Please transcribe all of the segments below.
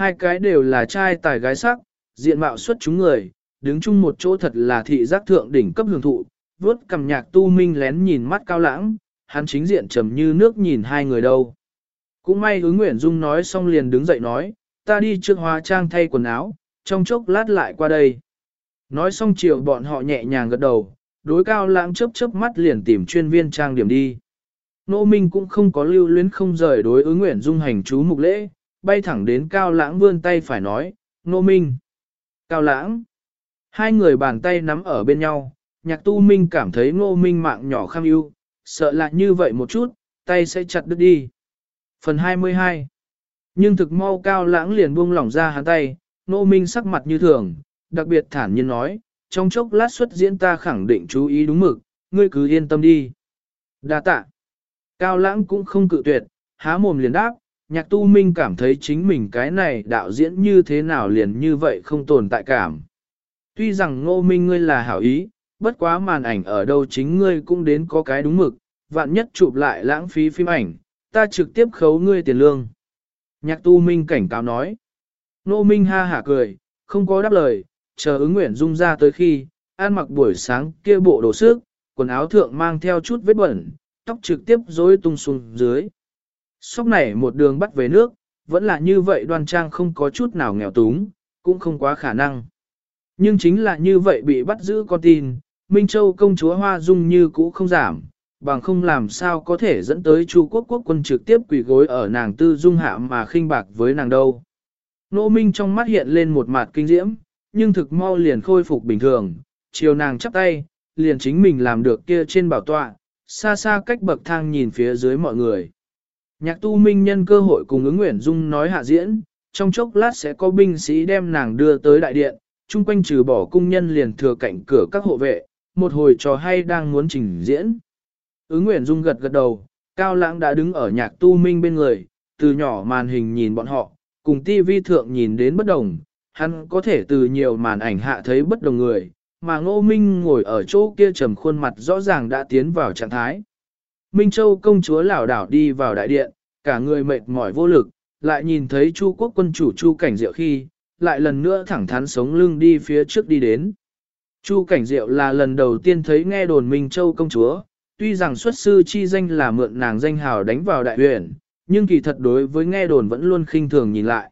Hai cái đều là trai tài gái sắc, diện mạo xuất chúng người, đứng chung một chỗ thật là thị giác thượng đỉnh cấp hưởng thụ, vuốt cầm nhạc tu minh lén nhìn mắt cao lãng, hắn chính diện trầm như nước nhìn hai người đâu. Cũng may ứng Nguyễn Dung nói xong liền đứng dậy nói, ta đi trước hóa trang thay quần áo, trong chốc lát lại qua đây. Nói xong chiều bọn họ nhẹ nhàng gật đầu, đối cao lãng chớp chớp mắt liền tìm chuyên viên trang điểm đi. Nô Minh cũng không có lưu luyến không rời đối ứng Nguyễn Dung hành chú mục lễ, bay thẳng đến cao lãng vươn tay phải nói, Nô Minh. Cao lãng. Hai người bàn tay nắm ở bên nhau, nhạc tu Minh cảm thấy Nô Minh mạng nhỏ kham ưu, sợ lại như vậy một chút, tay sẽ chặt đứt đi. Phần 22 Nhưng thực mau cao lãng liền buông lỏng ra hắn tay, Nô Minh sắc mặt như thường, đặc biệt thản nhiên nói, trong chốc lát xuất diễn ta khẳng định chú ý đúng mực, ngươi cứ yên tâm đi. Đa tạ. Cao lãng cũng không cự tuyệt, há mồm liền đáp, nhạc tu minh cảm thấy chính mình cái này đạo diễn như thế nào liền như vậy không tồn tại cảm. Tuy rằng ngô minh ngươi là hảo ý, bất quá màn ảnh ở đâu chính ngươi cũng đến có cái đúng mực, vạn nhất chụp lại lãng phí phim ảnh, ta trực tiếp khấu ngươi tiền lương. Nhạc tu minh cảnh cáo nói. Ngô minh ha hả cười, không có đáp lời, chờ ứng nguyện dung ra tới khi, an mặc buổi sáng kia bộ đồ sức, quần áo thượng mang theo chút vết bẩn, tóc trực tiếp rối tung xuống dưới. Sóc này một đường bắt về nước, vẫn là như vậy đoan trang không có chút nào nghèo túng, cũng không quá khả năng. Nhưng chính là như vậy bị bắt giữ con tin, Minh Châu công chúa Hoa Dung như cũ không giảm, bằng không làm sao có thể dẫn tới Chu quốc quốc quân trực tiếp quỳ gối ở nàng tư dung hạ mà khinh bạc với nàng đâu. nỗ Minh trong mắt hiện lên một mặt kinh diễm, nhưng thực mau liền khôi phục bình thường, chiều nàng chắp tay, liền chính mình làm được kia trên bảo tọa, xa xa cách bậc thang nhìn phía dưới mọi người. Nhạc tu minh nhân cơ hội cùng ứng Nguyễn Dung nói hạ diễn, trong chốc lát sẽ có binh sĩ đem nàng đưa tới đại điện, chung quanh trừ bỏ cung nhân liền thừa cạnh cửa các hộ vệ, một hồi trò hay đang muốn trình diễn. Ứng Nguyễn Dung gật gật đầu, Cao Lãng đã đứng ở nhạc tu minh bên người, từ nhỏ màn hình nhìn bọn họ, cùng TV thượng nhìn đến bất đồng, hắn có thể từ nhiều màn ảnh hạ thấy bất đồng người, mà Ngô Minh ngồi ở chỗ kia trầm khuôn mặt rõ ràng đã tiến vào trạng thái. Minh Châu công chúa lảo đảo đi vào đại điện, cả người mệt mỏi vô lực, lại nhìn thấy Chu quốc quân chủ Chu Cảnh Diệu khi, lại lần nữa thẳng thắn sống lưng đi phía trước đi đến. Chu Cảnh Diệu là lần đầu tiên thấy nghe đồn Minh Châu công chúa, tuy rằng xuất sư chi danh là mượn nàng danh hào đánh vào đại huyền, nhưng kỳ thật đối với nghe đồn vẫn luôn khinh thường nhìn lại.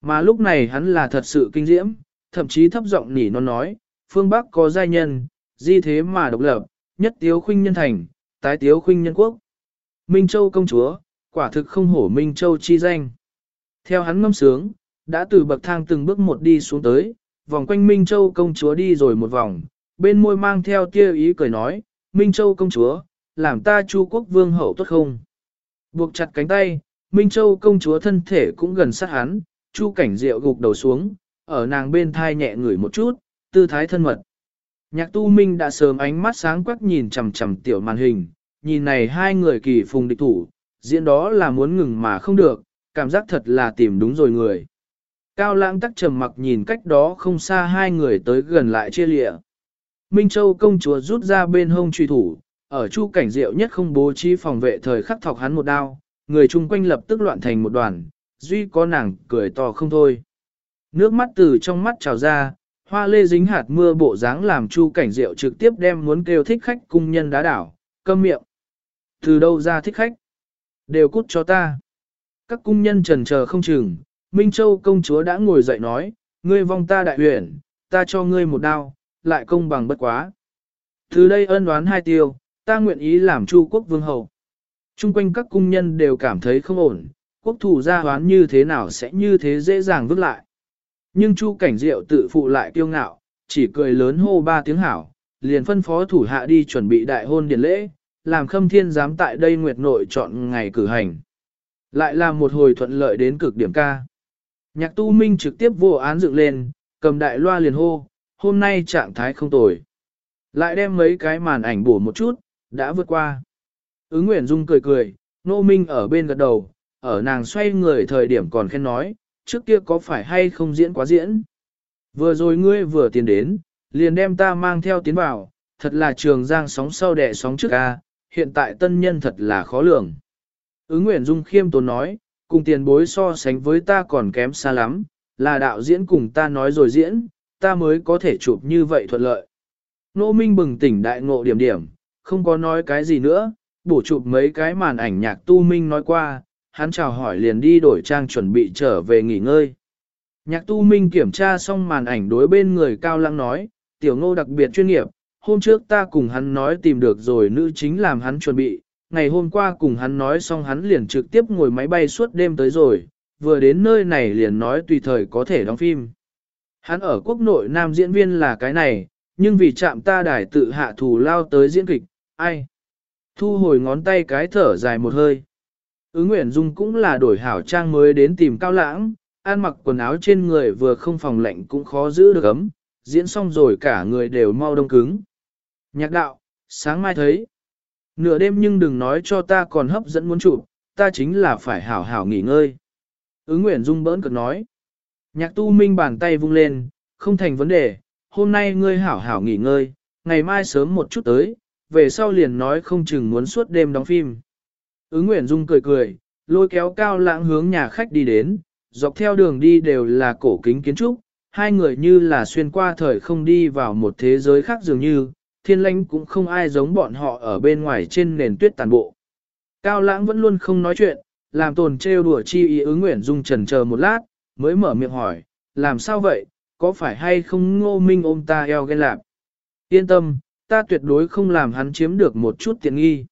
Mà lúc này hắn là thật sự kinh diễm, thậm chí thấp giọng nỉ non nói, phương Bắc có giai nhân, di thế mà độc lập, nhất tiếu khuynh nhân thành, tái tiếu khuynh nhân quốc. Minh Châu công chúa, quả thực không hổ Minh Châu chi danh. Theo hắn ngâm sướng, đã từ bậc thang từng bước một đi xuống tới, vòng quanh Minh Châu công chúa đi rồi một vòng, bên môi mang theo tia ý cười nói, Minh Châu công chúa, làm ta chu quốc vương hậu tốt không? Buộc chặt cánh tay, Minh Châu công chúa thân thể cũng gần sát hắn, chu cảnh rượu gục đầu xuống, ở nàng bên thai nhẹ ngửi một chút, tư thái thân mật. Nhạc tu minh đã sớm ánh mắt sáng quắc nhìn chằm chằm tiểu màn hình, nhìn này hai người kỳ phùng địch thủ, diễn đó là muốn ngừng mà không được, cảm giác thật là tìm đúng rồi người. Cao lãng tắc trầm mặc nhìn cách đó không xa hai người tới gần lại chia lịa. Minh Châu công chúa rút ra bên hông truy thủ, ở chu cảnh diệu nhất không bố trí phòng vệ thời khắc thọc hắn một đao, người chung quanh lập tức loạn thành một đoàn, duy có nàng cười to không thôi. Nước mắt từ trong mắt trào ra, hoa lê dính hạt mưa bộ dáng làm chu cảnh diệu trực tiếp đem muốn kêu thích khách cung nhân đá đảo, câm miệng. Từ đâu ra thích khách? Đều cút cho ta. Các cung nhân trần chờ không chừng, Minh Châu công chúa đã ngồi dậy nói, ngươi vong ta đại huyền, ta cho ngươi một đao, lại công bằng bất quá. Từ đây ân đoán hai tiêu, ta nguyện ý làm chu quốc vương hầu Trung quanh các cung nhân đều cảm thấy không ổn, quốc thủ gia hoán như thế nào sẽ như thế dễ dàng vứt lại. Nhưng Chu Cảnh Diệu tự phụ lại kiêu ngạo, chỉ cười lớn hô ba tiếng hảo, liền phân phó thủ hạ đi chuẩn bị đại hôn điển lễ, làm khâm thiên giám tại đây nguyệt nội chọn ngày cử hành. Lại là một hồi thuận lợi đến cực điểm ca. Nhạc tu minh trực tiếp vô án dựng lên, cầm đại loa liền hô, hôm nay trạng thái không tồi. Lại đem mấy cái màn ảnh bổ một chút, đã vượt qua. Ứng Nguyễn Dung cười cười, nô minh ở bên gật đầu, ở nàng xoay người thời điểm còn khen nói, trước kia có phải hay không diễn quá diễn. Vừa rồi ngươi vừa tiến đến, liền đem ta mang theo tiến vào, thật là trường giang sóng sau đẻ sóng trước ca, hiện tại tân nhân thật là khó lường. Ứng Nguyễn Dung khiêm tốn nói, cùng tiền bối so sánh với ta còn kém xa lắm, là đạo diễn cùng ta nói rồi diễn, ta mới có thể chụp như vậy thuận lợi. Nô Minh bừng tỉnh đại ngộ điểm điểm, không có nói cái gì nữa, bổ chụp mấy cái màn ảnh nhạc tu Minh nói qua, hắn chào hỏi liền đi đổi trang chuẩn bị trở về nghỉ ngơi. Nhạc tu Minh kiểm tra xong màn ảnh đối bên người cao lăng nói, tiểu ngô đặc biệt chuyên nghiệp, hôm trước ta cùng hắn nói tìm được rồi nữ chính làm hắn chuẩn bị, ngày hôm qua cùng hắn nói xong hắn liền trực tiếp ngồi máy bay suốt đêm tới rồi, vừa đến nơi này liền nói tùy thời có thể đóng phim. Hắn ở quốc nội nam diễn viên là cái này, nhưng vì chạm ta đài tự hạ thủ lao tới diễn kịch, ai? Thu hồi ngón tay cái thở dài một hơi. Ứng Nguyễn Dung cũng là đổi hảo trang mới đến tìm cao lãng, ăn mặc quần áo trên người vừa không phòng lạnh cũng khó giữ được ấm, diễn xong rồi cả người đều mau đông cứng. Nhạc đạo, sáng mai thấy. Nửa đêm nhưng đừng nói cho ta còn hấp dẫn muốn chụp, ta chính là phải hảo hảo nghỉ ngơi. Ứng Nguyễn Dung bỡn cực nói. Nhạc tu minh bàn tay vung lên, không thành vấn đề, hôm nay ngươi hảo hảo nghỉ ngơi, ngày mai sớm một chút tới, về sau liền nói không chừng muốn suốt đêm đóng phim. Ứng Nguyễn Dung cười cười, lôi kéo cao lãng hướng nhà khách đi đến, dọc theo đường đi đều là cổ kính kiến trúc, hai người như là xuyên qua thời không đi vào một thế giới khác dường như, thiên lãnh cũng không ai giống bọn họ ở bên ngoài trên nền tuyết tàn bộ. Cao lãng vẫn luôn không nói chuyện, làm tồn trêu đùa chi ý ứng Nguyễn Dung trần chờ một lát, mới mở miệng hỏi, làm sao vậy, có phải hay không ngô minh ôm ta eo ghen lạc? Yên tâm, ta tuyệt đối không làm hắn chiếm được một chút tiện nghi.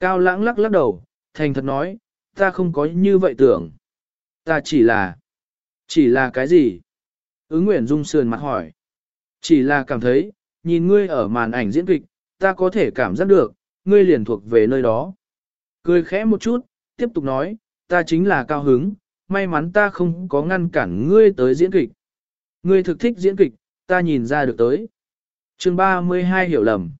Cao lãng lắc lắc đầu, thành thật nói, ta không có như vậy tưởng. Ta chỉ là, chỉ là cái gì? Ứng Nguyễn Dung sườn mặt hỏi. Chỉ là cảm thấy, nhìn ngươi ở màn ảnh diễn kịch, ta có thể cảm giác được, ngươi liền thuộc về nơi đó. Cười khẽ một chút, tiếp tục nói, ta chính là cao hứng, may mắn ta không có ngăn cản ngươi tới diễn kịch. Ngươi thực thích diễn kịch, ta nhìn ra được tới. chương 32 hiểu lầm.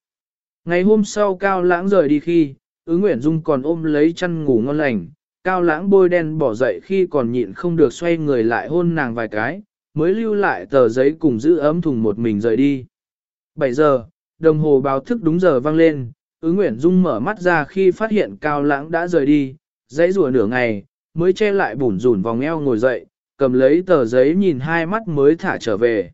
Ngày hôm sau Cao Lãng rời đi khi, ứng Nguyễn Dung còn ôm lấy chăn ngủ ngon lành. Cao Lãng bôi đen bỏ dậy khi còn nhịn không được xoay người lại hôn nàng vài cái, mới lưu lại tờ giấy cùng giữ ấm thùng một mình rời đi. 7 giờ, đồng hồ báo thức đúng giờ vang lên, ứng Nguyễn Dung mở mắt ra khi phát hiện Cao Lãng đã rời đi, dãy rùa nửa ngày, mới che lại bủn rủn vòng eo ngồi dậy, cầm lấy tờ giấy nhìn hai mắt mới thả trở về.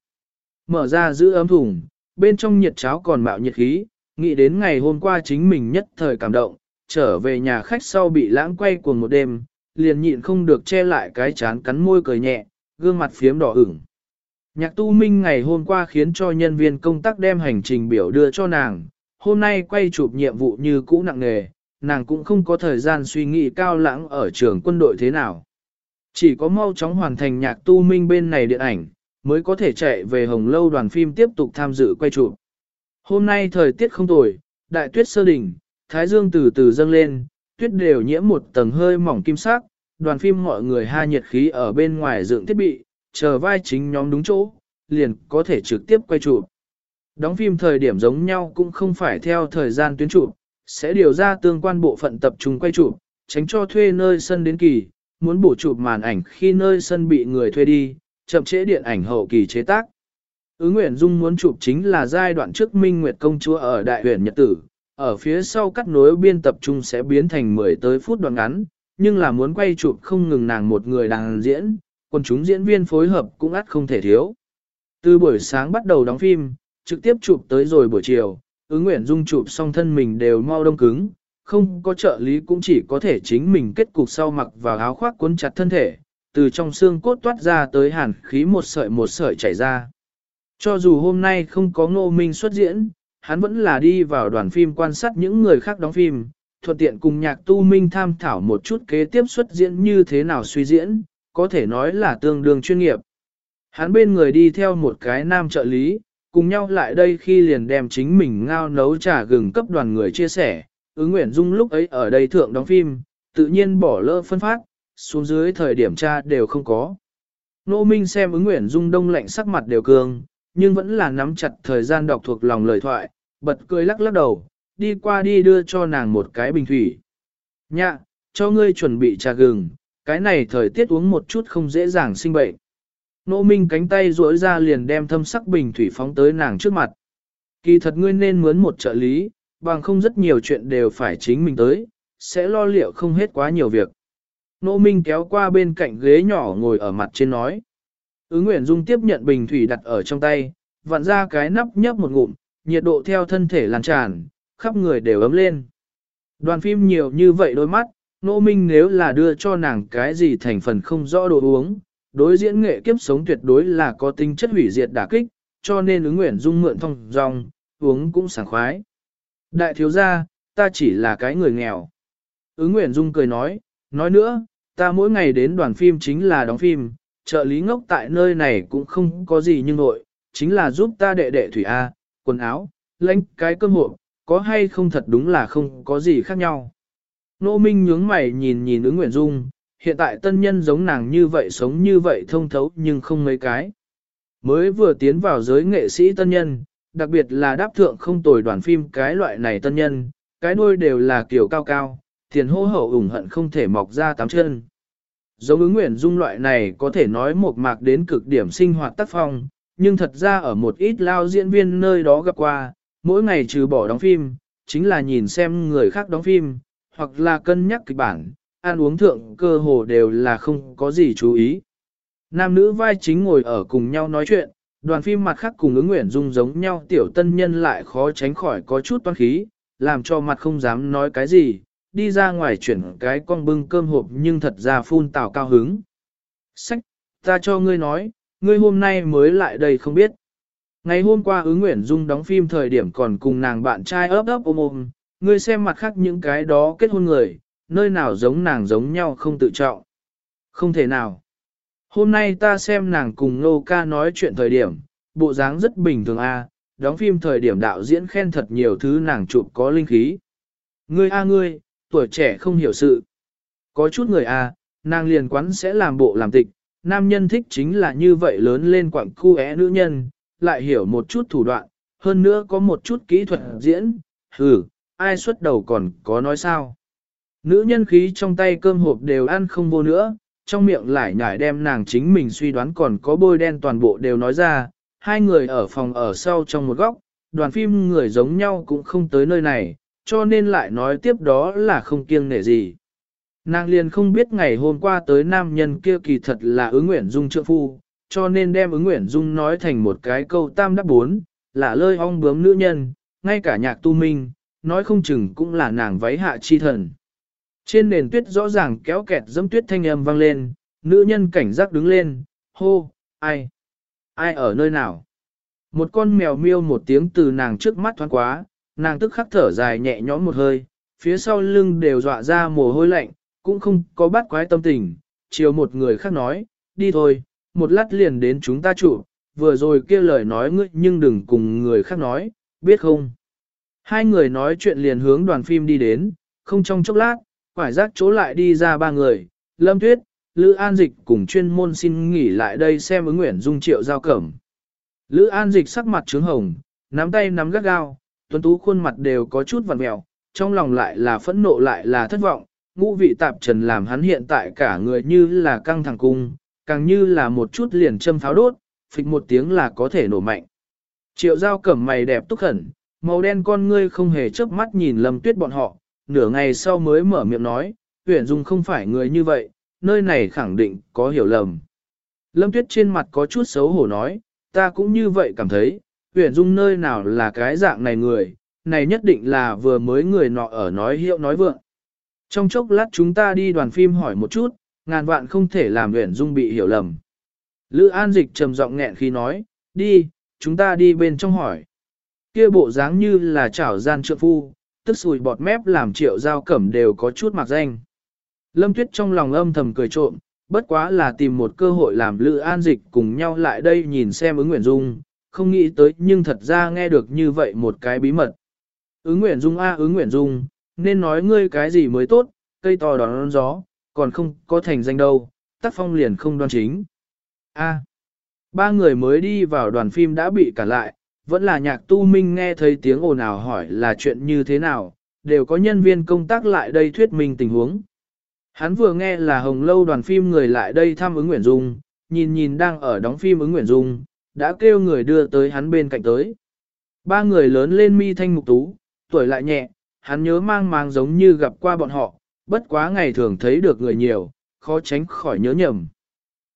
Mở ra giữ ấm thùng, bên trong nhiệt cháo còn mạo nhiệt khí, nghĩ đến ngày hôm qua chính mình nhất thời cảm động, trở về nhà khách sau bị lãng quay cuồng một đêm, liền nhịn không được che lại cái chán cắn môi cười nhẹ, gương mặt phiếm đỏ ửng. Nhạc tu minh ngày hôm qua khiến cho nhân viên công tác đem hành trình biểu đưa cho nàng, hôm nay quay chụp nhiệm vụ như cũ nặng nề, nàng cũng không có thời gian suy nghĩ cao lãng ở trường quân đội thế nào. Chỉ có mau chóng hoàn thành nhạc tu minh bên này điện ảnh, mới có thể chạy về hồng lâu đoàn phim tiếp tục tham dự quay chụp. Hôm nay thời tiết không tồi, đại tuyết sơ đỉnh, thái dương từ từ dâng lên, tuyết đều nhiễm một tầng hơi mỏng kim sắc, đoàn phim mọi người ha nhiệt khí ở bên ngoài dựng thiết bị, chờ vai chính nhóm đúng chỗ, liền có thể trực tiếp quay chụp. Đóng phim thời điểm giống nhau cũng không phải theo thời gian tuyến chụp, sẽ điều ra tương quan bộ phận tập trung quay chụp, tránh cho thuê nơi sân đến kỳ, muốn bổ chụp màn ảnh khi nơi sân bị người thuê đi, chậm trễ điện ảnh hậu kỳ chế tác. Ứng Nguyễn Dung muốn chụp chính là giai đoạn trước Minh Nguyệt công chúa ở đại Huyền Nhật Tử, ở phía sau cắt nối biên tập trung sẽ biến thành 10 tới phút đoạn ngắn, nhưng là muốn quay chụp không ngừng nàng một người đang diễn, còn chúng diễn viên phối hợp cũng ắt không thể thiếu. Từ buổi sáng bắt đầu đóng phim, trực tiếp chụp tới rồi buổi chiều, ứng nguyện dung chụp xong thân mình đều mau đông cứng, không có trợ lý cũng chỉ có thể chính mình kết cục sau mặc vào áo khoác cuốn chặt thân thể, từ trong xương cốt toát ra tới hàn khí một sợi một sợi chảy ra. Cho dù hôm nay không có ngô minh xuất diễn, hắn vẫn là đi vào đoàn phim quan sát những người khác đóng phim, thuận tiện cùng nhạc tu minh tham thảo một chút kế tiếp xuất diễn như thế nào suy diễn, có thể nói là tương đương chuyên nghiệp. Hắn bên người đi theo một cái nam trợ lý, cùng nhau lại đây khi liền đem chính mình ngao nấu trà gừng cấp đoàn người chia sẻ, ứng nguyện dung lúc ấy ở đây thượng đóng phim, tự nhiên bỏ lỡ phân phát, xuống dưới thời điểm tra đều không có. Nô Minh xem ứng nguyện dung đông lạnh sắc mặt đều cường, nhưng vẫn là nắm chặt thời gian đọc thuộc lòng lời thoại, bật cười lắc lắc đầu, đi qua đi đưa cho nàng một cái bình thủy. Nhạ, cho ngươi chuẩn bị trà gừng, cái này thời tiết uống một chút không dễ dàng sinh bệnh. Nỗ Minh cánh tay duỗi ra liền đem thâm sắc bình thủy phóng tới nàng trước mặt. Kỳ thật ngươi nên mướn một trợ lý, bằng không rất nhiều chuyện đều phải chính mình tới, sẽ lo liệu không hết quá nhiều việc. Nỗ Minh kéo qua bên cạnh ghế nhỏ ngồi ở mặt trên nói. Ứng Nguyễn Dung tiếp nhận bình thủy đặt ở trong tay, vặn ra cái nắp nhấp một ngụm, nhiệt độ theo thân thể lan tràn, khắp người đều ấm lên. Đoàn phim nhiều như vậy đôi mắt, Nô Minh nếu là đưa cho nàng cái gì thành phần không rõ đồ uống, đối diễn nghệ kiếp sống tuyệt đối là có tính chất hủy diệt đả kích, cho nên ứng nguyện dung mượn thông dòng, uống cũng sảng khoái. Đại thiếu gia, ta chỉ là cái người nghèo. Ứng nguyện dung cười nói, nói nữa, ta mỗi ngày đến đoàn phim chính là đóng phim, trợ lý ngốc tại nơi này cũng không có gì nhưng nội, chính là giúp ta đệ đệ thủy A, quần áo, lãnh cái cơm hộ, có hay không thật đúng là không có gì khác nhau. Nô Minh nhướng mày nhìn nhìn ứng nguyện dung, hiện tại tân nhân giống nàng như vậy sống như vậy thông thấu nhưng không mấy cái. Mới vừa tiến vào giới nghệ sĩ tân nhân, đặc biệt là đáp thượng không tồi đoàn phim cái loại này tân nhân, cái đuôi đều là kiểu cao cao, tiền hô hậu ủng hận không thể mọc ra tám chân. Giống ứng nguyện dung loại này có thể nói một mạc đến cực điểm sinh hoạt tác phong, nhưng thật ra ở một ít lao diễn viên nơi đó gặp qua, mỗi ngày trừ bỏ đóng phim, chính là nhìn xem người khác đóng phim, hoặc là cân nhắc kịch bản, ăn uống thượng cơ hồ đều là không có gì chú ý. Nam nữ vai chính ngồi ở cùng nhau nói chuyện, đoàn phim mặt khác cùng ứng nguyện dung giống nhau tiểu tân nhân lại khó tránh khỏi có chút toan khí, làm cho mặt không dám nói cái gì, đi ra ngoài chuyển cái con bưng cơm hộp nhưng thật ra phun tào cao hứng. Sách, ta cho ngươi nói, ngươi hôm nay mới lại đây không biết. Ngày hôm qua ứng nguyện dung đóng phim thời điểm còn cùng nàng bạn trai ấp ấp ôm ôm, ngươi xem mặt khác những cái đó kết hôn người, nơi nào giống nàng giống nhau không tự trọng. Không thể nào. Hôm nay ta xem nàng cùng Nô Ca nói chuyện thời điểm, bộ dáng rất bình thường a, đóng phim thời điểm đạo diễn khen thật nhiều thứ nàng chụp có linh khí. Ngươi a ngươi, tuổi trẻ không hiểu sự. Có chút người a, nàng liền quán sẽ làm bộ làm tịch, nam nhân thích chính là như vậy lớn lên quảng khu é nữ nhân, lại hiểu một chút thủ đoạn, hơn nữa có một chút kỹ thuật diễn, hừ, ai xuất đầu còn có nói sao. Nữ nhân khí trong tay cơm hộp đều ăn không vô nữa, trong miệng lại nhải đem nàng chính mình suy đoán còn có bôi đen toàn bộ đều nói ra, hai người ở phòng ở sau trong một góc, đoàn phim người giống nhau cũng không tới nơi này, cho nên lại nói tiếp đó là không kiêng nể gì. Nàng liền không biết ngày hôm qua tới nam nhân kia kỳ thật là ứng nguyện dung trượng phu, cho nên đem ứng nguyện dung nói thành một cái câu tam đáp bốn, là lơi ong bướm nữ nhân, ngay cả nhạc tu minh, nói không chừng cũng là nàng váy hạ chi thần. Trên nền tuyết rõ ràng kéo kẹt dẫm tuyết thanh âm vang lên, nữ nhân cảnh giác đứng lên, hô, ai, ai ở nơi nào. Một con mèo miêu một tiếng từ nàng trước mắt thoáng quá, nàng tức khắc thở dài nhẹ nhõm một hơi, phía sau lưng đều dọa ra mồ hôi lạnh, cũng không có bắt quái tâm tình, chiều một người khác nói, đi thôi, một lát liền đến chúng ta trụ, vừa rồi kia lời nói ngươi nhưng đừng cùng người khác nói, biết không? Hai người nói chuyện liền hướng đoàn phim đi đến, không trong chốc lát, quải rác chỗ lại đi ra ba người, Lâm Tuyết, Lữ An Dịch cùng chuyên môn xin nghỉ lại đây xem ứng nguyện dung triệu giao cẩm. Lữ An Dịch sắc mặt trướng hồng, nắm tay nắm gắt gao, tuấn tú khuôn mặt đều có chút vằn mèo, trong lòng lại là phẫn nộ lại là thất vọng, ngũ vị tạp trần làm hắn hiện tại cả người như là căng thẳng cung, càng như là một chút liền châm pháo đốt, phịch một tiếng là có thể nổ mạnh. Triệu giao cẩm mày đẹp túc khẩn, màu đen con ngươi không hề chớp mắt nhìn lâm tuyết bọn họ, nửa ngày sau mới mở miệng nói, Tuyển Dung không phải người như vậy, nơi này khẳng định có hiểu lầm. Lâm Tuyết trên mặt có chút xấu hổ nói, ta cũng như vậy cảm thấy, Uyển Dung nơi nào là cái dạng này người, này nhất định là vừa mới người nọ ở nói hiệu nói vượng. Trong chốc lát chúng ta đi đoàn phim hỏi một chút, ngàn vạn không thể làm Uyển Dung bị hiểu lầm. Lữ An Dịch trầm giọng nghẹn khi nói, đi, chúng ta đi bên trong hỏi. Kia bộ dáng như là chảo gian trượng phu, tức sùi bọt mép làm triệu giao cẩm đều có chút mặc danh. Lâm Tuyết trong lòng âm thầm cười trộm, bất quá là tìm một cơ hội làm Lữ An Dịch cùng nhau lại đây nhìn xem ứng Nguyễn dung, không nghĩ tới nhưng thật ra nghe được như vậy một cái bí mật. Ứng nguyện dung a ứng nguyện dung, nên nói ngươi cái gì mới tốt, cây to đón gió, còn không có thành danh đâu, tác phong liền không đoan chính. A. ba người mới đi vào đoàn phim đã bị cản lại, vẫn là nhạc tu minh nghe thấy tiếng ồn ào hỏi là chuyện như thế nào, đều có nhân viên công tác lại đây thuyết minh tình huống. Hắn vừa nghe là hồng lâu đoàn phim người lại đây thăm ứng Nguyễn Dung, nhìn nhìn đang ở đóng phim ứng Nguyễn Dung, đã kêu người đưa tới hắn bên cạnh tới. Ba người lớn lên mi thanh mục tú, tuổi lại nhẹ, hắn nhớ mang mang giống như gặp qua bọn họ, bất quá ngày thường thấy được người nhiều, khó tránh khỏi nhớ nhầm.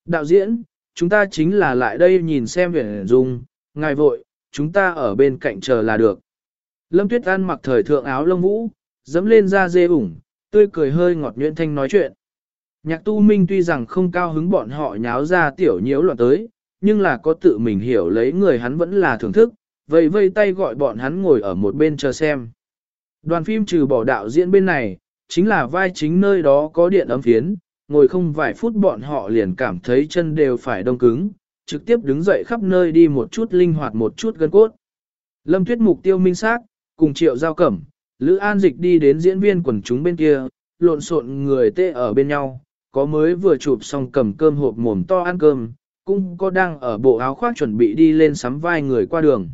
Đạo diễn, chúng ta chính là lại đây nhìn xem Huyền Dung, ngài vội, chúng ta ở bên cạnh chờ là được. Lâm Tuyết An mặc thời thượng áo lông vũ, dẫm lên da dê ủng, tươi cười hơi ngọt nhuyễn thanh nói chuyện. Nhạc tu minh tuy rằng không cao hứng bọn họ nháo ra tiểu nhiễu loạn tới, nhưng là có tự mình hiểu lấy người hắn vẫn là thưởng thức, vậy vây tay gọi bọn hắn ngồi ở một bên chờ xem. Đoàn phim trừ bỏ đạo diễn bên này, chính là vai chính nơi đó có điện ấm phiến, ngồi không vài phút bọn họ liền cảm thấy chân đều phải đông cứng, trực tiếp đứng dậy khắp nơi đi một chút linh hoạt một chút gân cốt. Lâm Tuyết mục tiêu minh xác, cùng triệu giao cẩm, Lữ An Dịch đi đến diễn viên quần chúng bên kia, lộn xộn người tê ở bên nhau, có mới vừa chụp xong cầm cơm hộp mồm to ăn cơm, cũng có đang ở bộ áo khoác chuẩn bị đi lên sắm vai người qua đường.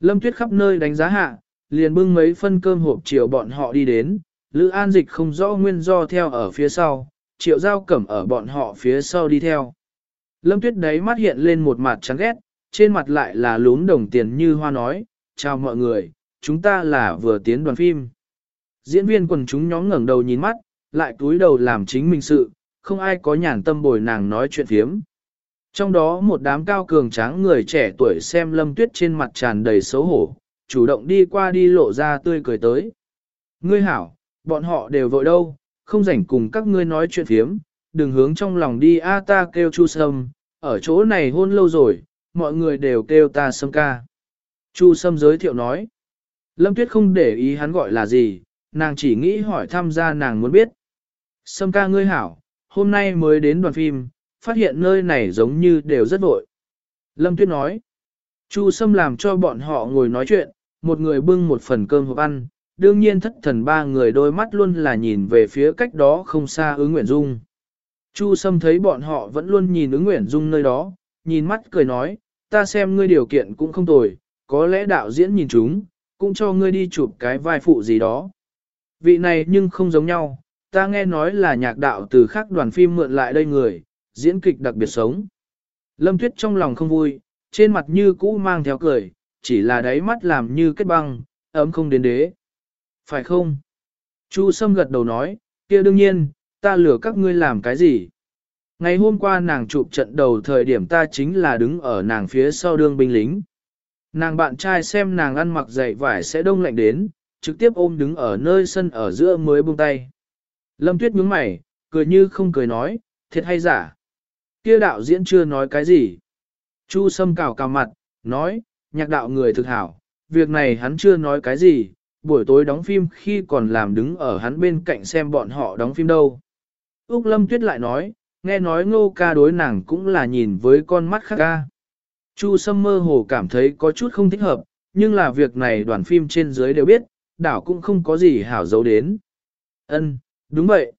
Lâm Tuyết khắp nơi đánh giá hạ, liền bưng mấy phân cơm hộp chiều bọn họ đi đến, Lữ An Dịch không rõ nguyên do theo ở phía sau, triệu giao cẩm ở bọn họ phía sau đi theo. Lâm Tuyết đấy mắt hiện lên một mặt chán ghét, trên mặt lại là lún đồng tiền như hoa nói, chào mọi người, chúng ta là vừa tiến đoàn phim. Diễn viên quần chúng nhóm ngẩng đầu nhìn mắt, lại cúi đầu làm chính mình sự, không ai có nhàn tâm bồi nàng nói chuyện phiếm. Trong đó một đám cao cường tráng người trẻ tuổi xem lâm tuyết trên mặt tràn đầy xấu hổ, chủ động đi qua đi lộ ra tươi cười tới. Ngươi hảo, bọn họ đều vội đâu, không rảnh cùng các ngươi nói chuyện phiếm, đừng hướng trong lòng đi a ta kêu chu sâm, ở chỗ này hôn lâu rồi, mọi người đều kêu ta sâm ca. Chu sâm giới thiệu nói. Lâm tuyết không để ý hắn gọi là gì, nàng chỉ nghĩ hỏi tham gia nàng muốn biết. Sâm ca ngươi hảo, hôm nay mới đến đoàn phim, phát hiện nơi này giống như đều rất vội. Lâm Tuyết nói, Chu Sâm làm cho bọn họ ngồi nói chuyện, một người bưng một phần cơm hộp ăn, đương nhiên thất thần ba người đôi mắt luôn là nhìn về phía cách đó không xa ứng Nguyễn Dung. Chu Sâm thấy bọn họ vẫn luôn nhìn ứng Nguyễn Dung nơi đó, nhìn mắt cười nói, ta xem ngươi điều kiện cũng không tồi, có lẽ đạo diễn nhìn chúng, cũng cho ngươi đi chụp cái vai phụ gì đó. Vị này nhưng không giống nhau, ta nghe nói là nhạc đạo từ khác đoàn phim mượn lại đây người, diễn kịch đặc biệt sống. Lâm Tuyết trong lòng không vui, trên mặt như cũ mang theo cười, chỉ là đáy mắt làm như kết băng, ấm không đến đế. Phải không? Chu Sâm gật đầu nói, kia đương nhiên, ta lừa các ngươi làm cái gì? Ngày hôm qua nàng chụp trận đầu thời điểm ta chính là đứng ở nàng phía sau đương binh lính. Nàng bạn trai xem nàng ăn mặc dày vải sẽ đông lạnh đến, trực tiếp ôm đứng ở nơi sân ở giữa mới buông tay. Lâm Tuyết nhướng mày, cười như không cười nói, thiệt hay giả. Kia đạo diễn chưa nói cái gì. Chu Sâm cào cào mặt, nói, nhạc đạo người thực hảo, việc này hắn chưa nói cái gì, buổi tối đóng phim khi còn làm đứng ở hắn bên cạnh xem bọn họ đóng phim đâu. Úc Lâm Tuyết lại nói, nghe nói ngô ca đối nàng cũng là nhìn với con mắt khác ca. Chu Sâm mơ hồ cảm thấy có chút không thích hợp, nhưng là việc này đoàn phim trên dưới đều biết, đảo cũng không có gì hảo giấu đến. Ân, đúng vậy.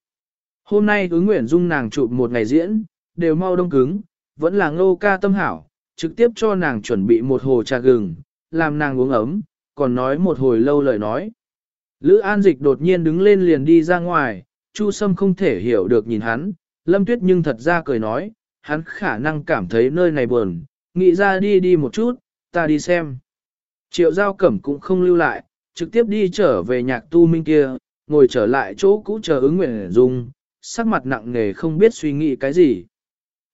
Hôm nay ứng nguyện dung nàng chụp một ngày diễn, đều mau đông cứng, vẫn là ngô ca tâm hảo, trực tiếp cho nàng chuẩn bị một hồ trà gừng, làm nàng uống ấm, còn nói một hồi lâu lời nói. Lữ An Dịch đột nhiên đứng lên liền đi ra ngoài, Chu Sâm không thể hiểu được nhìn hắn, Lâm Tuyết nhưng thật ra cười nói, hắn khả năng cảm thấy nơi này buồn, nghĩ ra đi đi một chút, ta đi xem. Triệu Giao Cẩm cũng không lưu lại, trực tiếp đi trở về nhạc tu minh kia, ngồi trở lại chỗ cũ chờ ứng nguyện dung, sắc mặt nặng nề không biết suy nghĩ cái gì.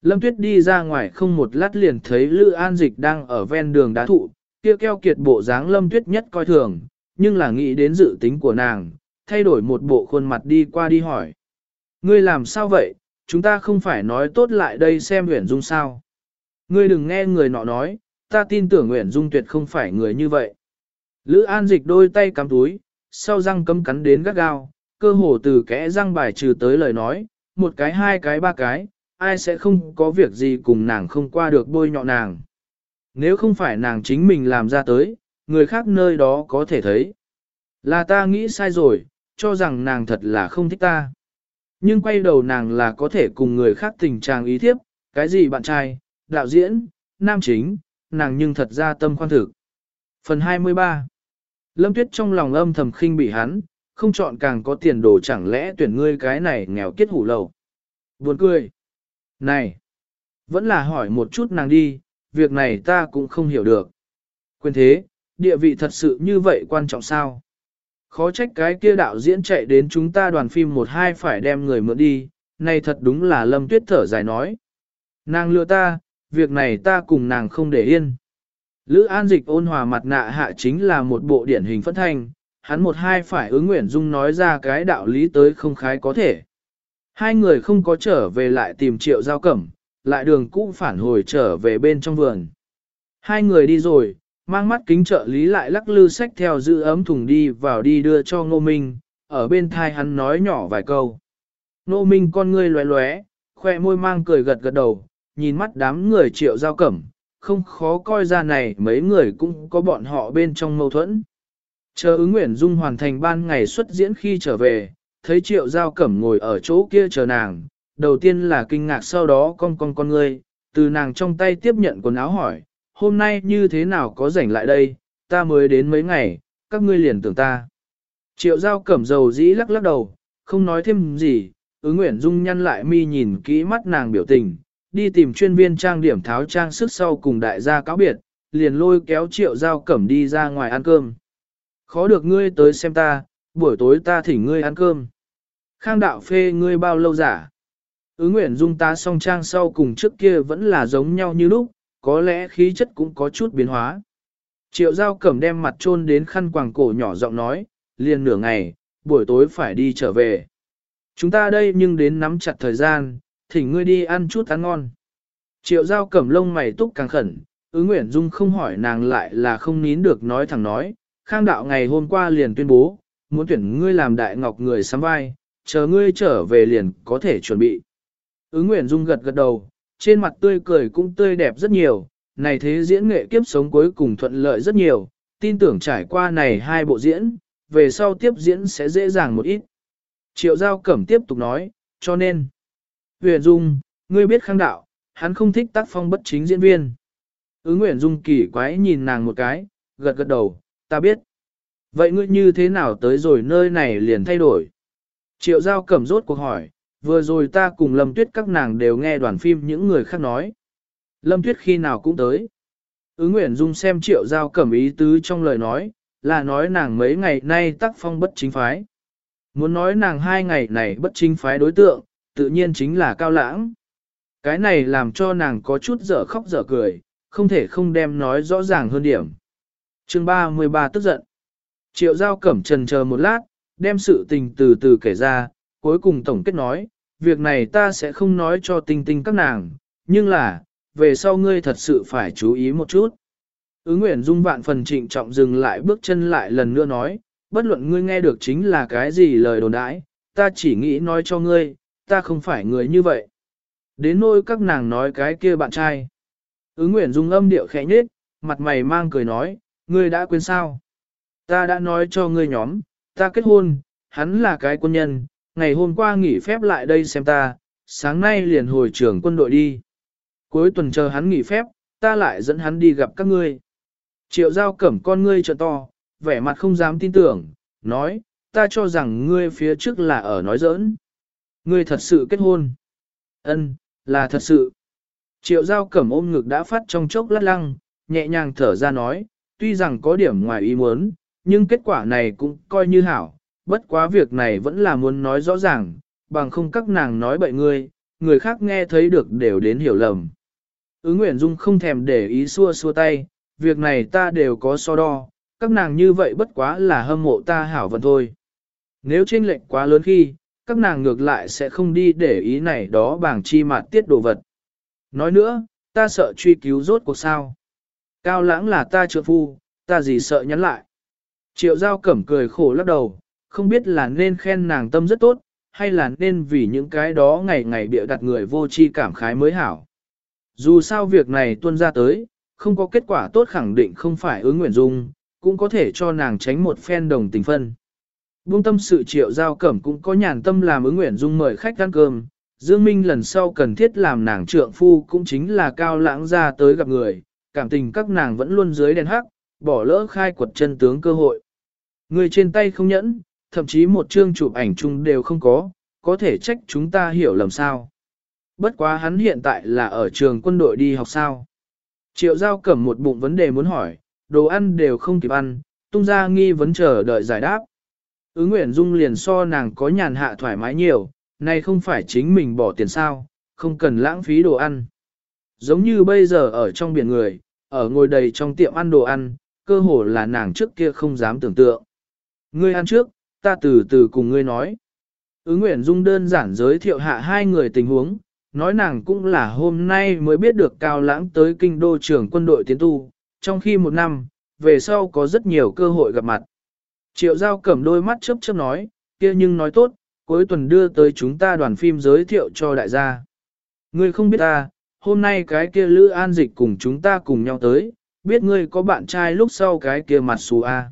Lâm Tuyết đi ra ngoài không một lát liền thấy Lữ An Dịch đang ở ven đường đá thụ, kia keo kiệt bộ dáng Lâm Tuyết nhất coi thường, nhưng là nghĩ đến dự tính của nàng, thay đổi một bộ khuôn mặt đi qua đi hỏi. Ngươi làm sao vậy, chúng ta không phải nói tốt lại đây xem Nguyễn Dung sao. Ngươi đừng nghe người nọ nói, ta tin tưởng Nguyễn Dung tuyệt không phải người như vậy. Lữ An Dịch đôi tay cắm túi, sau răng cấm cắn đến gắt gao, cơ hồ từ kẽ răng bài trừ tới lời nói, một cái hai cái ba cái, ai sẽ không có việc gì cùng nàng không qua được bôi nhọ nàng. Nếu không phải nàng chính mình làm ra tới, người khác nơi đó có thể thấy. Là ta nghĩ sai rồi, cho rằng nàng thật là không thích ta. Nhưng quay đầu nàng là có thể cùng người khác tình trạng ý thiếp, cái gì bạn trai, đạo diễn, nam chính, nàng nhưng thật ra tâm khoan thực. Phần 23 Lâm Tuyết trong lòng âm thầm khinh bị hắn, không chọn càng có tiền đồ chẳng lẽ tuyển ngươi cái này nghèo kiết hủ lầu. Buồn cười. Này, vẫn là hỏi một chút nàng đi, việc này ta cũng không hiểu được. Quyền thế, địa vị thật sự như vậy quan trọng sao? Khó trách cái kia đạo diễn chạy đến chúng ta đoàn phim một hai phải đem người mượn đi, này thật đúng là lâm tuyết thở dài nói. Nàng lừa ta, việc này ta cùng nàng không để yên. Lữ an dịch ôn hòa mặt nạ hạ chính là một bộ điển hình phất thanh, hắn một hai phải ứng nguyện dung nói ra cái đạo lý tới không khái có thể. Hai người không có trở về lại tìm triệu giao cẩm, lại đường cũ phản hồi trở về bên trong vườn. Hai người đi rồi, mang mắt kính trợ lý lại lắc lư sách theo giữ ấm thùng đi vào đi đưa cho ngô minh, ở bên thai hắn nói nhỏ vài câu. Ngô minh con ngươi loé loé, khoe môi mang cười gật gật đầu, nhìn mắt đám người triệu giao cẩm, không khó coi ra này mấy người cũng có bọn họ bên trong mâu thuẫn. Chờ ứng nguyện dung hoàn thành ban ngày xuất diễn khi trở về, thấy triệu giao cẩm ngồi ở chỗ kia chờ nàng, đầu tiên là kinh ngạc sau đó con con con ngươi, từ nàng trong tay tiếp nhận quần áo hỏi, hôm nay như thế nào có rảnh lại đây, ta mới đến mấy ngày, các ngươi liền tưởng ta. Triệu giao cẩm dầu dĩ lắc lắc đầu, không nói thêm gì, ứng nguyện dung nhăn lại mi nhìn kỹ mắt nàng biểu tình, đi tìm chuyên viên trang điểm tháo trang sức sau cùng đại gia cáo biệt, liền lôi kéo triệu giao cẩm đi ra ngoài ăn cơm. Khó được ngươi tới xem ta, buổi tối ta thỉnh ngươi ăn cơm. Khang đạo phê ngươi bao lâu giả? Ứ nguyễn dung ta song trang sau cùng trước kia vẫn là giống nhau như lúc, có lẽ khí chất cũng có chút biến hóa. Triệu giao cẩm đem mặt trôn đến khăn quàng cổ nhỏ giọng nói, liền nửa ngày, buổi tối phải đi trở về. Chúng ta đây nhưng đến nắm chặt thời gian, thỉnh ngươi đi ăn chút ăn ngon. Triệu giao cẩm lông mày túc càng khẩn, ứ nguyễn dung không hỏi nàng lại là không nín được nói thẳng nói, khang đạo ngày hôm qua liền tuyên bố, muốn tuyển ngươi làm đại ngọc người sắm vai, chờ ngươi trở về liền có thể chuẩn bị. Ứng Nguyễn Dung gật gật đầu, trên mặt tươi cười cũng tươi đẹp rất nhiều, này thế diễn nghệ kiếp sống cuối cùng thuận lợi rất nhiều, tin tưởng trải qua này hai bộ diễn, về sau tiếp diễn sẽ dễ dàng một ít. Triệu Giao Cẩm tiếp tục nói, cho nên, Nguyễn Dung, ngươi biết khang đạo, hắn không thích tác phong bất chính diễn viên. Ứng Nguyễn Dung kỳ quái nhìn nàng một cái, gật gật đầu, ta biết. Vậy ngươi như thế nào tới rồi nơi này liền thay đổi? Triệu Giao Cẩm rốt cuộc hỏi, vừa rồi ta cùng Lâm Tuyết các nàng đều nghe đoàn phim những người khác nói. Lâm Tuyết khi nào cũng tới. Ứ Nguyễn Dung xem Triệu Giao Cẩm ý tứ trong lời nói, là nói nàng mấy ngày nay tác phong bất chính phái. Muốn nói nàng hai ngày này bất chính phái đối tượng, tự nhiên chính là Cao Lãng. Cái này làm cho nàng có chút dở khóc dở cười, không thể không đem nói rõ ràng hơn điểm. chương 33 tức giận. Triệu Giao Cẩm trần chờ một lát, đem sự tình từ từ kể ra, cuối cùng tổng kết nói, việc này ta sẽ không nói cho tinh tinh các nàng, nhưng là, về sau ngươi thật sự phải chú ý một chút. Ứng Nguyễn Dung vạn phần trịnh trọng dừng lại bước chân lại lần nữa nói, bất luận ngươi nghe được chính là cái gì lời đồn đãi, ta chỉ nghĩ nói cho ngươi, ta không phải người như vậy. Đến nôi các nàng nói cái kia bạn trai. Ứng Nguyễn Dung âm điệu khẽ nhết, mặt mày mang cười nói, ngươi đã quên sao? Ta đã nói cho ngươi nhóm, ta kết hôn, hắn là cái quân nhân, ngày hôm qua nghỉ phép lại đây xem ta, sáng nay liền hồi trưởng quân đội đi. Cuối tuần chờ hắn nghỉ phép, ta lại dẫn hắn đi gặp các ngươi. Triệu giao cẩm con ngươi trợ to, vẻ mặt không dám tin tưởng, nói, ta cho rằng ngươi phía trước là ở nói giỡn. Ngươi thật sự kết hôn. Ân, là thật sự. Triệu giao cẩm ôm ngực đã phát trong chốc lát lăng, nhẹ nhàng thở ra nói, tuy rằng có điểm ngoài ý muốn, nhưng kết quả này cũng coi như hảo, bất quá việc này vẫn là muốn nói rõ ràng, bằng không các nàng nói bậy ngươi, người khác nghe thấy được đều đến hiểu lầm. Ứng Nguyễn Dung không thèm để ý xua xua tay, việc này ta đều có so đo, các nàng như vậy bất quá là hâm mộ ta hảo vận thôi. Nếu trên lệnh quá lớn khi, các nàng ngược lại sẽ không đi để ý này đó bảng chi mạt tiết đồ vật. Nói nữa, ta sợ truy cứu rốt cuộc sao. Cao lãng là ta trượng phu, ta gì sợ nhắn lại. Triệu giao cẩm cười khổ lắc đầu, không biết là nên khen nàng tâm rất tốt, hay là nên vì những cái đó ngày ngày bịa đặt người vô tri cảm khái mới hảo. Dù sao việc này tuân ra tới, không có kết quả tốt khẳng định không phải ứng nguyện dung, cũng có thể cho nàng tránh một phen đồng tình phân. Buông tâm sự triệu giao cẩm cũng có nhàn tâm làm ứng nguyện dung mời khách ăn cơm, Dương Minh lần sau cần thiết làm nàng trượng phu cũng chính là cao lãng ra tới gặp người, cảm tình các nàng vẫn luôn dưới đèn hắc, bỏ lỡ khai quật chân tướng cơ hội. Người trên tay không nhẫn, thậm chí một chương chụp ảnh chung đều không có, có thể trách chúng ta hiểu lầm sao. Bất quá hắn hiện tại là ở trường quân đội đi học sao. Triệu giao cầm một bụng vấn đề muốn hỏi, đồ ăn đều không kịp ăn, tung ra nghi vấn chờ đợi giải đáp. Ứng Nguyễn Dung liền so nàng có nhàn hạ thoải mái nhiều, này không phải chính mình bỏ tiền sao, không cần lãng phí đồ ăn. Giống như bây giờ ở trong biển người, ở ngồi đầy trong tiệm ăn đồ ăn, cơ hồ là nàng trước kia không dám tưởng tượng. Ngươi ăn trước, ta từ từ cùng ngươi nói. Ứng Nguyễn Dung đơn giản giới thiệu hạ hai người tình huống, nói nàng cũng là hôm nay mới biết được Cao Lãng tới kinh đô trưởng quân đội tiến tu, trong khi một năm, về sau có rất nhiều cơ hội gặp mặt. Triệu Giao cầm đôi mắt chớp chớp nói, kia nhưng nói tốt, cuối tuần đưa tới chúng ta đoàn phim giới thiệu cho đại gia. Ngươi không biết ta, hôm nay cái kia Lữ An Dịch cùng chúng ta cùng nhau tới, biết ngươi có bạn trai lúc sau cái kia mặt xù a.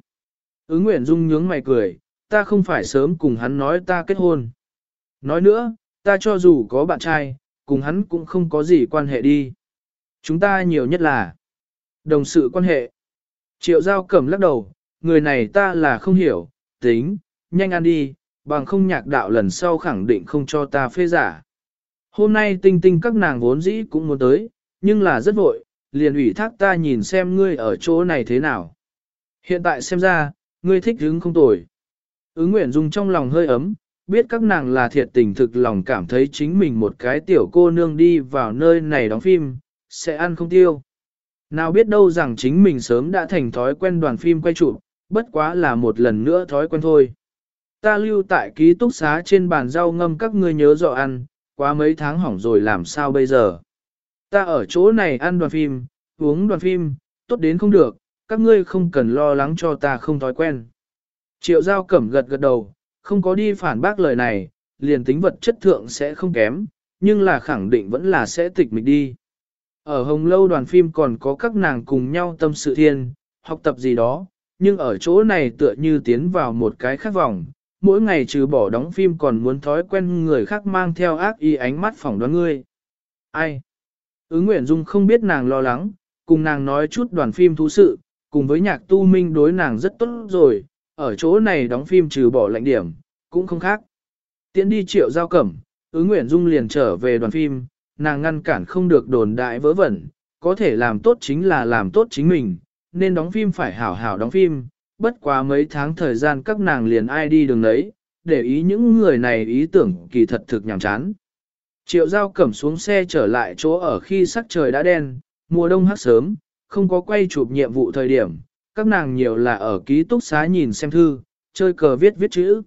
Ứng Nguyễn Dung nhướng mày cười, ta không phải sớm cùng hắn nói ta kết hôn. Nói nữa, ta cho dù có bạn trai, cùng hắn cũng không có gì quan hệ đi. Chúng ta nhiều nhất là đồng sự quan hệ. Triệu giao cẩm lắc đầu, người này ta là không hiểu, tính, nhanh ăn đi, bằng không nhạc đạo lần sau khẳng định không cho ta phê giả. Hôm nay tinh tinh các nàng vốn dĩ cũng muốn tới, nhưng là rất vội, liền ủy thác ta nhìn xem ngươi ở chỗ này thế nào. Hiện tại xem ra, ngươi thích hứng không tồi. Ứng Nguyễn Dung trong lòng hơi ấm, biết các nàng là thiệt tình thực lòng cảm thấy chính mình một cái tiểu cô nương đi vào nơi này đóng phim, sẽ ăn không tiêu. Nào biết đâu rằng chính mình sớm đã thành thói quen đoàn phim quay chụp, bất quá là một lần nữa thói quen thôi. Ta lưu tại ký túc xá trên bàn rau ngâm các ngươi nhớ rõ ăn, quá mấy tháng hỏng rồi làm sao bây giờ. Ta ở chỗ này ăn đoàn phim, uống đoàn phim, tốt đến không được, các ngươi không cần lo lắng cho ta không thói quen. Triệu giao cẩm gật gật đầu, không có đi phản bác lời này, liền tính vật chất thượng sẽ không kém, nhưng là khẳng định vẫn là sẽ tịch mịch đi. Ở Hồng Lâu đoàn phim còn có các nàng cùng nhau tâm sự thiên, học tập gì đó, nhưng ở chỗ này tựa như tiến vào một cái khác vòng, mỗi ngày trừ bỏ đóng phim còn muốn thói quen người khác mang theo ác ý ánh mắt phỏng đoán ngươi. Ai? Ứng Nguyễn Dung không biết nàng lo lắng, cùng nàng nói chút đoàn phim thú sự, cùng với nhạc tu minh đối nàng rất tốt rồi, ở chỗ này đóng phim trừ bỏ lạnh điểm, cũng không khác. Tiến đi triệu giao cẩm, ứng Nguyễn Dung liền trở về đoàn phim, nàng ngăn cản không được đồn đại vớ vẩn, có thể làm tốt chính là làm tốt chính mình, nên đóng phim phải hảo hảo đóng phim, bất quá mấy tháng thời gian các nàng liền ai đi đường đấy, để ý những người này ý tưởng kỳ thật thực nhàm chán. Triệu giao cẩm xuống xe trở lại chỗ ở khi sắc trời đã đen, mùa đông hắt sớm, không có quay chụp nhiệm vụ thời điểm, các nàng nhiều là ở ký túc xá nhìn xem thư, chơi cờ viết viết chữ.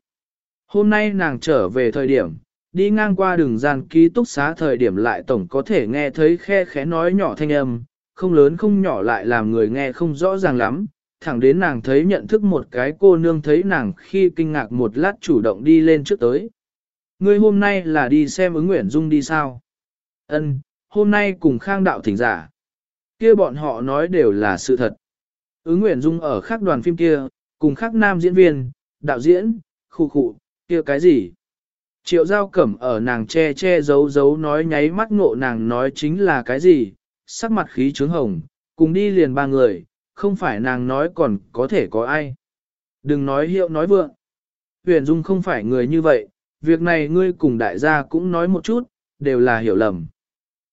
Hôm nay nàng trở về thời điểm, đi ngang qua đường gian ký túc xá thời điểm lại tổng có thể nghe thấy khe khẽ nói nhỏ thanh âm, không lớn không nhỏ lại làm người nghe không rõ ràng lắm, thẳng đến nàng thấy nhận thức một cái cô nương thấy nàng khi kinh ngạc một lát chủ động đi lên trước tới. Ngươi hôm nay là đi xem ứng Nguyễn Dung đi sao? Ân, hôm nay cùng khang đạo thỉnh giả. Kia bọn họ nói đều là sự thật. Ứng Nguyễn Dung ở khác đoàn phim kia, cùng khác nam diễn viên, đạo diễn, khu khu, kia cái gì? Triệu giao cẩm ở nàng che che giấu giấu nói nháy mắt ngộ nàng nói chính là cái gì, sắc mặt khí trướng hồng, cùng đi liền ba người, không phải nàng nói còn có thể có ai. Đừng nói hiệu nói vượng. Huyền Dung không phải người như vậy, việc này ngươi cùng đại gia cũng nói một chút, đều là hiểu lầm.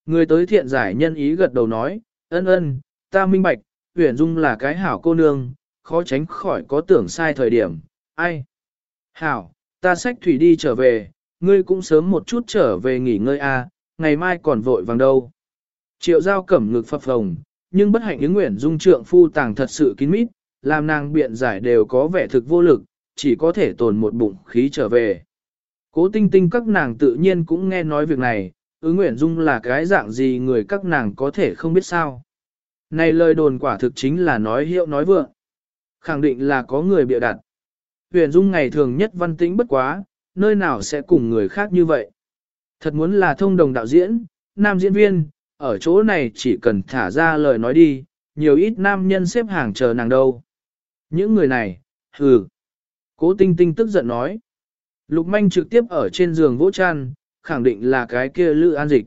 Người tới thiện giải nhân ý gật đầu nói, ân ân, ta minh bạch, Huyền Dung là cái hảo cô nương, khó tránh khỏi có tưởng sai thời điểm, ai. Hảo, ta xách thủy đi trở về, ngươi cũng sớm một chút trở về nghỉ ngơi a, à, ngày mai còn vội vàng đâu. Triệu giao cẩm ngực phập phồng, nhưng bất hạnh ứng nguyện dung trượng phu tàng thật sự kín mít, làm nàng biện giải đều có vẻ thực vô lực, chỉ có thể tồn một bụng khí trở về. Cố tinh tinh các nàng tự nhiên cũng nghe nói việc này, ứng Nguyễn dung là cái dạng gì người các nàng có thể không biết sao. Này lời đồn quả thực chính là nói hiệu nói vượng. Khẳng định là có người bịa đặt. Huyền Dung ngày thường nhất văn tĩnh bất quá, nơi nào sẽ cùng người khác như vậy. Thật muốn là thông đồng đạo diễn, nam diễn viên, ở chỗ này chỉ cần thả ra lời nói đi, nhiều ít nam nhân xếp hàng chờ nàng đâu. Những người này, hừ. Cố tinh tinh tức giận nói. Lục manh trực tiếp ở trên giường vỗ chăn, khẳng định là cái kia lữ an dịch.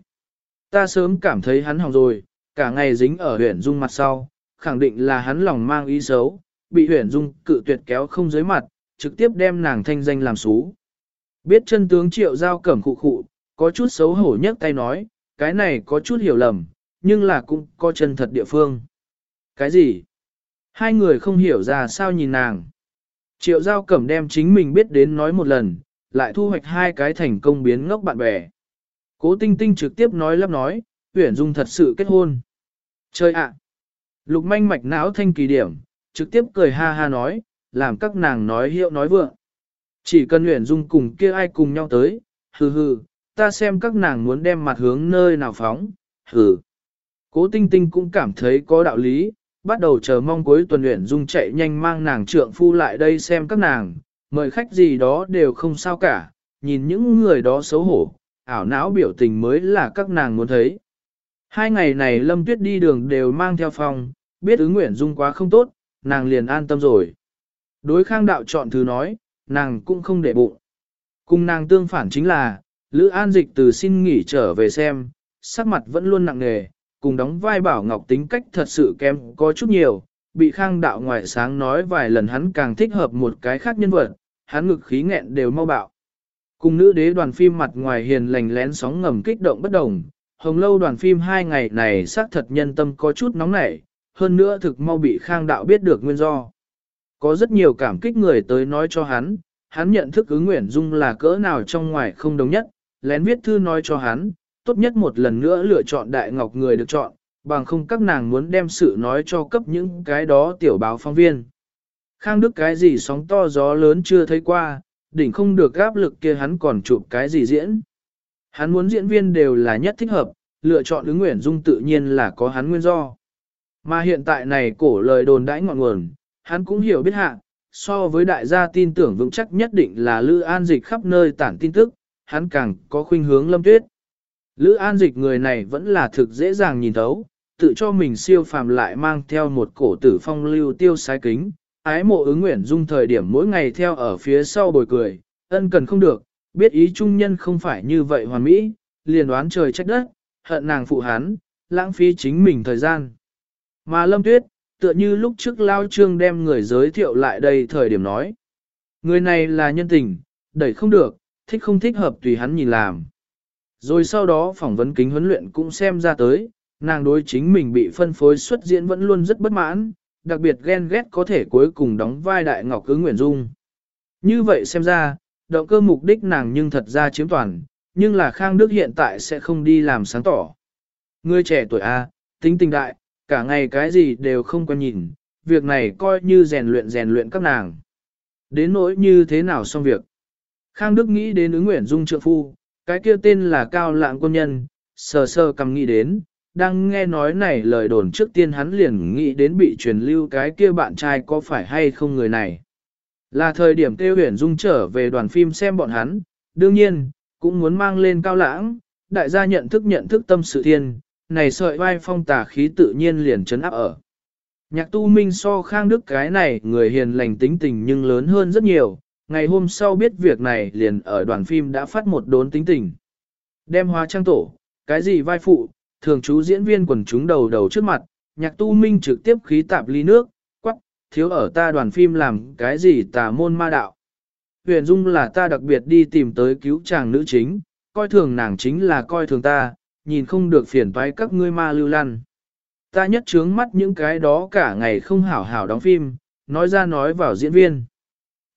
Ta sớm cảm thấy hắn hỏng rồi, cả ngày dính ở huyện dung mặt sau, khẳng định là hắn lòng mang ý xấu, bị huyện dung cự tuyệt kéo không dưới mặt, trực tiếp đem nàng thanh danh làm xú. Biết chân tướng triệu giao cẩm khụ khụ, có chút xấu hổ nhấc tay nói, cái này có chút hiểu lầm, nhưng là cũng có chân thật địa phương. Cái gì? Hai người không hiểu ra sao nhìn nàng. Triệu giao cẩm đem chính mình biết đến nói một lần, lại thu hoạch hai cái thành công biến ngốc bạn bè. Cố Tinh Tinh trực tiếp nói lắp nói, Uyển Dung thật sự kết hôn. Chơi ạ! Lục manh mạch não thanh kỳ điểm, trực tiếp cười ha ha nói, làm các nàng nói hiệu nói vượng. Chỉ cần Uyển Dung cùng kia ai cùng nhau tới, hừ hừ, ta xem các nàng muốn đem mặt hướng nơi nào phóng, hừ. Cố Tinh Tinh cũng cảm thấy có đạo lý, bắt đầu chờ mong cuối tuần Uyển Dung chạy nhanh mang nàng trượng phu lại đây xem các nàng, mời khách gì đó đều không sao cả, nhìn những người đó xấu hổ, ảo não biểu tình mới là các nàng muốn thấy. Hai ngày này Lâm Tuyết đi đường đều mang theo phòng, biết ứng nguyện dung quá không tốt, nàng liền an tâm rồi. Đối khang đạo chọn thứ nói, nàng cũng không để bụng. Cùng nàng tương phản chính là, Lữ An Dịch từ xin nghỉ trở về xem, sắc mặt vẫn luôn nặng nề, cùng đóng vai bảo ngọc tính cách thật sự kém có chút nhiều, bị khang đạo ngoại sáng nói vài lần hắn càng thích hợp một cái khác nhân vật, hắn ngực khí nghẹn đều mau bạo. Cùng nữ đế đoàn phim mặt ngoài hiền lành lén sóng ngầm kích động bất đồng, hồng lâu đoàn phim hai ngày này xác thật nhân tâm có chút nóng nảy, hơn nữa thực mau bị khang đạo biết được nguyên do. Có rất nhiều cảm kích người tới nói cho hắn, hắn nhận thức ứng nguyện dung là cỡ nào trong ngoài không đồng nhất, lén viết thư nói cho hắn, tốt nhất một lần nữa lựa chọn đại ngọc người được chọn, bằng không các nàng muốn đem sự nói cho cấp những cái đó tiểu báo phóng viên. Khang Đức cái gì sóng to gió lớn chưa thấy qua, đỉnh không được áp lực kia hắn còn chụp cái gì diễn. Hắn muốn diễn viên đều là nhất thích hợp, lựa chọn ứng nguyện dung tự nhiên là có hắn nguyên do. Mà hiện tại này cổ lời đồn đãi ngọn nguồn, hắn cũng hiểu biết hạ, so với đại gia tin tưởng vững chắc nhất định là Lữ An Dịch khắp nơi tản tin tức, hắn càng có khuynh hướng lâm tuyết. Lữ An Dịch người này vẫn là thực dễ dàng nhìn thấu, tự cho mình siêu phàm lại mang theo một cổ tử phong lưu tiêu sái kính, ái mộ ứng nguyện dung thời điểm mỗi ngày theo ở phía sau bồi cười, ân cần không được, biết ý trung nhân không phải như vậy hoàn mỹ, liền đoán trời trách đất, hận nàng phụ hắn, lãng phí chính mình thời gian. Mà Lâm Tuyết, tựa như lúc trước Lao Trương đem người giới thiệu lại đây thời điểm nói. Người này là nhân tình, đẩy không được, thích không thích hợp tùy hắn nhìn làm. Rồi sau đó phỏng vấn kính huấn luyện cũng xem ra tới, nàng đối chính mình bị phân phối xuất diễn vẫn luôn rất bất mãn, đặc biệt ghen ghét có thể cuối cùng đóng vai đại ngọc cứ Nguyễn Dung. Như vậy xem ra, động cơ mục đích nàng nhưng thật ra chiếm toàn, nhưng là Khang Đức hiện tại sẽ không đi làm sáng tỏ. Người trẻ tuổi A, tính tình đại, cả ngày cái gì đều không quan nhìn, việc này coi như rèn luyện rèn luyện các nàng. Đến nỗi như thế nào xong việc. Khang Đức nghĩ đến ứng Nguyễn dung trượng phu, cái kia tên là Cao Lạng Quân Nhân, sờ sờ cầm nghĩ đến, đang nghe nói này lời đồn trước tiên hắn liền nghĩ đến bị truyền lưu cái kia bạn trai có phải hay không người này. Là thời điểm tiêu huyền dung trở về đoàn phim xem bọn hắn, đương nhiên, cũng muốn mang lên cao lãng, đại gia nhận thức nhận thức tâm sự thiên, này sợi vai phong tà khí tự nhiên liền chấn áp ở. Nhạc tu minh so khang đức cái này người hiền lành tính tình nhưng lớn hơn rất nhiều, ngày hôm sau biết việc này liền ở đoàn phim đã phát một đốn tính tình. Đem hóa trang tổ, cái gì vai phụ, thường chú diễn viên quần chúng đầu đầu trước mặt, nhạc tu minh trực tiếp khí tạp ly nước, quắc, thiếu ở ta đoàn phim làm cái gì tà môn ma đạo. Huyền Dung là ta đặc biệt đi tìm tới cứu chàng nữ chính, coi thường nàng chính là coi thường ta, nhìn không được phiền toái các ngươi ma lưu lăn. Ta nhất trướng mắt những cái đó cả ngày không hảo hảo đóng phim, nói ra nói vào diễn viên.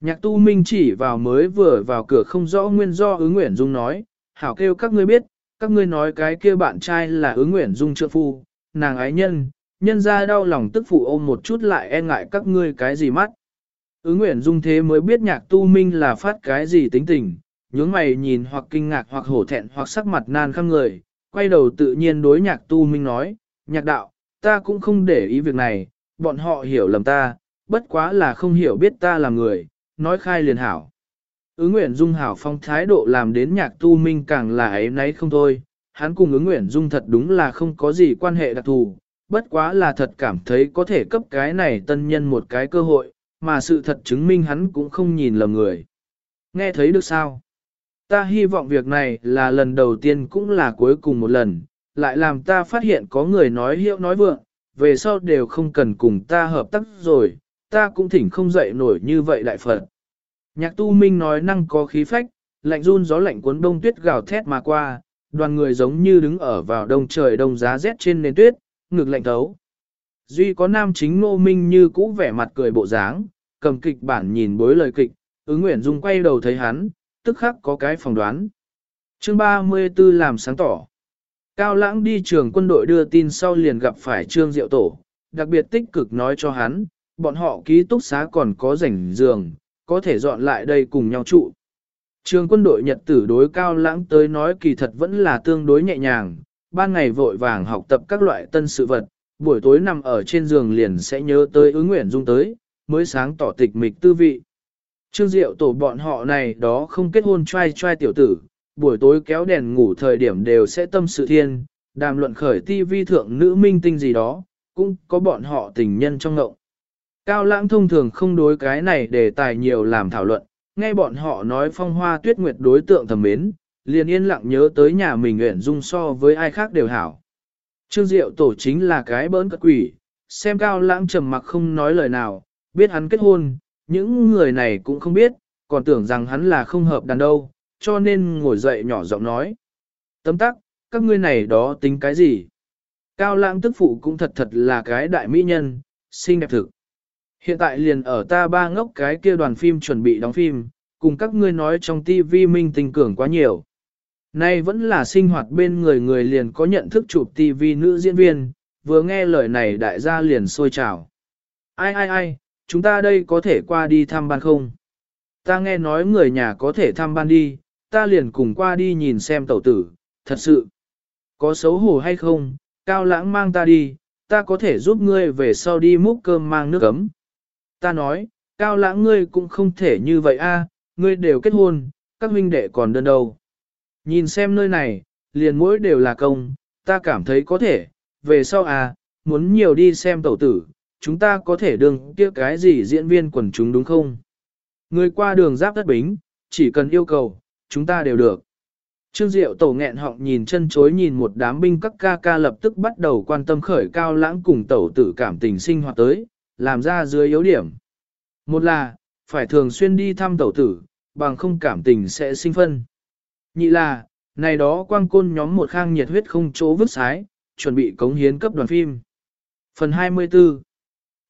Nhạc tu minh chỉ vào mới vừa vào cửa không rõ nguyên do ứng Nguyễn dung nói, hảo kêu các ngươi biết, các ngươi nói cái kia bạn trai là ứng nguyện dung trượng phu, nàng ái nhân, nhân ra đau lòng tức phụ ôm một chút lại e ngại các ngươi cái gì mắt. Ứng nguyện dung thế mới biết nhạc tu minh là phát cái gì tính tình, nhướng mày nhìn hoặc kinh ngạc hoặc hổ thẹn hoặc sắc mặt nan khăm người, quay đầu tự nhiên đối nhạc tu minh nói, nhạc đạo, ta cũng không để ý việc này, bọn họ hiểu lầm ta, bất quá là không hiểu biết ta là người, nói khai liền hảo. Ứng nguyện dung hảo phong thái độ làm đến nhạc tu minh càng là ấy nấy không thôi, hắn cùng ứng nguyện dung thật đúng là không có gì quan hệ đặc thù, bất quá là thật cảm thấy có thể cấp cái này tân nhân một cái cơ hội, mà sự thật chứng minh hắn cũng không nhìn lầm người. Nghe thấy được sao? Ta hy vọng việc này là lần đầu tiên cũng là cuối cùng một lần, lại làm ta phát hiện có người nói hiệu nói vượng, về sau đều không cần cùng ta hợp tác rồi, ta cũng thỉnh không dậy nổi như vậy đại phật. Nhạc tu minh nói năng có khí phách, lạnh run gió lạnh cuốn đông tuyết gào thét mà qua, đoàn người giống như đứng ở vào đông trời đông giá rét trên nền tuyết, ngực lạnh thấu. Duy có nam chính nô minh như cũ vẻ mặt cười bộ dáng, cầm kịch bản nhìn bối lời kịch, ứng nguyện dung quay đầu thấy hắn, tức khắc có cái phỏng đoán. Chương 34 làm sáng tỏ. Cao lãng đi trường quân đội đưa tin sau liền gặp phải Trương Diệu Tổ, đặc biệt tích cực nói cho hắn, bọn họ ký túc xá còn có rảnh giường, có thể dọn lại đây cùng nhau trụ. Trường quân đội nhật tử đối cao lãng tới nói kỳ thật vẫn là tương đối nhẹ nhàng, ban ngày vội vàng học tập các loại tân sự vật, buổi tối nằm ở trên giường liền sẽ nhớ tới ứng nguyện dung tới, mới sáng tỏ tịch mịch tư vị. Trương Diệu tổ bọn họ này đó không kết hôn trai trai tiểu tử, buổi tối kéo đèn ngủ thời điểm đều sẽ tâm sự thiên, đàm luận khởi ti vi thượng nữ minh tinh gì đó, cũng có bọn họ tình nhân trong ngộng. Cao lãng thông thường không đối cái này để tài nhiều làm thảo luận, nghe bọn họ nói phong hoa tuyết nguyệt đối tượng thầm mến, liền yên lặng nhớ tới nhà mình nguyện dung so với ai khác đều hảo. Trương Diệu tổ chính là cái bỡn cất quỷ, xem cao lãng trầm mặc không nói lời nào, biết hắn kết hôn, những người này cũng không biết, còn tưởng rằng hắn là không hợp đàn đâu, cho nên ngồi dậy nhỏ giọng nói. Tấm tắc, các ngươi này đó tính cái gì? Cao lãng tức phụ cũng thật thật là cái đại mỹ nhân, xinh đẹp thực. Hiện tại liền ở ta ba ngốc cái kia đoàn phim chuẩn bị đóng phim, cùng các ngươi nói trong tivi minh tình cường quá nhiều. Nay vẫn là sinh hoạt bên người người liền có nhận thức chụp tivi nữ diễn viên, vừa nghe lời này đại gia liền sôi trào. Ai ai ai, chúng ta đây có thể qua đi thăm ban không? Ta nghe nói người nhà có thể thăm ban đi, ta liền cùng qua đi nhìn xem tẩu tử, thật sự. Có xấu hổ hay không, cao lãng mang ta đi, ta có thể giúp ngươi về sau đi múc cơm mang nước ấm. Ta nói, cao lãng ngươi cũng không thể như vậy a, ngươi đều kết hôn, các huynh đệ còn đơn đâu. Nhìn xem nơi này, liền mỗi đều là công, ta cảm thấy có thể, về sau à, muốn nhiều đi xem tẩu tử, chúng ta có thể đừng kia cái gì diễn viên quần chúng đúng không? Người qua đường giáp đất bính, chỉ cần yêu cầu, chúng ta đều được. Trương Diệu tổ nghẹn họng nhìn chân chối nhìn một đám binh các ca ca lập tức bắt đầu quan tâm khởi cao lãng cùng tẩu tử cảm tình sinh hoạt tới, làm ra dưới yếu điểm. Một là, phải thường xuyên đi thăm tẩu tử, bằng không cảm tình sẽ sinh phân. Nhị là, này đó quang côn nhóm một khang nhiệt huyết không chỗ vứt sái, chuẩn bị cống hiến cấp đoàn phim. Phần 24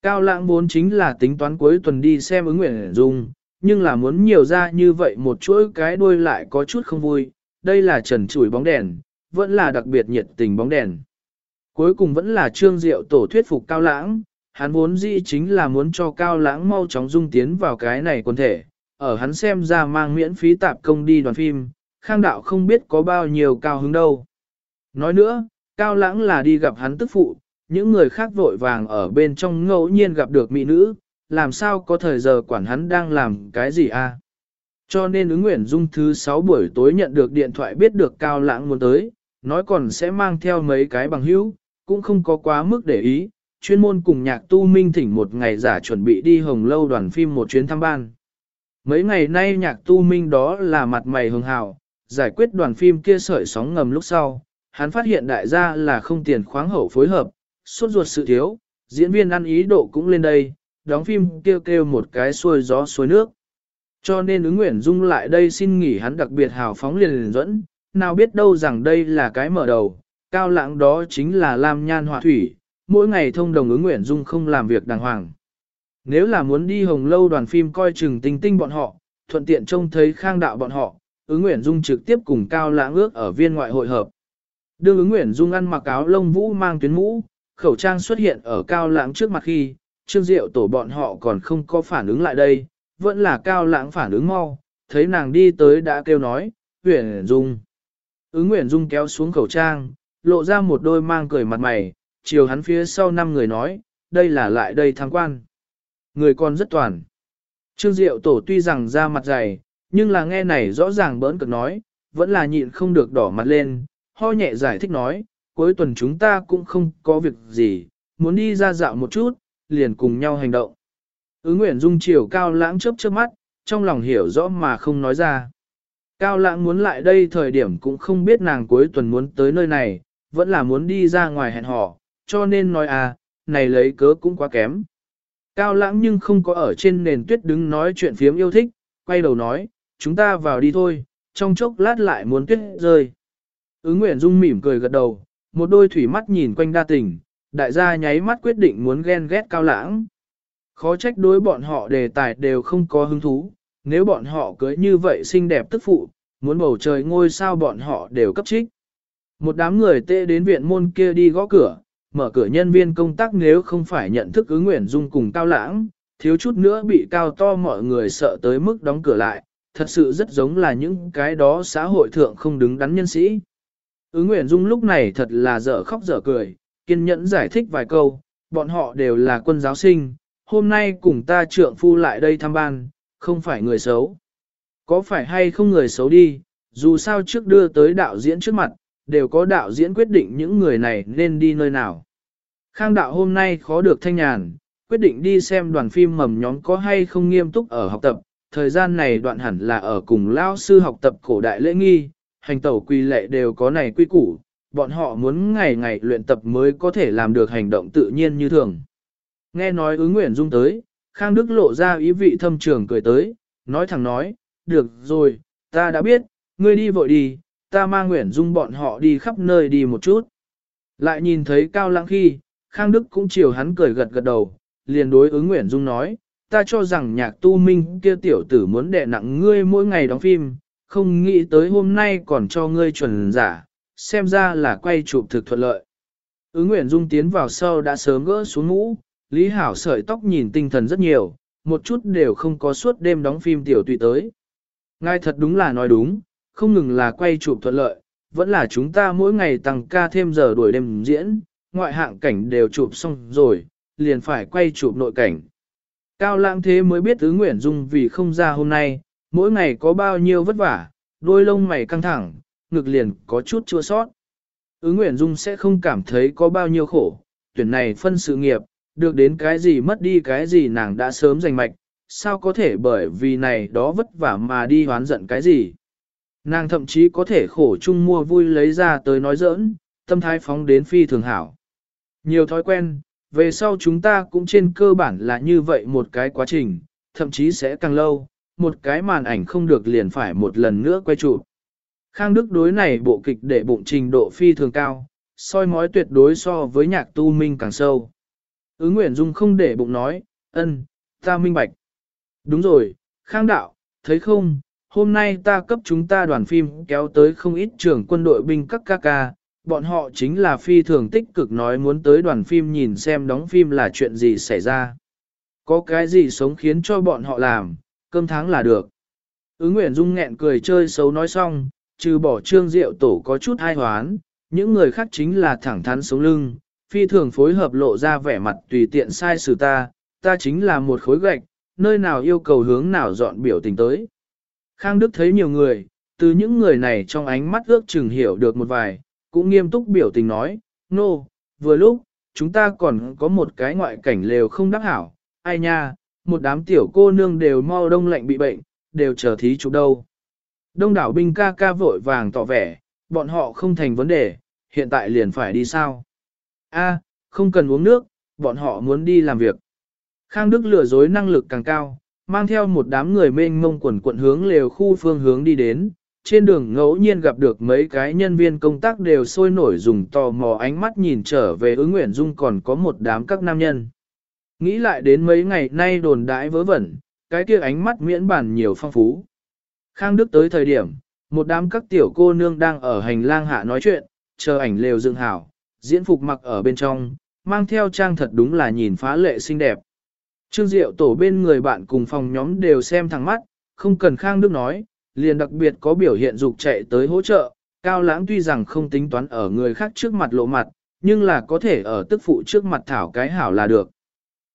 Cao lãng vốn chính là tính toán cuối tuần đi xem ứng nguyện dung, nhưng là muốn nhiều ra như vậy một chuỗi cái đuôi lại có chút không vui, đây là trần chủi bóng đèn, vẫn là đặc biệt nhiệt tình bóng đèn. Cuối cùng vẫn là trương diệu tổ thuyết phục cao lãng, hắn vốn dĩ chính là muốn cho cao lãng mau chóng dung tiến vào cái này quân thể, ở hắn xem ra mang miễn phí tạp công đi đoàn phim, khang đạo không biết có bao nhiêu cao hứng đâu. Nói nữa, cao lãng là đi gặp hắn tức phụ, những người khác vội vàng ở bên trong ngẫu nhiên gặp được mỹ nữ, làm sao có thời giờ quản hắn đang làm cái gì a? À? Cho nên ứng nguyện dung thứ 6 buổi tối nhận được điện thoại biết được cao lãng muốn tới, nói còn sẽ mang theo mấy cái bằng hữu, cũng không có quá mức để ý, chuyên môn cùng nhạc tu minh thỉnh một ngày giả chuẩn bị đi hồng lâu đoàn phim một chuyến thăm ban. Mấy ngày nay nhạc tu minh đó là mặt mày hường hào, giải quyết đoàn phim kia sợi sóng ngầm lúc sau, hắn phát hiện đại gia là không tiền khoáng hậu phối hợp, suốt ruột sự thiếu, diễn viên ăn ý độ cũng lên đây, đóng phim kêu kêu một cái xuôi gió xuôi nước. Cho nên ứng nguyện dung lại đây xin nghỉ hắn đặc biệt hào phóng liền liền dẫn, nào biết đâu rằng đây là cái mở đầu, cao lãng đó chính là Lam Nhan Họa Thủy, mỗi ngày thông đồng ứng nguyện dung không làm việc đàng hoàng. Nếu là muốn đi hồng lâu đoàn phim coi chừng tinh tinh bọn họ, thuận tiện trông thấy khang đạo bọn họ, ứng nguyện dung trực tiếp cùng cao lãng ước ở viên ngoại hội hợp. Đương ứng nguyện dung ăn mặc áo lông vũ mang tuyến mũ, khẩu trang xuất hiện ở cao lãng trước mặt khi, trương diệu tổ bọn họ còn không có phản ứng lại đây, vẫn là cao lãng phản ứng mau, thấy nàng đi tới đã kêu nói, Nguyễn Dung. Ứng Nguyễn Dung kéo xuống khẩu trang, lộ ra một đôi mang cười mặt mày, chiều hắn phía sau năm người nói, đây là lại đây tham quan. Người con rất toàn. Trương Diệu Tổ tuy rằng ra mặt dày, nhưng là nghe này rõ ràng bỡn cực nói, vẫn là nhịn không được đỏ mặt lên, ho nhẹ giải thích nói, cuối tuần chúng ta cũng không có việc gì, muốn đi ra dạo một chút, liền cùng nhau hành động. Ứ Nguyễn Dung chiều Cao Lãng chớp chớp mắt, trong lòng hiểu rõ mà không nói ra. Cao Lãng muốn lại đây thời điểm cũng không biết nàng cuối tuần muốn tới nơi này, vẫn là muốn đi ra ngoài hẹn hò, cho nên nói à, này lấy cớ cũng quá kém. Cao Lãng nhưng không có ở trên nền tuyết đứng nói chuyện phiếm yêu thích, quay đầu nói, chúng ta vào đi thôi, trong chốc lát lại muốn tuyết rơi. ứng Nguyễn Dung mỉm cười gật đầu, một đôi thủy mắt nhìn quanh đa tình, đại gia nháy mắt quyết định muốn ghen ghét Cao Lãng. Khó trách đối bọn họ đề tài đều không có hứng thú, nếu bọn họ cưới như vậy xinh đẹp tức phụ, muốn bầu trời ngôi sao bọn họ đều cấp trích. Một đám người tê đến viện môn kia đi gõ cửa, mở cửa nhân viên công tác nếu không phải nhận thức ứng nguyện dung cùng cao lãng, thiếu chút nữa bị cao to mọi người sợ tới mức đóng cửa lại, thật sự rất giống là những cái đó xã hội thượng không đứng đắn nhân sĩ. Ứng nguyện Dung lúc này thật là dở khóc dở cười, kiên nhẫn giải thích vài câu, bọn họ đều là quân giáo sinh, hôm nay cùng ta trượng phu lại đây thăm ban, không phải người xấu. Có phải hay không người xấu đi, dù sao trước đưa tới đạo diễn trước mặt, đều có đạo diễn quyết định những người này nên đi nơi nào. Khang đạo hôm nay khó được thanh nhàn, quyết định đi xem đoàn phim mầm nhóm có hay không nghiêm túc ở học tập, thời gian này đoạn hẳn là ở cùng lao sư học tập cổ đại lễ nghi, hành tẩu quy lệ đều có này quy củ, bọn họ muốn ngày ngày luyện tập mới có thể làm được hành động tự nhiên như thường. Nghe nói ứng nguyện dung tới, Khang Đức lộ ra ý vị thâm trường cười tới, nói thẳng nói, được rồi, ta đã biết, ngươi đi vội đi, ta mang nguyện dung bọn họ đi khắp nơi đi một chút. Lại nhìn thấy Cao Lãng khi, Khang Đức cũng chiều hắn cười gật gật đầu, liền đối ứng nguyện dung nói, ta cho rằng nhạc tu minh kia tiểu tử muốn đè nặng ngươi mỗi ngày đóng phim, không nghĩ tới hôm nay còn cho ngươi chuẩn giả, xem ra là quay chụp thực thuận lợi. Ứng Nguyễn Dung tiến vào sau đã sớm gỡ xuống mũ, Lý Hảo sợi tóc nhìn tinh thần rất nhiều, một chút đều không có suốt đêm đóng phim tiểu tùy tới. Ngài thật đúng là nói đúng, không ngừng là quay chụp thuận lợi, vẫn là chúng ta mỗi ngày tăng ca thêm giờ đuổi đêm diễn, ngoại hạng cảnh đều chụp xong rồi, liền phải quay chụp nội cảnh. Cao lãng thế mới biết tứ Nguyễn Dung vì không ra hôm nay, mỗi ngày có bao nhiêu vất vả, đôi lông mày căng thẳng, ngực liền có chút chua sót. Ứ Nguyễn Dung sẽ không cảm thấy có bao nhiêu khổ, tuyển này phân sự nghiệp, được đến cái gì mất đi cái gì nàng đã sớm giành mạch, sao có thể bởi vì này đó vất vả mà đi hoán giận cái gì. Nàng thậm chí có thể khổ chung mua vui lấy ra tới nói giỡn, tâm thái phóng đến phi thường hảo. Nhiều thói quen, về sau chúng ta cũng trên cơ bản là như vậy một cái quá trình, thậm chí sẽ càng lâu, một cái màn ảnh không được liền phải một lần nữa quay trụ. Khang Đức đối này bộ kịch để bụng trình độ phi thường cao, soi mói tuyệt đối so với nhạc tu minh càng sâu. Ứng Nguyễn Dung không để bụng nói, ân, ta minh bạch. Đúng rồi, Khang Đạo, thấy không, hôm nay ta cấp chúng ta đoàn phim kéo tới không ít trưởng quân đội binh các ca ca, bọn họ chính là phi thường tích cực nói muốn tới đoàn phim nhìn xem đóng phim là chuyện gì xảy ra. Có cái gì sống khiến cho bọn họ làm, cơm tháng là được. Ứng Nguyễn Dung nghẹn cười chơi xấu nói xong, trừ bỏ trương rượu tổ có chút hai hoán, những người khác chính là thẳng thắn sống lưng, phi thường phối hợp lộ ra vẻ mặt tùy tiện sai sự ta, ta chính là một khối gạch, nơi nào yêu cầu hướng nào dọn biểu tình tới. Khang Đức thấy nhiều người, từ những người này trong ánh mắt ước chừng hiểu được một vài, cũng nghiêm túc biểu tình nói, nô, no, vừa lúc, chúng ta còn có một cái ngoại cảnh lều không đắc hảo, ai nha, một đám tiểu cô nương đều mau đông lạnh bị bệnh, đều chờ thí chụp đâu. Đông đảo binh ca ca vội vàng tỏ vẻ, bọn họ không thành vấn đề, hiện tại liền phải đi sao. A, không cần uống nước, bọn họ muốn đi làm việc. Khang Đức lừa dối năng lực càng cao, mang theo một đám người mênh mông quần quận hướng lều khu phương hướng đi đến, trên đường ngẫu nhiên gặp được mấy cái nhân viên công tác đều sôi nổi dùng tò mò ánh mắt nhìn trở về ứng nguyện dung còn có một đám các nam nhân. Nghĩ lại đến mấy ngày nay đồn đãi vớ vẩn, cái kia ánh mắt miễn bản nhiều phong phú. Khang Đức tới thời điểm, một đám các tiểu cô nương đang ở hành lang hạ nói chuyện, chờ ảnh lều dựng hảo, diễn phục mặc ở bên trong, mang theo trang thật đúng là nhìn phá lệ xinh đẹp. Trương Diệu tổ bên người bạn cùng phòng nhóm đều xem thẳng mắt, không cần Khang Đức nói, liền đặc biệt có biểu hiện dục chạy tới hỗ trợ, Cao Lãng tuy rằng không tính toán ở người khác trước mặt lộ mặt, nhưng là có thể ở tức phụ trước mặt thảo cái hảo là được.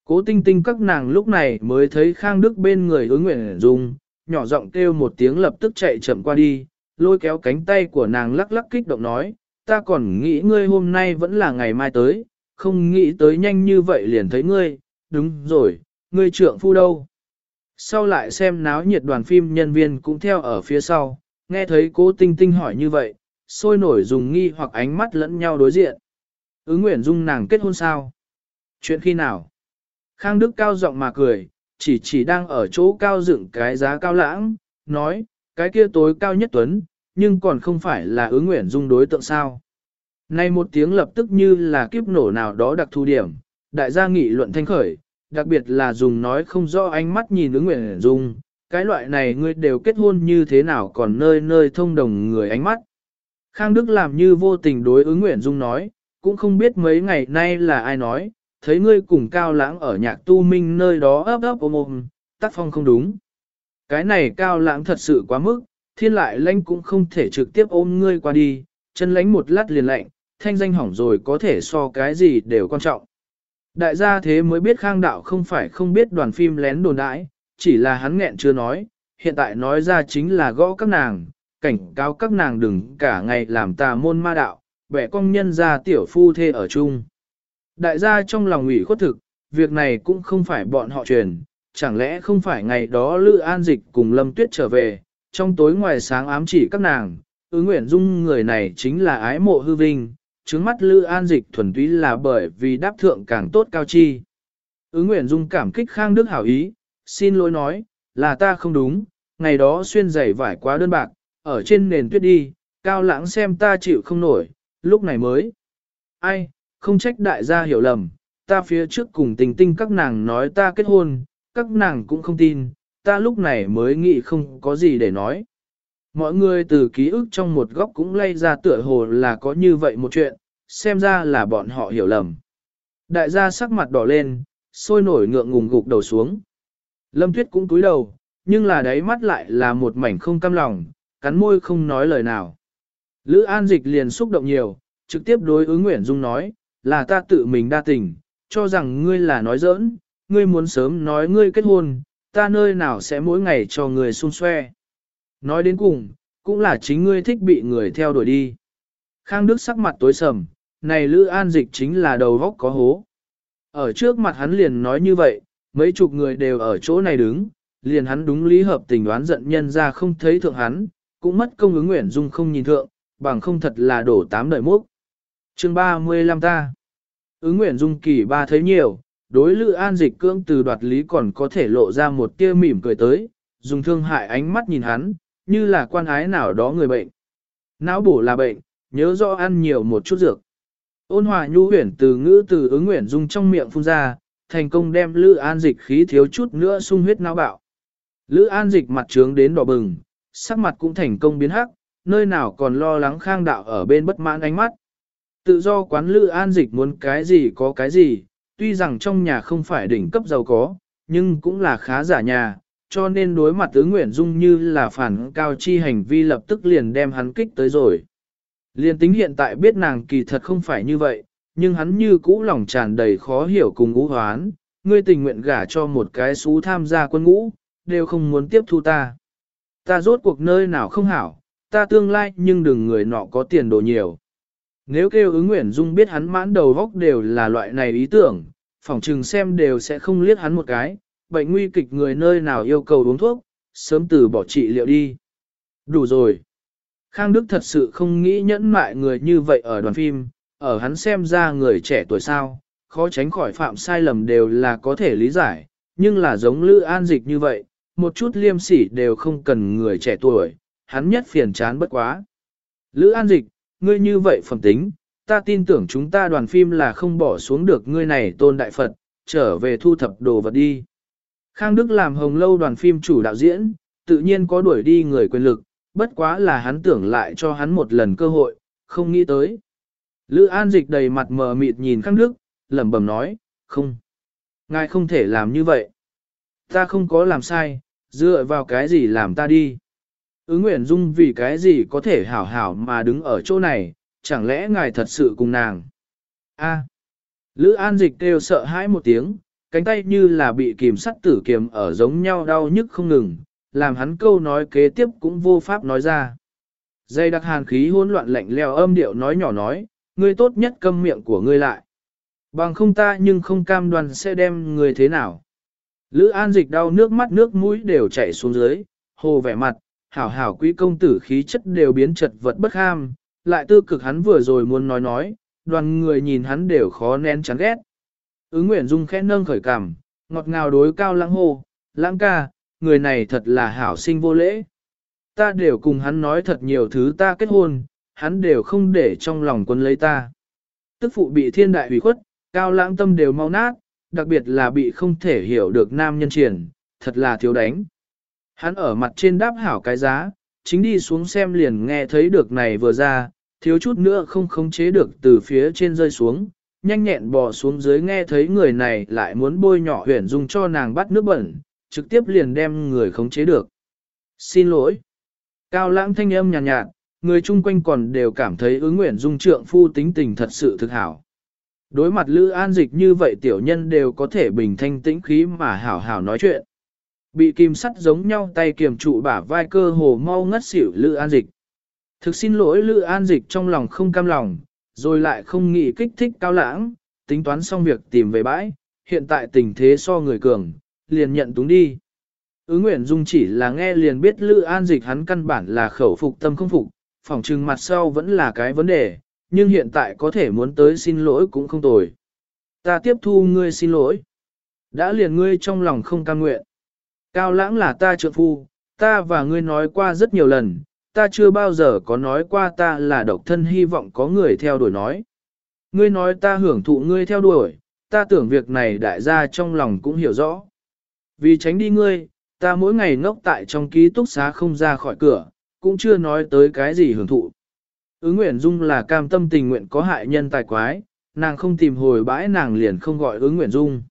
Cố tinh tinh các nàng lúc này mới thấy Khang Đức bên người ứng nguyện dung, nhỏ giọng kêu một tiếng lập tức chạy chậm qua đi, lôi kéo cánh tay của nàng lắc lắc kích động nói, ta còn nghĩ ngươi hôm nay vẫn là ngày mai tới, không nghĩ tới nhanh như vậy liền thấy ngươi, đúng rồi, ngươi trượng phu đâu. Sau lại xem náo nhiệt đoàn phim nhân viên cũng theo ở phía sau, nghe thấy cố tinh tinh hỏi như vậy, sôi nổi dùng nghi hoặc ánh mắt lẫn nhau đối diện. Ứng Nguyễn dung nàng kết hôn sao? Chuyện khi nào? Khang Đức cao giọng mà cười, chỉ chỉ đang ở chỗ cao dựng cái giá cao lãng, nói, cái kia tối cao nhất tuấn, nhưng còn không phải là ứng nguyện dung đối tượng sao. Nay một tiếng lập tức như là kiếp nổ nào đó đặc thu điểm, đại gia nghị luận thanh khởi, đặc biệt là dùng nói không rõ ánh mắt nhìn ứng nguyện dung, cái loại này ngươi đều kết hôn như thế nào còn nơi nơi thông đồng người ánh mắt. Khang Đức làm như vô tình đối ứng Nguyễn Dung nói, cũng không biết mấy ngày nay là ai nói, thấy ngươi cùng cao lãng ở nhạc tu minh nơi đó ấp ấp ôm ôm, tác phong không đúng. Cái này cao lãng thật sự quá mức, thiên lại lãnh cũng không thể trực tiếp ôm ngươi qua đi, chân lãnh một lát liền lạnh, thanh danh hỏng rồi có thể so cái gì đều quan trọng. Đại gia thế mới biết khang đạo không phải không biết đoàn phim lén đồn đãi, chỉ là hắn nghẹn chưa nói, hiện tại nói ra chính là gõ các nàng, cảnh cáo các nàng đừng cả ngày làm tà môn ma đạo, bẻ công nhân ra tiểu phu thê ở chung. Đại gia trong lòng ủy khuất thực, việc này cũng không phải bọn họ truyền, chẳng lẽ không phải ngày đó Lữ An Dịch cùng Lâm Tuyết trở về, trong tối ngoài sáng ám chỉ các nàng, ứng nguyện dung người này chính là ái mộ hư vinh, trứng mắt Lữ An Dịch thuần túy là bởi vì đáp thượng càng tốt cao chi. Ứng nguyện dung cảm kích Khang Đức hảo ý, xin lỗi nói, là ta không đúng, ngày đó xuyên giày vải quá đơn bạc, ở trên nền tuyết đi, cao lãng xem ta chịu không nổi, lúc này mới. Ai, không trách đại gia hiểu lầm, ta phía trước cùng tình tinh các nàng nói ta kết hôn, các nàng cũng không tin, ta lúc này mới nghĩ không có gì để nói. Mọi người từ ký ức trong một góc cũng lay ra tựa hồ là có như vậy một chuyện, xem ra là bọn họ hiểu lầm. Đại gia sắc mặt đỏ lên, sôi nổi ngượng ngùng gục đầu xuống. Lâm Tuyết cũng cúi đầu, nhưng là đáy mắt lại là một mảnh không cam lòng, cắn môi không nói lời nào. Lữ An Dịch liền xúc động nhiều, trực tiếp đối ứng Nguyễn Dung nói, là ta tự mình đa tình, cho rằng ngươi là nói giỡn, ngươi muốn sớm nói ngươi kết hôn, ta nơi nào sẽ mỗi ngày cho người xung xoe. Nói đến cùng, cũng là chính ngươi thích bị người theo đuổi đi. Khang Đức sắc mặt tối sầm, này Lữ An Dịch chính là đầu góc có hố. Ở trước mặt hắn liền nói như vậy, mấy chục người đều ở chỗ này đứng, liền hắn đúng lý hợp tình đoán giận nhân ra không thấy thượng hắn, cũng mất công ứng nguyện dung không nhìn thượng, bằng không thật là đổ tám đời mốc. chương 35 ta. Ứng nguyện dung kỳ ba thấy nhiều, đối lữ an dịch cưỡng từ đoạt lý còn có thể lộ ra một tia mỉm cười tới, dùng thương hại ánh mắt nhìn hắn, như là quan ái nào đó người bệnh. Não bổ là bệnh, nhớ rõ ăn nhiều một chút dược. Ôn hòa nhu huyển từ ngữ từ ứng nguyện dung trong miệng phun ra, thành công đem Lữ An Dịch khí thiếu chút nữa sung huyết não bạo. Lữ An Dịch mặt trướng đến đỏ bừng, sắc mặt cũng thành công biến hắc, nơi nào còn lo lắng khang đạo ở bên bất mãn ánh mắt. Tự do quán Lữ An Dịch muốn cái gì có cái gì, tuy rằng trong nhà không phải đỉnh cấp giàu có, nhưng cũng là khá giả nhà, cho nên đối mặt ứng nguyện dung như là phản cao chi hành vi lập tức liền đem hắn kích tới rồi. Liên tính hiện tại biết nàng kỳ thật không phải như vậy, nhưng hắn như cũ lòng tràn đầy khó hiểu cùng ngũ hoán, ngươi tình nguyện gả cho một cái xú tham gia quân ngũ, đều không muốn tiếp thu ta. Ta rốt cuộc nơi nào không hảo, ta tương lai nhưng đừng người nọ có tiền đồ nhiều. Nếu kêu ứng nguyện dung biết hắn mãn đầu góc đều là loại này ý tưởng, phỏng trừng xem đều sẽ không liếc hắn một cái, bệnh nguy kịch người nơi nào yêu cầu uống thuốc, sớm từ bỏ trị liệu đi. Đủ rồi. Khang Đức thật sự không nghĩ nhẫn mại người như vậy ở đoàn phim, ở hắn xem ra người trẻ tuổi sao, khó tránh khỏi phạm sai lầm đều là có thể lý giải, nhưng là giống Lữ An Dịch như vậy, một chút liêm sỉ đều không cần người trẻ tuổi, hắn nhất phiền chán bất quá. Lữ An Dịch, ngươi như vậy phẩm tính, ta tin tưởng chúng ta đoàn phim là không bỏ xuống được ngươi này tôn đại Phật, trở về thu thập đồ vật đi. Khang Đức làm hồng lâu đoàn phim chủ đạo diễn, tự nhiên có đuổi đi người quyền lực, bất quá là hắn tưởng lại cho hắn một lần cơ hội, không nghĩ tới. Lữ An Dịch đầy mặt mờ mịt nhìn Khang Đức, lẩm bẩm nói, không. Ngài không thể làm như vậy. Ta không có làm sai, dựa vào cái gì làm ta đi. Ứng Nguyễn Dung vì cái gì có thể hảo hảo mà đứng ở chỗ này, chẳng lẽ ngài thật sự cùng nàng. A. Lữ An Dịch kêu sợ hãi một tiếng, cánh tay như là bị kìm sắt tử kiềm ở giống nhau đau nhức không ngừng, làm hắn câu nói kế tiếp cũng vô pháp nói ra. Dây đặc hàn khí hỗn loạn lạnh leo âm điệu nói nhỏ nói, ngươi tốt nhất câm miệng của ngươi lại. Bằng không ta nhưng không cam đoan sẽ đem ngươi thế nào. Lữ an dịch đau nước mắt nước mũi đều chảy xuống dưới, hồ vẻ mặt, hảo hảo quý công tử khí chất đều biến chật vật bất ham, lại tư cực hắn vừa rồi muốn nói nói, đoàn người nhìn hắn đều khó nén chán ghét. Ứng Nguyễn Dung khẽ nâng khởi cằm, ngọt ngào đối cao lãng hô, lãng ca, người này thật là hảo sinh vô lễ. Ta đều cùng hắn nói thật nhiều thứ ta kết hôn, hắn đều không để trong lòng quân lấy ta. Tức phụ bị thiên đại hủy khuất, cao lãng tâm đều mau nát, đặc biệt là bị không thể hiểu được nam nhân triển, thật là thiếu đánh. Hắn ở mặt trên đáp hảo cái giá, chính đi xuống xem liền nghe thấy được này vừa ra, thiếu chút nữa không khống chế được từ phía trên rơi xuống, nhanh nhẹn bò xuống dưới nghe thấy người này lại muốn bôi nhỏ huyền dung cho nàng bắt nước bẩn, trực tiếp liền đem người khống chế được. Xin lỗi. Cao lãng thanh âm nhàn nhạt, nhạt, người chung quanh còn đều cảm thấy ứng nguyện dung trượng phu tính tình thật sự thực hảo. Đối mặt Lữ An Dịch như vậy tiểu nhân đều có thể bình thanh tĩnh khí mà hảo hảo nói chuyện. Bị kim sắt giống nhau tay kiềm trụ bả vai cơ hồ mau ngất xỉu Lữ An Dịch. Thực xin lỗi Lữ An Dịch trong lòng không cam lòng, rồi lại không nghĩ kích thích cao lãng, tính toán xong việc tìm về bãi, hiện tại tình thế so người cường, liền nhận túng đi. Ứ Nguyễn Dung chỉ là nghe liền biết Lữ An Dịch hắn căn bản là khẩu phục tâm không phục, phòng trừng mặt sau vẫn là cái vấn đề, nhưng hiện tại có thể muốn tới xin lỗi cũng không tồi. Ta tiếp thu ngươi xin lỗi. Đã liền ngươi trong lòng không cam nguyện. Cao lãng là ta trượng phu, ta và ngươi nói qua rất nhiều lần, ta chưa bao giờ có nói qua ta là độc thân hy vọng có người theo đuổi nói. Ngươi nói ta hưởng thụ ngươi theo đuổi, ta tưởng việc này đại gia trong lòng cũng hiểu rõ. Vì tránh đi ngươi, ta mỗi ngày ngốc tại trong ký túc xá không ra khỏi cửa, cũng chưa nói tới cái gì hưởng thụ. Ứng Nguyễn Dung là cam tâm tình nguyện có hại nhân tài quái, nàng không tìm hồi bãi nàng liền không gọi ứng Nguyễn Dung.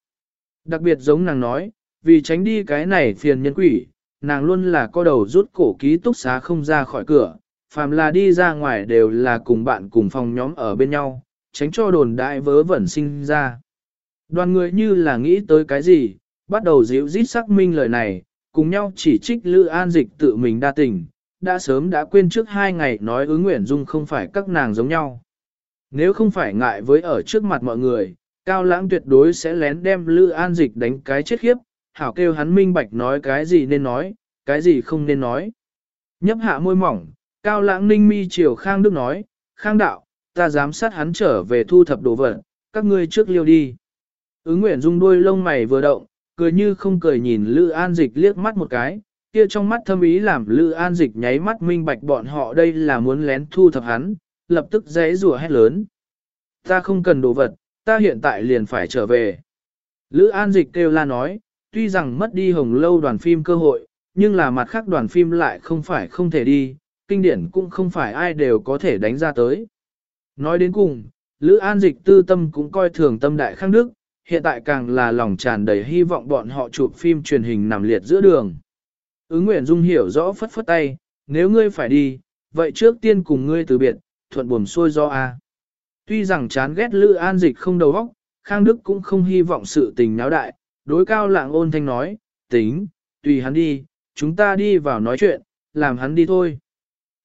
Đặc biệt giống nàng nói, vì tránh đi cái này phiền nhân quỷ, nàng luôn là co đầu rút cổ ký túc xá không ra khỏi cửa, phàm là đi ra ngoài đều là cùng bạn cùng phòng nhóm ở bên nhau, tránh cho đồn đại vớ vẩn sinh ra. Đoàn người như là nghĩ tới cái gì, bắt đầu dịu rít xác minh lời này, cùng nhau chỉ trích Lữ An Dịch tự mình đa tình, đã sớm đã quên trước hai ngày nói ứng nguyện dung không phải các nàng giống nhau. Nếu không phải ngại với ở trước mặt mọi người, Cao Lãng tuyệt đối sẽ lén đem Lữ An Dịch đánh cái chết khiếp, hảo kêu hắn minh bạch nói cái gì nên nói, cái gì không nên nói. Nhấp hạ môi mỏng, Cao Lãng ninh mi chiều Khang Đức nói, Khang Đạo, ta giám sát hắn trở về thu thập đồ vật, các ngươi trước liêu đi. Ứng Nguyễn Dung đuôi lông mày vừa động, cười như không cười nhìn Lữ An Dịch liếc mắt một cái, kia trong mắt thâm ý làm Lữ An Dịch nháy mắt minh bạch bọn họ đây là muốn lén thu thập hắn, lập tức dãy rùa hét lớn. Ta không cần đồ vật, ta hiện tại liền phải trở về. Lữ An Dịch kêu la nói, tuy rằng mất đi hồng lâu đoàn phim cơ hội, nhưng là mặt khác đoàn phim lại không phải không thể đi, kinh điển cũng không phải ai đều có thể đánh ra tới. Nói đến cùng, Lữ An Dịch tư tâm cũng coi thường tâm đại khang đức, hiện tại càng là lòng tràn đầy hy vọng bọn họ chụp phim truyền hình nằm liệt giữa đường. Ứng Nguyễn Dung hiểu rõ phất phất tay, nếu ngươi phải đi, vậy trước tiên cùng ngươi từ biệt, thuận buồm xuôi do a. Tuy rằng chán ghét Lữ An Dịch không đầu óc, Khang Đức cũng không hy vọng sự tình náo đại, đối cao lạng ôn thanh nói, tính, tùy hắn đi, chúng ta đi vào nói chuyện, làm hắn đi thôi.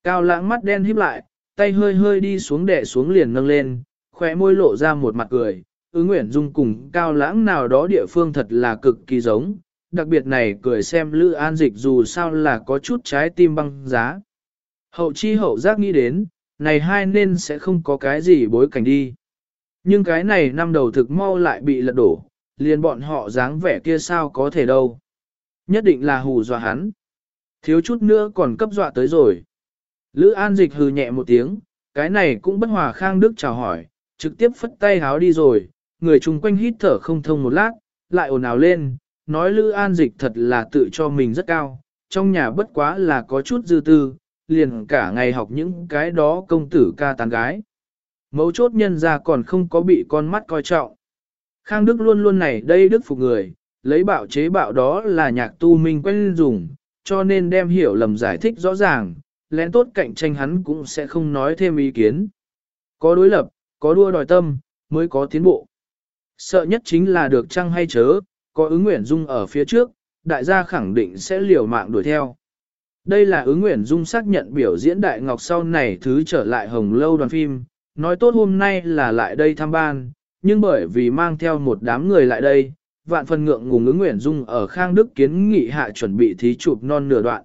Cao lãng mắt đen híp lại, tay hơi hơi đi xuống đẻ xuống liền nâng lên, khóe môi lộ ra một mặt cười, ứng nguyện dung cùng cao lãng nào đó địa phương thật là cực kỳ giống, đặc biệt này cười xem Lữ An Dịch dù sao là có chút trái tim băng giá. Hậu chi hậu giác nghĩ đến, này hai nên sẽ không có cái gì bối cảnh đi. Nhưng cái này năm đầu thực mau lại bị lật đổ, liền bọn họ dáng vẻ kia sao có thể đâu. Nhất định là hù dọa hắn. Thiếu chút nữa còn cấp dọa tới rồi. Lữ An Dịch hừ nhẹ một tiếng, cái này cũng bất hòa Khang Đức chào hỏi, trực tiếp phất tay háo đi rồi, người chung quanh hít thở không thông một lát, lại ồn ào lên, nói Lữ An Dịch thật là tự cho mình rất cao, trong nhà bất quá là có chút dư tư, liền cả ngày học những cái đó công tử ca tán gái. Mấu chốt nhân ra còn không có bị con mắt coi trọng. Khang Đức luôn luôn này đây đức phục người, lấy bạo chế bạo đó là nhạc tu minh quen dùng, cho nên đem hiểu lầm giải thích rõ ràng, lén tốt cạnh tranh hắn cũng sẽ không nói thêm ý kiến. Có đối lập, có đua đòi tâm, mới có tiến bộ. Sợ nhất chính là được trăng hay chớ, có ứng nguyện dung ở phía trước, đại gia khẳng định sẽ liều mạng đuổi theo. Đây là ứng nguyện dung xác nhận biểu diễn Đại Ngọc sau này thứ trở lại hồng lâu đoàn phim, nói tốt hôm nay là lại đây thăm ban, nhưng bởi vì mang theo một đám người lại đây, vạn phần ngượng ngùng ứng nguyện dung ở Khang Đức kiến nghị hạ chuẩn bị thí chụp non nửa đoạn.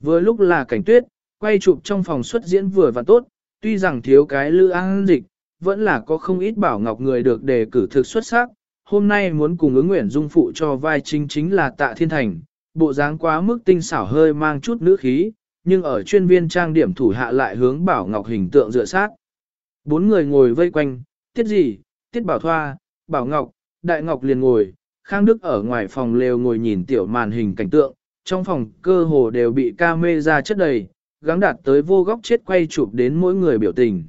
Vừa lúc là cảnh tuyết, quay chụp trong phòng xuất diễn vừa và tốt, tuy rằng thiếu cái lư an dịch, vẫn là có không ít bảo ngọc người được đề cử thực xuất sắc. Hôm nay muốn cùng ứng nguyện dung phụ cho vai chính chính là tạ thiên thành, bộ dáng quá mức tinh xảo hơi mang chút nữ khí, nhưng ở chuyên viên trang điểm thủ hạ lại hướng bảo ngọc hình tượng dựa sát. Bốn người ngồi vây quanh, tiết gì, tiết bảo thoa, bảo ngọc, đại ngọc liền ngồi, khang đức ở ngoài phòng lều ngồi nhìn tiểu màn hình cảnh tượng, trong phòng cơ hồ đều bị camera chất đầy, gắng đạt tới vô góc chết quay chụp đến mỗi người biểu tình.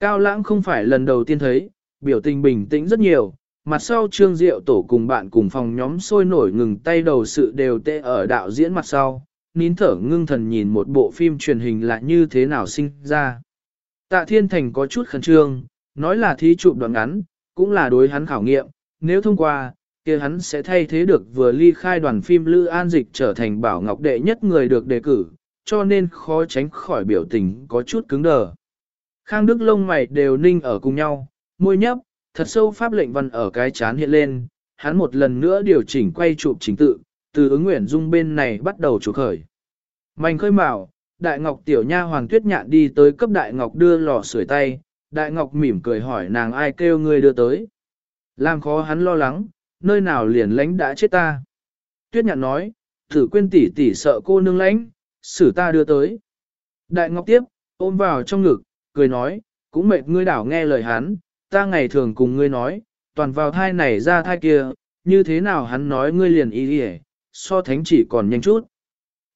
Cao lãng không phải lần đầu tiên thấy, biểu tình bình tĩnh rất nhiều, mặt sau trương diệu tổ cùng bạn cùng phòng nhóm sôi nổi ngừng tay đầu sự đều tê ở đạo diễn mặt sau, nín thở ngưng thần nhìn một bộ phim truyền hình là như thế nào sinh ra. Tạ Thiên Thành có chút khẩn trương, nói là thí chụp đoạn ngắn, cũng là đối hắn khảo nghiệm, nếu thông qua, kia hắn sẽ thay thế được vừa ly khai đoàn phim Lữ An Dịch trở thành bảo ngọc đệ nhất người được đề cử, cho nên khó tránh khỏi biểu tình có chút cứng đờ. Khang Đức lông mày đều ninh ở cùng nhau, môi nhấp, thật sâu pháp lệnh văn ở cái chán hiện lên, hắn một lần nữa điều chỉnh quay chụp chính tự, từ ứng nguyện dung bên này bắt đầu chụp khởi. Mạnh khơi mào, Đại Ngọc tiểu nha hoàng tuyết nhạn đi tới cấp Đại Ngọc đưa lò sưởi tay, Đại Ngọc mỉm cười hỏi nàng ai kêu người đưa tới. Làm khó hắn lo lắng, nơi nào liền lánh đã chết ta. Tuyết nhạn nói, thử quên tỷ tỷ sợ cô nương lánh, xử ta đưa tới. Đại Ngọc tiếp, ôm vào trong ngực, cười nói, cũng mệt ngươi đảo nghe lời hắn, ta ngày thường cùng ngươi nói, toàn vào thai này ra thai kia, như thế nào hắn nói ngươi liền ý đi so thánh chỉ còn nhanh chút.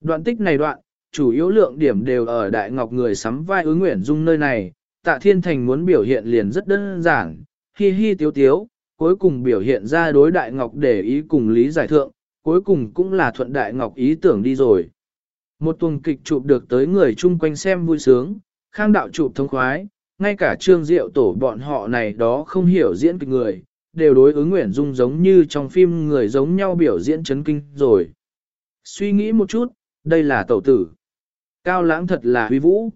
Đoạn tích này đoạn, chủ yếu lượng điểm đều ở Đại Ngọc người sắm vai ứng nguyện dung nơi này, tạ thiên thành muốn biểu hiện liền rất đơn giản, hi hi tiếu tiếu, cuối cùng biểu hiện ra đối Đại Ngọc để ý cùng lý giải thượng, cuối cùng cũng là thuận Đại Ngọc ý tưởng đi rồi. Một tuần kịch chụp được tới người chung quanh xem vui sướng, khang đạo chụp thông khoái, ngay cả trương diệu tổ bọn họ này đó không hiểu diễn kịch người, đều đối ứng nguyện dung giống như trong phim người giống nhau biểu diễn chấn kinh rồi. Suy nghĩ một chút, đây là tẩu tử. Cao lãng thật là huy vũ.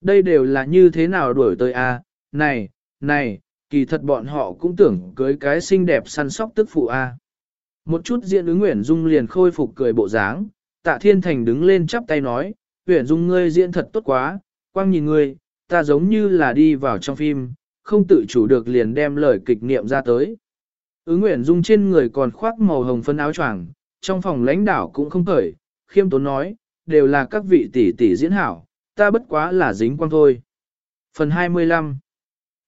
Đây đều là như thế nào đuổi tới a? này, này, kỳ thật bọn họ cũng tưởng cưới cái xinh đẹp săn sóc tức phụ a. Một chút diện ứng Nguyễn Dung liền khôi phục cười bộ dáng, tạ thiên thành đứng lên chắp tay nói, Nguyễn Dung ngươi diễn thật tốt quá, quang nhìn ngươi, ta giống như là đi vào trong phim, không tự chủ được liền đem lời kịch niệm ra tới. Ứng Nguyễn Dung trên người còn khoác màu hồng phân áo choàng, trong phòng lãnh đạo cũng không khởi, khiêm tốn nói, đều là các vị tỷ tỷ diễn hảo, ta bất quá là dính quang thôi. Phần 25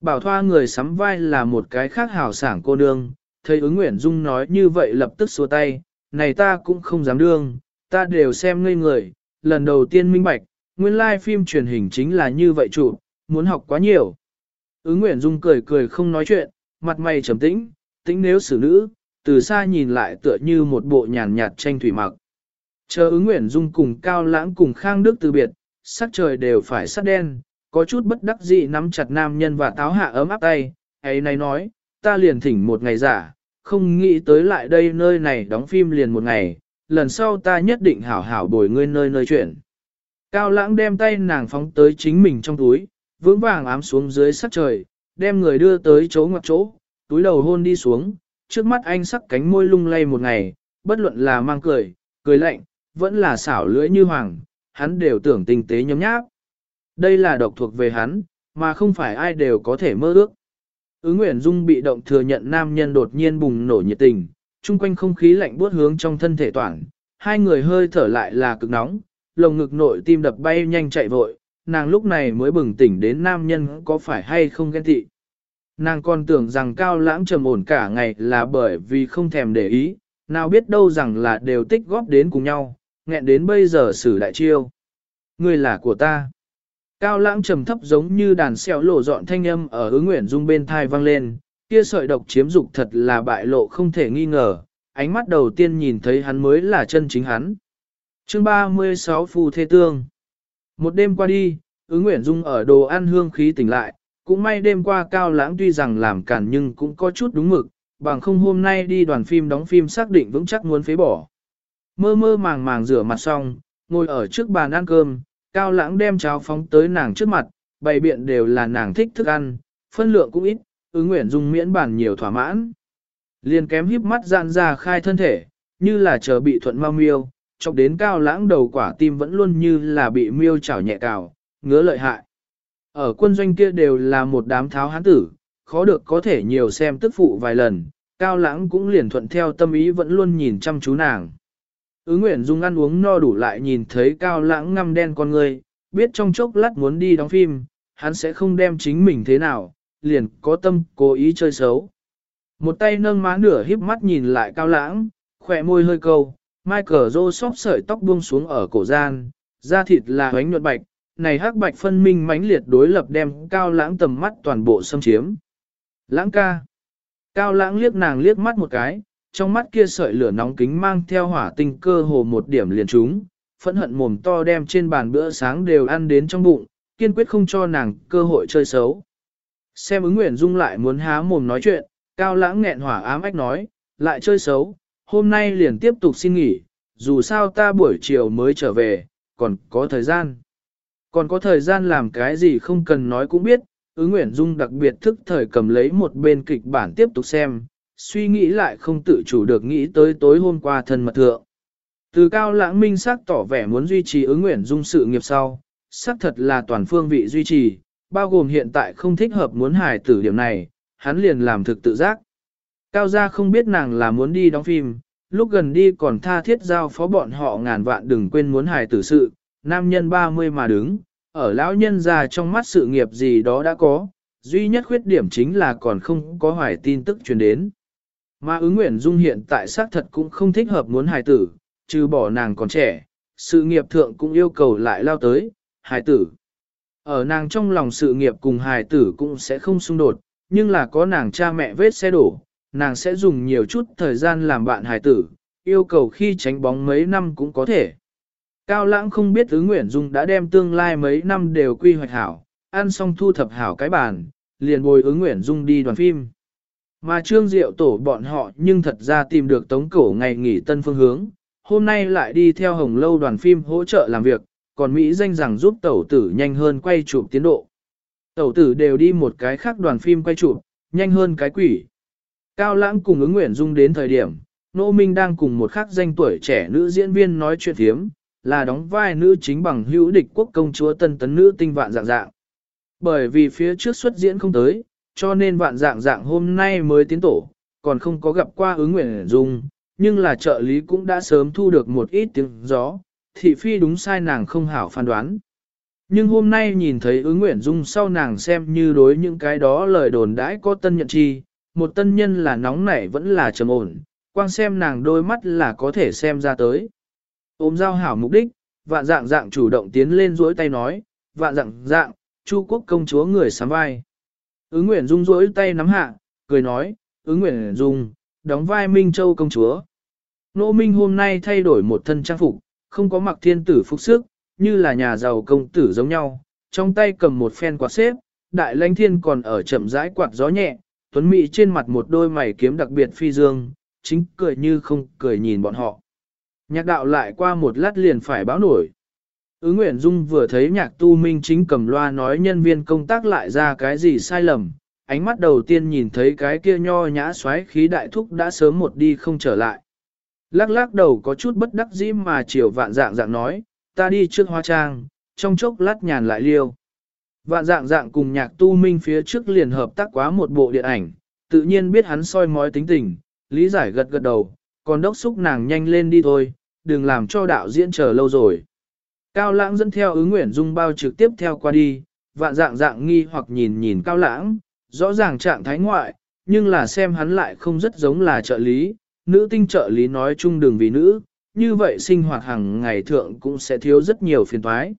Bảo thoa người sắm vai là một cái khác hảo sảng cô nương, thấy ứng Nguyễn Dung nói như vậy lập tức xua tay, này ta cũng không dám đương, ta đều xem ngây người, lần đầu tiên minh bạch, nguyên lai like phim truyền hình chính là như vậy chủ, muốn học quá nhiều. Ứng Nguyễn Dung cười cười không nói chuyện, mặt mày trầm tĩnh, tĩnh nếu xử nữ, từ xa nhìn lại tựa như một bộ nhàn nhạt tranh thủy mặc. Chờ ứng Nguyễn Dung cùng Cao Lãng cùng Khang Đức từ biệt, sắc trời đều phải sắt đen, có chút bất đắc dĩ nắm chặt nam nhân và táo hạ ấm áp tay, ấy này nói, ta liền thỉnh một ngày giả, không nghĩ tới lại đây nơi này đóng phim liền một ngày, lần sau ta nhất định hảo hảo bồi ngươi nơi nơi chuyện. Cao lãng đem tay nàng phóng tới chính mình trong túi, vững vàng ám xuống dưới sắc trời, đem người đưa tới chỗ ngoặc chỗ, túi đầu hôn đi xuống, trước mắt anh sắc cánh môi lung lay một ngày, bất luận là mang cười, cười lạnh, vẫn là xảo lưỡi như hoàng, hắn đều tưởng tinh tế nhấm nháp. Đây là độc thuộc về hắn, mà không phải ai đều có thể mơ ước. Ứng Nguyễn Dung bị động thừa nhận nam nhân đột nhiên bùng nổ nhiệt tình, chung quanh không khí lạnh buốt hướng trong thân thể toàn, hai người hơi thở lại là cực nóng, lồng ngực nội tim đập bay nhanh chạy vội, nàng lúc này mới bừng tỉnh đến nam nhân có phải hay không ghen tị. Nàng còn tưởng rằng cao lãng trầm ổn cả ngày là bởi vì không thèm để ý, nào biết đâu rằng là đều tích góp đến cùng nhau, nghẹn đến bây giờ xử đại chiêu. Ngươi là của ta. Cao lãng trầm thấp giống như đàn xeo lộ dọn thanh âm ở ứng nguyện dung bên thai vang lên, kia sợi độc chiếm dục thật là bại lộ không thể nghi ngờ, ánh mắt đầu tiên nhìn thấy hắn mới là chân chính hắn. Chương 36 Phù Thê Tương Một đêm qua đi, ứng nguyện dung ở đồ ăn hương khí tỉnh lại, cũng may đêm qua cao lãng tuy rằng làm cản nhưng cũng có chút đúng mực, bằng không hôm nay đi đoàn phim đóng phim xác định vững chắc muốn phế bỏ. Mơ mơ màng màng rửa mặt xong, ngồi ở trước bàn ăn cơm, cao lãng đem cháo phóng tới nàng trước mặt, bày biện đều là nàng thích thức ăn, phân lượng cũng ít, ứng nguyện dung miễn bản nhiều thỏa mãn. Liền kém híp mắt dạn ra khai thân thể, như là chờ bị thuận mau miêu, chọc đến cao lãng đầu quả tim vẫn luôn như là bị miêu chảo nhẹ cào, ngứa lợi hại. Ở quân doanh kia đều là một đám tháo hán tử, khó được có thể nhiều xem tức phụ vài lần, cao lãng cũng liền thuận theo tâm ý vẫn luôn nhìn chăm chú nàng. Ứ Nguyễn Dung ăn uống no đủ lại nhìn thấy cao lãng ngăm đen con người, biết trong chốc lát muốn đi đóng phim, hắn sẽ không đem chính mình thế nào, liền có tâm cố ý chơi xấu. Một tay nâng má nửa híp mắt nhìn lại cao lãng, khỏe môi hơi câu, Michael Joseph sợi tóc buông xuống ở cổ gian, da thịt là hoánh nhuận bạch, này hắc bạch phân minh mãnh liệt đối lập đem cao lãng tầm mắt toàn bộ xâm chiếm. Lãng ca. Cao lãng liếc nàng liếc mắt một cái, trong mắt kia sợi lửa nóng kính mang theo hỏa tinh cơ hồ một điểm liền trúng, phẫn hận mồm to đem trên bàn bữa sáng đều ăn đến trong bụng, kiên quyết không cho nàng cơ hội chơi xấu. Xem ứng nguyện dung lại muốn há mồm nói chuyện, cao lãng nghẹn hỏa ám ách nói, lại chơi xấu, hôm nay liền tiếp tục xin nghỉ, dù sao ta buổi chiều mới trở về, còn có thời gian. Còn có thời gian làm cái gì không cần nói cũng biết, ứng nguyện dung đặc biệt thức thời cầm lấy một bên kịch bản tiếp tục xem, suy nghĩ lại không tự chủ được nghĩ tới tối hôm qua thân mật thượng. Từ cao lãng minh sắc tỏ vẻ muốn duy trì ứng nguyện dung sự nghiệp sau, xác thật là toàn phương vị duy trì, bao gồm hiện tại không thích hợp muốn hài tử điểm này, hắn liền làm thực tự giác. Cao gia không biết nàng là muốn đi đóng phim, lúc gần đi còn tha thiết giao phó bọn họ ngàn vạn đừng quên muốn hài tử sự, nam nhân 30 mà đứng, ở lão nhân già trong mắt sự nghiệp gì đó đã có, duy nhất khuyết điểm chính là còn không có hoài tin tức truyền đến. Mà ứng nguyện dung hiện tại xác thật cũng không thích hợp muốn hài tử, trừ bỏ nàng còn trẻ, sự nghiệp thượng cũng yêu cầu lại lao tới, hài tử. Ở nàng trong lòng sự nghiệp cùng hài tử cũng sẽ không xung đột, nhưng là có nàng cha mẹ vết xe đổ, nàng sẽ dùng nhiều chút thời gian làm bạn hài tử, yêu cầu khi tránh bóng mấy năm cũng có thể. Cao lãng không biết ứng nguyện dung đã đem tương lai mấy năm đều quy hoạch hảo, ăn xong thu thập hảo cái bàn, liền bồi ứng nguyện dung đi đoàn phim. Mà trương diệu tổ bọn họ nhưng thật ra tìm được tống cổ ngày nghỉ tân phương hướng, hôm nay lại đi theo hồng lâu đoàn phim hỗ trợ làm việc, còn Mỹ danh rằng giúp tẩu tử nhanh hơn quay chụp tiến độ. Tẩu tử đều đi một cái khác đoàn phim quay chụp, nhanh hơn cái quỷ. Cao lãng cùng ứng nguyện dung đến thời điểm, Nô Minh đang cùng một khác danh tuổi trẻ nữ diễn viên nói chuyện thiếm, là đóng vai nữ chính bằng hữu địch quốc công chúa tân tấn nữ tinh vạn dạng dạng. Bởi vì phía trước xuất diễn không tới, cho nên vạn dạng dạng hôm nay mới tiến tổ, còn không có gặp qua ứng nguyện dung, nhưng là trợ lý cũng đã sớm thu được một ít tiếng gió, thị phi đúng sai nàng không hảo phán đoán. Nhưng hôm nay nhìn thấy ứng nguyện dung sau nàng xem như đối những cái đó lời đồn đãi có tân nhận chi, một tân nhân là nóng nảy vẫn là trầm ổn, quang xem nàng đôi mắt là có thể xem ra tới. Ôm giao hảo mục đích, vạn dạng dạng chủ động tiến lên duỗi tay nói, vạn dạng dạng, chu quốc công chúa người sám vai. Ứng Nguyễn Dung rỗi tay nắm hạ, cười nói, ứng Nguyễn Dung, đóng vai Minh Châu công chúa. Nô Minh hôm nay thay đổi một thân trang phục, không có mặc thiên tử phục sức, như là nhà giàu công tử giống nhau, trong tay cầm một phen quạt xếp, đại lãnh thiên còn ở chậm rãi quạt gió nhẹ, tuấn mỹ trên mặt một đôi mày kiếm đặc biệt phi dương, chính cười như không cười nhìn bọn họ. Nhạc đạo lại qua một lát liền phải báo nổi. Ứ Nguyễn Dung vừa thấy nhạc tu minh chính cầm loa nói nhân viên công tác lại ra cái gì sai lầm, ánh mắt đầu tiên nhìn thấy cái kia nho nhã xoáy khí đại thúc đã sớm một đi không trở lại. Lắc lắc đầu có chút bất đắc dĩ mà chiều vạn dạng dạng nói, ta đi trước hoa trang, trong chốc lát nhàn lại liêu. Vạn dạng dạng cùng nhạc tu minh phía trước liền hợp tác quá một bộ điện ảnh, tự nhiên biết hắn soi mói tính tình, lý giải gật gật đầu, còn đốc xúc nàng nhanh lên đi thôi, đừng làm cho đạo diễn chờ lâu rồi. Cao lãng dẫn theo ứng nguyện dung bao trực tiếp theo qua đi, vạn dạng dạng nghi hoặc nhìn nhìn cao lãng, rõ ràng trạng thái ngoại, nhưng là xem hắn lại không rất giống là trợ lý, nữ tinh trợ lý nói chung đường vì nữ, như vậy sinh hoạt hàng ngày thượng cũng sẽ thiếu rất nhiều phiền toái.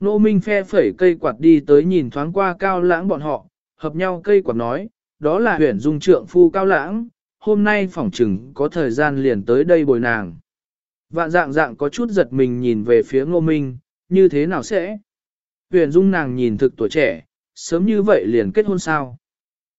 Nô Minh phe phẩy cây quạt đi tới nhìn thoáng qua cao lãng bọn họ, hợp nhau cây quạt nói, đó là huyền dung trượng phu cao lãng, hôm nay phỏng chừng có thời gian liền tới đây bồi nàng. Vạn dạng dạng có chút giật mình nhìn về phía ngô minh, như thế nào sẽ? Huyền dung nàng nhìn thực tuổi trẻ, sớm như vậy liền kết hôn sao?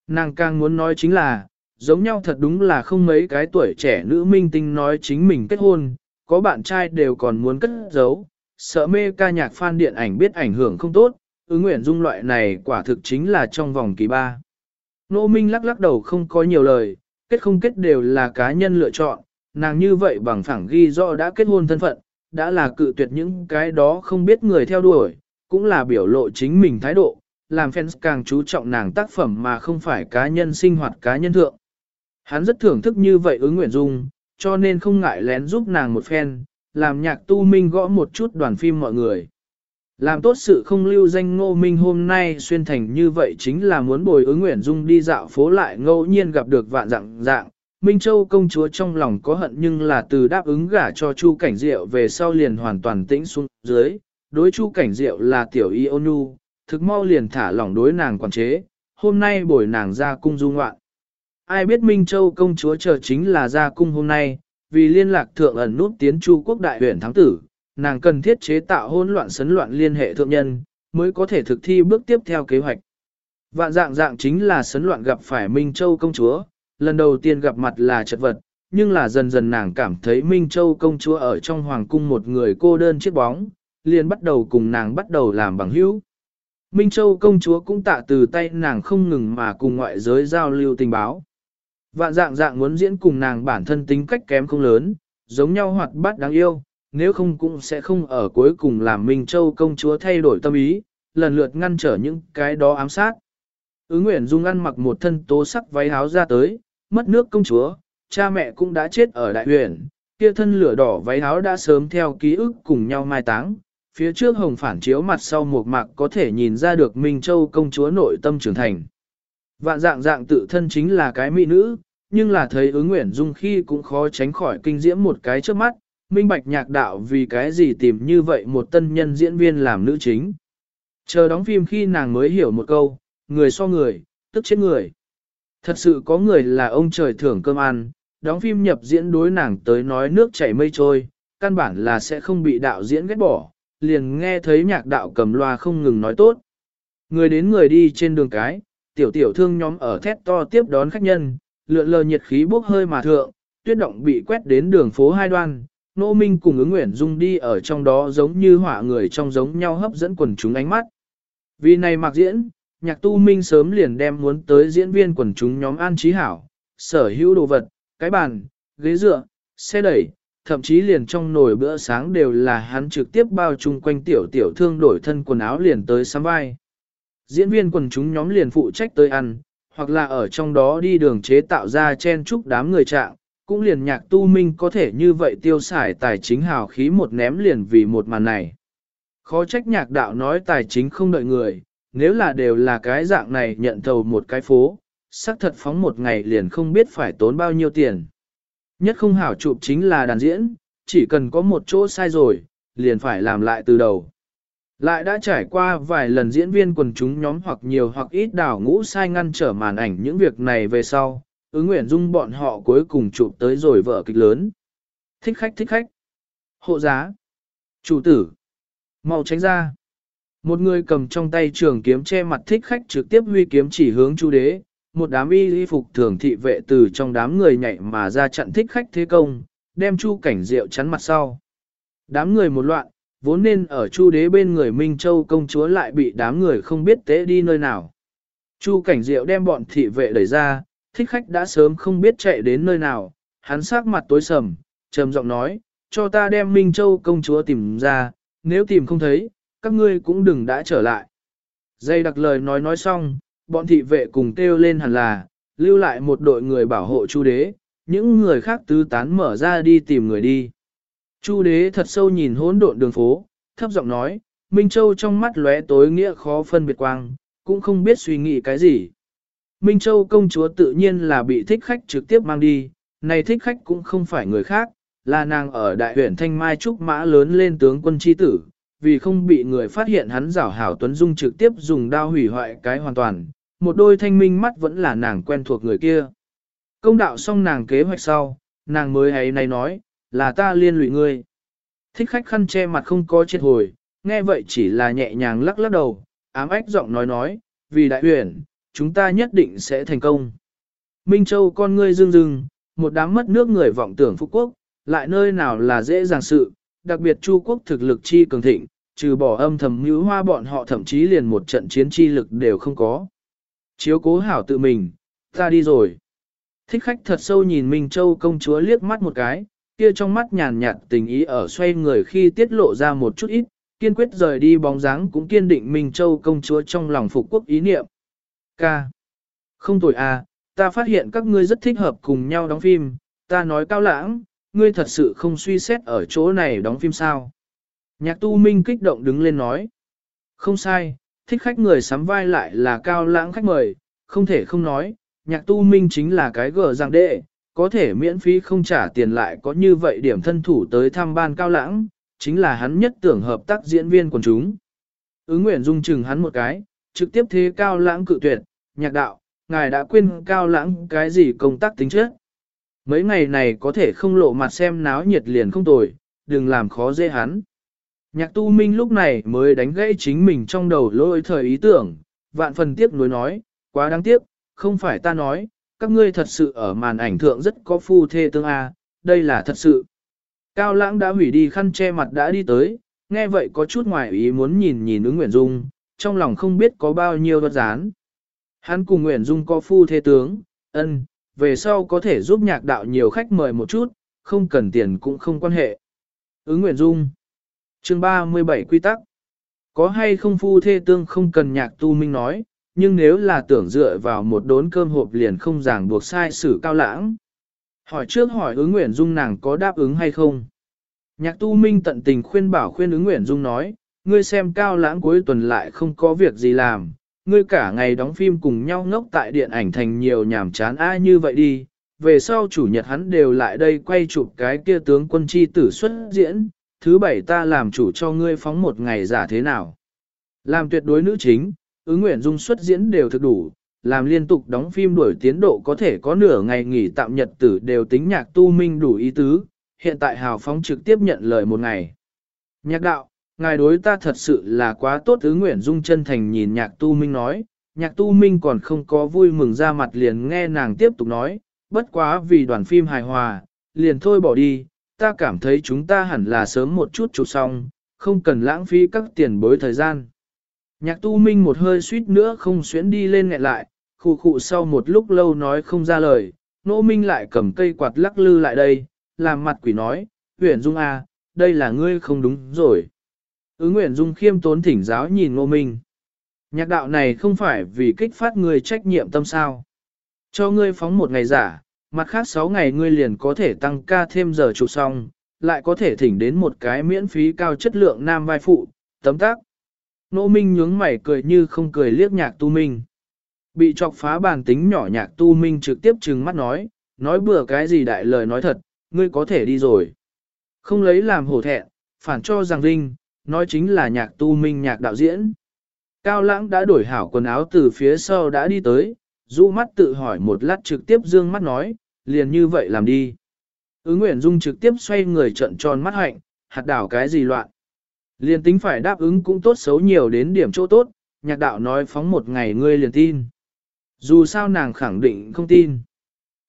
Nàng càng muốn nói chính là, giống nhau thật đúng là không mấy cái tuổi trẻ nữ minh tinh nói chính mình kết hôn, có bạn trai đều còn muốn cất giấu, sợ mê ca nhạc fan điện ảnh biết ảnh hưởng không tốt, ứng nguyện dung loại này quả thực chính là trong vòng kỳ ba. Nô Minh lắc lắc đầu không có nhiều lời, kết không kết đều là cá nhân lựa chọn, nàng như vậy bằng phẳng ghi rõ đã kết hôn thân phận, đã là cự tuyệt những cái đó không biết người theo đuổi, cũng là biểu lộ chính mình thái độ, làm fans càng chú trọng nàng tác phẩm mà không phải cá nhân sinh hoạt cá nhân thượng. Hắn rất thưởng thức như vậy ứng nguyện dung, cho nên không ngại lén giúp nàng một phen, làm nhạc tu minh gõ một chút đoàn phim mọi người. Làm tốt sự không lưu danh ngô minh hôm nay xuyên thành như vậy chính là muốn bồi ứng nguyện dung đi dạo phố lại ngẫu nhiên gặp được vạn dạng dạng, Minh Châu công chúa trong lòng có hận nhưng là từ đáp ứng gả cho Chu Cảnh Diệu về sau liền hoàn toàn tĩnh xuống dưới, đối Chu Cảnh Diệu là tiểu y ôn nhu, thực mau liền thả lỏng đối nàng quản chế, hôm nay bồi nàng ra cung du ngoạn. Ai biết Minh Châu công chúa chờ chính là ra cung hôm nay, vì liên lạc thượng ẩn nút tiến Chu quốc đại huyện thắng tử, nàng cần thiết chế tạo hỗn loạn sấn loạn liên hệ thượng nhân, mới có thể thực thi bước tiếp theo kế hoạch. Vạn dạng dạng chính là sấn loạn gặp phải Minh Châu công chúa, lần đầu tiên gặp mặt là chật vật, nhưng là dần dần nàng cảm thấy Minh Châu công chúa ở trong hoàng cung một người cô đơn chiếc bóng, liền bắt đầu cùng nàng bắt đầu làm bằng hữu. Minh Châu công chúa cũng tạ từ tay nàng không ngừng mà cùng ngoại giới giao lưu tình báo. Vạn dạng dạng muốn diễn cùng nàng bản thân tính cách kém không lớn, giống nhau hoạt bát đáng yêu, nếu không cũng sẽ không ở cuối cùng làm Minh Châu công chúa thay đổi tâm ý, lần lượt ngăn trở những cái đó ám sát. Ứ Nguyễn Dung ăn mặc một thân tố sắc váy áo ra tới, mất nước công chúa, cha mẹ cũng đã chết ở đại huyện, kia thân lửa đỏ váy áo đã sớm theo ký ức cùng nhau mai táng. Phía trước hồng phản chiếu mặt sau một mạc có thể nhìn ra được Minh Châu công chúa nội tâm trưởng thành. Vạn dạng dạng tự thân chính là cái mỹ nữ, nhưng là thấy ứng nguyện dung khi cũng khó tránh khỏi kinh diễm một cái trước mắt, minh bạch nhạc đạo vì cái gì tìm như vậy một tân nhân diễn viên làm nữ chính. Chờ đóng phim khi nàng mới hiểu một câu, người so người, tức chết người. Thật sự có người là ông trời thưởng cơm ăn, đóng phim nhập diễn đối nàng tới nói nước chảy mây trôi, căn bản là sẽ không bị đạo diễn ghét bỏ, liền nghe thấy nhạc đạo cầm loa không ngừng nói tốt. Người đến người đi trên đường cái, tiểu tiểu thương nhóm ở thét to tiếp đón khách nhân, lượn lờ nhiệt khí bốc hơi mà thượng, tuyết động bị quét đến đường phố hai đoan, Nô Minh cùng ứng nguyện dung đi ở trong đó giống như họa người trong giống nhau hấp dẫn quần chúng ánh mắt. Vì này mặc diễn, nhạc tu minh sớm liền đem muốn tới diễn viên quần chúng nhóm an trí hảo, sở hữu đồ vật, cái bàn, ghế dựa, xe đẩy, thậm chí liền trong nồi bữa sáng đều là hắn trực tiếp bao chung quanh tiểu tiểu thương đổi thân quần áo liền tới sắm vai. Diễn viên quần chúng nhóm liền phụ trách tới ăn, hoặc là ở trong đó đi đường chế tạo ra chen chúc đám người trạng, cũng liền nhạc tu minh có thể như vậy tiêu xài tài chính hào khí một ném liền vì một màn này. Khó trách nhạc đạo nói tài chính không đợi người, nếu là đều là cái dạng này nhận thầu một cái phố, xác thật phóng một ngày liền không biết phải tốn bao nhiêu tiền. Nhất không hảo chụp chính là đàn diễn, chỉ cần có một chỗ sai rồi, liền phải làm lại từ đầu. Lại đã trải qua vài lần diễn viên quần chúng nhóm hoặc nhiều hoặc ít đảo ngũ sai ngăn trở màn ảnh những việc này về sau, ứng nguyện dung bọn họ cuối cùng chụp tới rồi vợ kịch lớn. Thích khách thích khách. Hộ giá. Chủ tử. mau tránh ra. Một người cầm trong tay trường kiếm che mặt thích khách trực tiếp huy kiếm chỉ hướng chu đế, một đám y y phục thường thị vệ từ trong đám người nhảy mà ra chặn thích khách thế công, đem chu cảnh diệu chắn mặt sau. Đám người một loạn, vốn nên ở chu đế bên người Minh Châu công chúa lại bị đám người không biết tế đi nơi nào. Chu cảnh diệu đem bọn thị vệ đẩy ra, thích khách đã sớm không biết chạy đến nơi nào, hắn sắc mặt tối sầm, trầm giọng nói, cho ta đem Minh Châu công chúa tìm ra, nếu tìm không thấy, các ngươi cũng đừng đã trở lại. Dây đặc lời nói nói xong, bọn thị vệ cùng kêu lên hẳn là, lưu lại một đội người bảo hộ chu đế, những người khác tứ tán mở ra đi tìm người đi. Chu đế thật sâu nhìn hỗn độn đường phố, thấp giọng nói, Minh Châu trong mắt lóe tối nghĩa khó phân biệt quang, cũng không biết suy nghĩ cái gì. Minh Châu công chúa tự nhiên là bị thích khách trực tiếp mang đi, này thích khách cũng không phải người khác, là nàng ở đại huyện Thanh Mai Trúc Mã lớn lên tướng quân chi tử, vì không bị người phát hiện hắn rảo hảo Tuấn Dung trực tiếp dùng đao hủy hoại cái hoàn toàn, một đôi thanh minh mắt vẫn là nàng quen thuộc người kia. Công đạo xong nàng kế hoạch sau, nàng mới ấy này nói, là ta liên lụy ngươi. Thích khách khăn che mặt không có chết hồi, nghe vậy chỉ là nhẹ nhàng lắc lắc đầu, ám ách giọng nói nói, vì đại huyền, chúng ta nhất định sẽ thành công. Minh Châu con ngươi dương dương một đám mất nước người vọng tưởng phúc quốc, lại nơi nào là dễ dàng sự, đặc biệt Chu quốc thực lực chi cường thịnh, trừ bỏ âm thầm như hoa bọn họ thậm chí liền một trận chiến chi lực đều không có. Chiếu cố hảo tự mình, ta đi rồi. Thích khách thật sâu nhìn Minh Châu công chúa liếc mắt một cái, kia trong mắt nhàn nhạt tình ý ở xoay người khi tiết lộ ra một chút ít, kiên quyết rời đi bóng dáng cũng kiên định Minh Châu công chúa trong lòng phục quốc ý niệm. Ca. Không tội à, ta phát hiện các ngươi rất thích hợp cùng nhau đóng phim, ta nói cao lãng, ngươi thật sự không suy xét ở chỗ này đóng phim sao. Nhạc tu minh kích động đứng lên nói. Không sai, thích khách người sắm vai lại là cao lãng khách mời, không thể không nói, nhạc tu minh chính là cái gờ giang đệ, có thể miễn phí không trả tiền lại có như vậy điểm thân thủ tới thăm ban cao lãng, chính là hắn nhất tưởng hợp tác diễn viên quần chúng. Ứng nguyện dung chừng hắn một cái, trực tiếp thế cao lãng cự tuyệt, nhạc đạo, ngài đã quên cao lãng cái gì công tác tính chất. Mấy ngày này có thể không lộ mặt xem náo nhiệt liền không tồi, đừng làm khó dễ hắn. Nhạc tu minh lúc này mới đánh gãy chính mình trong đầu lôi thời ý tưởng, vạn phần tiếc nuối nói, quá đáng tiếc, không phải ta nói, các ngươi thật sự ở màn ảnh thượng rất có phu thê tương A, đây là thật sự. Cao lãng đã hủy đi khăn che mặt đã đi tới, nghe vậy có chút ngoài ý muốn nhìn nhìn ứng Nguyễn Dung, trong lòng không biết có bao nhiêu đoạt dán. Hắn cùng Nguyễn Dung có phu thê tướng, ân, về sau có thể giúp nhạc đạo nhiều khách mời một chút, không cần tiền cũng không quan hệ. Ứng Nguyễn Dung chương 37 quy tắc Có hay không phu thê tương không cần nhạc tu minh nói, nhưng nếu là tưởng dựa vào một đốn cơm hộp liền không ràng buộc sai sử cao lãng. Hỏi trước hỏi ứng Nguyễn Dung nàng có đáp ứng hay không? Nhạc tu minh tận tình khuyên bảo khuyên ứng Nguyễn Dung nói, ngươi xem cao lãng cuối tuần lại không có việc gì làm, ngươi cả ngày đóng phim cùng nhau ngốc tại điện ảnh thành nhiều nhảm chán ai như vậy đi, về sau chủ nhật hắn đều lại đây quay chụp cái kia tướng quân chi tử xuất diễn, thứ bảy ta làm chủ cho ngươi phóng một ngày giả thế nào. Làm tuyệt đối nữ chính, ứng nguyện dung xuất diễn đều thực đủ, làm liên tục đóng phim đuổi tiến độ có thể có nửa ngày nghỉ tạm nhật tử đều tính nhạc tu minh đủ ý tứ, hiện tại hào phóng trực tiếp nhận lời một ngày. Nhạc đạo, ngài đối ta thật sự là quá tốt thứ nguyện dung chân thành nhìn nhạc tu minh nói, nhạc tu minh còn không có vui mừng ra mặt liền nghe nàng tiếp tục nói, bất quá vì đoàn phim hài hòa, liền thôi bỏ đi, ta cảm thấy chúng ta hẳn là sớm một chút chụp xong, không cần lãng phí các tiền bối thời gian. Nhạc tu minh một hơi suýt nữa không xuyến đi lên nghẹn lại, khụ khụ sau một lúc lâu nói không ra lời, nỗ minh lại cầm cây quạt lắc lư lại đây, làm mặt quỷ nói, huyện dung a, à, đây là ngươi không đúng rồi. Ứng Nguyễn Dung khiêm tốn thỉnh giáo nhìn Ngô Minh. Nhạc đạo này không phải vì kích phát người trách nhiệm tâm sao. Cho ngươi phóng một ngày giả, mặt khác 6 ngày ngươi liền có thể tăng ca thêm giờ chụp xong, lại có thể thỉnh đến một cái miễn phí cao chất lượng nam vai phụ, tấm tác. Nô Minh nhướng mày cười như không cười liếc nhạc tu minh. Bị chọc phá bàn tính nhỏ nhạc tu minh trực tiếp trừng mắt nói, nói bừa cái gì đại lời nói thật, ngươi có thể đi rồi. Không lấy làm hổ thẹn, phản cho rằng vinh, nói chính là nhạc tu minh nhạc đạo diễn. Cao lãng đã đổi hảo quần áo từ phía sau đã đi tới, rũ mắt tự hỏi một lát trực tiếp dương mắt nói, liền như vậy làm đi. Ứng Nguyễn Dung trực tiếp xoay người trận tròn mắt hạnh, hạt đảo cái gì loạn. Liền tính phải đáp ứng cũng tốt xấu nhiều đến điểm chỗ tốt, nhạc đạo nói phóng một ngày ngươi liền tin. Dù sao nàng khẳng định không tin.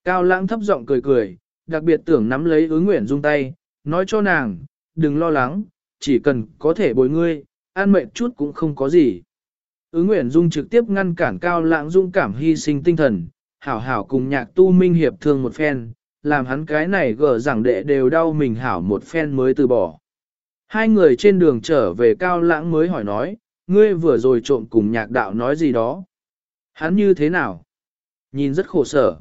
Cao lãng thấp giọng cười cười, đặc biệt tưởng nắm lấy ứng Nguyễn Dung tay, nói cho nàng, đừng lo lắng, chỉ cần có thể bồi ngươi, an mệnh chút cũng không có gì. Ứng Nguyễn Dung trực tiếp ngăn cản Cao Lãng Dung cảm hy sinh tinh thần, hảo hảo cùng nhạc tu minh hiệp thương một phen, làm hắn cái này gở rằng đệ đều đau mình hảo một phen mới từ bỏ. Hai người trên đường trở về Cao Lãng mới hỏi nói, ngươi vừa rồi trộm cùng nhạc đạo nói gì đó. Hắn như thế nào? Nhìn rất khổ sở.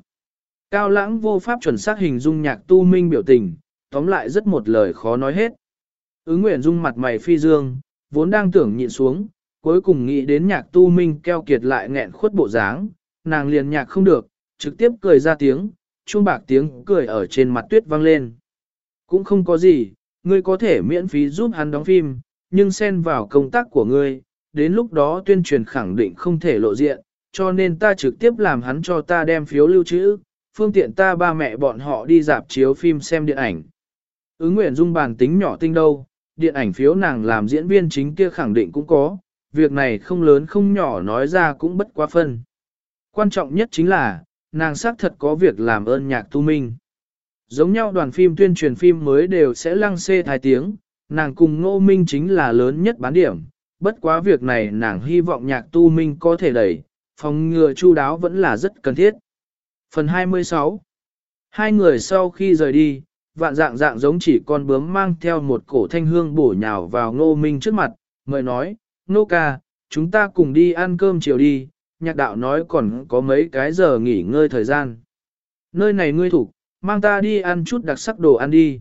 Cao Lãng vô pháp chuẩn xác hình dung nhạc tu minh biểu tình, tóm lại rất một lời khó nói hết. Ứng Nguyễn Dung mặt mày phi dương, vốn đang tưởng nhịn xuống, cuối cùng nghĩ đến nhạc tu minh keo kiệt lại nghẹn khuất bộ dáng, nàng liền nhạc không được, trực tiếp cười ra tiếng, chuông bạc tiếng cười ở trên mặt tuyết vang lên. Cũng không có gì, ngươi có thể miễn phí giúp hắn đóng phim, nhưng xen vào công tác của ngươi, đến lúc đó tuyên truyền khẳng định không thể lộ diện, cho nên ta trực tiếp làm hắn cho ta đem phiếu lưu trữ, phương tiện ta ba mẹ bọn họ đi dạp chiếu phim xem điện ảnh. Ứng Nguyễn dung bàn tính nhỏ tinh đâu, điện ảnh phiếu nàng làm diễn viên chính kia khẳng định cũng có, việc này không lớn không nhỏ nói ra cũng bất quá phân. Quan trọng nhất chính là, nàng xác thật có việc làm ơn nhạc tu minh. Giống nhau đoàn phim tuyên truyền phim mới đều sẽ lăng xê thái tiếng, nàng cùng ngô minh chính là lớn nhất bán điểm, bất quá việc này nàng hy vọng nhạc tu minh có thể đẩy, phòng ngừa chu đáo vẫn là rất cần thiết. Phần 26 Hai người sau khi rời đi, vạn dạng dạng giống chỉ con bướm mang theo một cổ thanh hương bổ nhào vào ngô minh trước mặt, mời nói, nô ca, chúng ta cùng đi ăn cơm chiều đi, nhạc đạo nói còn có mấy cái giờ nghỉ ngơi thời gian. Nơi này ngươi thủ, mang ta đi ăn chút đặc sắc đồ ăn đi.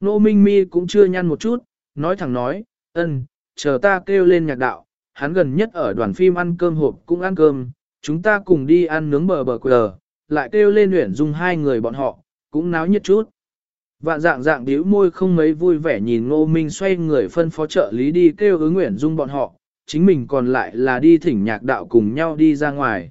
Nô Minh Mi cũng chưa nhăn một chút, nói thẳng nói, ân, chờ ta kêu lên nhạc đạo, hắn gần nhất ở đoàn phim ăn cơm hộp cũng ăn cơm, chúng ta cùng đi ăn nướng bờ bờ quờ, lại kêu lên luyện dung hai người bọn họ, cũng náo nhiệt chút. Vạn dạng dạng điếu môi không mấy vui vẻ nhìn ngô minh xoay người phân phó trợ lý đi kêu ứng nguyện dung bọn họ, chính mình còn lại là đi thỉnh nhạc đạo cùng nhau đi ra ngoài.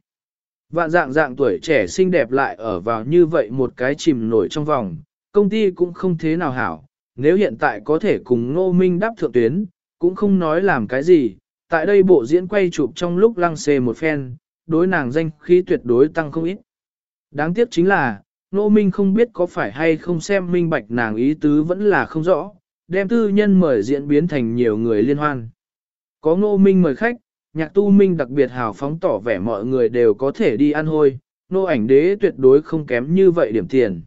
Vạn dạng dạng tuổi trẻ xinh đẹp lại ở vào như vậy một cái chìm nổi trong vòng, công ty cũng không thế nào hảo, nếu hiện tại có thể cùng ngô minh đáp thượng tuyến, cũng không nói làm cái gì, tại đây bộ diễn quay chụp trong lúc lăng xê một phen, đối nàng danh khí tuyệt đối tăng không ít. Đáng tiếc chính là, Nô Minh không biết có phải hay không xem minh bạch nàng ý tứ vẫn là không rõ, đem tư nhân mời diễn biến thành nhiều người liên hoan. Có Nô Minh mời khách, nhạc tu minh đặc biệt hào phóng tỏ vẻ mọi người đều có thể đi ăn hôi, nô ảnh đế tuyệt đối không kém như vậy điểm tiền.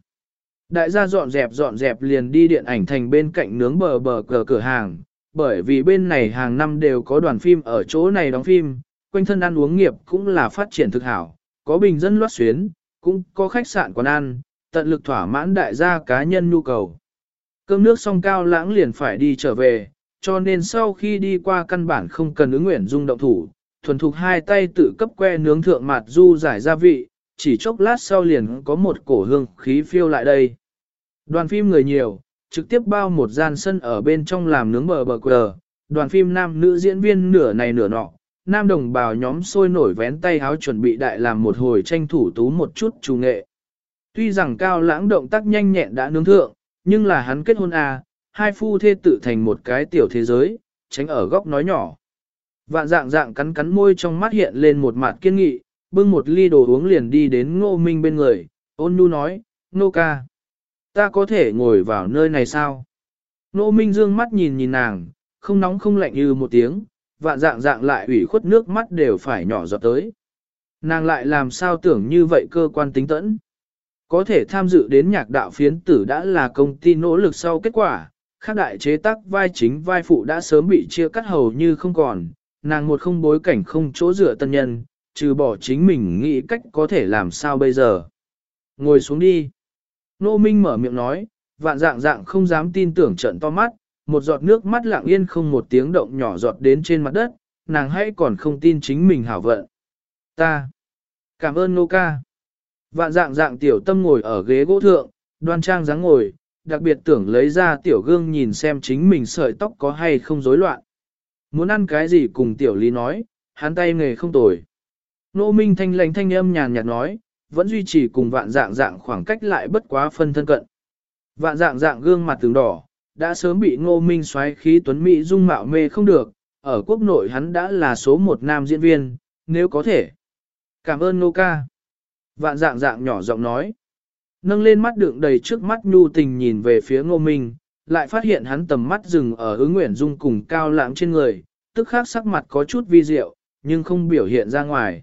Đại gia dọn dẹp dọn dẹp liền đi điện ảnh thành bên cạnh nướng bờ bờ cờ cửa hàng, bởi vì bên này hàng năm đều có đoàn phim ở chỗ này đóng phim, quanh thân ăn uống nghiệp cũng là phát triển thực hảo, có bình dân loát xuyến, cũng có khách sạn quán ăn, tận lực thỏa mãn đại gia cá nhân nhu cầu. Cơm nước xong cao lãng liền phải đi trở về, cho nên sau khi đi qua căn bản không cần ứng nguyện dung động thủ, thuần thục hai tay tự cấp que nướng thượng mặt du giải gia vị, chỉ chốc lát sau liền có một cổ hương khí phiêu lại đây. Đoàn phim người nhiều, trực tiếp bao một gian sân ở bên trong làm nướng bờ bờ quờ, đoàn phim nam nữ diễn viên nửa này nửa nọ, nam đồng bào nhóm sôi nổi vén tay háo chuẩn bị đại làm một hồi tranh thủ tú một chút trù nghệ. Tuy rằng cao lãng động tác nhanh nhẹn đã nướng thượng, nhưng là hắn kết hôn à, hai phu thê tự thành một cái tiểu thế giới, tránh ở góc nói nhỏ. Vạn dạng dạng cắn cắn môi trong mắt hiện lên một mặt kiên nghị, bưng một ly đồ uống liền đi đến ngô minh bên người, ôn nhu nói, nô ca. Ta có thể ngồi vào nơi này sao? Ngô minh dương mắt nhìn nhìn nàng, không nóng không lạnh như một tiếng, vạn dạng dạng lại ủy khuất nước mắt đều phải nhỏ giọt tới. Nàng lại làm sao tưởng như vậy cơ quan tính tẫn. Có thể tham dự đến nhạc đạo phiến tử đã là công ty nỗ lực sau kết quả, khác đại chế tác vai chính vai phụ đã sớm bị chia cắt hầu như không còn, nàng một không bối cảnh không chỗ dựa tân nhân, trừ bỏ chính mình nghĩ cách có thể làm sao bây giờ. Ngồi xuống đi. Nô Minh mở miệng nói, vạn dạng dạng không dám tin tưởng trận to mắt, một giọt nước mắt lặng yên không một tiếng động nhỏ giọt đến trên mặt đất, nàng hãy còn không tin chính mình hảo vận. Ta. Cảm ơn nô ca. Vạn dạng dạng tiểu tâm ngồi ở ghế gỗ thượng, đoan trang dáng ngồi, đặc biệt tưởng lấy ra tiểu gương nhìn xem chính mình sợi tóc có hay không rối loạn. Muốn ăn cái gì cùng tiểu lý nói, hắn tay nghề không tồi. Nô Minh thanh lãnh thanh âm nhàn nhạt nói, vẫn duy trì cùng vạn dạng dạng khoảng cách lại bất quá phân thân cận. Vạn dạng dạng gương mặt tướng đỏ, đã sớm bị ngô minh xoáy khí tuấn mỹ dung mạo mê không được, ở quốc nội hắn đã là số một nam diễn viên, nếu có thể. Cảm ơn nô ca. Vạn dạng dạng nhỏ giọng nói. Nâng lên mắt đựng đầy trước mắt nhu tình nhìn về phía ngô minh, lại phát hiện hắn tầm mắt dừng ở ứng nguyện dung cùng cao lãng trên người, tức khác sắc mặt có chút vi diệu, nhưng không biểu hiện ra ngoài.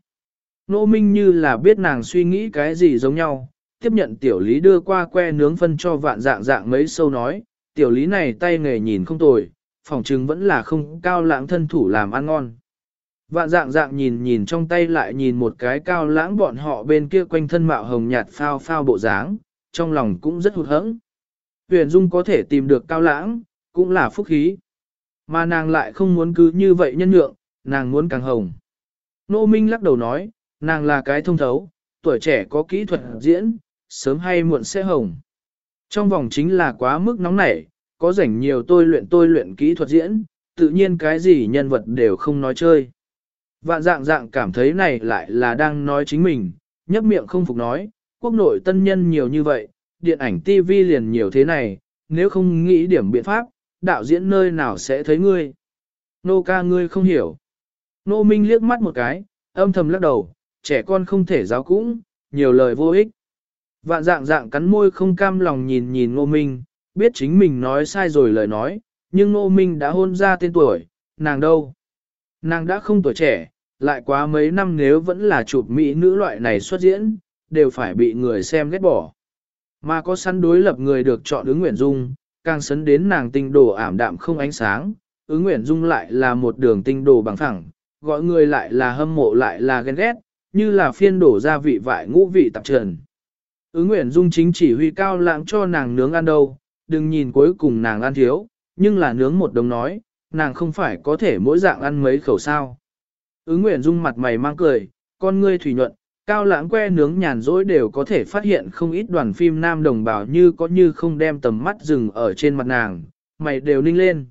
Ngô minh như là biết nàng suy nghĩ cái gì giống nhau, tiếp nhận tiểu lý đưa qua que nướng phân cho vạn dạng dạng mấy sâu nói, tiểu lý này tay nghề nhìn không tồi, phòng trừng vẫn là không cao lãng thân thủ làm ăn ngon. Vạn dạng dạng nhìn nhìn trong tay lại nhìn một cái cao lãng bọn họ bên kia quanh thân mạo hồng nhạt phao phao bộ dáng, trong lòng cũng rất hụt hẫng. Huyền Dung có thể tìm được cao lãng, cũng là phúc khí. Mà nàng lại không muốn cứ như vậy nhân nhượng, nàng muốn càng hồng. Nô Minh lắc đầu nói, nàng là cái thông thấu, tuổi trẻ có kỹ thuật diễn, sớm hay muộn sẽ hồng. Trong vòng chính là quá mức nóng nảy, có rảnh nhiều tôi luyện tôi luyện kỹ thuật diễn, tự nhiên cái gì nhân vật đều không nói chơi. Vạn dạng dạng cảm thấy này lại là đang nói chính mình, nhấp miệng không phục nói, quốc nội tân nhân nhiều như vậy, điện ảnh TV liền nhiều thế này, nếu không nghĩ điểm biện pháp, đạo diễn nơi nào sẽ thấy ngươi. Nô ca ngươi không hiểu. Nô Minh liếc mắt một cái, âm thầm lắc đầu, trẻ con không thể giáo cũng, nhiều lời vô ích. Vạn dạng dạng cắn môi không cam lòng nhìn nhìn Ngô Minh, biết chính mình nói sai rồi lời nói, nhưng Ngô Minh đã hôn ra tên tuổi, nàng đâu? Nàng đã không tuổi trẻ, lại quá mấy năm nếu vẫn là chụp mỹ nữ loại này xuất diễn, đều phải bị người xem ghét bỏ. Mà có săn đối lập người được chọn ứng Nguyễn Dung, càng sấn đến nàng tinh đồ ảm đạm không ánh sáng, ứng Nguyễn Dung lại là một đường tinh đồ bằng thẳng, gọi người lại là hâm mộ lại là ghen ghét, như là phiên đổ gia vị vại ngũ vị tạp trần. Ứng Nguyễn Dung chính chỉ huy cao lãng cho nàng nướng ăn đâu, đừng nhìn cuối cùng nàng ăn thiếu, nhưng là nướng một đồng nói, nàng không phải có thể mỗi dạng ăn mấy khẩu sao. Ứng Nguyễn Dung mặt mày mang cười, con ngươi thủy nhuận, Cao lãng que nướng nhàn rỗi đều có thể phát hiện không ít đoàn phim nam đồng bào như có như không đem tầm mắt dừng ở trên mặt nàng, mày đều ninh lên.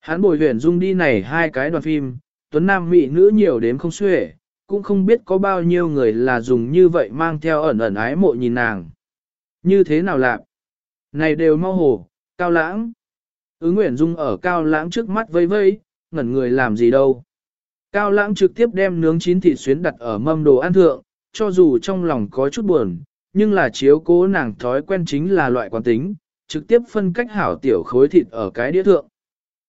Hắn bồi huyền dung đi này hai cái đoàn phim, tuấn nam mỹ nữ nhiều đếm không xuể, cũng không biết có bao nhiêu người là dùng như vậy mang theo ẩn ẩn ái mộ nhìn nàng. Như thế nào lạc? Này đều mau hồ, cao lãng. Ứng Nguyễn Dung ở cao lãng trước mắt vây vây, ngẩn người làm gì đâu. Cao lãng trực tiếp đem nướng chín thịt xuyến đặt ở mâm đồ ăn thượng, cho dù trong lòng có chút buồn, nhưng là chiếu cố nàng thói quen chính là loại quán tính, trực tiếp phân cách hảo tiểu khối thịt ở cái đĩa thượng.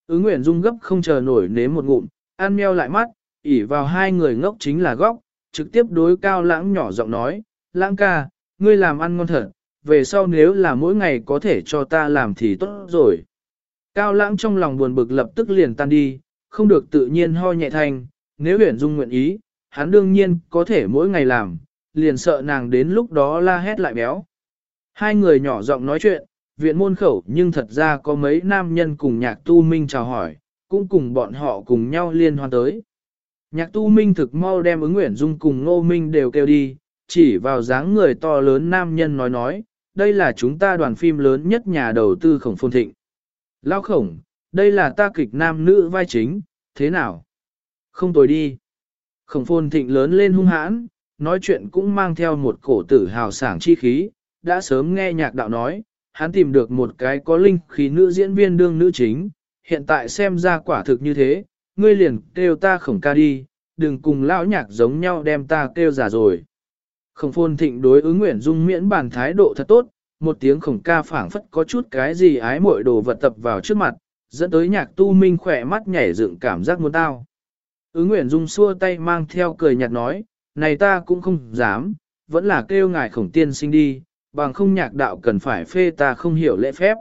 Ứng Nguyễn Dung gấp không chờ nổi nếm một ngụm, ăn meo lại mắt, ỉ vào hai người ngốc chính là góc, trực tiếp đối cao lãng nhỏ giọng nói, lãng ca, ngươi làm ăn ngon thật, về sau nếu là mỗi ngày có thể cho ta làm thì tốt rồi. Cao lãng trong lòng buồn bực lập tức liền tan đi, không được tự nhiên ho nhẹ thanh, nếu huyển dung nguyện ý, hắn đương nhiên có thể mỗi ngày làm, liền sợ nàng đến lúc đó la hét lại béo. Hai người nhỏ giọng nói chuyện, viện môn khẩu nhưng thật ra có mấy nam nhân cùng nhạc tu minh chào hỏi, cũng cùng bọn họ cùng nhau liên hoan tới. Nhạc tu minh thực mau đem ứng nguyện dung cùng ngô minh đều kêu đi, chỉ vào dáng người to lớn nam nhân nói nói, đây là chúng ta đoàn phim lớn nhất nhà đầu tư khổng phôn thịnh. Lao khổng, đây là ta kịch nam nữ vai chính, thế nào? Không tồi đi. Khổng phôn thịnh lớn lên hung hãn, nói chuyện cũng mang theo một cổ tử hào sảng chi khí, đã sớm nghe nhạc đạo nói, hắn tìm được một cái có linh khí nữ diễn viên đương nữ chính, hiện tại xem ra quả thực như thế, ngươi liền kêu ta khổng ca đi, đừng cùng lão nhạc giống nhau đem ta kêu giả rồi. Khổng phôn thịnh đối ứng nguyện dung miễn bản thái độ thật tốt, một tiếng khổng ca phảng phất có chút cái gì ái mội đồ vật tập vào trước mặt, dẫn tới nhạc tu minh khỏe mắt nhảy dựng cảm giác muốn tao. Ứng nguyện dung xua tay mang theo cười nhạt nói, này ta cũng không dám, vẫn là kêu ngài khổng tiên sinh đi, bằng không nhạc đạo cần phải phê ta không hiểu lễ phép.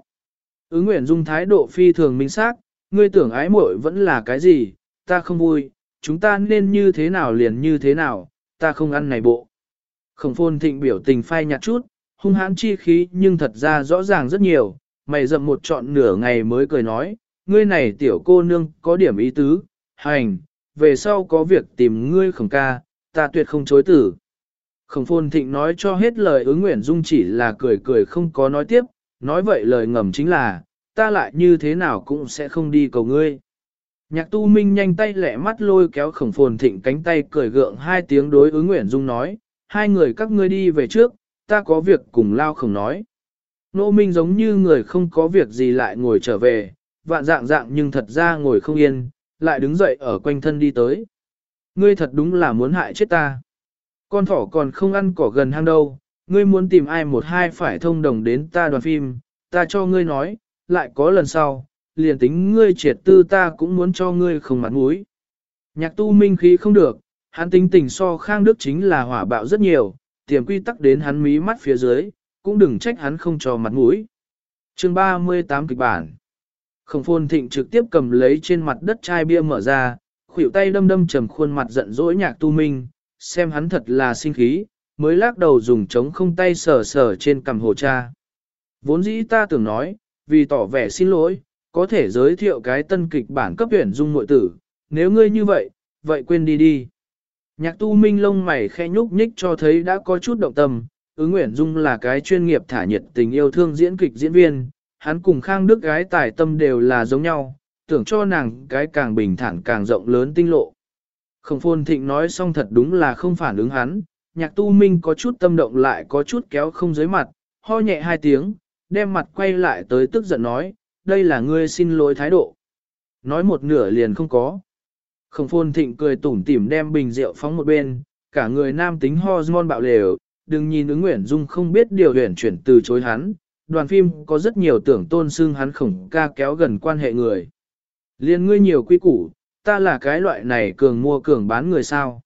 Ứng nguyện dung thái độ phi thường minh xác, ngươi tưởng ái muội vẫn là cái gì, ta không vui, chúng ta nên như thế nào liền như thế nào, ta không ăn này bộ. Khổng phôn thịnh biểu tình phai nhạt chút, hung hãn chi khí nhưng thật ra rõ ràng rất nhiều, mày dậm một trọn nửa ngày mới cười nói, ngươi này tiểu cô nương có điểm ý tứ, hành, về sau có việc tìm ngươi khổng ca, ta tuyệt không chối tử. Khổng phôn thịnh nói cho hết lời ứng nguyện dung chỉ là cười cười không có nói tiếp, nói vậy lời ngầm chính là, ta lại như thế nào cũng sẽ không đi cầu ngươi. Nhạc tu minh nhanh tay lẹ mắt lôi kéo khổng phồn thịnh cánh tay cười gượng hai tiếng đối ứng nguyện dung nói, hai người các ngươi đi về trước, ta có việc cùng lao khổng nói. Nô minh giống như người không có việc gì lại ngồi trở về, vạn dạng dạng nhưng thật ra ngồi không yên, lại đứng dậy ở quanh thân đi tới. Ngươi thật đúng là muốn hại chết ta. Con thỏ còn không ăn cỏ gần hang đâu, ngươi muốn tìm ai một hai phải thông đồng đến ta đoàn phim, ta cho ngươi nói, lại có lần sau, liền tính ngươi triệt tư ta cũng muốn cho ngươi không mặt mũi. Nhạc tu minh khí không được, hắn tính tình so khang đức chính là hỏa bạo rất nhiều, tiềm quy tắc đến hắn mí mắt phía dưới, cũng đừng trách hắn không cho mặt mũi. chương 38 kịch bản Khổng phôn thịnh trực tiếp cầm lấy trên mặt đất chai bia mở ra, khuỷu tay đâm đâm trầm khuôn mặt giận dỗi nhạc tu minh, xem hắn thật là sinh khí, mới lắc đầu dùng trống không tay sờ sờ trên cằm hồ cha. Vốn dĩ ta tưởng nói, vì tỏ vẻ xin lỗi, có thể giới thiệu cái tân kịch bản cấp tuyển dung nội tử, nếu ngươi như vậy, vậy quên đi đi. Nhạc tu minh lông mày khe nhúc nhích cho thấy đã có chút động tâm, ứng nguyện dung là cái chuyên nghiệp thả nhiệt tình yêu thương diễn kịch diễn viên, hắn cùng khang đức gái tài tâm đều là giống nhau, tưởng cho nàng cái càng bình thản càng rộng lớn tinh lộ. Khổng phồn thịnh nói xong thật đúng là không phản ứng hắn, nhạc tu minh có chút tâm động lại có chút kéo không dưới mặt, ho nhẹ hai tiếng, đem mặt quay lại tới tức giận nói, đây là ngươi xin lỗi thái độ. Nói một nửa liền không có. Khổng phôn thịnh cười tủm tỉm đem bình rượu phóng một bên, cả người nam tính hormone bạo lều, đừng nhìn ứng nguyện dung không biết điều huyển chuyển từ chối hắn, đoàn phim có rất nhiều tưởng tôn xưng hắn khổng ca kéo gần quan hệ người. Liên ngươi nhiều quy củ, ta là cái loại này cường mua cường bán người sao.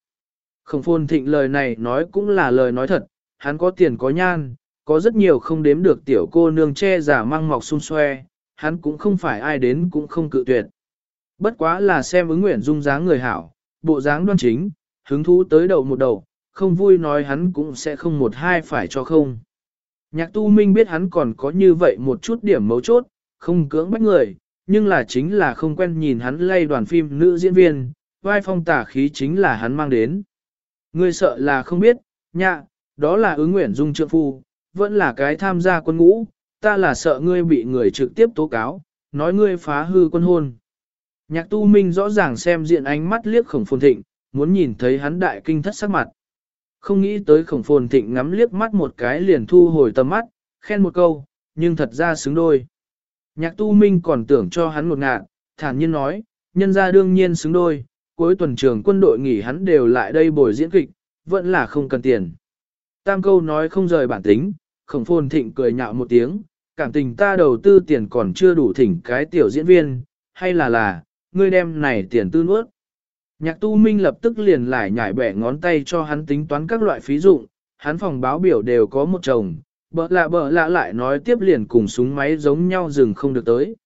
Khổng phôn thịnh lời này nói cũng là lời nói thật, hắn có tiền có nhan, có rất nhiều không đếm được tiểu cô nương che giả mang mọc xung xoe, hắn cũng không phải ai đến cũng không cự tuyệt. Bất quá là xem ứng nguyện dung dáng người hảo, bộ dáng đoan chính, hứng thú tới đầu một đầu, không vui nói hắn cũng sẽ không một hai phải cho không. Nhạc tu minh biết hắn còn có như vậy một chút điểm mấu chốt, không cưỡng bách người, nhưng là chính là không quen nhìn hắn lay đoàn phim nữ diễn viên, vai phong tả khí chính là hắn mang đến. Ngươi sợ là không biết, Nhạ, đó là ứng nguyện dung trượng phu, vẫn là cái tham gia quân ngũ, ta là sợ ngươi bị người trực tiếp tố cáo, nói ngươi phá hư quân hôn. Nhạc tu minh rõ ràng xem diện ánh mắt liếc khổng phồn thịnh, muốn nhìn thấy hắn đại kinh thất sắc mặt. Không nghĩ tới khổng phồn thịnh ngắm liếc mắt một cái liền thu hồi tầm mắt, khen một câu, nhưng thật ra xứng đôi. Nhạc tu minh còn tưởng cho hắn một ngạn, thản nhiên nói, nhân ra đương nhiên xứng đôi, cuối tuần trường quân đội nghỉ hắn đều lại đây bồi diễn kịch, vẫn là không cần tiền. Tam câu nói không rời bản tính, khổng phồn thịnh cười nhạo một tiếng, cảm tình ta đầu tư tiền còn chưa đủ thỉnh cái tiểu diễn viên, hay là là, ngươi đem này tiền tư nuốt. Nhạc tu minh lập tức liền lại nhảy bẻ ngón tay cho hắn tính toán các loại phí dụng, hắn phòng báo biểu đều có một chồng, bợ lạ bợ lạ lại nói tiếp liền cùng súng máy giống nhau dừng không được tới.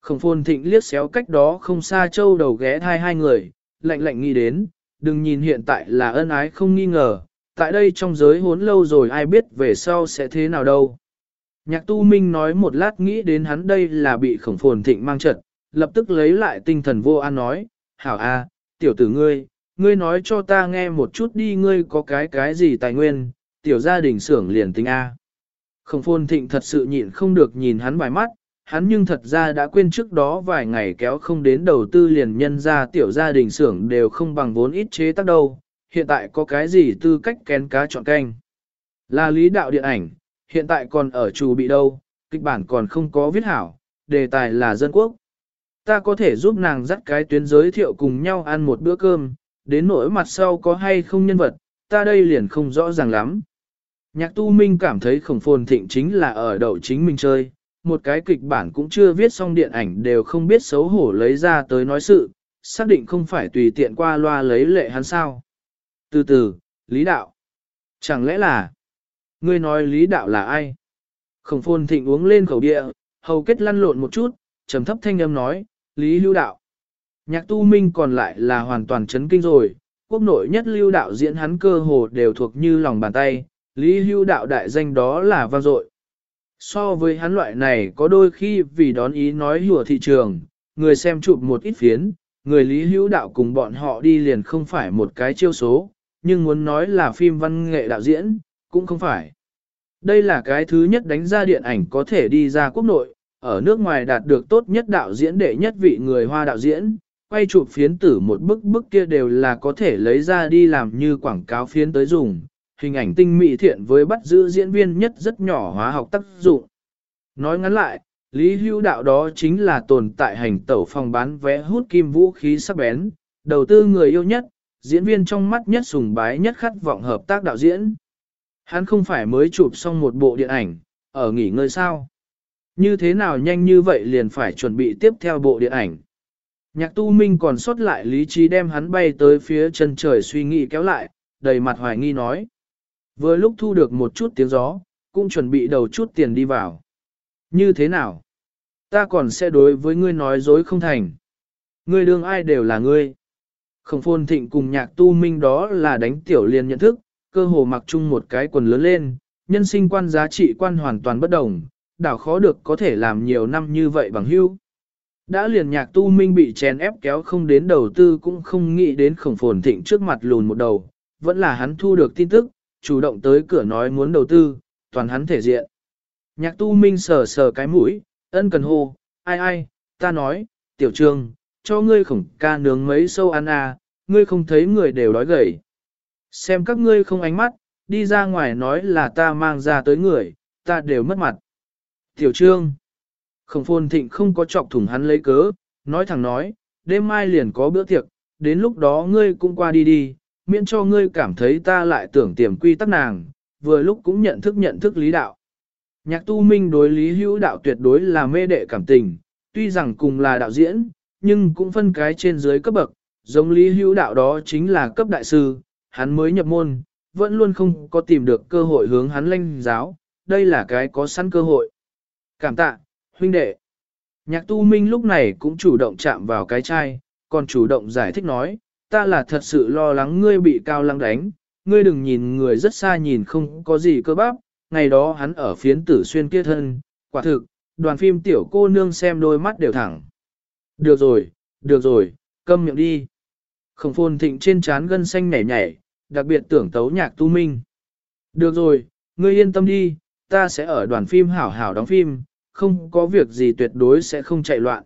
Khổng phồn thịnh liếc xéo cách đó không xa châu đầu ghé thai hai người, lạnh lạnh nghĩ đến, đừng nhìn hiện tại là ân ái không nghi ngờ, tại đây trong giới hốn lâu rồi ai biết về sau sẽ thế nào đâu. Nhạc tu minh nói một lát nghĩ đến hắn đây là bị khổng phồn thịnh mang trận, lập tức lấy lại tinh thần vô an nói, hảo a, tiểu tử ngươi, ngươi nói cho ta nghe một chút đi ngươi có cái cái gì tài nguyên, tiểu gia đình xưởng liền tính a. Khổng phồn thịnh thật sự nhịn không được nhìn hắn vài mắt, hắn nhưng thật ra đã quên trước đó vài ngày kéo không đến đầu tư liền nhân ra tiểu gia đình xưởng đều không bằng vốn ít chế tác đâu, hiện tại có cái gì tư cách kén cá chọn canh. Là lý đạo điện ảnh, hiện tại còn ở chủ bị đâu, kịch bản còn không có viết hảo, đề tài là dân quốc. Ta có thể giúp nàng dắt cái tuyến giới thiệu cùng nhau ăn một bữa cơm, đến nỗi mặt sau có hay không nhân vật, ta đây liền không rõ ràng lắm. Nhạc tu minh cảm thấy khổng phồn thịnh chính là ở đậu chính mình chơi, một cái kịch bản cũng chưa viết xong điện ảnh đều không biết xấu hổ lấy ra tới nói sự, xác định không phải tùy tiện qua loa lấy lệ hắn sao. Từ từ, lý đạo. Chẳng lẽ là, ngươi nói lý đạo là ai? Khổng phồn thịnh uống lên khẩu địa, hầu kết lăn lộn một chút, trầm thấp thanh âm nói, lý lưu đạo. Nhạc tu minh còn lại là hoàn toàn chấn kinh rồi, quốc nội nhất lưu đạo diễn hắn cơ hồ đều thuộc như lòng bàn tay, lý hưu đạo đại danh đó là vang dội. So với hắn loại này có đôi khi vì đón ý nói hùa thị trường, người xem chụp một ít phiến, người lý hữu đạo cùng bọn họ đi liền không phải một cái chiêu số, nhưng muốn nói là phim văn nghệ đạo diễn, cũng không phải. Đây là cái thứ nhất đánh ra điện ảnh có thể đi ra quốc nội, ở nước ngoài đạt được tốt nhất đạo diễn đệ nhất vị người hoa đạo diễn, quay chụp phiến tử một bức bức kia đều là có thể lấy ra đi làm như quảng cáo phiến tới dùng, hình ảnh tinh mỹ thiện với bắt giữ diễn viên nhất rất nhỏ hóa học tác dụng. Nói ngắn lại, Lý Hữu Đạo đó chính là tồn tại hành tẩu phòng bán vé hút kim vũ khí sắc bén, đầu tư người yêu nhất, diễn viên trong mắt nhất sùng bái nhất khát vọng hợp tác đạo diễn. Hắn không phải mới chụp xong một bộ điện ảnh, ở nghỉ ngơi sao. Như thế nào nhanh như vậy liền phải chuẩn bị tiếp theo bộ điện ảnh. Nhạc tu minh còn sót lại lý trí đem hắn bay tới phía chân trời suy nghĩ kéo lại, đầy mặt hoài nghi nói. Vừa lúc thu được một chút tiếng gió, cũng chuẩn bị đầu chút tiền đi vào. Như thế nào? Ta còn sẽ đối với ngươi nói dối không thành. Ngươi đương ai đều là ngươi. Khổng phồn thịnh cùng nhạc tu minh đó là đánh tiểu liên nhận thức, cơ hồ mặc chung một cái quần lớn lên, nhân sinh quan giá trị quan hoàn toàn bất đồng, đảo khó được có thể làm nhiều năm như vậy bằng hưu. Đã liền nhạc tu minh bị chèn ép kéo không đến đầu tư cũng không nghĩ đến khổng phồn thịnh trước mặt lùn một đầu, vẫn là hắn thu được tin tức, chủ động tới cửa nói muốn đầu tư, toàn hắn thể diện. Nhạc tu minh sờ sờ cái mũi, ân cần hô, ai ai, ta nói, tiểu trương, cho ngươi khổng ca nướng mấy sâu ăn à, ngươi không thấy người đều đói gầy. Xem các ngươi không ánh mắt, đi ra ngoài nói là ta mang ra tới người, ta đều mất mặt. Tiểu trương, khổng phồn thịnh không có chọc thủng hắn lấy cớ, nói thẳng nói, đêm mai liền có bữa tiệc, đến lúc đó ngươi cũng qua đi đi, miễn cho ngươi cảm thấy ta lại tưởng tiềm quy tắc nàng, vừa lúc cũng nhận thức nhận thức lý đạo. Nhạc tu minh đối lý hữu đạo tuyệt đối là mê đệ cảm tình, tuy rằng cùng là đạo diễn, nhưng cũng phân cái trên dưới cấp bậc, giống lý hữu đạo đó chính là cấp đại sư, hắn mới nhập môn, vẫn luôn không có tìm được cơ hội hướng hắn lanh giáo, đây là cái có sẵn cơ hội. Cảm tạ, huynh đệ. Nhạc tu minh lúc này cũng chủ động chạm vào cái chai, còn chủ động giải thích nói, ta là thật sự lo lắng ngươi bị cao lăng đánh, ngươi đừng nhìn người rất xa nhìn không có gì cơ bắp, ngày đó hắn ở phiến tử xuyên kia thân, quả thực, đoàn phim tiểu cô nương xem đôi mắt đều thẳng. Được rồi, được rồi, câm miệng đi. Khổng phồn thịnh trên trán gân xanh nhảy nhảy, đặc biệt tưởng tấu nhạc tu minh. Được rồi, ngươi yên tâm đi, ta sẽ ở đoàn phim hảo hảo đóng phim, không có việc gì tuyệt đối sẽ không chạy loạn.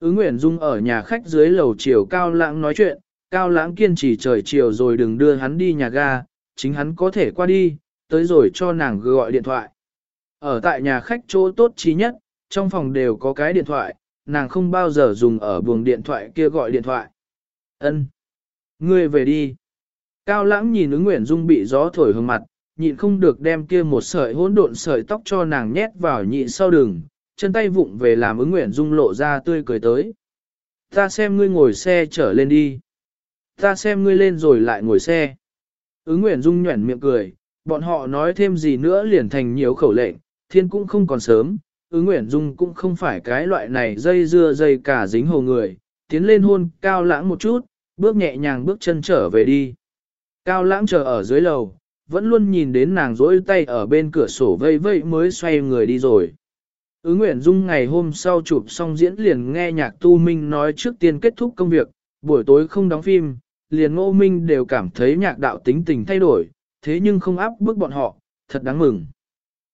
Ứng Nguyễn Dung ở nhà khách dưới lầu chiều Cao Lãng nói chuyện, Cao Lãng kiên trì trời chiều rồi đừng đưa hắn đi nhà ga, chính hắn có thể qua đi, tới rồi cho nàng gọi điện thoại. Ở tại nhà khách chỗ tốt trí nhất, trong phòng đều có cái điện thoại, nàng không bao giờ dùng ở buồng điện thoại kia gọi điện thoại. Ân, Ngươi về đi. Cao lãng nhìn ứng Nguyễn Dung bị gió thổi hướng mặt, nhịn không được đem kia một sợi hỗn độn sợi tóc cho nàng nhét vào nhị sau đường, chân tay vụng về làm ứng Nguyễn Dung lộ ra tươi cười tới. Ta xem ngươi ngồi xe trở lên đi. Ta xem ngươi lên rồi lại ngồi xe. Ứng Nguyễn Dung nhuẩn miệng cười, bọn họ nói thêm gì nữa liền thành nhiều khẩu lệnh, thiên cũng không còn sớm, ứng Nguyễn Dung cũng không phải cái loại này dây dưa dây cả dính hồ người, tiến lên hôn cao lãng một chút, bước nhẹ nhàng bước chân trở về đi. Cao lãng chờ ở dưới lầu, vẫn luôn nhìn đến nàng rỗi tay ở bên cửa sổ vây vây mới xoay người đi rồi. ứ Nguyễn Dung ngày hôm sau chụp xong diễn liền nghe nhạc tu minh nói trước tiên kết thúc công việc, buổi tối không đóng phim, liền ngô minh đều cảm thấy nhạc đạo tính tình thay đổi, thế nhưng không áp bức bọn họ, thật đáng mừng.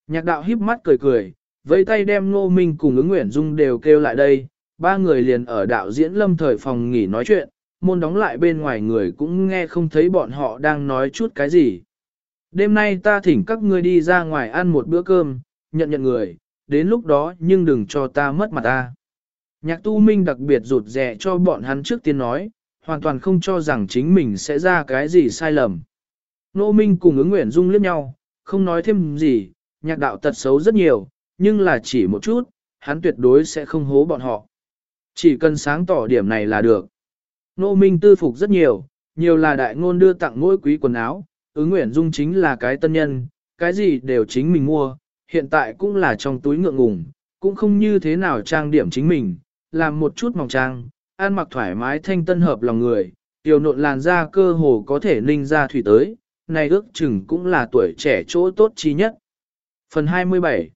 Nhạc đạo híp mắt cười cười, vẫy tay đem ngô minh cùng ứng Nguyễn Dung đều kêu lại đây, ba người liền ở đạo diễn lâm thời phòng nghỉ nói chuyện, môn đóng lại bên ngoài người cũng nghe không thấy bọn họ đang nói chút cái gì. Đêm nay ta thỉnh các ngươi đi ra ngoài ăn một bữa cơm, nhận nhận người, đến lúc đó nhưng đừng cho ta mất mặt ta. Nhạc tu minh đặc biệt rụt rè cho bọn hắn trước tiên nói, hoàn toàn không cho rằng chính mình sẽ ra cái gì sai lầm. Nô Minh cùng ứng nguyện dung liếc nhau, không nói thêm gì, nhạc đạo tật xấu rất nhiều, nhưng là chỉ một chút, hắn tuyệt đối sẽ không hố bọn họ. Chỉ cần sáng tỏ điểm này là được. Nô Minh tư phục rất nhiều, nhiều là đại ngôn đưa tặng mỗi quý quần áo, ứng nguyện dung chính là cái tân nhân, cái gì đều chính mình mua, hiện tại cũng là trong túi ngượng ngùng, cũng không như thế nào trang điểm chính mình, làm một chút mỏng trang, ăn mặc thoải mái thanh tân hợp lòng người, tiểu nộn làn da cơ hồ có thể ninh ra thủy tới, này ước chừng cũng là tuổi trẻ chỗ tốt chi nhất. Phần 27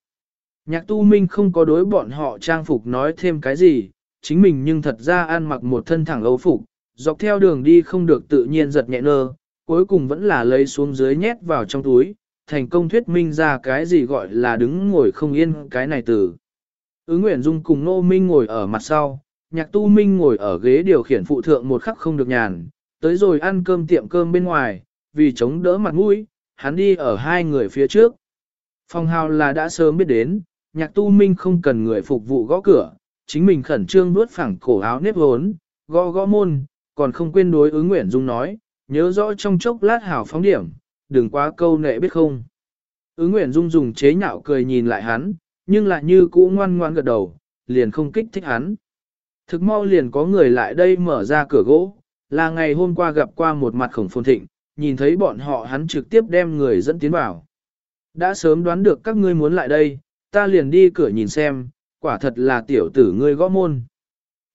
Nhạc tu minh không có đối bọn họ trang phục nói thêm cái gì, chính mình nhưng thật ra ăn mặc một thân thẳng âu phục, dọc theo đường đi không được tự nhiên giật nhẹ nơ, cuối cùng vẫn là lấy xuống dưới nhét vào trong túi, thành công thuyết minh ra cái gì gọi là đứng ngồi không yên cái này từ. Ứng Nguyễn Dung cùng Nô Minh ngồi ở mặt sau, nhạc tu Minh ngồi ở ghế điều khiển phụ thượng một khắc không được nhàn, tới rồi ăn cơm tiệm cơm bên ngoài, vì chống đỡ mặt mũi, hắn đi ở hai người phía trước. Phong hào là đã sớm biết đến, nhạc tu Minh không cần người phục vụ gõ cửa, chính mình khẩn trương nuốt phẳng cổ áo nếp hốn, gõ gõ môn, còn không quên đối ứng Nguyễn Dung nói, nhớ rõ trong chốc lát hảo phóng điểm, đừng quá câu nệ biết không. Ứng Nguyễn Dung dùng chế nhạo cười nhìn lại hắn, nhưng lại như cũ ngoan ngoan gật đầu, liền không kích thích hắn. Thực mau liền có người lại đây mở ra cửa gỗ, là ngày hôm qua gặp qua một mặt khổng phồn thịnh, nhìn thấy bọn họ hắn trực tiếp đem người dẫn tiến vào. Đã sớm đoán được các ngươi muốn lại đây, ta liền đi cửa nhìn xem, quả thật là tiểu tử ngươi gõ môn.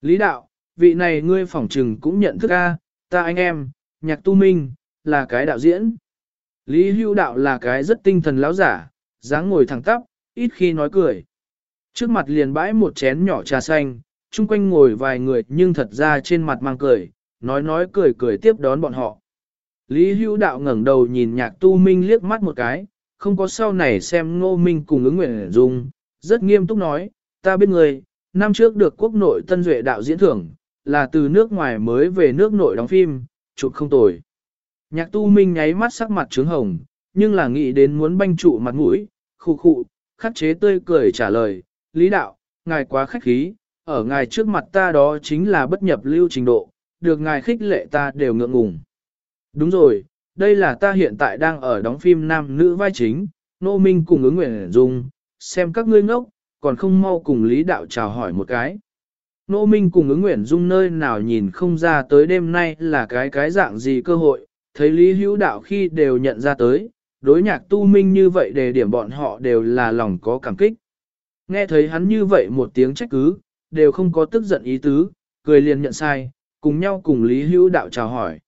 Lý đạo, vị này ngươi phỏng trừng cũng nhận thức a, ta anh em, nhạc tu minh, là cái đạo diễn. Lý hưu đạo là cái rất tinh thần lão giả, dáng ngồi thẳng tắp, ít khi nói cười. Trước mặt liền bãi một chén nhỏ trà xanh, chung quanh ngồi vài người nhưng thật ra trên mặt mang cười, nói nói cười cười tiếp đón bọn họ. Lý hưu đạo ngẩng đầu nhìn nhạc tu minh liếc mắt một cái, không có sau này xem ngô minh cùng ứng nguyện dung, rất nghiêm túc nói, ta biết người, năm trước được quốc nội tân duệ đạo diễn thưởng, là từ nước ngoài mới về nước nội đóng phim, chụp không tồi. Nhạc tu minh nháy mắt sắc mặt trướng hồng, nhưng là nghĩ đến muốn banh trụ mặt mũi, khu khụ, khắc chế tươi cười trả lời, lý đạo, ngài quá khách khí, ở ngài trước mặt ta đó chính là bất nhập lưu trình độ, được ngài khích lệ ta đều ngượng ngùng. Đúng rồi, đây là ta hiện tại đang ở đóng phim nam nữ vai chính, nô minh cùng ứng nguyện dung, xem các ngươi ngốc, còn không mau cùng lý đạo chào hỏi một cái. Nô Minh cùng ứng nguyện dung nơi nào nhìn không ra tới đêm nay là cái cái dạng gì cơ hội, thấy Lý Hữu Đạo khi đều nhận ra tới, đối nhạc tu minh như vậy đề điểm bọn họ đều là lòng có cảm kích. Nghe thấy hắn như vậy một tiếng trách cứ, đều không có tức giận ý tứ, cười liền nhận sai, cùng nhau cùng Lý Hữu Đạo chào hỏi.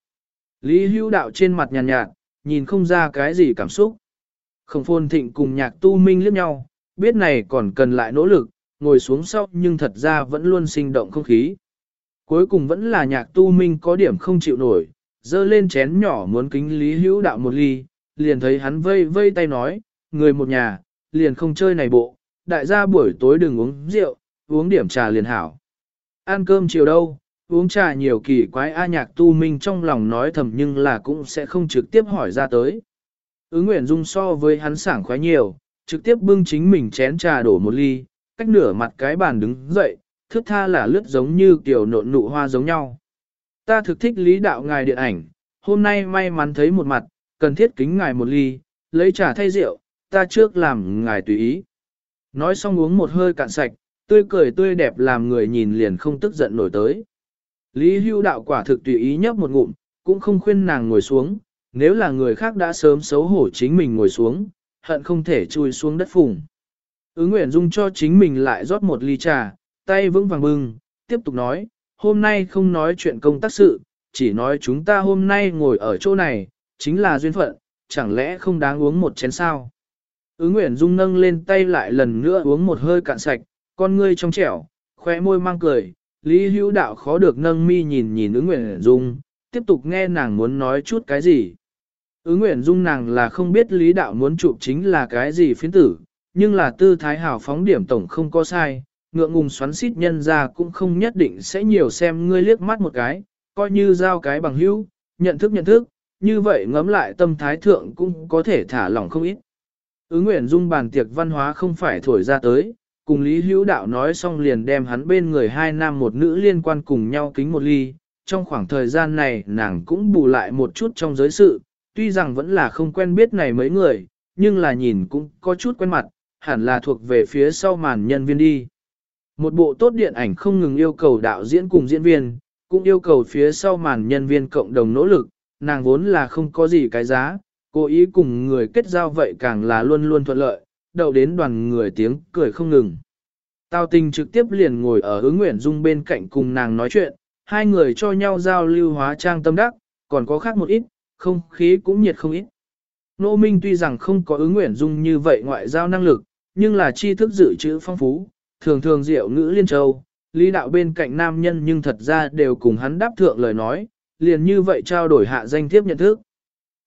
Lý Hữu Đạo trên mặt nhàn nhạt, nhạt, nhìn không ra cái gì cảm xúc. Khổng phôn thịnh cùng nhạc tu minh liếc nhau, biết này còn cần lại nỗ lực, ngồi xuống sau nhưng thật ra vẫn luôn sinh động không khí. Cuối cùng vẫn là nhạc tu minh có điểm không chịu nổi, dơ lên chén nhỏ muốn kính Lý Hữu Đạo một ly, liền thấy hắn vây vây tay nói, người một nhà, liền không chơi này bộ, đại gia buổi tối đừng uống rượu, uống điểm trà liền hảo. Ăn cơm chiều đâu, uống trà nhiều kỳ quái A nhạc tu minh trong lòng nói thầm nhưng là cũng sẽ không trực tiếp hỏi ra tới. Ứng Nguyễn Dung so với hắn sảng khoái nhiều, trực tiếp bưng chính mình chén trà đổ một ly, cách nửa mặt cái bàn đứng dậy, thước tha là lướt giống như kiểu nộn nụ hoa giống nhau. Ta thực thích lý đạo ngài điện ảnh, hôm nay may mắn thấy một mặt, cần thiết kính ngài một ly, lấy trà thay rượu, ta trước làm ngài tùy ý. Nói xong uống một hơi cạn sạch, tươi cười tươi đẹp làm người nhìn liền không tức giận nổi tới. Lý hưu đạo quả thực tùy ý nhấp một ngụm, cũng không khuyên nàng ngồi xuống, nếu là người khác đã sớm xấu hổ chính mình ngồi xuống, hận không thể chui xuống đất phùng. Ứng Nguyễn Dung cho chính mình lại rót một ly trà, tay vững vàng bưng, tiếp tục nói, hôm nay không nói chuyện công tác sự, chỉ nói chúng ta hôm nay ngồi ở chỗ này, chính là duyên phận, chẳng lẽ không đáng uống một chén sao? Ứng Nguyễn Dung nâng lên tay lại lần nữa uống một hơi cạn sạch, con ngươi trong trẻo, khóe môi mang cười, Lý Hữu Đạo khó được nâng mi nhìn nhìn ứng Nguyễn Dung, tiếp tục nghe nàng muốn nói chút cái gì. Ứng Nguyễn Dung nàng là không biết Lý Đạo muốn chụp chính là cái gì phiến tử, nhưng là tư thái hào phóng điểm tổng không có sai, ngượng ngùng xoắn xít nhân ra cũng không nhất định sẽ nhiều xem ngươi liếc mắt một cái, coi như giao cái bằng hữu, nhận thức nhận thức, như vậy ngấm lại tâm thái thượng cũng có thể thả lỏng không ít. Ứng Nguyễn Dung bàn tiệc văn hóa không phải thổi ra tới, cùng Lý Hữu Đạo nói xong liền đem hắn bên người hai nam một nữ liên quan cùng nhau kính một ly. Trong khoảng thời gian này nàng cũng bù lại một chút trong giới sự, tuy rằng vẫn là không quen biết này mấy người, nhưng là nhìn cũng có chút quen mặt, hẳn là thuộc về phía sau màn nhân viên đi. Một bộ tốt điện ảnh không ngừng yêu cầu đạo diễn cùng diễn viên, cũng yêu cầu phía sau màn nhân viên cộng đồng nỗ lực, nàng vốn là không có gì cái giá, cố ý cùng người kết giao vậy càng là luôn luôn thuận lợi, đậu đến đoàn người tiếng cười không ngừng. Tào tình trực tiếp liền ngồi ở hướng nguyện dung bên cạnh cùng nàng nói chuyện, hai người cho nhau giao lưu hóa trang tâm đắc, còn có khác một ít, không khí cũng nhiệt không ít. Nô Minh tuy rằng không có ứng nguyện dung như vậy ngoại giao năng lực, nhưng là tri thức dự trữ phong phú, thường thường diệu ngữ liên châu, lý đạo bên cạnh nam nhân nhưng thật ra đều cùng hắn đáp thượng lời nói, liền như vậy trao đổi hạ danh thiếp nhận thức.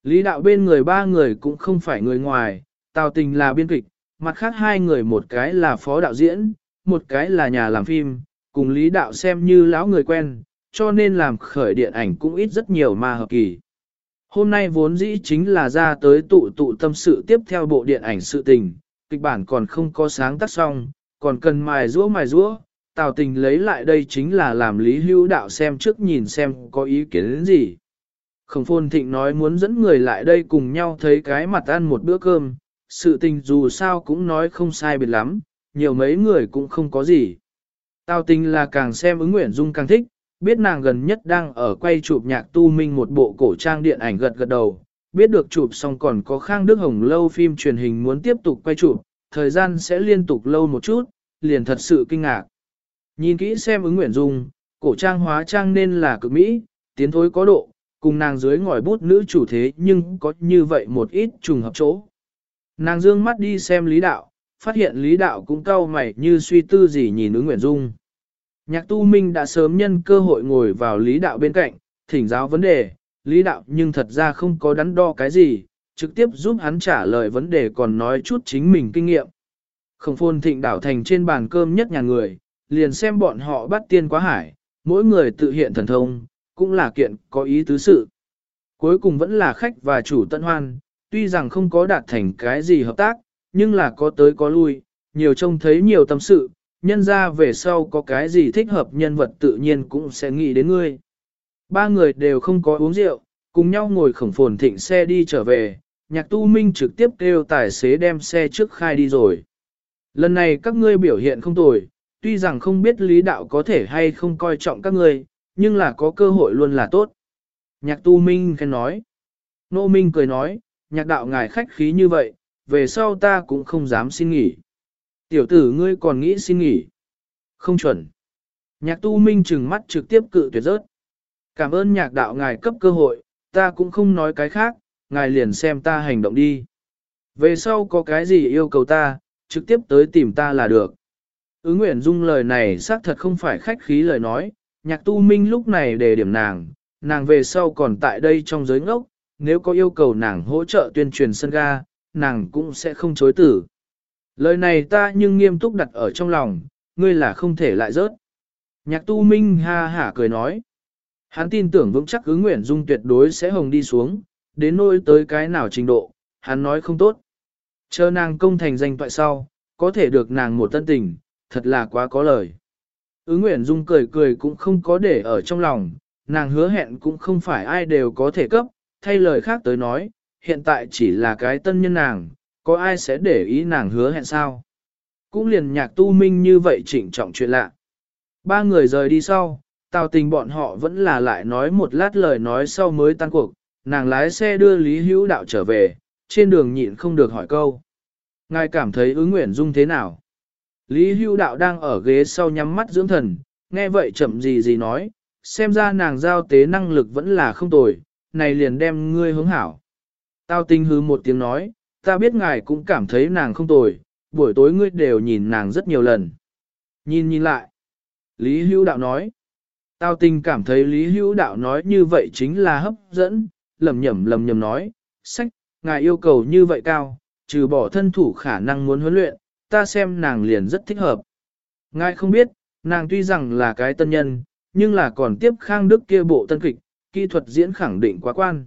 Lý đạo bên người ba người cũng không phải người ngoài, Tào tình là biên kịch, mặt khác hai người một cái là phó đạo diễn, một cái là nhà làm phim, cùng lý đạo xem như lão người quen, cho nên làm khởi điện ảnh cũng ít rất nhiều mà hợp kỳ. Hôm nay vốn dĩ chính là ra tới tụ tụ tâm sự tiếp theo bộ điện ảnh sự tình, kịch bản còn không có sáng tác xong, còn cần mài rũa mài rũa, Tào tình lấy lại đây chính là làm Lý Hữu Đạo xem trước nhìn xem có ý kiến đến gì. Khổng Phôn Thịnh nói muốn dẫn người lại đây cùng nhau thấy cái mặt ăn một bữa cơm, sự tình dù sao cũng nói không sai biệt lắm, nhiều mấy người cũng không có gì. Tào tình là càng xem ứng nguyện dung càng thích, biết nàng gần nhất đang ở quay chụp nhạc tu minh một bộ cổ trang điện ảnh gật gật đầu, biết được chụp xong còn có Khang Đức Hồng lâu phim truyền hình muốn tiếp tục quay chụp, thời gian sẽ liên tục lâu một chút, liền thật sự kinh ngạc. Nhìn kỹ xem ứng nguyện dung, cổ trang hóa trang nên là cực mỹ, tiến thối có độ, cùng nàng dưới ngòi bút nữ chủ thế nhưng có như vậy một ít trùng hợp chỗ. Nàng dương mắt đi xem lý đạo, phát hiện lý đạo cũng cau mày như suy tư gì nhìn ứng nguyện dung. Nhạc tu minh đã sớm nhân cơ hội ngồi vào lý đạo bên cạnh, thỉnh giáo vấn đề, lý đạo nhưng thật ra không có đắn đo cái gì, trực tiếp giúp hắn trả lời vấn đề còn nói chút chính mình kinh nghiệm. Không phôn thịnh đảo thành trên bàn cơm nhất nhà người, liền xem bọn họ bắt tiên quá hải, mỗi người tự hiện thần thông, cũng là kiện có ý tứ sự. Cuối cùng vẫn là khách và chủ tận hoan, tuy rằng không có đạt thành cái gì hợp tác, nhưng là có tới có lui, nhiều trông thấy nhiều tâm sự, nhân ra về sau có cái gì thích hợp nhân vật tự nhiên cũng sẽ nghĩ đến ngươi. Ba người đều không có uống rượu, cùng nhau ngồi khổng phồn thịnh xe đi trở về, nhạc tu minh trực tiếp kêu tài xế đem xe trước khai đi rồi. Lần này các ngươi biểu hiện không tồi, tuy rằng không biết lý đạo có thể hay không coi trọng các ngươi, nhưng là có cơ hội luôn là tốt. Nhạc tu minh khen nói. Nô minh cười nói, nhạc đạo ngài khách khí như vậy, về sau ta cũng không dám xin nghỉ. Tiểu tử ngươi còn nghĩ xin nghỉ. Không chuẩn. Nhạc tu minh trừng mắt trực tiếp cự tuyệt rớt. Cảm ơn nhạc đạo ngài cấp cơ hội, ta cũng không nói cái khác, ngài liền xem ta hành động đi. Về sau có cái gì yêu cầu ta, trực tiếp tới tìm ta là được. Ứng Nguyễn Dung lời này xác thật không phải khách khí lời nói, nhạc tu minh lúc này để điểm nàng, nàng về sau còn tại đây trong giới ngốc, nếu có yêu cầu nàng hỗ trợ tuyên truyền sân ga, nàng cũng sẽ không chối tử. Lời này ta nhưng nghiêm túc đặt ở trong lòng, ngươi là không thể lại rớt. Nhạc tu minh ha hả cười nói. Hắn tin tưởng vững chắc ứng nguyện dung tuyệt đối sẽ hồng đi xuống, đến nỗi tới cái nào trình độ, hắn nói không tốt. Chờ nàng công thành danh toại sau, có thể được nàng một tân tình, thật là quá có lời. Ứng Nguyễn Dung cười cười cũng không có để ở trong lòng, nàng hứa hẹn cũng không phải ai đều có thể cấp, thay lời khác tới nói, hiện tại chỉ là cái tân nhân nàng, có ai sẽ để ý nàng hứa hẹn sao? Cũng liền nhạc tu minh như vậy chỉnh trọng chuyện lạ. Ba người rời đi sau, tào tình bọn họ vẫn là lại nói một lát lời nói sau mới tan cuộc, nàng lái xe đưa Lý Hữu Đạo trở về, trên đường nhịn không được hỏi câu. Ngài cảm thấy ứng nguyện dung thế nào? Lý Hữu Đạo đang ở ghế sau nhắm mắt dưỡng thần, nghe vậy chậm gì gì nói, xem ra nàng giao tế năng lực vẫn là không tồi, này liền đem ngươi hướng hảo. Tao tinh hư một tiếng nói, ta biết ngài cũng cảm thấy nàng không tồi, buổi tối ngươi đều nhìn nàng rất nhiều lần. Nhìn nhìn lại. Lý Hữu Đạo nói. Tao tình cảm thấy Lý Hữu Đạo nói như vậy chính là hấp dẫn, lầm nhầm lầm nhầm nói, sách, ngài yêu cầu như vậy cao, trừ bỏ thân thủ khả năng muốn huấn luyện, ta xem nàng liền rất thích hợp. Ngài không biết, nàng tuy rằng là cái tân nhân, nhưng là còn tiếp khang đức kia bộ tân kịch, kỹ thuật diễn khẳng định quá quan.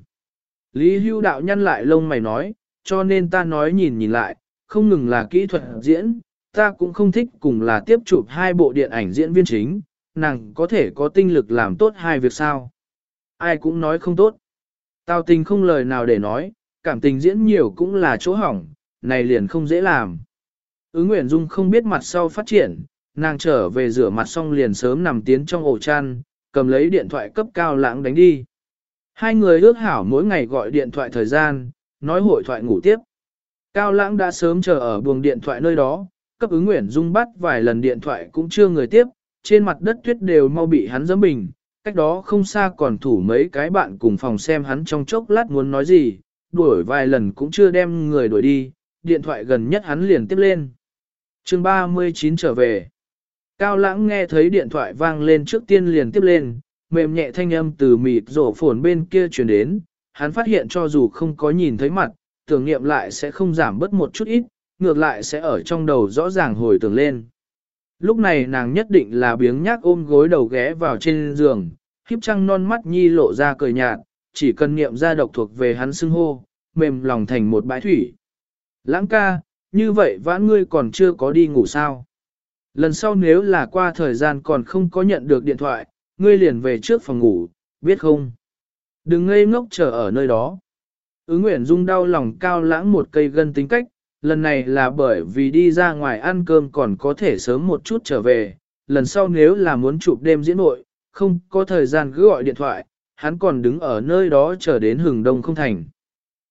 Lý hưu đạo nhăn lại lông mày nói, cho nên ta nói nhìn nhìn lại, không ngừng là kỹ thuật diễn, ta cũng không thích cùng là tiếp chụp hai bộ điện ảnh diễn viên chính, nàng có thể có tinh lực làm tốt hai việc sao. Ai cũng nói không tốt. Tào tình không lời nào để nói, cảm tình diễn nhiều cũng là chỗ hỏng, này liền không dễ làm. Ứng Nguyễn Dung không biết mặt sau phát triển, nàng trở về rửa mặt xong liền sớm nằm tiến trong ổ chăn, cầm lấy điện thoại cấp cao lãng đánh đi. Hai người ước hảo mỗi ngày gọi điện thoại thời gian, nói hội thoại ngủ tiếp. Cao lãng đã sớm chờ ở buồng điện thoại nơi đó, cấp ứng Nguyễn Dung bắt vài lần điện thoại cũng chưa người tiếp, trên mặt đất tuyết đều mau bị hắn giẫm bình, cách đó không xa còn thủ mấy cái bạn cùng phòng xem hắn trong chốc lát muốn nói gì, đuổi vài lần cũng chưa đem người đuổi đi, điện thoại gần nhất hắn liền tiếp lên. chương 39 trở về. Cao lãng nghe thấy điện thoại vang lên trước tiên liền tiếp lên, mềm nhẹ thanh âm từ mịt rổ phồn bên kia truyền đến, hắn phát hiện cho dù không có nhìn thấy mặt, tưởng niệm lại sẽ không giảm bớt một chút ít, ngược lại sẽ ở trong đầu rõ ràng hồi tưởng lên. Lúc này nàng nhất định là biếng nhác ôm gối đầu ghé vào trên giường, khiếp trăng non mắt nhi lộ ra cười nhạt, chỉ cần niệm ra độc thuộc về hắn xưng hô, mềm lòng thành một bãi thủy. Lãng ca, như vậy vãn ngươi còn chưa có đi ngủ sao? Lần sau nếu là qua thời gian còn không có nhận được điện thoại, ngươi liền về trước phòng ngủ, biết không? Đừng ngây ngốc chờ ở nơi đó. Ứng Nguyễn Dung đau lòng cao lãng một cây gân tính cách, lần này là bởi vì đi ra ngoài ăn cơm còn có thể sớm một chút trở về, lần sau nếu là muốn chụp đêm diễn hội, không có thời gian cứ gọi điện thoại, hắn còn đứng ở nơi đó chờ đến hừng đông không thành.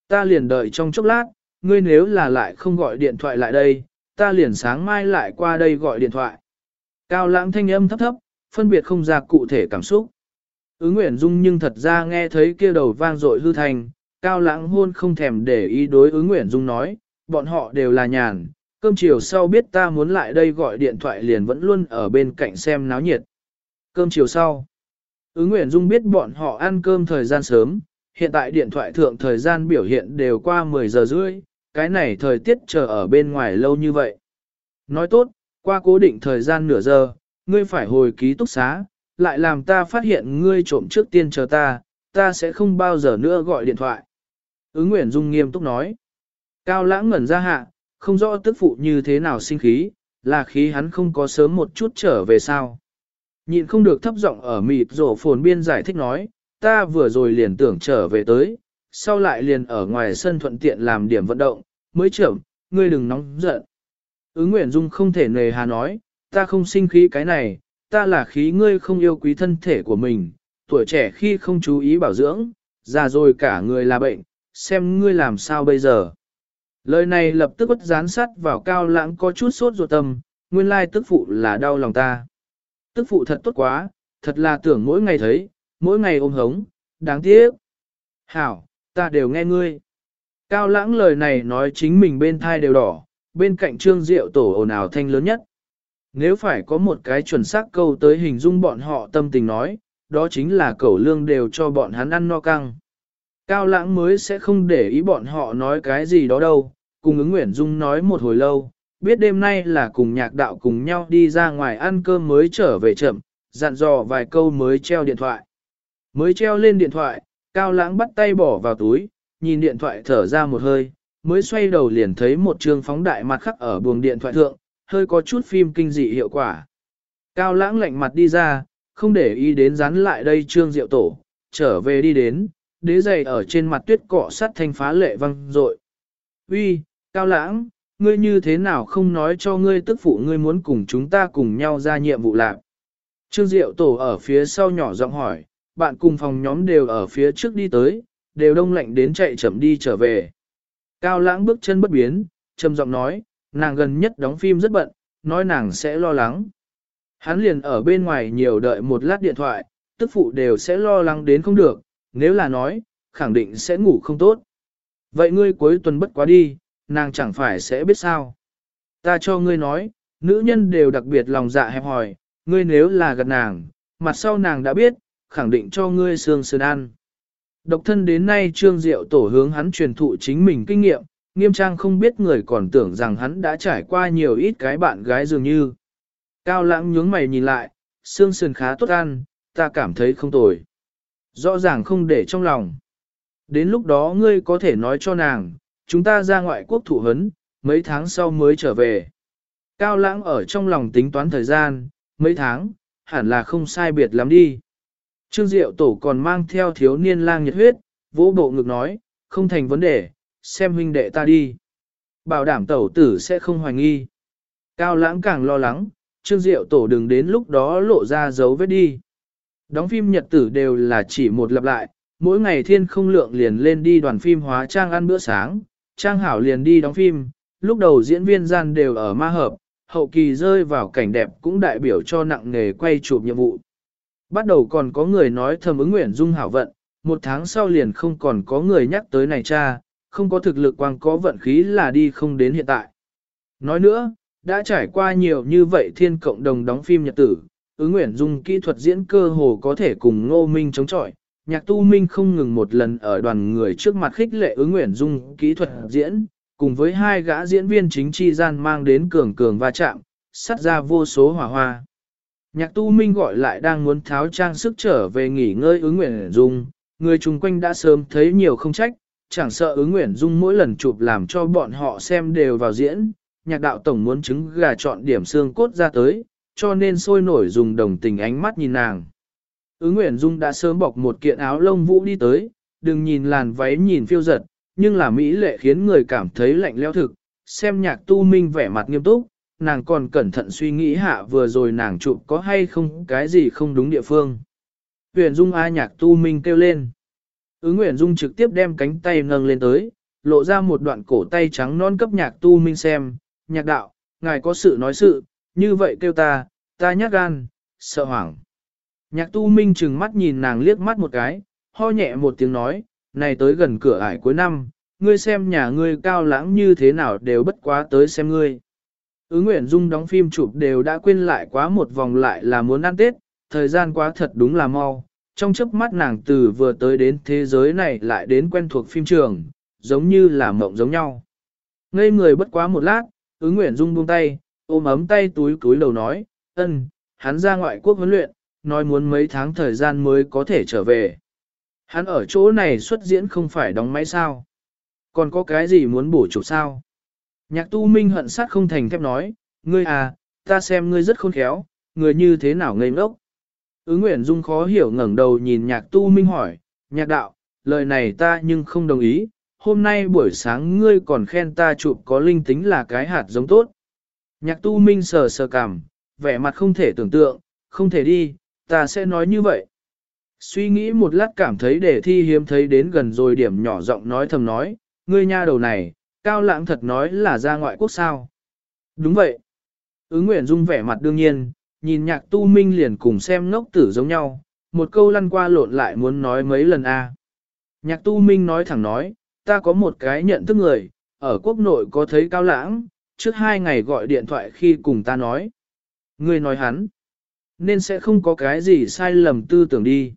Ta liền đợi trong chốc lát, ngươi nếu là lại không gọi điện thoại lại đây, ta liền sáng mai lại qua đây gọi điện thoại. Cao lãng thanh âm thấp thấp, phân biệt không ra cụ thể cảm xúc. Ứng Nguyễn Dung nhưng thật ra nghe thấy kia đầu vang dội hư thành, cao lãng hôn không thèm để ý đối ứng Nguyễn Dung nói, bọn họ đều là nhàn, cơm chiều sau biết ta muốn lại đây gọi điện thoại liền vẫn luôn ở bên cạnh xem náo nhiệt. Cơm chiều sau, ứng Nguyễn Dung biết bọn họ ăn cơm thời gian sớm, hiện tại điện thoại thượng thời gian biểu hiện đều qua 10 giờ rưỡi, cái này thời tiết chờ ở bên ngoài lâu như vậy. Nói tốt, qua cố định thời gian nửa giờ, ngươi phải hồi ký túc xá, lại làm ta phát hiện ngươi trộm trước tiên chờ ta, ta sẽ không bao giờ nữa gọi điện thoại. Ứng Nguyễn Dung nghiêm túc nói. Cao lãng ngẩn ra hạ, không rõ tức phụ như thế nào sinh khí, là khí hắn không có sớm một chút trở về sao. Nhịn không được thấp giọng ở mịt rổ phồn biên giải thích nói, ta vừa rồi liền tưởng trở về tới, sau lại liền ở ngoài sân thuận tiện làm điểm vận động, mới chậm, ngươi đừng nóng giận. Ứng Nguyễn Dung không thể nề hà nói, ta không sinh khí cái này, ta là khí ngươi không yêu quý thân thể của mình, tuổi trẻ khi không chú ý bảo dưỡng, già rồi cả người là bệnh, xem ngươi làm sao bây giờ. Lời này lập tức bất gián sát vào cao lãng có chút sốt ruột tâm, nguyên lai tức phụ là đau lòng ta. Tức phụ thật tốt quá, thật là tưởng mỗi ngày thấy, mỗi ngày ôm hống, đáng tiếc. Hảo, ta đều nghe ngươi. Cao lãng lời này nói chính mình bên thai đều đỏ, bên cạnh trương diệu tổ ồn ào thanh lớn nhất. Nếu phải có một cái chuẩn xác câu tới hình dung bọn họ tâm tình nói, đó chính là cẩu lương đều cho bọn hắn ăn no căng. Cao lãng mới sẽ không để ý bọn họ nói cái gì đó đâu, cùng ứng Nguyễn Dung nói một hồi lâu, biết đêm nay là cùng nhạc đạo cùng nhau đi ra ngoài ăn cơm mới trở về chậm, dặn dò vài câu mới treo điện thoại. Mới treo lên điện thoại, Cao lãng bắt tay bỏ vào túi, nhìn điện thoại thở ra một hơi, mới xoay đầu liền thấy một trường phóng đại mặt khắc ở buồng điện thoại thượng, hơi có chút phim kinh dị hiệu quả. Cao lãng lạnh mặt đi ra, không để ý đến dán lại đây trương diệu tổ, trở về đi đến, đế giày ở trên mặt tuyết cọ sắt thanh phá lệ văng rội. Uy, Cao lãng, ngươi như thế nào không nói cho ngươi tức phụ ngươi muốn cùng chúng ta cùng nhau ra nhiệm vụ lạc. Trương Diệu Tổ ở phía sau nhỏ giọng hỏi, bạn cùng phòng nhóm đều ở phía trước đi tới, đều đông lạnh đến chạy chậm đi trở về. Cao lãng bước chân bất biến, trầm giọng nói, nàng gần nhất đóng phim rất bận, nói nàng sẽ lo lắng. Hắn liền ở bên ngoài nhiều đợi một lát điện thoại, tức phụ đều sẽ lo lắng đến không được, nếu là nói, khẳng định sẽ ngủ không tốt. Vậy ngươi cuối tuần bất quá đi, nàng chẳng phải sẽ biết sao. Ta cho ngươi nói, nữ nhân đều đặc biệt lòng dạ hẹp hòi, ngươi nếu là gật nàng, mặt sau nàng đã biết, khẳng định cho ngươi sương sườn ăn. Độc thân đến nay Trương Diệu tổ hướng hắn truyền thụ chính mình kinh nghiệm, nghiêm trang không biết người còn tưởng rằng hắn đã trải qua nhiều ít cái bạn gái dường như. Cao lãng nhướng mày nhìn lại, xương sườn khá tốt ăn, ta cảm thấy không tồi. Rõ ràng không để trong lòng. Đến lúc đó ngươi có thể nói cho nàng, chúng ta ra ngoại quốc thủ hấn, mấy tháng sau mới trở về. Cao lãng ở trong lòng tính toán thời gian, mấy tháng, hẳn là không sai biệt lắm đi. Trương Diệu Tổ còn mang theo thiếu niên lang nhiệt huyết, vỗ bộ ngực nói, không thành vấn đề, xem huynh đệ ta đi. Bảo đảm tẩu tử sẽ không hoài nghi. Cao lãng càng lo lắng, Trương Diệu Tổ đừng đến lúc đó lộ ra dấu vết đi. Đóng phim nhật tử đều là chỉ một lặp lại, mỗi ngày thiên không lượng liền lên đi đoàn phim hóa trang ăn bữa sáng, trang hảo liền đi đóng phim, lúc đầu diễn viên gian đều ở ma hợp, hậu kỳ rơi vào cảnh đẹp cũng đại biểu cho nặng nghề quay chụp nhiệm vụ. Bắt đầu còn có người nói thầm ứng nguyện dung hảo vận, một tháng sau liền không còn có người nhắc tới này cha, không có thực lực quang có vận khí là đi không đến hiện tại. Nói nữa, đã trải qua nhiều như vậy thiên cộng đồng đóng phim nhật tử, ứng nguyện dung kỹ thuật diễn cơ hồ có thể cùng ngô minh chống chọi. Nhạc tu minh không ngừng một lần ở đoàn người trước mặt khích lệ ứng nguyện dung kỹ thuật diễn, cùng với hai gã diễn viên chính chi gian mang đến cường cường va chạm, sát ra vô số hỏa hoa. Nhạc tu minh gọi lại đang muốn tháo trang sức trở về nghỉ ngơi ứng nguyện dung, người chung quanh đã sớm thấy nhiều không trách, chẳng sợ ứng nguyện dung mỗi lần chụp làm cho bọn họ xem đều vào diễn, nhạc đạo tổng muốn trứng gà chọn điểm xương cốt ra tới, cho nên sôi nổi dùng đồng tình ánh mắt nhìn nàng. Ứng nguyện dung đã sớm bọc một kiện áo lông vũ đi tới, đừng nhìn làn váy nhìn phiêu giật, nhưng là mỹ lệ khiến người cảm thấy lạnh leo thực, xem nhạc tu minh vẻ mặt nghiêm túc, nàng còn cẩn thận suy nghĩ hạ vừa rồi nàng chụp có hay không cái gì không đúng địa phương. Huyền Dung A nhạc tu minh kêu lên. Ứng Nguyễn Dung trực tiếp đem cánh tay nâng lên tới, lộ ra một đoạn cổ tay trắng non cấp nhạc tu minh xem, nhạc đạo, ngài có sự nói sự, như vậy kêu ta, ta nhát gan, sợ hoảng. Nhạc tu minh chừng mắt nhìn nàng liếc mắt một cái, ho nhẹ một tiếng nói, này tới gần cửa ải cuối năm, ngươi xem nhà ngươi cao lãng như thế nào đều bất quá tới xem ngươi. Ứ Nguyễn Dung đóng phim chụp đều đã quên lại quá một vòng lại là muốn ăn Tết, thời gian quá thật đúng là mau. Trong chớp mắt nàng từ vừa tới đến thế giới này lại đến quen thuộc phim trường, giống như là mộng giống nhau. Ngây người bất quá một lát, ứng Nguyễn Dung buông tay, ôm ấm tay túi túi đầu nói, ân, hắn ra ngoại quốc huấn luyện, nói muốn mấy tháng thời gian mới có thể trở về. Hắn ở chỗ này xuất diễn không phải đóng máy sao. Còn có cái gì muốn bổ chụp sao? Nhạc tu minh hận sát không thành thép nói, ngươi à, ta xem ngươi rất khôn khéo, người như thế nào ngây ngốc. Ứng Nguyễn Dung khó hiểu ngẩng đầu nhìn nhạc tu minh hỏi, nhạc đạo, lời này ta nhưng không đồng ý, hôm nay buổi sáng ngươi còn khen ta chụp có linh tính là cái hạt giống tốt. Nhạc tu minh sờ sờ cằm, vẻ mặt không thể tưởng tượng, không thể đi, ta sẽ nói như vậy. Suy nghĩ một lát cảm thấy để thi hiếm thấy đến gần rồi điểm nhỏ giọng nói thầm nói, ngươi nha đầu này, cao lãng thật nói là ra ngoại quốc sao. Đúng vậy. Ứng Nguyễn Dung vẻ mặt đương nhiên, nhìn nhạc tu minh liền cùng xem ngốc tử giống nhau, một câu lăn qua lộn lại muốn nói mấy lần a. Nhạc tu minh nói thẳng nói, ta có một cái nhận thức người, ở quốc nội có thấy cao lãng, trước hai ngày gọi điện thoại khi cùng ta nói. Người nói hắn, nên sẽ không có cái gì sai lầm tư tưởng đi.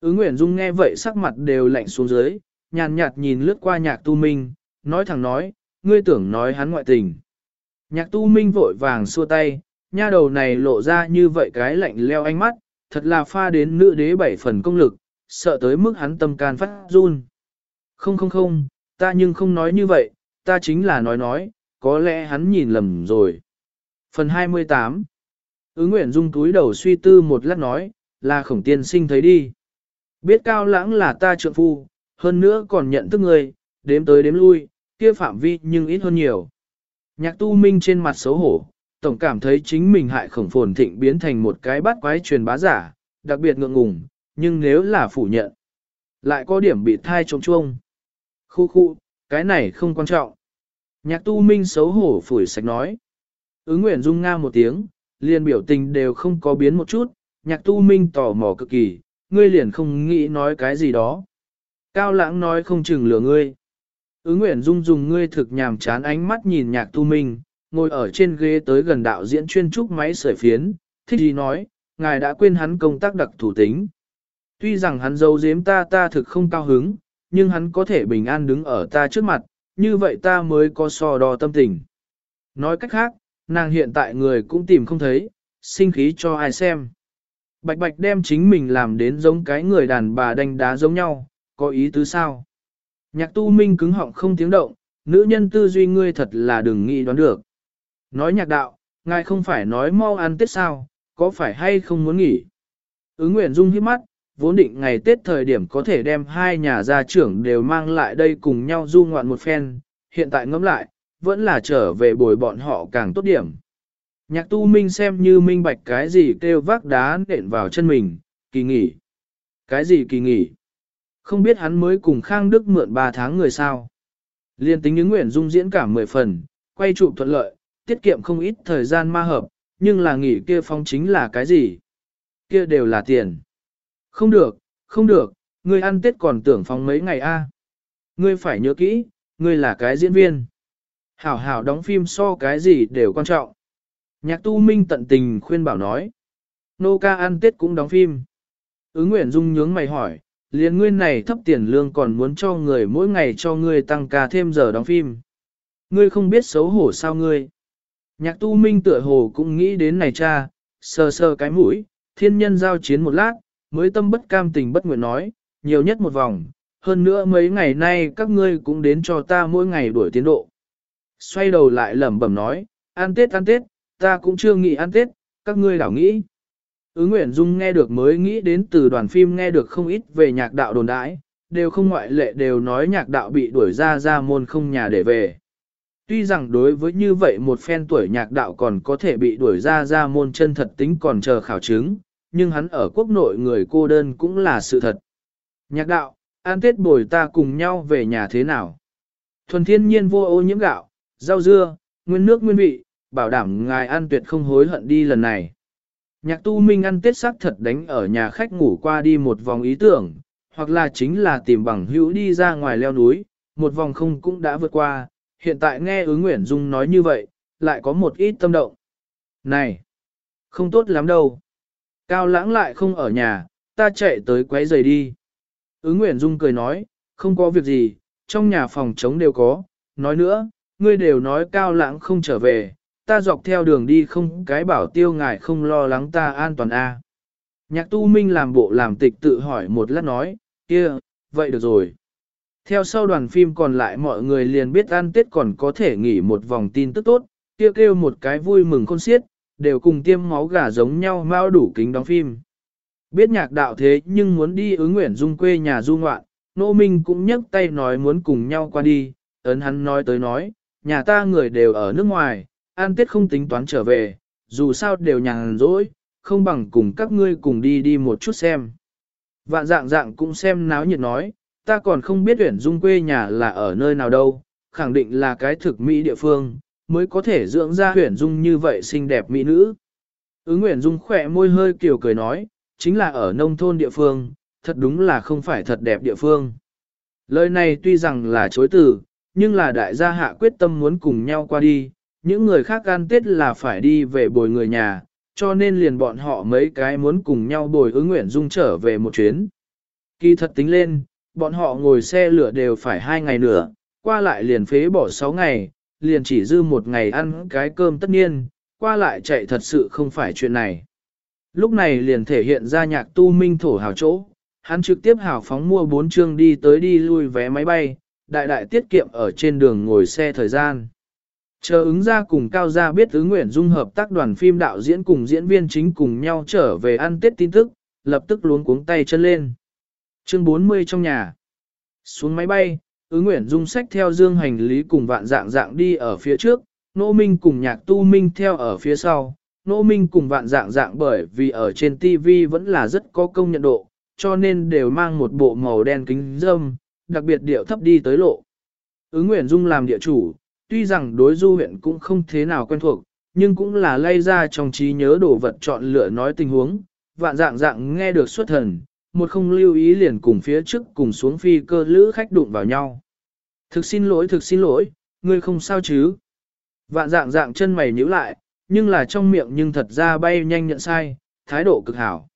Ứng Nguyễn Dung nghe vậy sắc mặt đều lạnh xuống dưới, nhàn nhạt nhìn lướt qua nhạc tu minh, nói thẳng nói, ngươi tưởng nói hắn ngoại tình. Nhạc tu minh vội vàng xua tay, nha đầu này lộ ra như vậy cái lạnh leo ánh mắt, thật là pha đến nữ đế bảy phần công lực, sợ tới mức hắn tâm can phát run. Không không không, ta nhưng không nói như vậy, ta chính là nói nói, có lẽ hắn nhìn lầm rồi. Phần 28 Ứng Nguyễn Dung túi đầu suy tư một lát nói, là khổng tiên sinh thấy đi. Biết cao lãng là ta trượng phu, hơn nữa còn nhận thức người, đếm tới đếm lui, kia phạm vi nhưng ít hơn nhiều. Nhạc tu minh trên mặt xấu hổ, tổng cảm thấy chính mình hại khổng phồn thịnh biến thành một cái bát quái truyền bá giả, đặc biệt ngượng ngùng, nhưng nếu là phủ nhận, lại có điểm bị thai trống chuông. Khu khu, cái này không quan trọng. Nhạc tu minh xấu hổ phủi sạch nói. Ứng nguyễn dung nga một tiếng, liền biểu tình đều không có biến một chút, nhạc tu minh tò mò cực kỳ, ngươi liền không nghĩ nói cái gì đó. Cao lãng nói không chừng lừa ngươi. Ứng nguyễn dung dùng ngươi thực nhàm chán ánh mắt nhìn nhạc tu minh, ngồi ở trên ghế tới gần đạo diễn chuyên trúc máy sưởi phiến, thích gì nói, ngài đã quên hắn công tác đặc thủ tính. Tuy rằng hắn giấu giếm ta ta thực không cao hứng, nhưng hắn có thể bình an đứng ở ta trước mặt, như vậy ta mới có so đo tâm tình. Nói cách khác, nàng hiện tại người cũng tìm không thấy, sinh khí cho ai xem. Bạch bạch đem chính mình làm đến giống cái người đàn bà đánh đá giống nhau, có ý tứ sao? Nhạc tu minh cứng họng không tiếng động, nữ nhân tư duy ngươi thật là đừng nghĩ đoán được. Nói nhạc đạo, ngài không phải nói mau ăn tết sao, có phải hay không muốn nghỉ? Ứng Nguyễn Dung hiếp mắt, vốn định ngày Tết thời điểm có thể đem hai nhà gia trưởng đều mang lại đây cùng nhau du ngoạn một phen, hiện tại ngẫm lại, vẫn là trở về bồi bọn họ càng tốt điểm. Nhạc tu minh xem như minh bạch cái gì kêu vác đá nện vào chân mình, kỳ nghỉ. Cái gì kỳ nghỉ? Không biết hắn mới cùng Khang Đức mượn 3 tháng người sao. Liên tính những nguyện dung diễn cả 10 phần, quay trụ thuận lợi, tiết kiệm không ít thời gian ma hợp, nhưng là nghỉ kia phong chính là cái gì? Kia đều là tiền. Không được, không được, ngươi ăn tết còn tưởng phong mấy ngày a. Ngươi phải nhớ kỹ, ngươi là cái diễn viên. Hảo hảo đóng phim so cái gì đều quan trọng. Nhạc tu minh tận tình khuyên bảo nói. Nô ca ăn tết cũng đóng phim. Ứng Nguyễn Dung nhướng mày hỏi, liền ngươi này thấp tiền lương còn muốn cho người mỗi ngày cho ngươi tăng ca thêm giờ đóng phim. Ngươi không biết xấu hổ sao ngươi. Nhạc tu minh tựa hồ cũng nghĩ đến này cha, sờ sờ cái mũi, thiên nhân giao chiến một lát, mới tâm bất cam tình bất nguyện nói, nhiều nhất một vòng, hơn nữa mấy ngày nay các ngươi cũng đến cho ta mỗi ngày đuổi tiến độ. Xoay đầu lại lẩm bẩm nói, ăn tết ăn tết, ta cũng chưa nghĩ ăn tết, các ngươi đảo nghĩ. Ứng Nguyễn Dung nghe được mới nghĩ đến từ đoàn phim nghe được không ít về nhạc đạo đồn đãi, đều không ngoại lệ đều nói nhạc đạo bị đuổi ra ra môn không nhà để về. Tuy rằng đối với như vậy một phen tuổi nhạc đạo còn có thể bị đuổi ra ra môn chân thật tính còn chờ khảo chứng, nhưng hắn ở quốc nội người cô đơn cũng là sự thật. Nhạc đạo, an tết bồi ta cùng nhau về nhà thế nào? Thuần thiên nhiên vô ô nhiễm gạo, rau dưa, nguyên nước nguyên vị, bảo đảm ngài ăn tuyệt không hối hận đi lần này. Nhạc tu minh ăn tết sắc thật đánh ở nhà khách ngủ qua đi một vòng ý tưởng, hoặc là chính là tìm bằng hữu đi ra ngoài leo núi, một vòng không cũng đã vượt qua, hiện tại nghe ứng Nguyễn Dung nói như vậy, lại có một ít tâm động. Này, không tốt lắm đâu. Cao lãng lại không ở nhà, ta chạy tới quấy giày đi. Ứng Nguyễn Dung cười nói, không có việc gì, trong nhà phòng trống đều có, nói nữa, ngươi đều nói cao lãng không trở về, ta dọc theo đường đi không cái bảo tiêu ngài không lo lắng ta an toàn a. À. Nhạc tu minh làm bộ làm tịch tự hỏi một lát nói, kia, vậy được rồi. Theo sau đoàn phim còn lại mọi người liền biết ăn tết còn có thể nghỉ một vòng tin tức tốt, kia kêu, kêu một cái vui mừng khôn xiết, đều cùng tiêm máu gà giống nhau mau đủ kính đóng phim. Biết nhạc đạo thế nhưng muốn đi ứng nguyện dung quê nhà du ngoạn, nô minh cũng nhấc tay nói muốn cùng nhau qua đi, ấn hắn nói tới nói, nhà ta người đều ở nước ngoài, an tết không tính toán trở về, dù sao đều nhàn rỗi, không bằng cùng các ngươi cùng đi đi một chút xem. Vạn dạng dạng cũng xem náo nhiệt nói, ta còn không biết tuyển dung quê nhà là ở nơi nào đâu, khẳng định là cái thực mỹ địa phương, mới có thể dưỡng ra huyển dung như vậy xinh đẹp mỹ nữ. Ứng Nguyễn Dung khỏe môi hơi kiểu cười nói, chính là ở nông thôn địa phương, thật đúng là không phải thật đẹp địa phương. Lời này tuy rằng là chối từ, nhưng là đại gia hạ quyết tâm muốn cùng nhau qua đi, những người khác gan tết là phải đi về bồi người nhà, cho nên liền bọn họ mấy cái muốn cùng nhau bồi ứng Nguyễn Dung trở về một chuyến. Kỳ thật tính lên, bọn họ ngồi xe lửa đều phải hai ngày nữa, qua lại liền phế bỏ sáu ngày, liền chỉ dư một ngày ăn cái cơm tất nhiên, qua lại chạy thật sự không phải chuyện này. Lúc này liền thể hiện ra nhạc tu minh thổ hào chỗ, hắn trực tiếp hào phóng mua bốn chương đi tới đi lui vé máy bay, đại đại tiết kiệm ở trên đường ngồi xe thời gian. Chờ ứng ra cùng Cao Gia biết ứng nguyện dung hợp tác đoàn phim đạo diễn cùng diễn viên chính cùng nhau trở về ăn tết tin tức, lập tức luống cuống tay chân lên. Chương 40 trong nhà. Xuống máy bay, ứng nguyện dung sách theo dương hành lý cùng vạn dạng dạng đi ở phía trước, nô minh cùng nhạc tu minh theo ở phía sau. Nô minh cùng vạn dạng dạng bởi vì ở trên TV vẫn là rất có công nhận độ, cho nên đều mang một bộ màu đen kính dâm, đặc biệt điệu thấp đi tới lộ. Ứng Nguyễn Dung làm địa chủ, tuy rằng đối du huyện cũng không thế nào quen thuộc, nhưng cũng là lay ra trong trí nhớ đồ vật chọn lựa nói tình huống, vạn dạng dạng nghe được xuất thần, một không lưu ý liền cùng phía trước cùng xuống phi cơ lữ khách đụng vào nhau. Thực xin lỗi thực xin lỗi, ngươi không sao chứ. Vạn dạng dạng chân mày nhíu lại, nhưng là trong miệng nhưng thật ra bay nhanh nhận sai, thái độ cực hảo.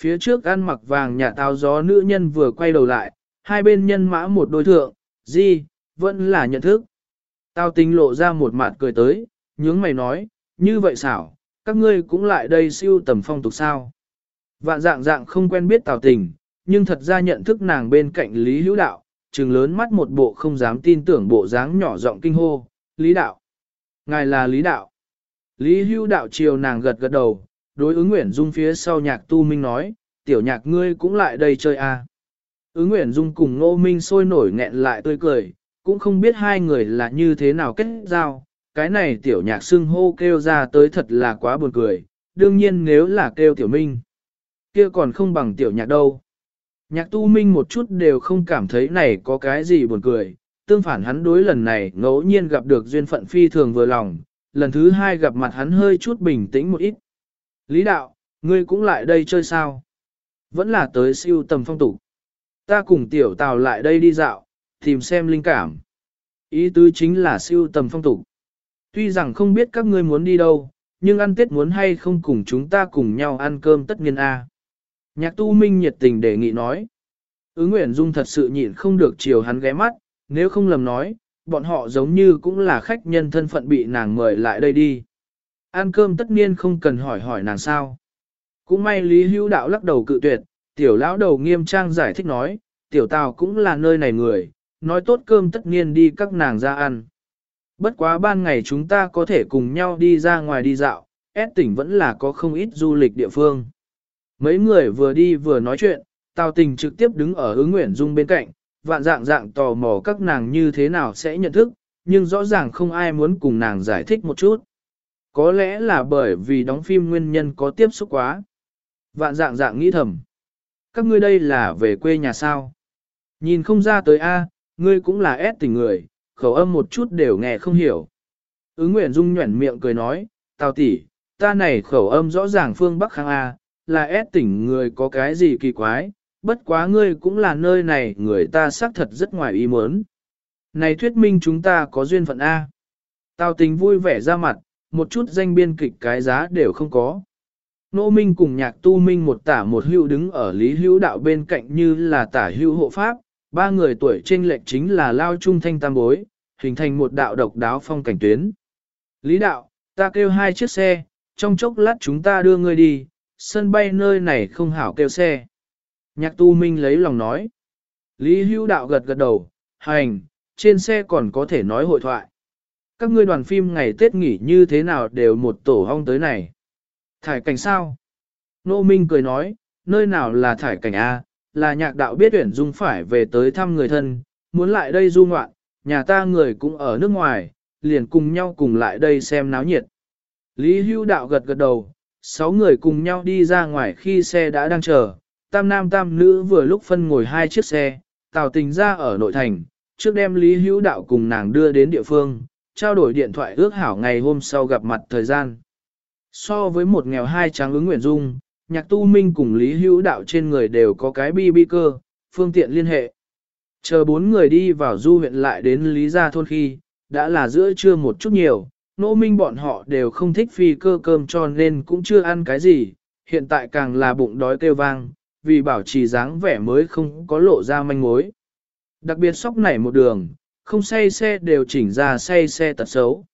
Phía trước ăn mặc vàng nhà táo gió nữ nhân vừa quay đầu lại, hai bên nhân mã một đối thượng, gì, vẫn là nhận thức. Tao tính lộ ra một mặt cười tới, nhướng mày nói, như vậy xảo, các ngươi cũng lại đây siêu tầm phong tục sao. Vạn dạng dạng không quen biết tào tình, nhưng thật ra nhận thức nàng bên cạnh Lý Hữu Đạo, trừng lớn mắt một bộ không dám tin tưởng bộ dáng nhỏ giọng kinh hô, Lý Đạo. Ngài là Lý Đạo. Lý Hữu Đạo chiều nàng gật gật đầu, đối ứng Nguyễn Dung phía sau nhạc tu minh nói, tiểu nhạc ngươi cũng lại đây chơi à. Ứng Nguyễn Dung cùng Ngô Minh sôi nổi nghẹn lại tươi cười, cũng không biết hai người là như thế nào kết giao, cái này tiểu nhạc xưng hô kêu ra tới thật là quá buồn cười, đương nhiên nếu là kêu tiểu minh, kia còn không bằng tiểu nhạc đâu. Nhạc tu minh một chút đều không cảm thấy này có cái gì buồn cười, tương phản hắn đối lần này ngẫu nhiên gặp được duyên phận phi thường vừa lòng, lần thứ hai gặp mặt hắn hơi chút bình tĩnh một ít. Lý đạo, ngươi cũng lại đây chơi sao? Vẫn là tới siêu tầm phong tục. Ta cùng tiểu tào lại đây đi dạo, tìm xem linh cảm. Ý tứ chính là siêu tầm phong tục. Tuy rằng không biết các ngươi muốn đi đâu, nhưng ăn tết muốn hay không cùng chúng ta cùng nhau ăn cơm tất nhiên a. Nhạc tu minh nhiệt tình đề nghị nói. Ứng Nguyễn Dung thật sự nhịn không được chiều hắn ghé mắt, nếu không lầm nói, bọn họ giống như cũng là khách nhân thân phận bị nàng mời lại đây đi. Ăn cơm tất nhiên không cần hỏi hỏi nàng sao. Cũng may Lý Hữu Đạo lắc đầu cự tuyệt, tiểu lão đầu nghiêm trang giải thích nói, tiểu tào cũng là nơi này người, nói tốt cơm tất nhiên đi các nàng ra ăn. Bất quá ban ngày chúng ta có thể cùng nhau đi ra ngoài đi dạo, ép tỉnh vẫn là có không ít du lịch địa phương. Mấy người vừa đi vừa nói chuyện, Tào tình trực tiếp đứng ở ứng nguyện dung bên cạnh, vạn dạng dạng tò mò các nàng như thế nào sẽ nhận thức, nhưng rõ ràng không ai muốn cùng nàng giải thích một chút. Có lẽ là bởi vì đóng phim nguyên nhân có tiếp xúc quá. Vạn dạng dạng nghĩ thầm. Các ngươi đây là về quê nhà sao? Nhìn không ra tới A, ngươi cũng là ép tình người, khẩu âm một chút đều nghe không hiểu. Ứng Nguyễn Dung nhuẩn miệng cười nói, Tào tỷ, ta này khẩu âm rõ ràng phương Bắc Khang A, là ép tỉnh người có cái gì kỳ quái, bất quá ngươi cũng là nơi này người ta xác thật rất ngoài ý muốn. Này thuyết minh chúng ta có duyên phận A. Tào tình vui vẻ ra mặt, một chút danh biên kịch cái giá đều không có. Nô Minh cùng nhạc tu Minh một tả một hữu đứng ở lý hữu đạo bên cạnh như là tả hữu hộ pháp, ba người tuổi trên lệch chính là lao trung thanh tam bối, hình thành một đạo độc đáo phong cảnh tuyến. Lý đạo, ta kêu hai chiếc xe, trong chốc lát chúng ta đưa ngươi đi, sân bay nơi này không hảo kêu xe. Nhạc tu minh lấy lòng nói. Lý hữu đạo gật gật đầu, hành, trên xe còn có thể nói hội thoại. Các ngươi đoàn phim ngày Tết nghỉ như thế nào đều một tổ hong tới này. Thải cảnh sao? Nô Minh cười nói, nơi nào là thải cảnh A, là nhạc đạo biết tuyển dung phải về tới thăm người thân, muốn lại đây du ngoạn, nhà ta người cũng ở nước ngoài, liền cùng nhau cùng lại đây xem náo nhiệt. Lý hưu đạo gật gật đầu, sáu người cùng nhau đi ra ngoài khi xe đã đang chờ, tam nam tam nữ vừa lúc phân ngồi hai chiếc xe, tào tình ra ở nội thành, trước đem Lý hưu đạo cùng nàng đưa đến địa phương, trao đổi điện thoại ước hảo ngày hôm sau gặp mặt thời gian. So với một nghèo hai trắng ứng nguyện dung, nhạc tu minh cùng Lý Hữu Đạo trên người đều có cái bi bi cơ, phương tiện liên hệ. Chờ bốn người đi vào du huyện lại đến Lý Gia Thôn khi, đã là giữa trưa một chút nhiều, nô minh bọn họ đều không thích phi cơ cơm cho nên cũng chưa ăn cái gì, hiện tại càng là bụng đói kêu vang, vì bảo trì dáng vẻ mới không có lộ ra manh mối. Đặc biệt sóc nảy một đường, không say xe đều chỉnh ra say xe tật xấu.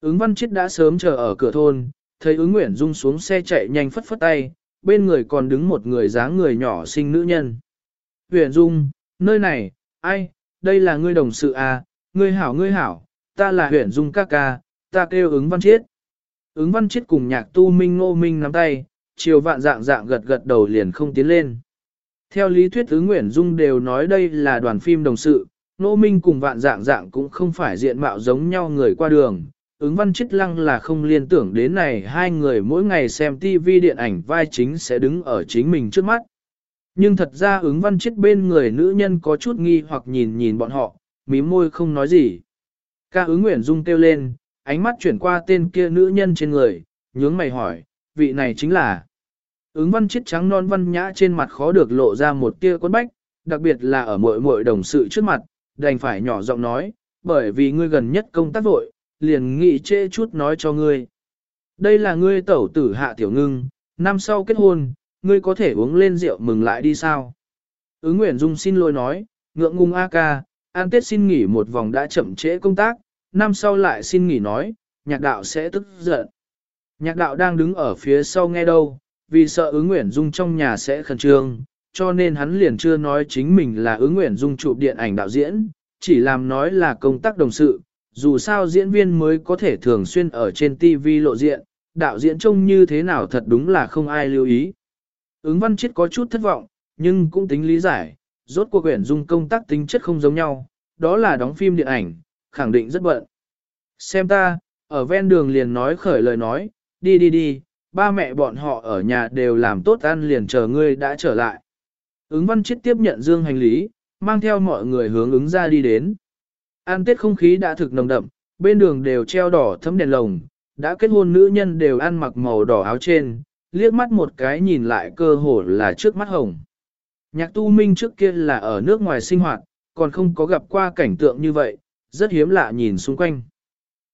Ứng văn chết đã sớm chờ ở cửa thôn, thấy ứng nguyện dung xuống xe chạy nhanh phất phất tay, bên người còn đứng một người dáng người nhỏ xinh nữ nhân. Nguyễn dung, nơi này, ai, đây là ngươi đồng sự à, ngươi hảo ngươi hảo, ta là Nguyễn dung ca ca, ta kêu ứng văn Chiết, Ứng văn Chiết cùng nhạc tu minh ngô minh nắm tay, chiều vạn dạng dạng gật gật đầu liền không tiến lên. Theo lý thuyết ứng Nguyễn Dung đều nói đây là đoàn phim đồng sự, ngô minh cùng vạn dạng dạng cũng không phải diện mạo giống nhau người qua đường. Ứng văn Chiết lăng là không liên tưởng đến này hai người mỗi ngày xem TV điện ảnh vai chính sẽ đứng ở chính mình trước mắt. Nhưng thật ra ứng văn chết bên người nữ nhân có chút nghi hoặc nhìn nhìn bọn họ, mím môi không nói gì. Ca ứng Nguyễn Dung kêu lên, ánh mắt chuyển qua tên kia nữ nhân trên người, nhướng mày hỏi, vị này chính là. Ứng văn chết trắng non văn nhã trên mặt khó được lộ ra một tia quấn bách, đặc biệt là ở mỗi mỗi đồng sự trước mặt, đành phải nhỏ giọng nói, bởi vì ngươi gần nhất công tác vội, liền nghị chê chút nói cho ngươi. Đây là ngươi tẩu tử hạ tiểu ngưng, năm sau kết hôn, ngươi có thể uống lên rượu mừng lại đi sao? Ứng Nguyễn Dung xin lỗi nói, ngượng ngùng a ca, an tết xin nghỉ một vòng đã chậm trễ công tác, năm sau lại xin nghỉ nói, nhạc đạo sẽ tức giận. Nhạc đạo đang đứng ở phía sau nghe đâu, vì sợ ứng Nguyễn Dung trong nhà sẽ khẩn trương, cho nên hắn liền chưa nói chính mình là ứng Nguyễn Dung chụp điện ảnh đạo diễn, chỉ làm nói là công tác đồng sự, dù sao diễn viên mới có thể thường xuyên ở trên TV lộ diện, đạo diễn trông như thế nào thật đúng là không ai lưu ý. Ứng văn chết có chút thất vọng, nhưng cũng tính lý giải, rốt cuộc Nguyễn Dung công tác tính chất không giống nhau, đó là đóng phim điện ảnh, khẳng định rất bận. Xem ta, ở ven đường liền nói khởi lời nói, đi đi đi, ba mẹ bọn họ ở nhà đều làm tốt ăn liền chờ ngươi đã trở lại. Ứng văn chết tiếp nhận dương hành lý, mang theo mọi người hướng ứng ra đi đến. An tết không khí đã thực nồng đậm, bên đường đều treo đỏ thấm đèn lồng, đã kết hôn nữ nhân đều ăn mặc màu đỏ áo trên, liếc mắt một cái nhìn lại cơ hồ là trước mắt hồng. Nhạc tu minh trước kia là ở nước ngoài sinh hoạt, còn không có gặp qua cảnh tượng như vậy, rất hiếm lạ nhìn xung quanh.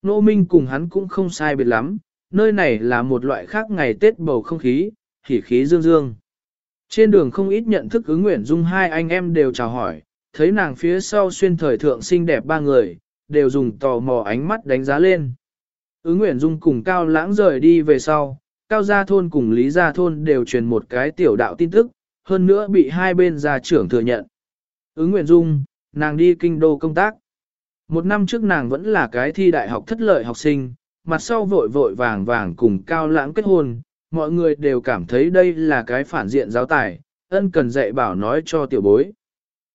Nô Minh cùng hắn cũng không sai biệt lắm, nơi này là một loại khác ngày Tết bầu không khí, hỉ khí dương dương. Trên đường không ít nhận thức ứng nguyện dung hai anh em đều chào hỏi, thấy nàng phía sau xuyên thời thượng xinh đẹp ba người, đều dùng tò mò ánh mắt đánh giá lên. Ứng nguyện dung cùng Cao Lãng rời đi về sau, Cao Gia Thôn cùng Lý Gia Thôn đều truyền một cái tiểu đạo tin tức, hơn nữa bị hai bên gia trưởng thừa nhận. Ứng nguyện dung, nàng đi kinh đô công tác. Một năm trước nàng vẫn là cái thi đại học thất lợi học sinh, mặt sau vội vội vàng vàng cùng cao lãng kết hôn, mọi người đều cảm thấy đây là cái phản diện giáo tài, ân cần dạy bảo nói cho tiểu bối.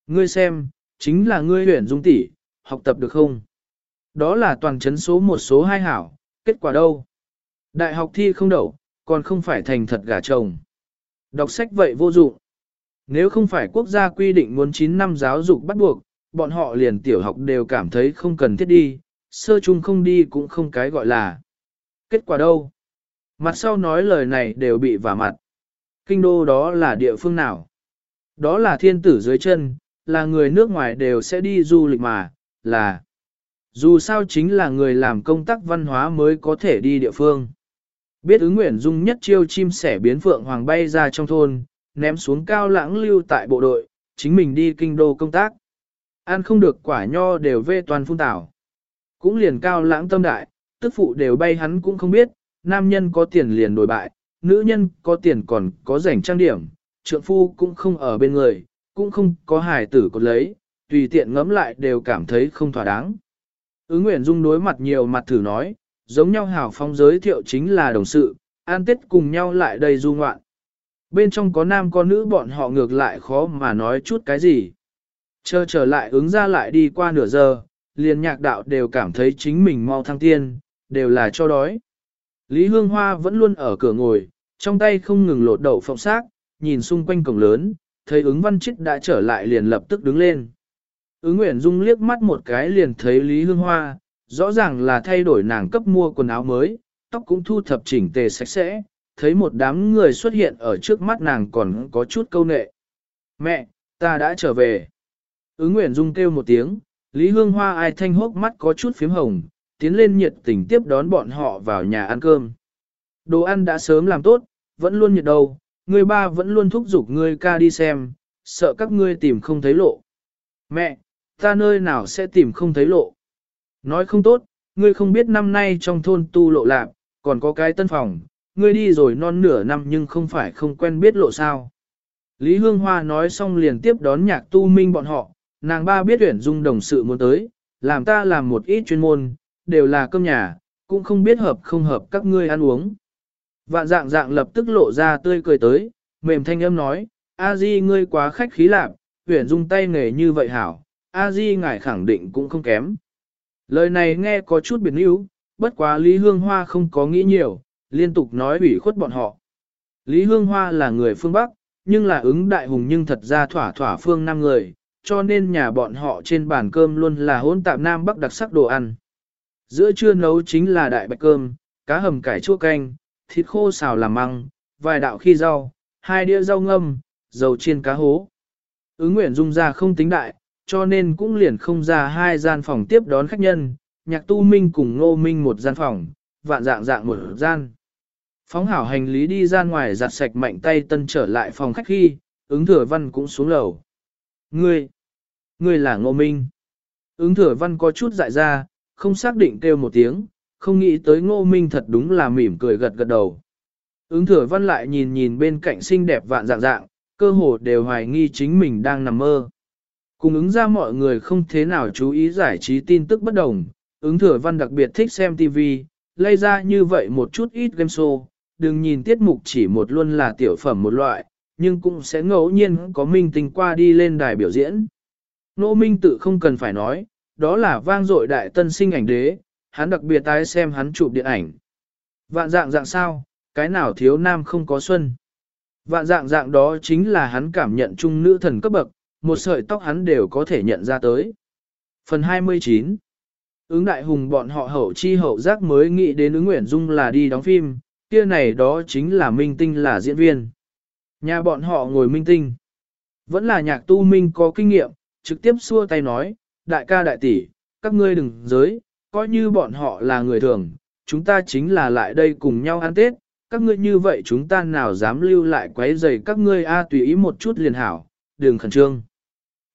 Ngươi xem, chính là ngươi huyền dung tỷ, học tập được không? Đó là toàn chấn số một số hai hảo, kết quả đâu? Đại học thi không đậu, còn không phải thành thật gả chồng. Đọc sách vậy vô dụng. Nếu không phải quốc gia quy định muốn 9 năm giáo dục bắt buộc, bọn họ liền tiểu học đều cảm thấy không cần thiết đi, sơ chung không đi cũng không cái gọi là. Kết quả đâu? Mặt sau nói lời này đều bị vả mặt. Kinh đô đó là địa phương nào? Đó là thiên tử dưới chân, là người nước ngoài đều sẽ đi du lịch mà, là. Dù sao chính là người làm công tác văn hóa mới có thể đi địa phương. Biết ứng nguyện dung nhất chiêu chim sẻ biến phượng hoàng bay ra trong thôn, ném xuống cao lãng lưu tại bộ đội, chính mình đi kinh đô công tác. Ăn không được quả nho đều vê toàn phun tảo. Cũng liền cao lãng tâm đại, tức phụ đều bay hắn cũng không biết, nam nhân có tiền liền đổi bại, nữ nhân có tiền còn có rảnh trang điểm, trượng phu cũng không ở bên người, cũng không có hài tử có lấy, tùy tiện ngẫm lại đều cảm thấy không thỏa đáng. Ứng Nguyễn Dung đối mặt nhiều mặt thử nói, giống nhau hảo phong giới thiệu chính là đồng sự, an tết cùng nhau lại đây du ngoạn. Bên trong có nam có nữ bọn họ ngược lại khó mà nói chút cái gì. Chờ trở lại ứng ra lại đi qua nửa giờ, liền nhạc đạo đều cảm thấy chính mình mau thăng tiên, đều là cho đói. Lý Hương Hoa vẫn luôn ở cửa ngồi, trong tay không ngừng lột đậu phộng xác, nhìn xung quanh cổng lớn, thấy ứng văn chích đã trở lại liền lập tức đứng lên. Ứng Nguyễn Dung liếc mắt một cái liền thấy Lý Hương Hoa, rõ ràng là thay đổi nàng cấp mua quần áo mới, tóc cũng thu thập chỉnh tề sạch sẽ, thấy một đám người xuất hiện ở trước mắt nàng còn có chút câu nệ. Mẹ, ta đã trở về. Ứng Nguyễn Dung kêu một tiếng, Lý Hương Hoa ai thanh hốc mắt có chút phím hồng, tiến lên nhiệt tình tiếp đón bọn họ vào nhà ăn cơm. Đồ ăn đã sớm làm tốt, vẫn luôn nhiệt đầu, Người ba vẫn luôn thúc giục ngươi ca đi xem, sợ các ngươi tìm không thấy lộ. Mẹ, ta nơi nào sẽ tìm không thấy lộ? Nói không tốt, ngươi không biết năm nay trong thôn tu lộ lạc, còn có cái tân phòng, ngươi đi rồi non nửa năm nhưng không phải không quen biết lộ sao. Lý Hương Hoa nói xong liền tiếp đón nhạc tu minh bọn họ, nàng ba biết tuyển dung đồng sự muốn tới, làm ta làm một ít chuyên môn, đều là cơm nhà, cũng không biết hợp không hợp các ngươi ăn uống. Vạn dạng dạng lập tức lộ ra tươi cười tới, mềm thanh âm nói, a di ngươi quá khách khí lạc, tuyển dung tay nghề như vậy hảo, a di ngài khẳng định cũng không kém. Lời này nghe có chút biệt níu, bất quá Lý Hương Hoa không có nghĩ nhiều, liên tục nói ủy khuất bọn họ. Lý Hương Hoa là người phương Bắc, nhưng là ứng đại hùng nhưng thật ra thỏa thỏa phương Nam người, cho nên nhà bọn họ trên bàn cơm luôn là hỗn tạp Nam Bắc đặc sắc đồ ăn. Giữa trưa nấu chính là đại bạch cơm, cá hầm cải chua canh, thịt khô xào làm măng, vài đạo khi rau, hai đĩa rau ngâm, dầu chiên cá hố. Ứng nguyện dung ra không tính đại, cho nên cũng liền không ra hai gian phòng tiếp đón khách nhân, nhạc tu minh cùng ngô minh một gian phòng, vạn dạng dạng một gian. Phóng hảo hành lý đi ra ngoài giặt sạch mạnh tay tân trở lại phòng khách khi, ứng thừa văn cũng xuống lầu. Ngươi, ngươi là ngô minh. Ứng thừa văn có chút dại ra, không xác định kêu một tiếng, không nghĩ tới ngô minh thật đúng là mỉm cười gật gật đầu. Ứng thừa văn lại nhìn nhìn bên cạnh xinh đẹp vạn dạng dạng, cơ hồ đều hoài nghi chính mình đang nằm mơ. Cùng ứng ra mọi người không thế nào chú ý giải trí tin tức bất đồng, ứng thừa văn đặc biệt thích xem TV, lây ra như vậy một chút ít game show, đừng nhìn tiết mục chỉ một luôn là tiểu phẩm một loại, nhưng cũng sẽ ngẫu nhiên có minh tình qua đi lên đài biểu diễn. Nô minh tự không cần phải nói, đó là vang dội đại tân sinh ảnh đế, hắn đặc biệt tái xem hắn chụp điện ảnh. Vạn dạng dạng sao, cái nào thiếu nam không có xuân. Vạn dạng dạng đó chính là hắn cảm nhận chung nữ thần cấp bậc, một sợi tóc hắn đều có thể nhận ra tới. Phần 29 Ứng đại hùng bọn họ hậu chi hậu giác mới nghĩ đến ứng nguyện dung là đi đóng phim, kia này đó chính là minh tinh là diễn viên. Nhà bọn họ ngồi minh tinh. Vẫn là nhạc tu minh có kinh nghiệm, trực tiếp xua tay nói, đại ca đại tỷ, các ngươi đừng giới, coi như bọn họ là người thường, chúng ta chính là lại đây cùng nhau ăn Tết, các ngươi như vậy chúng ta nào dám lưu lại quấy rầy các ngươi a tùy ý một chút liền hảo, đừng khẩn trương.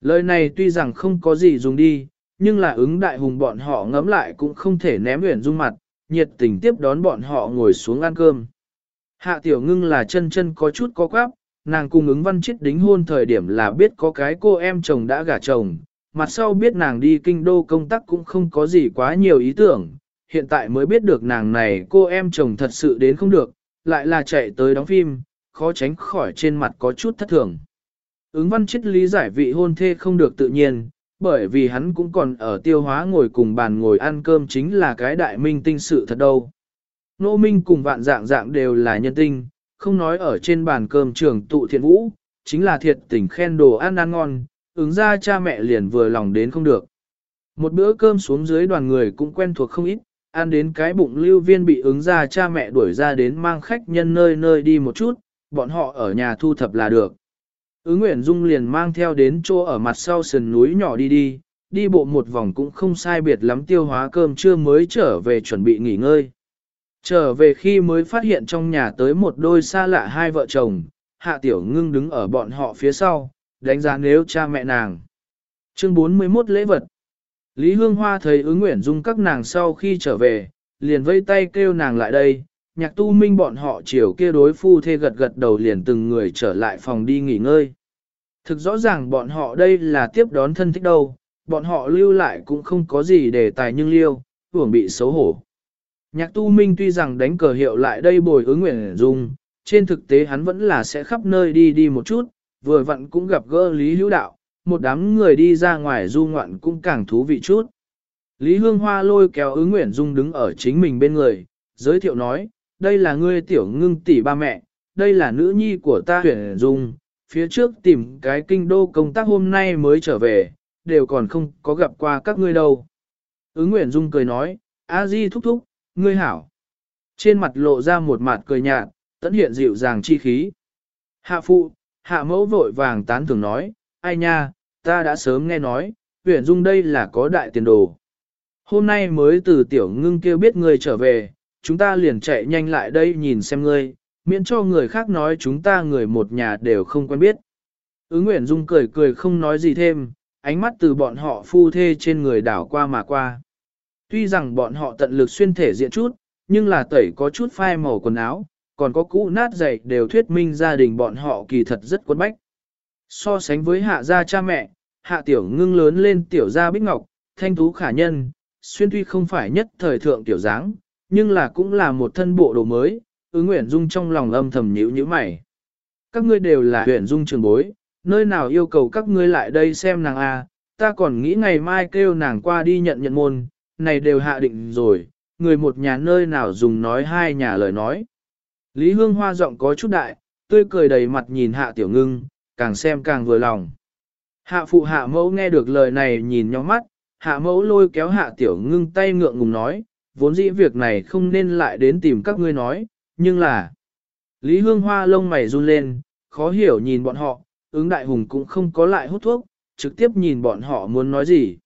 Lời này tuy rằng không có gì dùng đi, nhưng là ứng đại hùng bọn họ ngấm lại cũng không thể ném huyền dung mặt, nhiệt tình tiếp đón bọn họ ngồi xuống ăn cơm. Hạ tiểu ngưng là chân chân có chút có quáp, nàng cùng ứng văn chết đính hôn thời điểm là biết có cái cô em chồng đã gả chồng, mặt sau biết nàng đi kinh đô công tác cũng không có gì quá nhiều ý tưởng, hiện tại mới biết được nàng này cô em chồng thật sự đến không được, lại là chạy tới đóng phim, khó tránh khỏi trên mặt có chút thất thường. Ứng văn chết lý giải vị hôn thê không được tự nhiên, bởi vì hắn cũng còn ở tiêu hóa ngồi cùng bàn ngồi ăn cơm chính là cái đại minh tinh sự thật đâu. Nô Minh cùng vạn dạng dạng đều là nhân tinh, không nói ở trên bàn cơm trường tụ thiện vũ, chính là thiệt tình khen đồ ăn ăn ngon, ứng ra cha mẹ liền vừa lòng đến không được. Một bữa cơm xuống dưới đoàn người cũng quen thuộc không ít, ăn đến cái bụng lưu viên bị ứng ra cha mẹ đuổi ra đến mang khách nhân nơi nơi đi một chút, bọn họ ở nhà thu thập là được. Ứng Nguyễn Dung liền mang theo đến chỗ ở mặt sau sườn núi nhỏ đi đi, đi bộ một vòng cũng không sai biệt lắm tiêu hóa cơm trưa mới trở về chuẩn bị nghỉ ngơi. Trở về khi mới phát hiện trong nhà tới một đôi xa lạ hai vợ chồng, Hạ Tiểu Ngưng đứng ở bọn họ phía sau, đánh giá nếu cha mẹ nàng. Chương 41 lễ vật Lý Hương Hoa thấy ứng Nguyễn Dung các nàng sau khi trở về, liền vây tay kêu nàng lại đây, nhạc tu minh bọn họ chiều kia đối phu thê gật gật đầu liền từng người trở lại phòng đi nghỉ ngơi. Thực rõ ràng bọn họ đây là tiếp đón thân thích đâu, bọn họ lưu lại cũng không có gì để tài nhưng liêu, hưởng bị xấu hổ. Nhạc tu minh tuy rằng đánh cờ hiệu lại đây bồi ứng nguyện dung, trên thực tế hắn vẫn là sẽ khắp nơi đi đi một chút, vừa vặn cũng gặp gỡ Lý Hữu Đạo, một đám người đi ra ngoài du ngoạn cũng càng thú vị chút. Lý Hương Hoa lôi kéo ứng nguyện dung đứng ở chính mình bên người, giới thiệu nói, đây là ngươi tiểu ngưng tỷ ba mẹ, đây là nữ nhi của ta Nguyễn dung, phía trước tìm cái kinh đô công tác hôm nay mới trở về, đều còn không có gặp qua các ngươi đâu. Ứng Nguyễn Dung cười nói, A Di thúc thúc, ngươi hảo. Trên mặt lộ ra một mặt cười nhạt, tẫn hiện dịu dàng chi khí. Hạ phụ, hạ mẫu vội vàng tán thường nói, ai nha, ta đã sớm nghe nói, Nguyễn Dung đây là có đại tiền đồ. Hôm nay mới từ tiểu ngưng kêu biết ngươi trở về, chúng ta liền chạy nhanh lại đây nhìn xem ngươi, miễn cho người khác nói chúng ta người một nhà đều không quen biết. Ứng Nguyễn Dung cười cười không nói gì thêm, ánh mắt từ bọn họ phu thê trên người đảo qua mà qua. Tuy rằng bọn họ tận lực xuyên thể diện chút, nhưng là tẩy có chút phai màu quần áo, còn có cũ nát giày đều thuyết minh gia đình bọn họ kỳ thật rất quân bách. So sánh với hạ gia cha mẹ, hạ tiểu ngưng lớn lên tiểu gia bích ngọc, thanh tú khả nhân, xuyên tuy không phải nhất thời thượng tiểu dáng, nhưng là cũng là một thân bộ đồ mới, ứng nguyện dung trong lòng âm thầm nhíu như mày. Các ngươi đều là huyện dung trường bối, nơi nào yêu cầu các ngươi lại đây xem nàng a, ta còn nghĩ ngày mai kêu nàng qua đi nhận nhận môn, này đều hạ định rồi, người một nhà nơi nào dùng nói hai nhà lời nói. Lý Hương Hoa giọng có chút đại, tươi cười đầy mặt nhìn hạ tiểu ngưng, càng xem càng vừa lòng. Hạ phụ hạ mẫu nghe được lời này nhìn nhau mắt, hạ mẫu lôi kéo hạ tiểu ngưng tay ngượng ngùng nói, vốn dĩ việc này không nên lại đến tìm các ngươi nói, nhưng là... Lý Hương Hoa lông mày run lên, khó hiểu nhìn bọn họ, ứng đại hùng cũng không có lại hút thuốc, trực tiếp nhìn bọn họ muốn nói gì.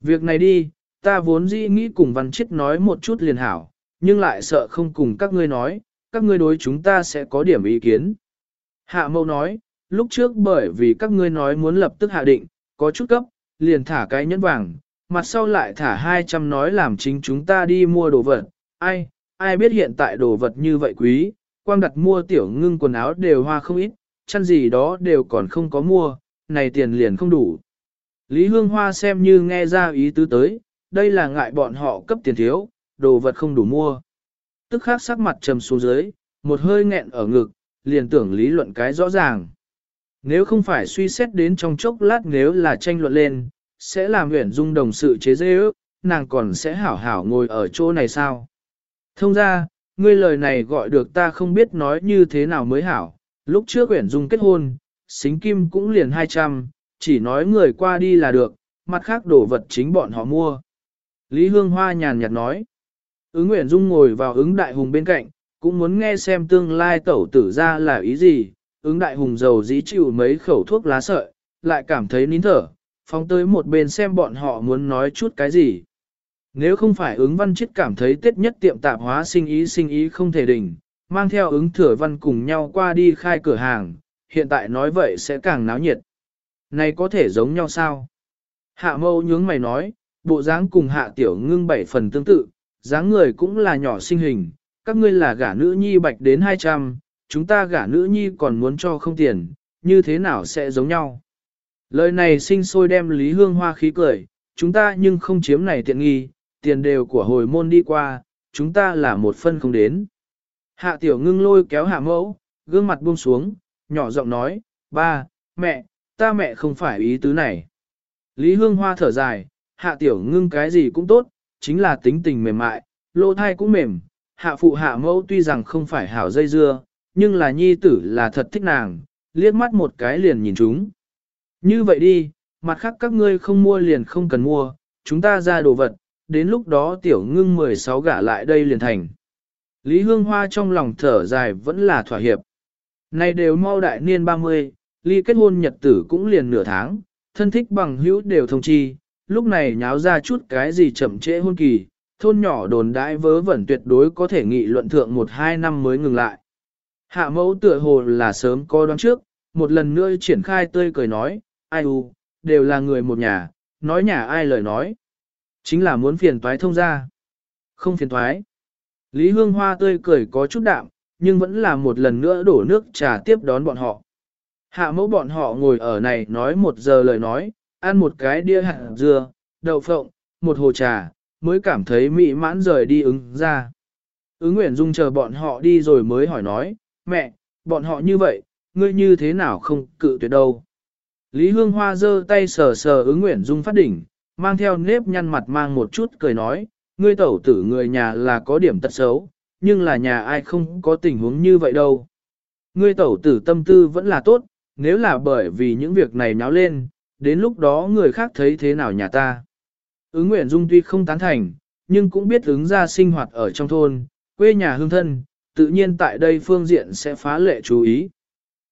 Việc này đi, ta vốn dĩ nghĩ cùng văn chết nói một chút liền hảo, nhưng lại sợ không cùng các ngươi nói, các ngươi đối chúng ta sẽ có điểm ý kiến. Hạ mâu nói, lúc trước bởi vì các ngươi nói muốn lập tức hạ định, có chút cấp, liền thả cái nhẫn vàng, mặt sau lại thả 200 nói làm chính chúng ta đi mua đồ vật, ai, ai biết hiện tại đồ vật như vậy quý, quang đặt mua tiểu ngưng quần áo đều hoa không ít, chăn gì đó đều còn không có mua, này tiền liền không đủ. Lý Hương Hoa xem như nghe ra ý tứ tới, đây là ngại bọn họ cấp tiền thiếu, đồ vật không đủ mua. Tức khắc sắc mặt trầm xuống dưới, một hơi nghẹn ở ngực, liền tưởng lý luận cái rõ ràng. Nếu không phải suy xét đến trong chốc lát nếu là tranh luận lên, sẽ làm huyện dung đồng sự chế dễ ước, nàng còn sẽ hảo hảo ngồi ở chỗ này sao? Thông ra, ngươi lời này gọi được ta không biết nói như thế nào mới hảo, lúc trước uyển dung kết hôn, xính kim cũng liền 200, chỉ nói người qua đi là được, mặt khác đồ vật chính bọn họ mua. Lý Hương Hoa nhàn nhạt nói. Ứng Nguyễn Dung ngồi vào ứng đại hùng bên cạnh, cũng muốn nghe xem tương lai tẩu tử ra là ý gì. Ứng đại hùng giàu dĩ chịu mấy khẩu thuốc lá sợi, lại cảm thấy nín thở, phóng tới một bên xem bọn họ muốn nói chút cái gì. Nếu không phải ứng văn chết cảm thấy tết nhất tiệm tạp hóa sinh ý sinh ý không thể đỉnh, mang theo ứng thừa văn cùng nhau qua đi khai cửa hàng, hiện tại nói vậy sẽ càng náo nhiệt. Này có thể giống nhau sao? Hạ mâu nhướng mày nói, bộ dáng cùng hạ tiểu ngưng bảy phần tương tự, dáng người cũng là nhỏ sinh hình, các ngươi là gả nữ nhi bạch đến 200, chúng ta gả nữ nhi còn muốn cho không tiền, như thế nào sẽ giống nhau? Lời này sinh sôi đem Lý Hương Hoa khí cười, chúng ta nhưng không chiếm này tiện nghi, tiền đều của hồi môn đi qua, chúng ta là một phân không đến. Hạ tiểu ngưng lôi kéo hạ mẫu, gương mặt buông xuống, nhỏ giọng nói, ba, mẹ, ta mẹ không phải ý tứ này. Lý Hương Hoa thở dài, hạ tiểu ngưng cái gì cũng tốt, chính là tính tình mềm mại, lỗ thai cũng mềm, hạ phụ hạ mẫu tuy rằng không phải hảo dây dưa, nhưng là nhi tử là thật thích nàng, liếc mắt một cái liền nhìn chúng. Như vậy đi, mặt khác các ngươi không mua liền không cần mua, chúng ta ra đồ vật, đến lúc đó tiểu ngưng 16 gả lại đây liền thành. Lý Hương Hoa trong lòng thở dài vẫn là thỏa hiệp. Này đều mau đại niên 30, ly kết hôn nhật tử cũng liền nửa tháng, thân thích bằng hữu đều thông chi, lúc này nháo ra chút cái gì chậm trễ hôn kỳ, thôn nhỏ đồn đãi vớ vẩn tuyệt đối có thể nghị luận thượng một hai năm mới ngừng lại. Hạ mẫu tựa hồ là sớm có đoán trước, một lần nữa triển khai tươi cười nói, ai u, đều là người một nhà, nói nhà ai lời nói. Chính là muốn phiền toái thông ra. Không phiền toái. Lý Hương Hoa tươi cười có chút đạm, nhưng vẫn là một lần nữa đổ nước trà tiếp đón bọn họ. Hạ mẫu bọn họ ngồi ở này nói một giờ lời nói, ăn một cái đĩa hạt dưa, đậu phộng, một hồ trà, mới cảm thấy mỹ mãn rời đi ứng ra. Ứng Nguyễn Dung chờ bọn họ đi rồi mới hỏi nói, mẹ, bọn họ như vậy, ngươi như thế nào không cự tuyệt đâu. Lý Hương Hoa giơ tay sờ sờ ứng Nguyễn Dung phát đỉnh, mang theo nếp nhăn mặt mang một chút cười nói, ngươi tẩu tử người nhà là có điểm tật xấu, nhưng là nhà ai không có tình huống như vậy đâu. Ngươi tẩu tử tâm tư vẫn là tốt, nếu là bởi vì những việc này náo lên, đến lúc đó người khác thấy thế nào nhà ta. Ứng Nguyễn Dung tuy không tán thành, nhưng cũng biết ứng ra sinh hoạt ở trong thôn, quê nhà hương thân, tự nhiên tại đây phương diện sẽ phá lệ chú ý.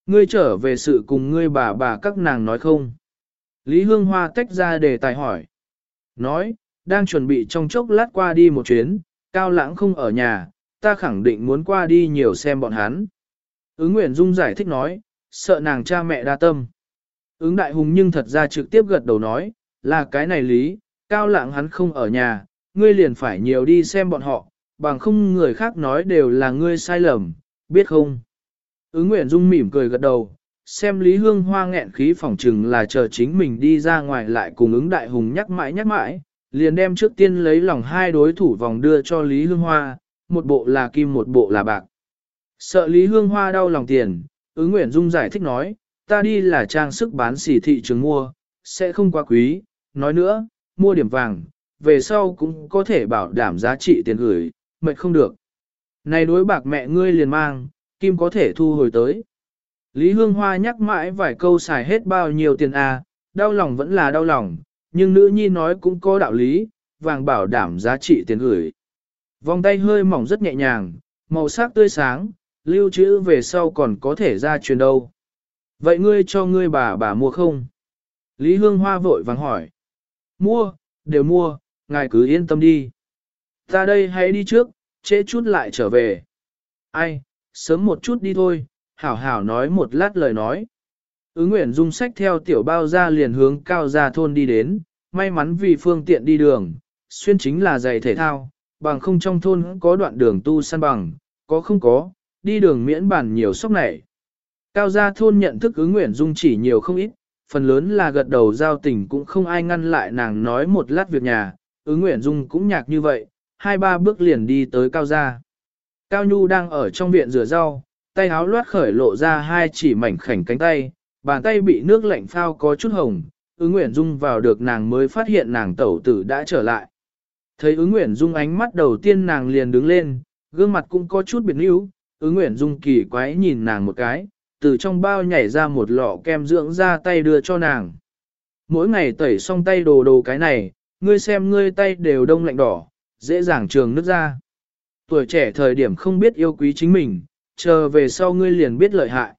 Ngươi trở về sự cùng ngươi bà bà các nàng nói không? Lý Hương Hoa tách ra để tài hỏi. Nói, đang chuẩn bị trong chốc lát qua đi một chuyến, cao lãng không ở nhà, ta khẳng định muốn qua đi nhiều xem bọn hắn. Ứng Nguyễn Dung giải thích nói, sợ nàng cha mẹ đa tâm. Ứng Đại Hùng nhưng thật ra trực tiếp gật đầu nói, là cái này lý, cao lạng hắn không ở nhà, ngươi liền phải nhiều đi xem bọn họ, bằng không người khác nói đều là ngươi sai lầm, biết không? Ứng Nguyễn Dung mỉm cười gật đầu, xem Lý Hương Hoa nghẹn khí phỏng trừng là chờ chính mình đi ra ngoài lại cùng ứng Đại Hùng nhắc mãi nhắc mãi, liền đem trước tiên lấy lòng hai đối thủ vòng đưa cho Lý Hương Hoa, một bộ là kim một bộ là bạc. Sợ Lý Hương Hoa đau lòng tiền, ứng Nguyễn Dung giải thích nói, ta đi là trang sức bán xỉ thị trường mua, sẽ không quá quý, nói nữa, mua điểm vàng, về sau cũng có thể bảo đảm giá trị tiền gửi, mệt không được. Này đối bạc mẹ ngươi liền mang, kim có thể thu hồi tới. Lý Hương Hoa nhắc mãi vài câu xài hết bao nhiêu tiền à, đau lòng vẫn là đau lòng, nhưng nữ nhi nói cũng có đạo lý, vàng bảo đảm giá trị tiền gửi. Vòng tay hơi mỏng rất nhẹ nhàng, màu sắc tươi sáng, lưu trữ về sau còn có thể ra truyền đâu. Vậy ngươi cho ngươi bà bà mua không? Lý Hương Hoa vội vàng hỏi. Mua, đều mua, ngài cứ yên tâm đi. Ta đây hãy đi trước, trễ chút lại trở về. Ai, sớm một chút đi thôi, hảo hảo nói một lát lời nói. Ứng Nguyễn Dung sách theo tiểu bao ra liền hướng cao ra thôn đi đến, may mắn vì phương tiện đi đường, xuyên chính là giày thể thao, bằng không trong thôn có đoạn đường tu săn bằng, có không có, đi đường miễn bản nhiều sốc nảy, Cao gia thôn nhận thức ứng Nguyễn Dung chỉ nhiều không ít, phần lớn là gật đầu giao tình cũng không ai ngăn lại nàng nói một lát việc nhà, ứng Nguyễn Dung cũng nhạc như vậy, hai ba bước liền đi tới Cao gia. Cao Nhu đang ở trong viện rửa rau, tay áo loát khởi lộ ra hai chỉ mảnh khảnh cánh tay, bàn tay bị nước lạnh phao có chút hồng, ứng Nguyễn Dung vào được nàng mới phát hiện nàng tẩu tử đã trở lại. Thấy ứng Nguyễn Dung ánh mắt đầu tiên nàng liền đứng lên, gương mặt cũng có chút biệt níu, ứng Nguyễn Dung kỳ quái nhìn nàng một cái, từ trong bao nhảy ra một lọ kem dưỡng da tay đưa cho nàng. Mỗi ngày tẩy xong tay đồ đồ cái này, ngươi xem ngươi tay đều đông lạnh đỏ, dễ dàng trường nước ra. Tuổi trẻ thời điểm không biết yêu quý chính mình, chờ về sau ngươi liền biết lợi hại.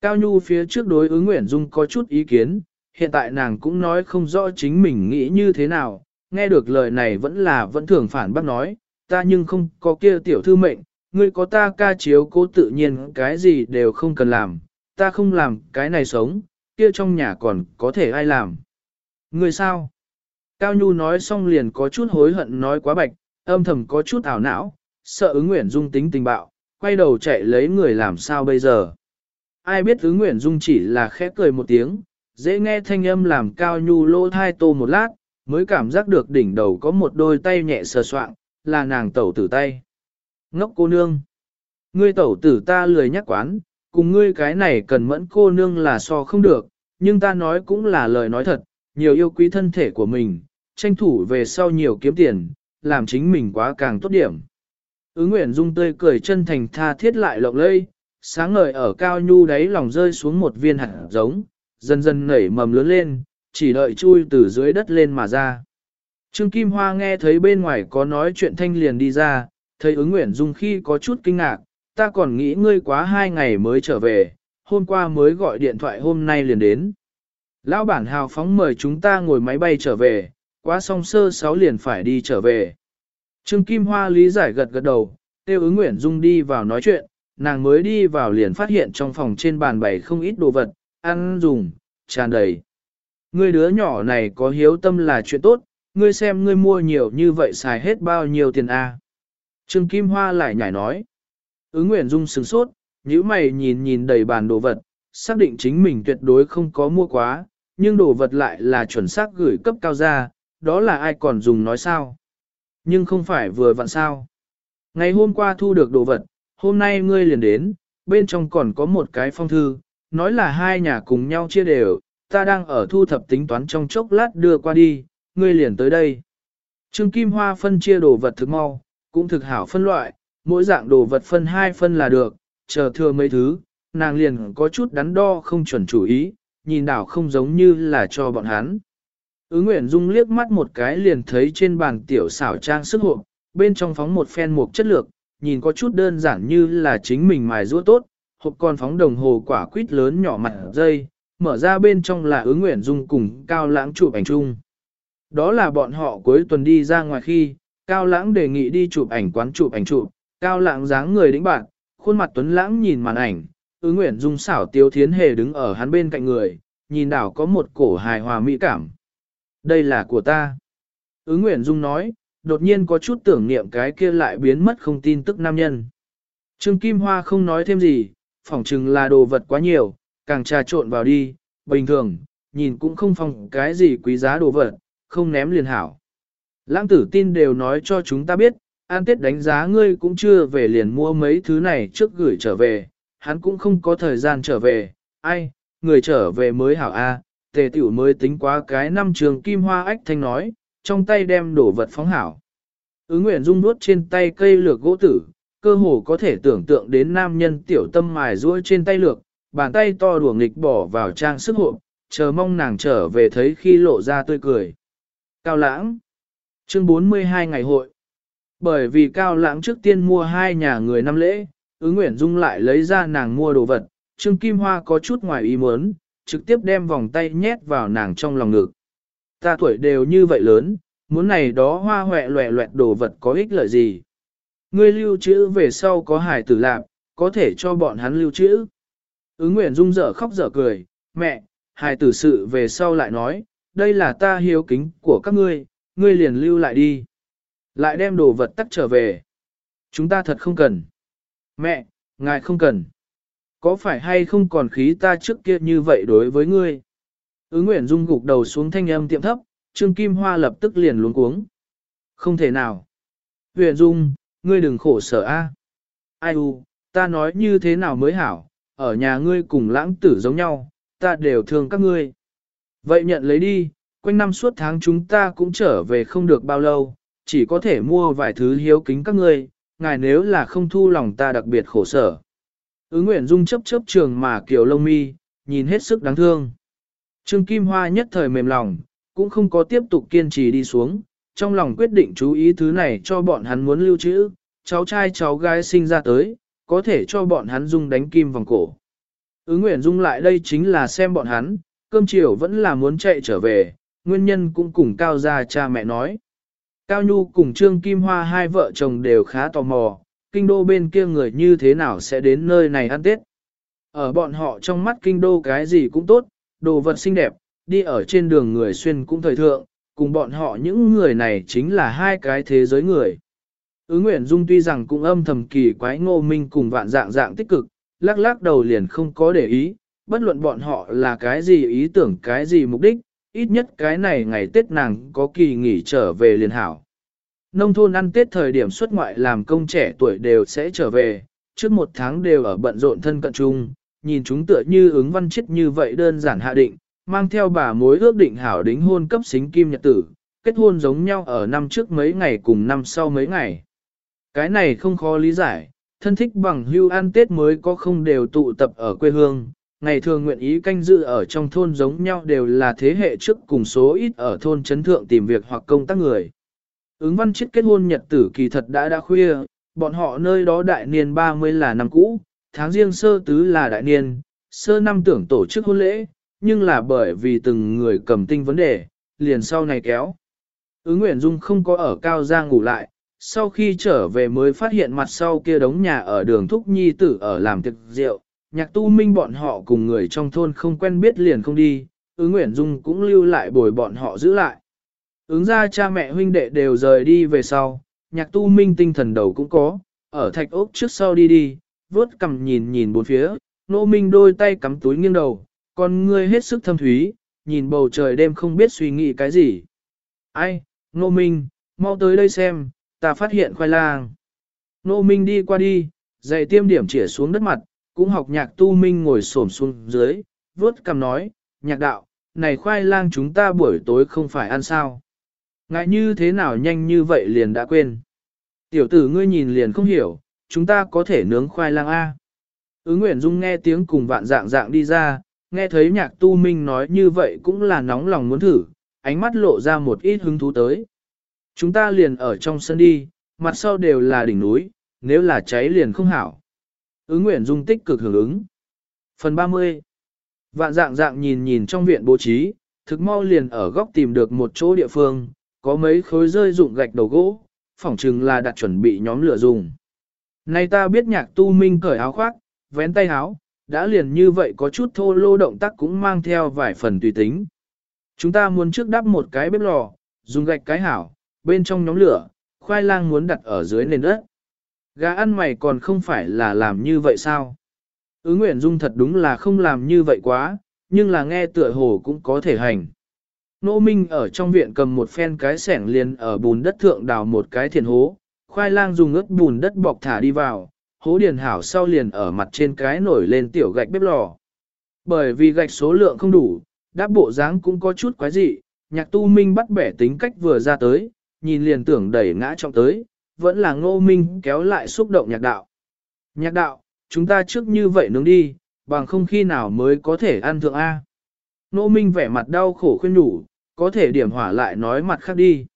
Cao Nhu phía trước đối ứng Nguyễn Dung có chút ý kiến, hiện tại nàng cũng nói không rõ chính mình nghĩ như thế nào, nghe được lời này vẫn là vẫn thường phản bác nói, ta nhưng không có kia tiểu thư mệnh, ngươi có ta ca chiếu cố tự nhiên cái gì đều không cần làm, ta không làm cái này sống, kia trong nhà còn có thể ai làm. Ngươi sao? Cao Nhu nói xong liền có chút hối hận nói quá bạch, âm thầm có chút ảo não, sợ ứng nguyện Dung tính tình bạo, quay đầu chạy lấy người làm sao bây giờ. Ai biết ứng nguyện Dung chỉ là khẽ cười một tiếng, dễ nghe thanh âm làm Cao Nhu lỗ thai tô một lát, mới cảm giác được đỉnh đầu có một đôi tay nhẹ sờ soạng, là nàng tẩu tử tay. Ngốc cô nương. Ngươi tẩu tử ta lười nhắc quán, cùng ngươi cái này cần mẫn cô nương là so không được, nhưng ta nói cũng là lời nói thật, nhiều yêu quý thân thể của mình, tranh thủ về sau nhiều kiếm tiền, làm chính mình quá càng tốt điểm. Ứng Nguyễn Dung tươi cười chân thành tha thiết lại lộng lây, sáng ngời ở cao nhu đáy lòng rơi xuống một viên hạt giống, dần dần nảy mầm lớn lên, chỉ đợi chui từ dưới đất lên mà ra. Trương Kim Hoa nghe thấy bên ngoài có nói chuyện thanh liền đi ra, thấy ứng Nguyện Dung khi có chút kinh ngạc, ta còn nghĩ ngươi quá hai ngày mới trở về, hôm qua mới gọi điện thoại hôm nay liền đến. Lão bản hào phóng mời chúng ta ngồi máy bay trở về, quá song sơ sáu liền phải đi trở về. Trương Kim Hoa lý giải gật gật đầu, tiêu ứng Nguyễn Dung đi vào nói chuyện, nàng mới đi vào liền phát hiện trong phòng trên bàn bày không ít đồ vật, ăn dùng, tràn đầy. Ngươi đứa nhỏ này có hiếu tâm là chuyện tốt, ngươi xem ngươi mua nhiều như vậy xài hết bao nhiêu tiền a? Trương Kim Hoa lại nhảy nói. Ứng Nguyễn Dung sửng sốt, nhíu mày nhìn nhìn đầy bàn đồ vật, xác định chính mình tuyệt đối không có mua quá, nhưng đồ vật lại là chuẩn xác gửi cấp cao ra, đó là ai còn dùng nói sao? Nhưng không phải vừa vặn sao? Ngày hôm qua thu được đồ vật, hôm nay ngươi liền đến, bên trong còn có một cái phong thư, nói là hai nhà cùng nhau chia đều, ta đang ở thu thập tính toán trong chốc lát đưa qua đi, ngươi liền tới đây. Trương Kim Hoa phân chia đồ vật thực mau, cũng thực hảo phân loại, mỗi dạng đồ vật phân hai phân là được, chờ thừa mấy thứ, nàng liền có chút đắn đo không chuẩn chủ ý, nhìn đảo không giống như là cho bọn hắn. Ứng Nguyễn Dung liếc mắt một cái liền thấy trên bàn tiểu xảo trang sức hộp, bên trong phóng một phen mục chất lược, nhìn có chút đơn giản như là chính mình mài rũa tốt, hộp còn phóng đồng hồ quả quýt lớn nhỏ mặt dây, mở ra bên trong là ứng Nguyễn Dung cùng Cao Lãng chụp ảnh chung. Đó là bọn họ cuối tuần đi ra ngoài khi, Cao Lãng đề nghị đi chụp ảnh quán chụp ảnh chụp, Cao Lãng dáng người đĩnh bạn, khuôn mặt tuấn lãng nhìn màn ảnh, ứng nguyện dung xảo Tiêu thiến hề đứng ở hắn bên cạnh người, nhìn đảo có một cổ hài hòa mỹ cảm. Đây là của ta. Ứng nguyện dung nói, đột nhiên có chút tưởng niệm cái kia lại biến mất không tin tức nam nhân. Trương Kim Hoa không nói thêm gì, phỏng chừng là đồ vật quá nhiều, càng trà trộn vào đi, bình thường, nhìn cũng không phong cái gì quý giá đồ vật, không ném liền hảo. Lãng tử tin đều nói cho chúng ta biết, an tết đánh giá ngươi cũng chưa về liền mua mấy thứ này trước gửi trở về, hắn cũng không có thời gian trở về, ai, người trở về mới hảo a, tề tiểu mới tính quá cái năm trường kim hoa ách thanh nói, trong tay đem đổ vật phóng hảo. Ứng nguyện rung nuốt trên tay cây lược gỗ tử, cơ hồ có thể tưởng tượng đến nam nhân tiểu tâm mài ruôi trên tay lược, bàn tay to đùa nghịch bỏ vào trang sức hộp, chờ mong nàng trở về thấy khi lộ ra tươi cười. Cao lãng Chương 42 ngày hội Bởi vì Cao lãng trước tiên mua hai nhà người năm lễ, ứng nguyện dung lại lấy ra nàng mua đồ vật, Trương Kim Hoa có chút ngoài ý muốn, trực tiếp đem vòng tay nhét vào nàng trong lòng ngực. Ta tuổi đều như vậy lớn, muốn này đó hoa hoẹ loẹ loẹt đồ vật có ích lợi gì. Ngươi lưu trữ về sau có hải tử lạc, có thể cho bọn hắn lưu trữ. Ứng nguyện dung dở khóc dở cười, mẹ, hải tử sự về sau lại nói, đây là ta hiếu kính của các ngươi, ngươi liền lưu lại đi. Lại đem đồ vật tắt trở về. Chúng ta thật không cần. Mẹ, ngài không cần. Có phải hay không còn khí ta trước kia như vậy đối với ngươi? Ứng Nguyễn dung gục đầu xuống thanh âm tiệm thấp, Trương Kim Hoa lập tức liền luống cuống. Không thể nào. Nguyễn dung, ngươi đừng khổ sở a. Ai u, ta nói như thế nào mới hảo, ở nhà ngươi cùng lãng tử giống nhau, ta đều thương các ngươi. Vậy nhận lấy đi, quanh năm suốt tháng chúng ta cũng trở về không được bao lâu, chỉ có thể mua vài thứ hiếu kính các ngươi, ngài nếu là không thu lòng ta đặc biệt khổ sở. Ứng nguyện dung chấp chấp trường mà kiểu lông mi, nhìn hết sức đáng thương. Trương Kim Hoa nhất thời mềm lòng, cũng không có tiếp tục kiên trì đi xuống, trong lòng quyết định chú ý thứ này cho bọn hắn muốn lưu trữ, cháu trai cháu gái sinh ra tới, có thể cho bọn hắn dung đánh kim vòng cổ. Ứng nguyện dung lại đây chính là xem bọn hắn, cơm chiều vẫn là muốn chạy trở về, nguyên nhân cũng cùng Cao gia cha mẹ nói. Cao Nhu cùng Trương Kim Hoa hai vợ chồng đều khá tò mò, kinh đô bên kia người như thế nào sẽ đến nơi này ăn Tết. Ở bọn họ trong mắt kinh đô cái gì cũng tốt, đồ vật xinh đẹp, đi ở trên đường người xuyên cũng thời thượng, cùng bọn họ những người này chính là hai cái thế giới người. Ứ Nguyễn Dung tuy rằng cũng âm thầm kỳ quái ngô minh cùng vạn dạng dạng tích cực, lắc lắc đầu liền không có để ý, bất luận bọn họ là cái gì ý tưởng cái gì mục đích, ít nhất cái này ngày Tết nàng có kỳ nghỉ trở về liền hảo. Nông thôn ăn Tết thời điểm xuất ngoại làm công trẻ tuổi đều sẽ trở về, trước một tháng đều ở bận rộn thân cận chung, nhìn chúng tựa như ứng văn chết như vậy đơn giản hạ định, mang theo bà mối ước định hảo đính hôn cấp xính kim nhật tử, kết hôn giống nhau ở năm trước mấy ngày cùng năm sau mấy ngày. Cái này không khó lý giải, thân thích bằng hưu ăn Tết mới có không đều tụ tập ở quê hương, ngày thường nguyện ý canh dự ở trong thôn giống nhau đều là thế hệ trước cùng số ít ở thôn chấn thượng tìm việc hoặc công tác người. Ứng văn chết kết hôn nhật tử kỳ thật đã đã khuya, bọn họ nơi đó đại niên 30 là năm cũ, tháng riêng sơ tứ là đại niên, sơ năm tưởng tổ chức hôn lễ, nhưng là bởi vì từng người cầm tinh vấn đề, liền sau này kéo. Ứng Nguyễn Dung không có ở cao giang ngủ lại, sau khi trở về mới phát hiện mặt sau kia đống nhà ở đường Thúc Nhi tử ở làm thực rượu, nhạc tu minh bọn họ cùng người trong thôn không quen biết liền không đi, ứng Nguyễn Dung cũng lưu lại bồi bọn họ giữ lại. Ứng ra cha mẹ huynh đệ đều rời đi về sau, nhạc tu minh tinh thần đầu cũng có, ở thạch ốc trước sau đi đi, vớt cầm nhìn nhìn bốn phía, nô minh đôi tay cắm túi nghiêng đầu, con ngươi hết sức thâm thúy, nhìn bầu trời đêm không biết suy nghĩ cái gì. Ai, nô minh, mau tới đây xem, ta phát hiện khoai lang. Nô minh đi qua đi, dạy tiêm điểm chỉa xuống đất mặt, cũng học nhạc tu minh ngồi xổm xuống dưới, vớt cầm nói, nhạc đạo, này khoai lang chúng ta buổi tối không phải ăn sao. Ngại như thế nào nhanh như vậy liền đã quên. Tiểu tử ngươi nhìn liền không hiểu, chúng ta có thể nướng khoai lang A. Ứng Nguyễn Dung nghe tiếng cùng vạn dạng dạng đi ra, nghe thấy nhạc tu minh nói như vậy cũng là nóng lòng muốn thử, ánh mắt lộ ra một ít hứng thú tới. Chúng ta liền ở trong sân đi, mặt sau đều là đỉnh núi, nếu là cháy liền không hảo. Ứng nguyện Dung tích cực hưởng ứng. Phần 30 Vạn dạng dạng nhìn nhìn trong viện bố trí, thực mau liền ở góc tìm được một chỗ địa phương, có mấy khối rơi dụng gạch đầu gỗ, phỏng chừng là đặt chuẩn bị nhóm lửa dùng. Này ta biết nhạc tu minh cởi áo khoác, vén tay áo, đã liền như vậy có chút thô lô động tác cũng mang theo vài phần tùy tính. Chúng ta muốn trước đắp một cái bếp lò, dùng gạch cái hảo, bên trong nhóm lửa, khoai lang muốn đặt ở dưới nền đất. Gà ăn mày còn không phải là làm như vậy sao? Ứ Nguyễn Dung thật đúng là không làm như vậy quá, nhưng là nghe tựa hồ cũng có thể hành. Nỗ Minh ở trong viện cầm một phen cái sẻng liền ở bùn đất thượng đào một cái thiền hố, khoai lang dùng ướt bùn đất bọc thả đi vào, hố điền hảo sau liền ở mặt trên cái nổi lên tiểu gạch bếp lò. Bởi vì gạch số lượng không đủ, đáp bộ dáng cũng có chút quái dị, nhạc tu minh bắt bẻ tính cách vừa ra tới, nhìn liền tưởng đẩy ngã trọng tới, vẫn là ngô minh kéo lại xúc động nhạc đạo. Nhạc đạo, chúng ta trước như vậy nướng đi, bằng không khi nào mới có thể ăn thượng A. Ngô minh vẻ mặt đau khổ khuyên nhủ, có thể điểm hỏa lại nói mặt khác đi.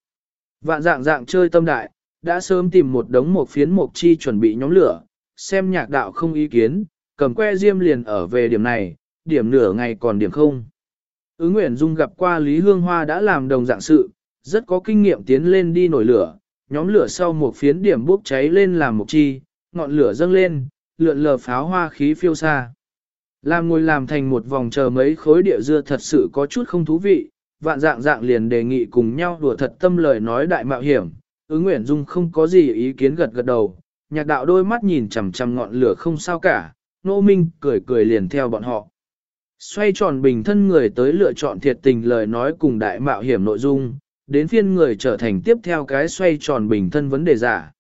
Vạn dạng dạng chơi tâm đại, đã sớm tìm một đống một phiến mộc chi chuẩn bị nhóm lửa, xem nhạc đạo không ý kiến, cầm que diêm liền ở về điểm này, điểm nửa ngày còn điểm không. Ứng Nguyễn Dung gặp qua Lý Hương Hoa đã làm đồng dạng sự, rất có kinh nghiệm tiến lên đi nổi lửa, nhóm lửa sau một phiến điểm bốc cháy lên làm một chi, ngọn lửa dâng lên, lượn lờ pháo hoa khí phiêu xa. Làm ngồi làm thành một vòng chờ mấy khối địa dưa thật sự có chút không thú vị, vạn dạng dạng liền đề nghị cùng nhau đùa thật tâm lời nói đại mạo hiểm, ứng Nguyễn Dung không có gì ý kiến gật gật đầu, nhạc đạo đôi mắt nhìn chằm chằm ngọn lửa không sao cả, nô minh cười cười liền theo bọn họ. Xoay tròn bình thân người tới lựa chọn thiệt tình lời nói cùng đại mạo hiểm nội dung, đến phiên người trở thành tiếp theo cái xoay tròn bình thân vấn đề giả.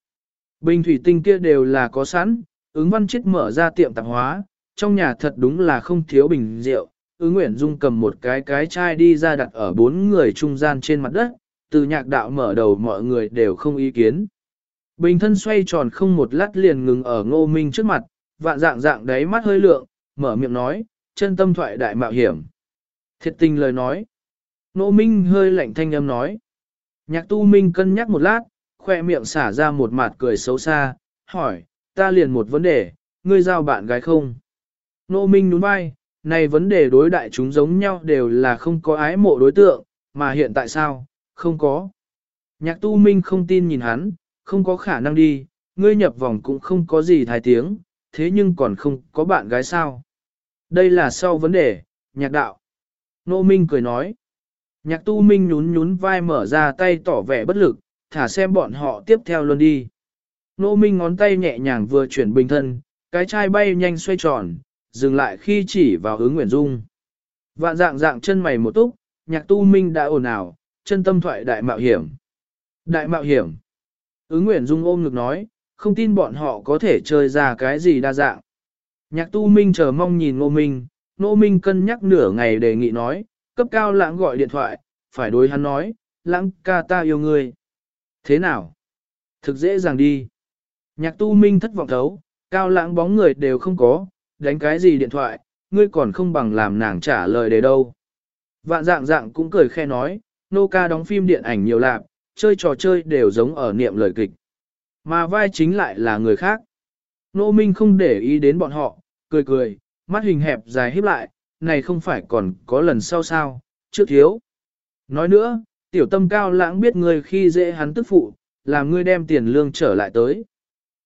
Bình thủy tinh kia đều là có sẵn, ứng văn chết mở ra tiệm tạp hóa, trong nhà thật đúng là không thiếu bình rượu. Ứng Nguyễn Dung cầm một cái cái chai đi ra đặt ở bốn người trung gian trên mặt đất, từ nhạc đạo mở đầu mọi người đều không ý kiến. Bình thân xoay tròn không một lát liền ngừng ở ngô minh trước mặt, vạn dạng dạng đáy mắt hơi lượng, mở miệng nói, chân tâm thoại đại mạo hiểm. Thiệt tình lời nói. Nô minh hơi lạnh thanh âm nói. Nhạc tu minh cân nhắc một lát, khoe miệng xả ra một mặt cười xấu xa, hỏi, ta liền một vấn đề, ngươi giao bạn gái không? Nô minh nhún vai, này vấn đề đối đại chúng giống nhau đều là không có ái mộ đối tượng, mà hiện tại sao, không có. Nhạc tu minh không tin nhìn hắn, không có khả năng đi, ngươi nhập vòng cũng không có gì thái tiếng, thế nhưng còn không có bạn gái sao. Đây là sau vấn đề, nhạc đạo. Nô Minh cười nói. Nhạc tu Minh nhún nhún vai mở ra tay tỏ vẻ bất lực, thả xem bọn họ tiếp theo luôn đi. Nô Minh ngón tay nhẹ nhàng vừa chuyển bình thân, cái chai bay nhanh xoay tròn, dừng lại khi chỉ vào hướng Nguyễn Dung. Vạn dạng dạng chân mày một túc, nhạc tu Minh đã ồn ào, chân tâm thoại đại mạo hiểm. Đại mạo hiểm. Ứng Nguyễn Dung ôm ngực nói, không tin bọn họ có thể chơi ra cái gì đa dạng. Nhạc tu minh chờ mong nhìn Ngô Minh, Ngô Minh cân nhắc nửa ngày đề nghị nói, cấp cao lãng gọi điện thoại, phải đối hắn nói, lãng ca ta yêu ngươi. Thế nào? Thực dễ dàng đi. Nhạc tu minh thất vọng thấu, cao lãng bóng người đều không có, đánh cái gì điện thoại, ngươi còn không bằng làm nàng trả lời để đâu. Vạn dạng dạng cũng cười khe nói, nô ca đóng phim điện ảnh nhiều lạp, chơi trò chơi đều giống ở niệm lời kịch. Mà vai chính lại là người khác. Nô Minh không để ý đến bọn họ, cười cười, mắt hình hẹp dài híp lại, này không phải còn có lần sau sao, trước thiếu. Nói nữa, tiểu tâm cao lãng biết người khi dễ hắn tức phụ, làm ngươi đem tiền lương trở lại tới.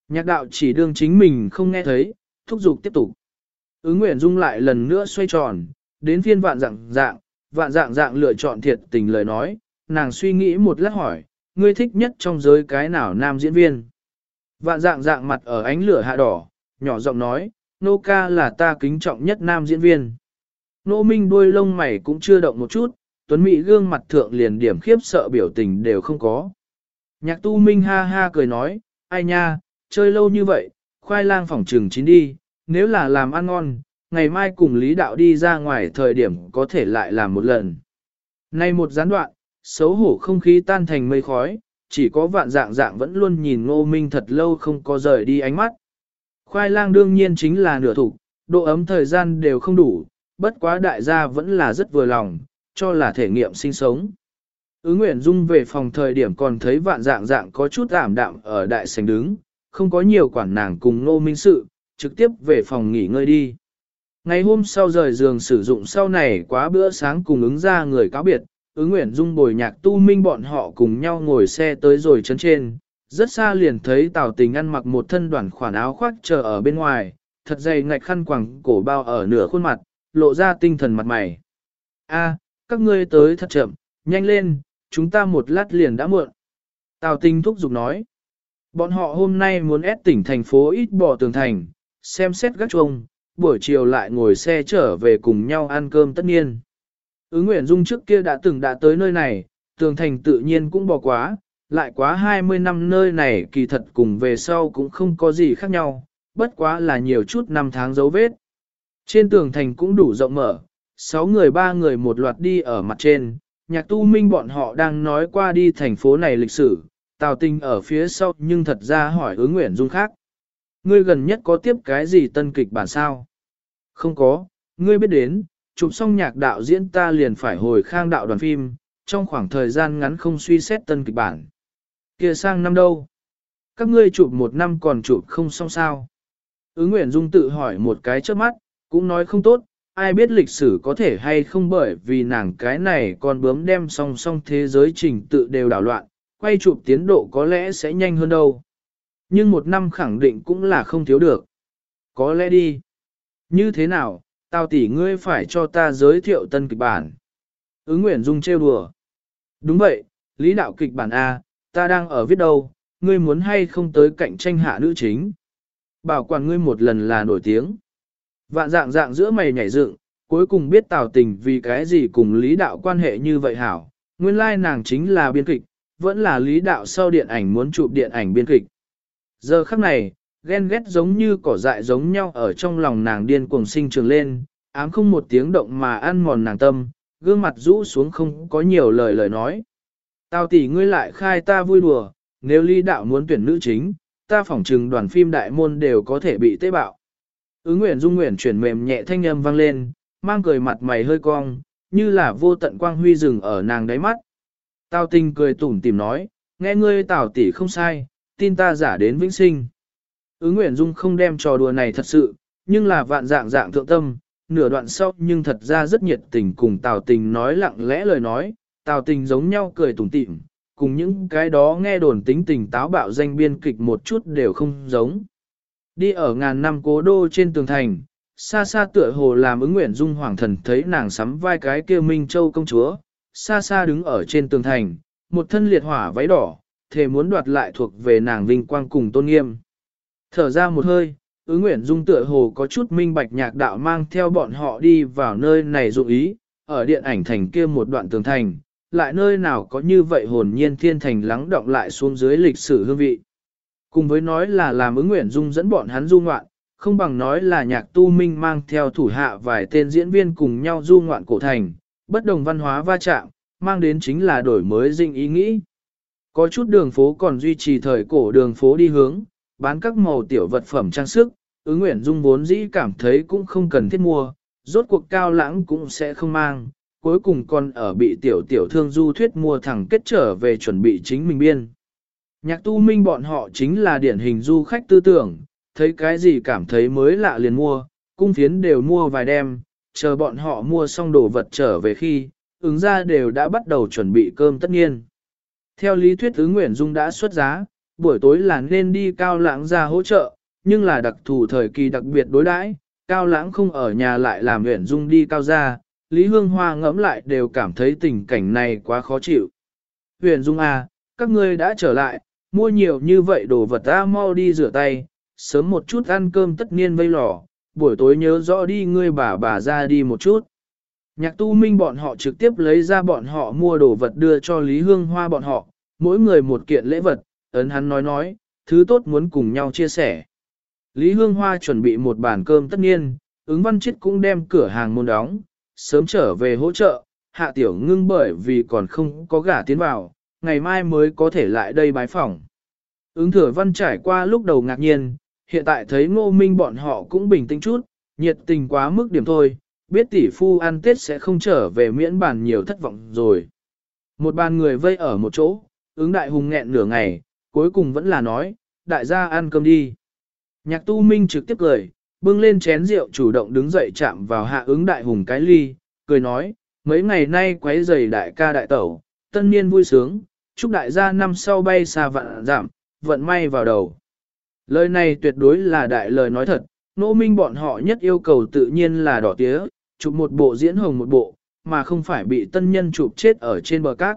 Nhạc đạo chỉ đương chính mình không nghe thấy, thúc giục tiếp tục. Ứng Nguyễn Dung lại lần nữa xoay tròn, đến phiên vạn dạng dạng, vạn dạng dạng lựa chọn thiệt tình lời nói, nàng suy nghĩ một lát hỏi, ngươi thích nhất trong giới cái nào nam diễn viên? Vạn dạng dạng mặt ở ánh lửa hạ đỏ, nhỏ giọng nói, nô ca là ta kính trọng nhất nam diễn viên. Nô minh đuôi lông mày cũng chưa động một chút, tuấn mỹ gương mặt thượng liền điểm khiếp sợ biểu tình đều không có. Nhạc tu minh ha ha cười nói, ai nha, chơi lâu như vậy, khoai lang phòng trừng chín đi, nếu là làm ăn ngon, ngày mai cùng lý đạo đi ra ngoài thời điểm có thể lại làm một lần. Nay một gián đoạn, xấu hổ không khí tan thành mây khói, chỉ có vạn dạng dạng vẫn luôn nhìn ngô minh thật lâu không có rời đi ánh mắt. Khoai lang đương nhiên chính là nửa thủ, độ ấm thời gian đều không đủ, bất quá đại gia vẫn là rất vừa lòng, cho là thể nghiệm sinh sống. Ứ Nguyễn Dung về phòng thời điểm còn thấy vạn dạng dạng có chút ảm đạm ở đại sảnh đứng, không có nhiều quản nàng cùng ngô minh sự, trực tiếp về phòng nghỉ ngơi đi. Ngày hôm sau rời giường sử dụng sau này quá bữa sáng cùng ứng ra người cáo biệt, ứ nguyện dung bồi nhạc tu minh bọn họ cùng nhau ngồi xe tới rồi chấn trên, rất xa liền thấy Tào Tình ăn mặc một thân đoàn khoản áo khoác chờ ở bên ngoài, thật dày ngạch khăn quẳng cổ bao ở nửa khuôn mặt, lộ ra tinh thần mặt mày. A, các ngươi tới thật chậm, nhanh lên, chúng ta một lát liền đã muộn. Tào tinh thúc giục nói. Bọn họ hôm nay muốn ép tỉnh thành phố ít bỏ tường thành, xem xét gác chuông, buổi chiều lại ngồi xe trở về cùng nhau ăn cơm tất nhiên. Ứng Nguyễn Dung trước kia đã từng đã tới nơi này, tường thành tự nhiên cũng bỏ quá, lại quá 20 năm nơi này kỳ thật cùng về sau cũng không có gì khác nhau, bất quá là nhiều chút năm tháng dấu vết. Trên tường thành cũng đủ rộng mở, sáu người ba người một loạt đi ở mặt trên, nhạc tu minh bọn họ đang nói qua đi thành phố này lịch sử, tào tinh ở phía sau nhưng thật ra hỏi ứng Nguyễn Dung khác. Ngươi gần nhất có tiếp cái gì tân kịch bản sao? Không có, ngươi biết đến, chụp xong nhạc đạo diễn ta liền phải hồi khang đạo đoàn phim, trong khoảng thời gian ngắn không suy xét tân kịch bản. kia sang năm đâu? Các ngươi chụp một năm còn chụp không xong sao? Ứng Nguyễn Dung tự hỏi một cái trước mắt, cũng nói không tốt, ai biết lịch sử có thể hay không bởi vì nàng cái này còn bướm đem song song thế giới trình tự đều đảo loạn, quay chụp tiến độ có lẽ sẽ nhanh hơn đâu. Nhưng một năm khẳng định cũng là không thiếu được. Có lẽ đi. Như thế nào, tao tỷ ngươi phải cho ta giới thiệu tân kịch bản. Ứng Nguyễn Dung trêu đùa. Đúng vậy, lý đạo kịch bản A, ta đang ở viết đâu, ngươi muốn hay không tới cạnh tranh hạ nữ chính. Bảo quản ngươi một lần là nổi tiếng. Vạn dạng dạng giữa mày nhảy dựng, cuối cùng biết tào tình vì cái gì cùng lý đạo quan hệ như vậy hảo. Nguyên lai nàng chính là biên kịch, vẫn là lý đạo sau điện ảnh muốn chụp điện ảnh biên kịch. Giờ khắc này, ghen ghét giống như cỏ dại giống nhau ở trong lòng nàng điên cuồng sinh trường lên, ám không một tiếng động mà ăn mòn nàng tâm, gương mặt rũ xuống không có nhiều lời lời nói. Tào tỷ ngươi lại khai ta vui đùa, nếu lý đạo muốn tuyển nữ chính, ta phỏng trừng đoàn phim đại môn đều có thể bị tế bạo. Ứng Nguyễn Dung Nguyễn chuyển mềm nhẹ thanh âm vang lên, mang cười mặt mày hơi cong, như là vô tận quang huy rừng ở nàng đáy mắt. Tào tình cười tủm tìm nói, nghe ngươi tào tỷ không sai, tin ta giả đến vĩnh sinh. Ứng Nguyễn Dung không đem trò đùa này thật sự, nhưng là vạn dạng dạng thượng tâm, nửa đoạn sau nhưng thật ra rất nhiệt tình cùng Tào Tình nói lặng lẽ lời nói, Tào Tình giống nhau cười tủm tỉm, cùng những cái đó nghe đồn tính tình táo bạo danh biên kịch một chút đều không giống. Đi ở ngàn năm cố đô trên tường thành, xa xa tựa hồ làm ứng nguyện dung hoàng thần thấy nàng sắm vai cái kia Minh Châu công chúa, xa xa đứng ở trên tường thành, một thân liệt hỏa váy đỏ, thề muốn đoạt lại thuộc về nàng vinh quang cùng tôn nghiêm. Thở ra một hơi, ứng nguyện dung tựa hồ có chút minh bạch nhạc đạo mang theo bọn họ đi vào nơi này dụng ý, ở điện ảnh thành kia một đoạn tường thành, lại nơi nào có như vậy hồn nhiên thiên thành lắng động lại xuống dưới lịch sử hương vị. Cùng với nói là làm ứng nguyện dung dẫn bọn hắn du ngoạn, không bằng nói là nhạc tu minh mang theo thủ hạ vài tên diễn viên cùng nhau du ngoạn cổ thành, bất đồng văn hóa va chạm, mang đến chính là đổi mới dinh ý nghĩ. Có chút đường phố còn duy trì thời cổ đường phố đi hướng, bán các màu tiểu vật phẩm trang sức, ứng nguyện dung vốn dĩ cảm thấy cũng không cần thiết mua, rốt cuộc cao lãng cũng sẽ không mang, cuối cùng còn ở bị tiểu tiểu thương du thuyết mua thẳng kết trở về chuẩn bị chính mình biên. Nhạc tu minh bọn họ chính là điển hình du khách tư tưởng, thấy cái gì cảm thấy mới lạ liền mua, cung phiến đều mua vài đêm, chờ bọn họ mua xong đồ vật trở về khi, ứng ra đều đã bắt đầu chuẩn bị cơm tất nhiên. Theo lý thuyết ứng Nguyễn Dung đã xuất giá, buổi tối là nên đi cao lãng ra hỗ trợ, nhưng là đặc thù thời kỳ đặc biệt đối đãi, cao lãng không ở nhà lại làm Nguyễn Dung đi cao ra, Lý Hương Hoa ngẫm lại đều cảm thấy tình cảnh này quá khó chịu. Huyền Dung à, các ngươi đã trở lại, mua nhiều như vậy đồ vật ta mau đi rửa tay, sớm một chút ăn cơm tất niên vây lò, buổi tối nhớ rõ đi ngươi bà bà ra đi một chút. Nhạc tu minh bọn họ trực tiếp lấy ra bọn họ mua đồ vật đưa cho Lý Hương Hoa bọn họ, mỗi người một kiện lễ vật, ấn hắn nói nói, thứ tốt muốn cùng nhau chia sẻ. Lý Hương Hoa chuẩn bị một bàn cơm tất nhiên, ứng văn chết cũng đem cửa hàng môn đóng, sớm trở về hỗ trợ, hạ tiểu ngưng bởi vì còn không có gả tiến vào, ngày mai mới có thể lại đây bái phỏng. Ứng thừa văn trải qua lúc đầu ngạc nhiên, hiện tại thấy ngô minh bọn họ cũng bình tĩnh chút, nhiệt tình quá mức điểm thôi, biết tỷ phu ăn tết sẽ không trở về miễn bàn nhiều thất vọng rồi. Một bàn người vây ở một chỗ, ứng đại hùng nghẹn nửa ngày, cuối cùng vẫn là nói, đại gia ăn cơm đi. Nhạc tu minh trực tiếp cười, bưng lên chén rượu chủ động đứng dậy chạm vào hạ ứng đại hùng cái ly, cười nói, mấy ngày nay quấy giày đại ca đại tẩu, tân niên vui sướng, chúc đại gia năm sau bay xa vạn giảm, vận may vào đầu. Lời này tuyệt đối là đại lời nói thật, Nô minh bọn họ nhất yêu cầu tự nhiên là đỏ tía, chụp một bộ diễn hồng một bộ, mà không phải bị tân nhân chụp chết ở trên bờ cát.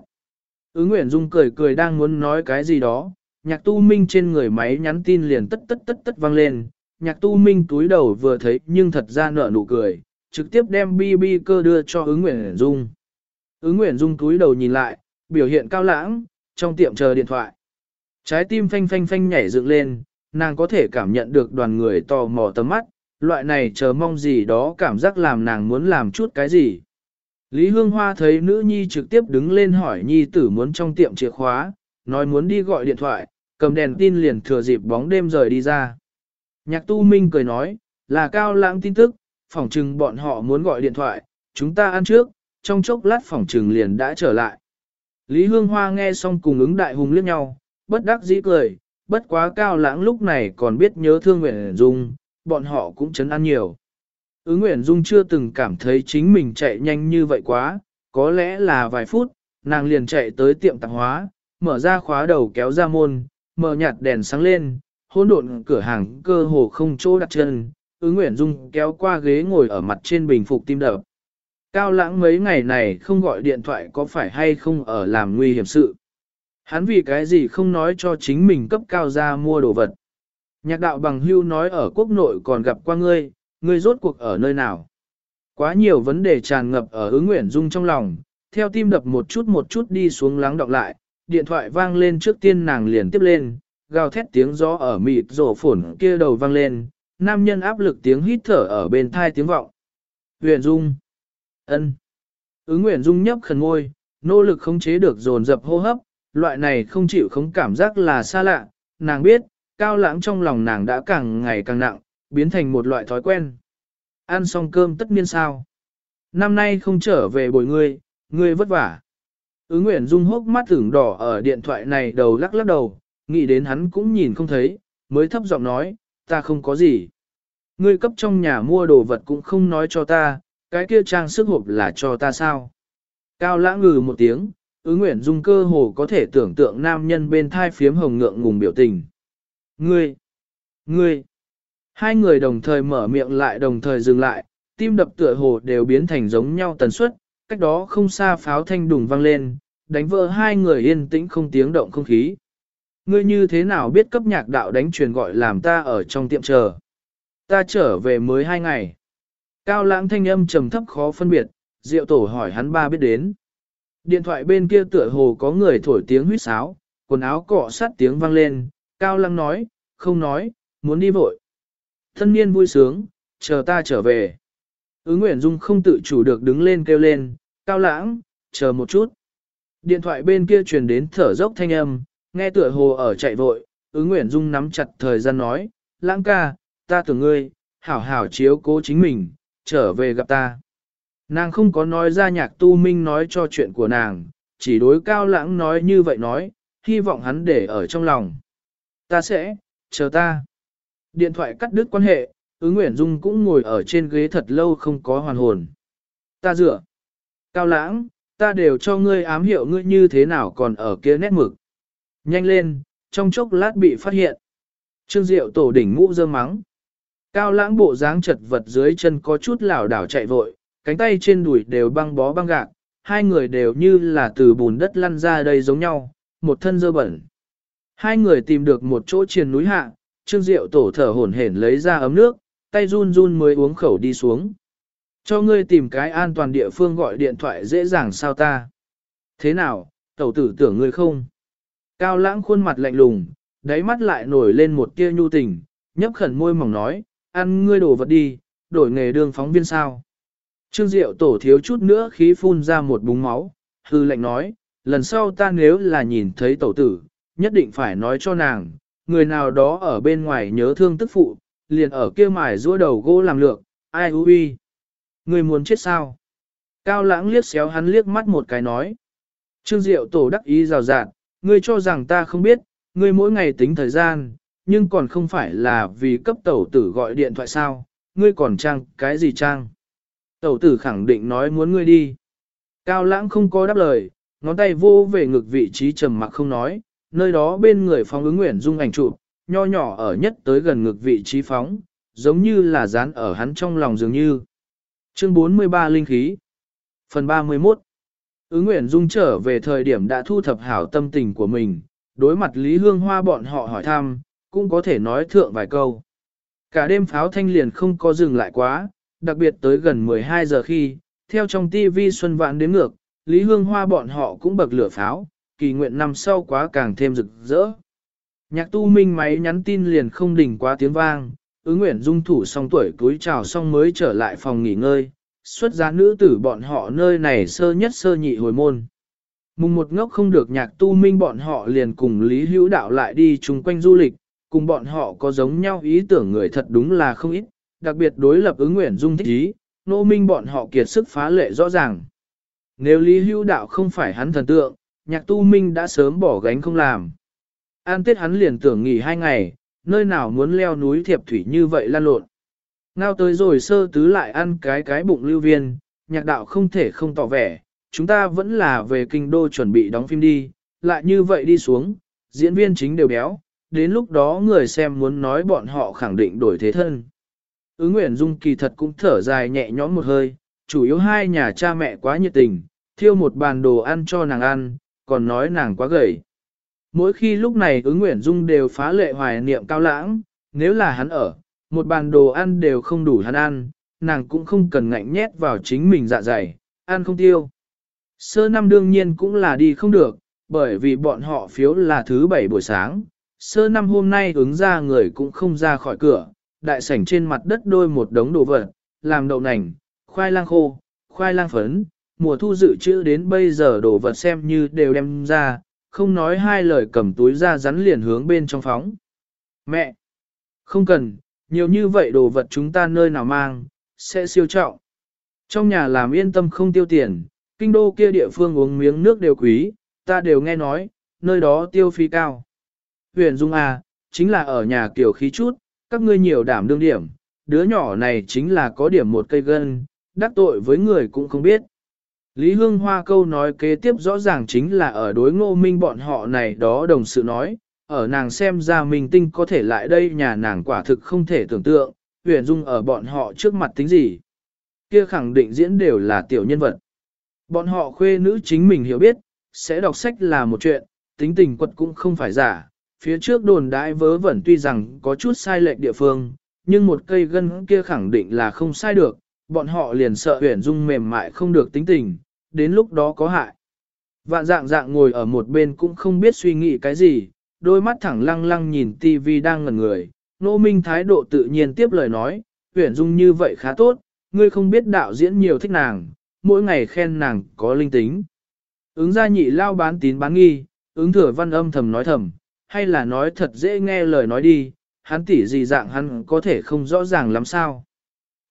Ứng Nguyễn Dung cười cười đang muốn nói cái gì đó, nhạc tu minh trên người máy nhắn tin liền tất tất tất tất vang lên, nhạc tu minh túi đầu vừa thấy nhưng thật ra nở nụ cười, trực tiếp đem BB cơ đưa cho ứng Nguyễn Dung. Ứng Nguyễn Dung túi đầu nhìn lại, biểu hiện cao lãng, trong tiệm chờ điện thoại. Trái tim phanh phanh phanh nhảy dựng lên, nàng có thể cảm nhận được đoàn người tò mò tầm mắt, loại này chờ mong gì đó cảm giác làm nàng muốn làm chút cái gì. Lý Hương Hoa thấy nữ nhi trực tiếp đứng lên hỏi nhi tử muốn trong tiệm chìa khóa, nói muốn đi gọi điện thoại, cầm đèn tin liền thừa dịp bóng đêm rời đi ra. Nhạc tu minh cười nói, là cao lãng tin tức, phỏng trừng bọn họ muốn gọi điện thoại, chúng ta ăn trước, trong chốc lát phỏng trừng liền đã trở lại. Lý Hương Hoa nghe xong cùng ứng đại hùng liếc nhau, bất đắc dĩ cười, bất quá cao lãng lúc này còn biết nhớ thương Nguyễn Dung, bọn họ cũng chấn ăn nhiều. Ứng Nguyễn Dung chưa từng cảm thấy chính mình chạy nhanh như vậy quá, có lẽ là vài phút, nàng liền chạy tới tiệm tạp hóa, mở ra khóa đầu kéo ra môn, mở nhạt đèn sáng lên, hỗn độn cửa hàng cơ hồ không chỗ đặt chân, ứng Nguyễn Dung kéo qua ghế ngồi ở mặt trên bình phục tim đập. Cao lãng mấy ngày này không gọi điện thoại có phải hay không ở làm nguy hiểm sự. Hắn vì cái gì không nói cho chính mình cấp cao ra mua đồ vật. Nhạc đạo bằng hưu nói ở quốc nội còn gặp qua ngươi, ngươi rốt cuộc ở nơi nào. Quá nhiều vấn đề tràn ngập ở ứng Nguyễn Dung trong lòng, theo tim đập một chút một chút đi xuống lắng đọng lại, điện thoại vang lên trước tiên nàng liền tiếp lên, gào thét tiếng gió ở mịt rổ phổn kia đầu vang lên, nam nhân áp lực tiếng hít thở ở bên thai tiếng vọng. Huyền Dung. ân. Ứng Nguyễn Dung nhấp khẩn ngôi, nỗ lực khống chế được dồn dập hô hấp, loại này không chịu khống cảm giác là xa lạ, nàng biết, cao lãng trong lòng nàng đã càng ngày càng nặng, biến thành một loại thói quen. Ăn xong cơm tất nhiên sao? Năm nay không trở về bồi ngươi, ngươi vất vả. Ứ Nguyễn Dung hốc mắt tưởng đỏ ở điện thoại này đầu lắc lắc đầu, nghĩ đến hắn cũng nhìn không thấy, mới thấp giọng nói, ta không có gì. Ngươi cấp trong nhà mua đồ vật cũng không nói cho ta, cái kia trang sức hộp là cho ta sao? Cao lãng ngừ một tiếng, ứ nguyện dung cơ hồ có thể tưởng tượng nam nhân bên thai phiếm hồng ngượng ngùng biểu tình. Ngươi! Ngươi! Hai người đồng thời mở miệng lại đồng thời dừng lại, tim đập tựa hồ đều biến thành giống nhau tần suất, cách đó không xa pháo thanh đùng vang lên, đánh vỡ hai người yên tĩnh không tiếng động không khí. Ngươi như thế nào biết cấp nhạc đạo đánh truyền gọi làm ta ở trong tiệm chờ? Ta trở về mới hai ngày. Cao lãng thanh âm trầm thấp khó phân biệt, diệu tổ hỏi hắn ba biết đến. Điện thoại bên kia tựa hồ có người thổi tiếng huýt sáo, quần áo cọ sát tiếng vang lên, Cao Lăng nói, không nói, muốn đi vội. Thân niên vui sướng, chờ ta trở về. Ứng Nguyễn Dung không tự chủ được đứng lên kêu lên, Cao lãng, chờ một chút. Điện thoại bên kia truyền đến thở dốc thanh âm, nghe tựa hồ ở chạy vội, ứng Nguyễn Dung nắm chặt thời gian nói, lãng ca, ta tưởng ngươi, hảo hảo chiếu cố chính mình, trở về gặp ta. Nàng không có nói ra nhạc tu minh nói cho chuyện của nàng, chỉ đối cao lãng nói như vậy nói, hy vọng hắn để ở trong lòng. Ta sẽ, chờ ta. Điện thoại cắt đứt quan hệ, ứng Nguyễn Dung cũng ngồi ở trên ghế thật lâu không có hoàn hồn. Ta dựa. Cao lãng, ta đều cho ngươi ám hiệu ngươi như thế nào còn ở kia nét mực. Nhanh lên, trong chốc lát bị phát hiện. Trương Diệu tổ đỉnh ngũ dơ mắng. Cao lãng bộ dáng chật vật dưới chân có chút lảo đảo chạy vội, cánh tay trên đùi đều băng bó băng gạc, hai người đều như là từ bùn đất lăn ra đây giống nhau, một thân dơ bẩn. Hai người tìm được một chỗ triền núi hạ, Trương Diệu tổ thở hổn hển lấy ra ấm nước, tay run run mới uống khẩu đi xuống. Cho ngươi tìm cái an toàn địa phương gọi điện thoại dễ dàng sao ta. Thế nào, tẩu tử tưởng ngươi không? Cao lãng khuôn mặt lạnh lùng, đáy mắt lại nổi lên một tia nhu tình, nhấp khẩn môi mỏng nói, ăn ngươi đổ vật đi, đổi nghề đường phóng viên sao. Trương Diệu tổ thiếu chút nữa khí phun ra một búng máu, hư lệnh nói, lần sau ta nếu là nhìn thấy tẩu tử, nhất định phải nói cho nàng, người nào đó ở bên ngoài nhớ thương tức phụ, liền ở kia mải rũa đầu gỗ làm lược, ai hư uy. Người muốn chết sao? Cao lãng liếc xéo hắn liếc mắt một cái nói. Trương Diệu tổ đắc ý rào rạt, ngươi cho rằng ta không biết, ngươi mỗi ngày tính thời gian, nhưng còn không phải là vì cấp tẩu tử gọi điện thoại sao, ngươi còn trang cái gì trang. Tẩu tử khẳng định nói muốn ngươi đi. Cao lãng không có đáp lời, ngón tay vô về ngực vị trí trầm mặc không nói, nơi đó bên người phóng ứng nguyện dung ảnh chụp, nho nhỏ ở nhất tới gần ngực vị trí phóng, giống như là dán ở hắn trong lòng dường như. Chương 43 Linh khí Phần 31 Ứng Nguyễn Dung trở về thời điểm đã thu thập hảo tâm tình của mình, đối mặt Lý Hương Hoa bọn họ hỏi thăm, cũng có thể nói thượng vài câu. Cả đêm pháo thanh liền không có dừng lại quá, đặc biệt tới gần 12 giờ khi, theo trong TV Xuân Vạn đến ngược, Lý Hương Hoa bọn họ cũng bậc lửa pháo, kỳ nguyện năm sau quá càng thêm rực rỡ. Nhạc tu minh máy nhắn tin liền không đỉnh quá tiếng vang, ứng nguyện dung thủ xong tuổi cúi chào xong mới trở lại phòng nghỉ ngơi, xuất giá nữ tử bọn họ nơi này sơ nhất sơ nhị hồi môn. Mùng một ngốc không được nhạc tu minh bọn họ liền cùng Lý Hữu Đạo lại đi chung quanh du lịch, cùng bọn họ có giống nhau ý tưởng người thật đúng là không ít, đặc biệt đối lập ứng nguyện dung thích ý, nô minh bọn họ kiệt sức phá lệ rõ ràng. Nếu Lý Hữu Đạo không phải hắn thần tượng, nhạc tu minh đã sớm bỏ gánh không làm. An tết hắn liền tưởng nghỉ hai ngày, nơi nào muốn leo núi thiệp thủy như vậy lan lộn. Ngao tới rồi sơ tứ lại ăn cái cái bụng lưu viên, nhạc đạo không thể không tỏ vẻ, chúng ta vẫn là về kinh đô chuẩn bị đóng phim đi, lại như vậy đi xuống, diễn viên chính đều béo, đến lúc đó người xem muốn nói bọn họ khẳng định đổi thế thân. Ứng Nguyễn Dung kỳ thật cũng thở dài nhẹ nhõm một hơi, chủ yếu hai nhà cha mẹ quá nhiệt tình, thiêu một bàn đồ ăn cho nàng ăn, còn nói nàng quá gầy. Mỗi khi lúc này ứng Nguyễn Dung đều phá lệ hoài niệm cao lãng, nếu là hắn ở, một bàn đồ ăn đều không đủ hắn ăn, nàng cũng không cần ngạnh nhét vào chính mình dạ dày, ăn không tiêu. Sơ năm đương nhiên cũng là đi không được, bởi vì bọn họ phiếu là thứ bảy buổi sáng, sơ năm hôm nay ứng ra người cũng không ra khỏi cửa, đại sảnh trên mặt đất đôi một đống đồ vật, làm đậu nành, khoai lang khô, khoai lang phấn, mùa thu dự trữ đến bây giờ đồ vật xem như đều đem ra, không nói hai lời cầm túi ra rắn liền hướng bên trong phóng. Mẹ! Không cần, nhiều như vậy đồ vật chúng ta nơi nào mang, sẽ siêu trọng. Trong nhà làm yên tâm không tiêu tiền, kinh đô kia địa phương uống miếng nước đều quý, ta đều nghe nói, nơi đó tiêu phí cao. Huyền Dung à, chính là ở nhà kiểu khí chút, các ngươi nhiều đảm đương điểm, đứa nhỏ này chính là có điểm một cây gân, đắc tội với người cũng không biết. Lý Hương Hoa câu nói kế tiếp rõ ràng chính là ở đối ngô minh bọn họ này đó đồng sự nói, ở nàng xem ra mình tinh có thể lại đây nhà nàng quả thực không thể tưởng tượng, huyền dung ở bọn họ trước mặt tính gì. Kia khẳng định diễn đều là tiểu nhân vật. Bọn họ khuê nữ chính mình hiểu biết, sẽ đọc sách là một chuyện, tính tình quật cũng không phải giả. Phía trước đồn đại vớ vẩn tuy rằng có chút sai lệch địa phương, nhưng một cây gân kia khẳng định là không sai được, bọn họ liền sợ huyền dung mềm mại không được tính tình, đến lúc đó có hại. Vạn dạng dạng ngồi ở một bên cũng không biết suy nghĩ cái gì, đôi mắt thẳng lăng lăng nhìn tivi đang ngẩn người. Nô Minh thái độ tự nhiên tiếp lời nói, huyền dung như vậy khá tốt, ngươi không biết đạo diễn nhiều thích nàng, mỗi ngày khen nàng có linh tính. Ứng gia nhị lao bán tín bán nghi, ứng thừa văn âm thầm nói thầm, hay là nói thật dễ nghe lời nói đi, hắn tỉ gì dạng hắn có thể không rõ ràng lắm sao.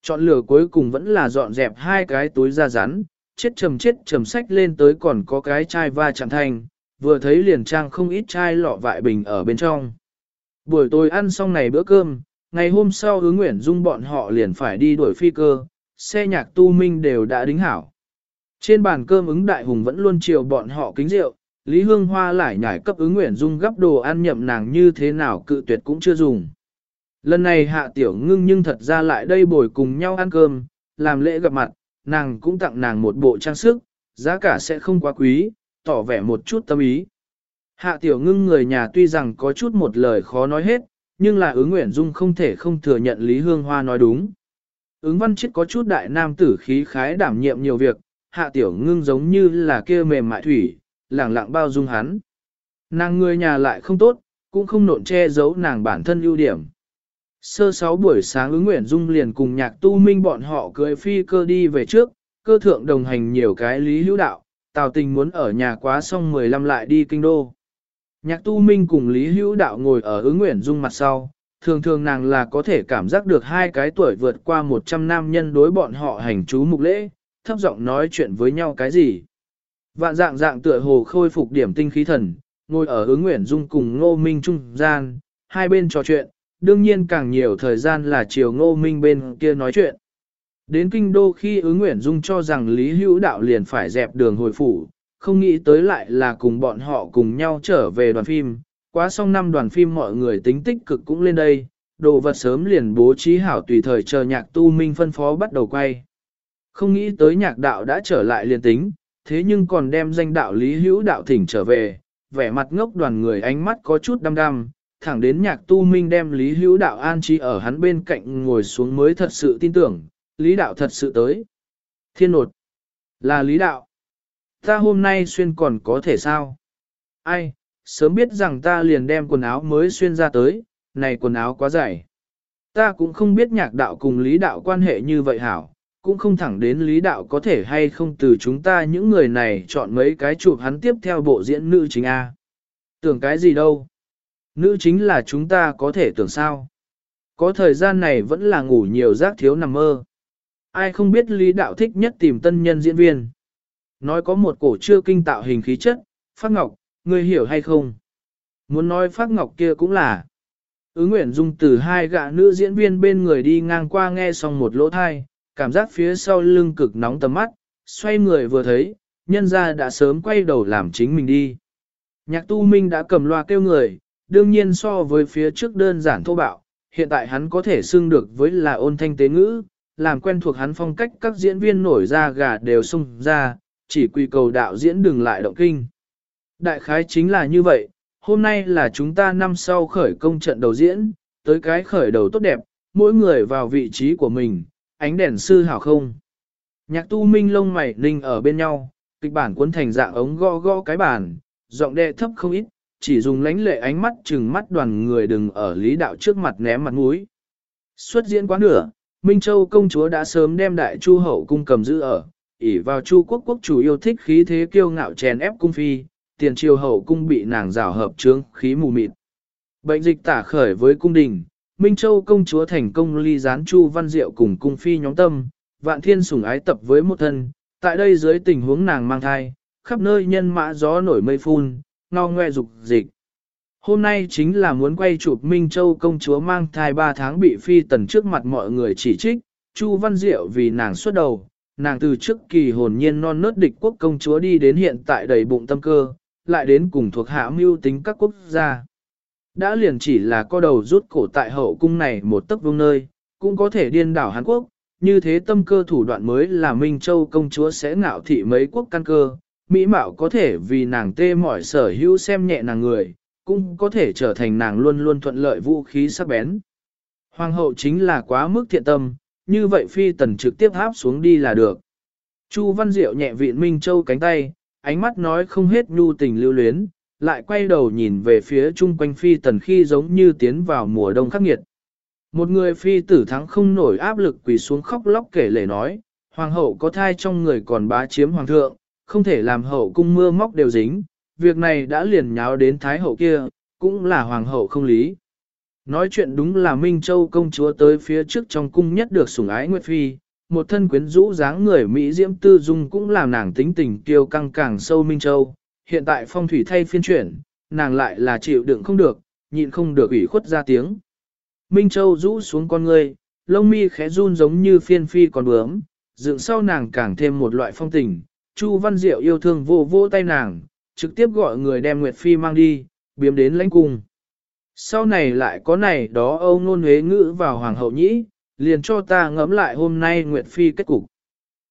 Chọn lửa cuối cùng vẫn là dọn dẹp hai cái túi da rắn, chết trầm chết trầm sách lên tới còn có cái chai va chạm thành, vừa thấy liền trang không ít chai lọ vại bình ở bên trong. Buổi tối ăn xong này bữa cơm, ngày hôm sau ứng nguyện dung bọn họ liền phải đi đuổi phi cơ, xe nhạc tu minh đều đã đính hảo. Trên bàn cơm ứng đại hùng vẫn luôn chiều bọn họ kính rượu, Lý Hương Hoa lại nhảy cấp ứng nguyện dung gấp đồ ăn nhậm nàng như thế nào cự tuyệt cũng chưa dùng. Lần này hạ tiểu ngưng nhưng thật ra lại đây bồi cùng nhau ăn cơm, làm lễ gặp mặt, nàng cũng tặng nàng một bộ trang sức, giá cả sẽ không quá quý, tỏ vẻ một chút tâm ý. Hạ tiểu ngưng người nhà tuy rằng có chút một lời khó nói hết, nhưng là ứng nguyện dung không thể không thừa nhận Lý Hương Hoa nói đúng. Ứng văn chết có chút đại nam tử khí khái đảm nhiệm nhiều việc, hạ tiểu ngưng giống như là kia mềm mại thủy, lẳng lặng bao dung hắn. Nàng người nhà lại không tốt, cũng không nộn che giấu nàng bản thân ưu điểm. Sơ sáu buổi sáng ứng nguyện dung liền cùng nhạc tu minh bọn họ cưới phi cơ đi về trước, cơ thượng đồng hành nhiều cái lý hữu đạo, tào tình muốn ở nhà quá xong 15 lại đi kinh đô. Nhạc tu minh cùng lý hữu đạo ngồi ở ứng nguyện dung mặt sau, thường thường nàng là có thể cảm giác được hai cái tuổi vượt qua 100 nam nhân đối bọn họ hành chú mục lễ, thấp giọng nói chuyện với nhau cái gì. Vạn dạng dạng tựa hồ khôi phục điểm tinh khí thần, ngồi ở hướng nguyễn dung cùng ngô minh trung gian, hai bên trò chuyện, đương nhiên càng nhiều thời gian là chiều ngô minh bên kia nói chuyện. Đến kinh đô khi ứng nguyễn dung cho rằng Lý Hữu Đạo liền phải dẹp đường hồi phủ, không nghĩ tới lại là cùng bọn họ cùng nhau trở về đoàn phim. Quá xong năm đoàn phim mọi người tính tích cực cũng lên đây, đồ vật sớm liền bố trí hảo tùy thời chờ nhạc tu minh phân phó bắt đầu quay. Không nghĩ tới nhạc đạo đã trở lại liền tính, thế nhưng còn đem danh đạo lý hữu đạo thỉnh trở về, vẻ mặt ngốc đoàn người ánh mắt có chút đăm đăm, thẳng đến nhạc tu minh đem lý hữu đạo an trí ở hắn bên cạnh ngồi xuống mới thật sự tin tưởng, lý đạo thật sự tới. Thiên nột, là lý đạo. Ta hôm nay xuyên còn có thể sao? Ai, sớm biết rằng ta liền đem quần áo mới xuyên ra tới, này quần áo quá dày. Ta cũng không biết nhạc đạo cùng lý đạo quan hệ như vậy hảo, cũng không thẳng đến lý đạo có thể hay không từ chúng ta những người này chọn mấy cái chụp hắn tiếp theo bộ diễn nữ chính A. Tưởng cái gì đâu? Nữ chính là chúng ta có thể tưởng sao? Có thời gian này vẫn là ngủ nhiều giác thiếu nằm mơ. Ai không biết lý đạo thích nhất tìm tân nhân diễn viên. Nói có một cổ chưa kinh tạo hình khí chất, Phát Ngọc, ngươi hiểu hay không? Muốn nói Phát Ngọc kia cũng là. Ứng Nguyễn Dung từ hai gã nữ diễn viên bên người đi ngang qua nghe xong một lỗ thai, cảm giác phía sau lưng cực nóng tầm mắt, xoay người vừa thấy, nhân ra đã sớm quay đầu làm chính mình đi. Nhạc tu minh đã cầm loa kêu người, đương nhiên so với phía trước đơn giản thô bạo, hiện tại hắn có thể xưng được với là ôn thanh tế ngữ, làm quen thuộc hắn phong cách các diễn viên nổi ra gà đều sung ra, chỉ quy cầu đạo diễn đừng lại động kinh. Đại khái chính là như vậy, hôm nay là chúng ta năm sau khởi công trận đầu diễn, tới cái khởi đầu tốt đẹp, mỗi người vào vị trí của mình, ánh đèn sư hảo không. Nhạc tu minh lông mày ninh ở bên nhau, kịch bản cuốn thành dạng ống gõ gõ cái bản, giọng đệ thấp không ít, chỉ dùng lánh lệ ánh mắt chừng mắt đoàn người đừng ở lý đạo trước mặt ném mặt mũi. Xuất diễn quá nửa, Minh Châu công chúa đã sớm đem đại chu hậu cung cầm giữ ở, ỷ vào chu quốc quốc chủ yêu thích khí thế kiêu ngạo chèn ép cung phi, tiền triều hậu cung bị nàng rào hợp trướng khí mù mịt. Bệnh dịch tả khởi với cung đình, Minh Châu công chúa thành công ly gián chu văn diệu cùng cung phi nhóm tâm, vạn thiên sủng ái tập với một thân, tại đây dưới tình huống nàng mang thai, khắp nơi nhân mã gió nổi mây phun, ngao ngoe dục dịch. Hôm nay chính là muốn quay chụp Minh Châu công chúa mang thai 3 tháng bị phi tần trước mặt mọi người chỉ trích, Chu Văn Diệu vì nàng xuất đầu, nàng từ trước kỳ hồn nhiên non nớt địch quốc công chúa đi đến hiện tại đầy bụng tâm cơ, lại đến cùng thuộc hạ mưu tính các quốc gia. Đã liền chỉ là co đầu rút cổ tại hậu cung này một tấc vương nơi, cũng có thể điên đảo Hàn Quốc, như thế tâm cơ thủ đoạn mới là Minh Châu công chúa sẽ ngạo thị mấy quốc căn cơ, Mỹ Mạo có thể vì nàng tê mỏi sở hữu xem nhẹ nàng người, cũng có thể trở thành nàng luôn luôn thuận lợi vũ khí sắc bén. Hoàng hậu chính là quá mức thiện tâm, như vậy phi tần trực tiếp áp xuống đi là được. Chu Văn Diệu nhẹ vịn Minh Châu cánh tay, ánh mắt nói không hết nhu tình lưu luyến, lại quay đầu nhìn về phía chung quanh phi tần khi giống như tiến vào mùa đông khắc nghiệt. Một người phi tử thắng không nổi áp lực quỳ xuống khóc lóc kể lể nói, hoàng hậu có thai trong người còn bá chiếm hoàng thượng, không thể làm hậu cung mưa móc đều dính, việc này đã liền nháo đến thái hậu kia, cũng là hoàng hậu không lý. Nói chuyện đúng là Minh Châu công chúa tới phía trước trong cung nhất được sủng ái Nguyệt Phi, một thân quyến rũ dáng người Mỹ Diễm Tư Dung cũng làm nàng tính tình kiêu căng càng sâu Minh Châu, hiện tại phong thủy thay phiên chuyển, nàng lại là chịu đựng không được, nhịn không được ủy khuất ra tiếng. Minh Châu rũ xuống con người, lông mi khẽ run giống như phiên phi còn bướm, dựng sau nàng càng thêm một loại phong tình. Chu Văn Diệu yêu thương vô vô tay nàng, trực tiếp gọi người đem Nguyệt Phi mang đi, biếm đến lãnh cung. Sau này lại có này đó Âu Nôn Huế ngữ vào Hoàng hậu nhĩ, liền cho ta ngẫm lại hôm nay Nguyệt Phi kết cục.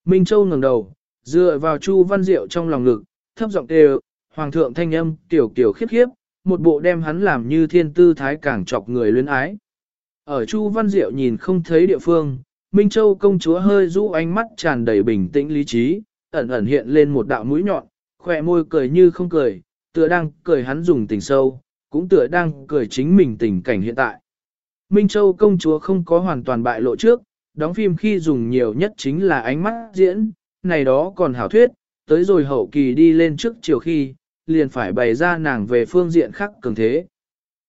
Minh Châu ngẩng đầu, dựa vào Chu Văn Diệu trong lòng ngực, thấp giọng kêu, Hoàng thượng thanh âm tiểu kiểu khiếp khiếp, một bộ đem hắn làm như thiên tư thái càng chọc người luyến ái. Ở Chu Văn Diệu nhìn không thấy địa phương, Minh Châu công chúa hơi rũ ánh mắt tràn đầy bình tĩnh lý trí, ẩn ẩn hiện lên một đạo mũi nhọn, khỏe môi cười như không cười, tựa đang cười hắn dùng tình sâu, cũng tựa đang cười chính mình tình cảnh hiện tại. Minh Châu công chúa không có hoàn toàn bại lộ trước, đóng phim khi dùng nhiều nhất chính là ánh mắt diễn, này đó còn hảo thuyết, tới rồi hậu kỳ đi lên trước chiều khi, liền phải bày ra nàng về phương diện khác cường thế.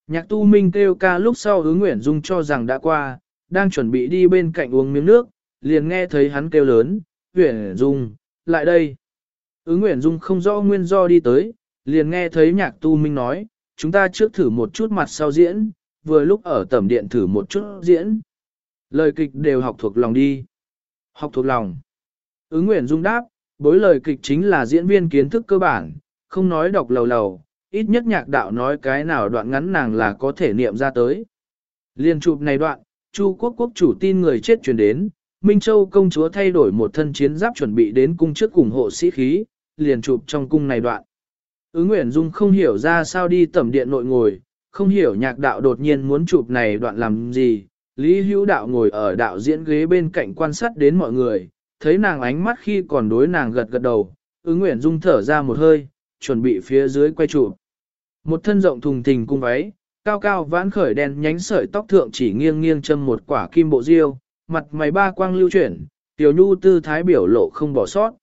Nhạc tu minh kêu ca lúc sau hướng Nguyễn Dung cho rằng đã qua, đang chuẩn bị đi bên cạnh uống miếng nước, liền nghe thấy hắn kêu lớn, Nguyễn Dung, lại đây. Ứng Nguyễn Dung không rõ nguyên do đi tới, liền nghe thấy nhạc tu minh nói, chúng ta trước thử một chút mặt sau diễn, vừa lúc ở tẩm điện thử một chút diễn. Lời kịch đều học thuộc lòng đi. Học thuộc lòng. Ứng Nguyễn Dung đáp, bối lời kịch chính là diễn viên kiến thức cơ bản, không nói đọc lầu lầu, ít nhất nhạc đạo nói cái nào đoạn ngắn nàng là có thể niệm ra tới. Liên chụp này đoạn, Chu quốc quốc chủ tin người chết truyền đến, Minh Châu công chúa thay đổi một thân chiến giáp chuẩn bị đến cung trước cùng hộ sĩ khí, liền chụp trong cung này đoạn. Ứng Nguyễn Dung không hiểu ra sao đi tẩm điện nội ngồi, không hiểu nhạc đạo đột nhiên muốn chụp này đoạn làm gì. Lý Hữu Đạo ngồi ở đạo diễn ghế bên cạnh quan sát đến mọi người, thấy nàng ánh mắt khi còn đối nàng gật gật đầu, ứng Nguyễn Dung thở ra một hơi, chuẩn bị phía dưới quay chụp. Một thân rộng thùng thình cung váy, cao cao vãn khởi đen nhánh sợi tóc thượng chỉ nghiêng nghiêng châm một quả kim bộ diêu, mặt mày ba quang lưu chuyển, tiểu nhu tư thái biểu lộ không bỏ sót.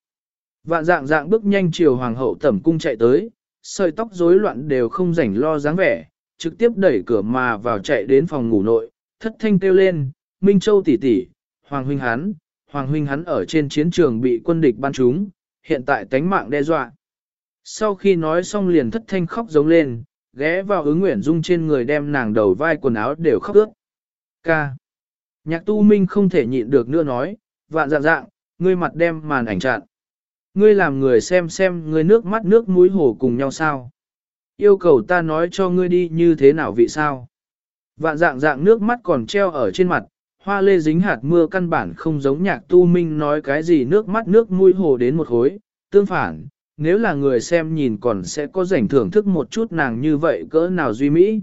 Vạn dạng dạng bước nhanh chiều hoàng hậu tẩm cung chạy tới, sợi tóc rối loạn đều không rảnh lo dáng vẻ, trực tiếp đẩy cửa mà vào chạy đến phòng ngủ nội, thất thanh kêu lên, Minh Châu tỷ tỷ, Hoàng huynh hắn, Hoàng huynh hắn ở trên chiến trường bị quân địch ban trúng, hiện tại tánh mạng đe dọa. Sau khi nói xong liền thất thanh khóc giống lên, ghé vào ứng nguyện dung trên người đem nàng đầu vai quần áo đều khóc ướt. Ca. Nhạc tu minh không thể nhịn được nữa nói, vạn dạng dạng, ngươi mặt đem màn ảnh chặn. Ngươi làm người xem xem ngươi nước mắt nước mũi hổ cùng nhau sao. Yêu cầu ta nói cho ngươi đi như thế nào vị sao. Vạn dạng dạng nước mắt còn treo ở trên mặt, hoa lê dính hạt mưa căn bản không giống nhạc tu minh nói cái gì nước mắt nước mũi hồ đến một khối. Tương phản, nếu là người xem nhìn còn sẽ có rảnh thưởng thức một chút nàng như vậy cỡ nào duy mỹ.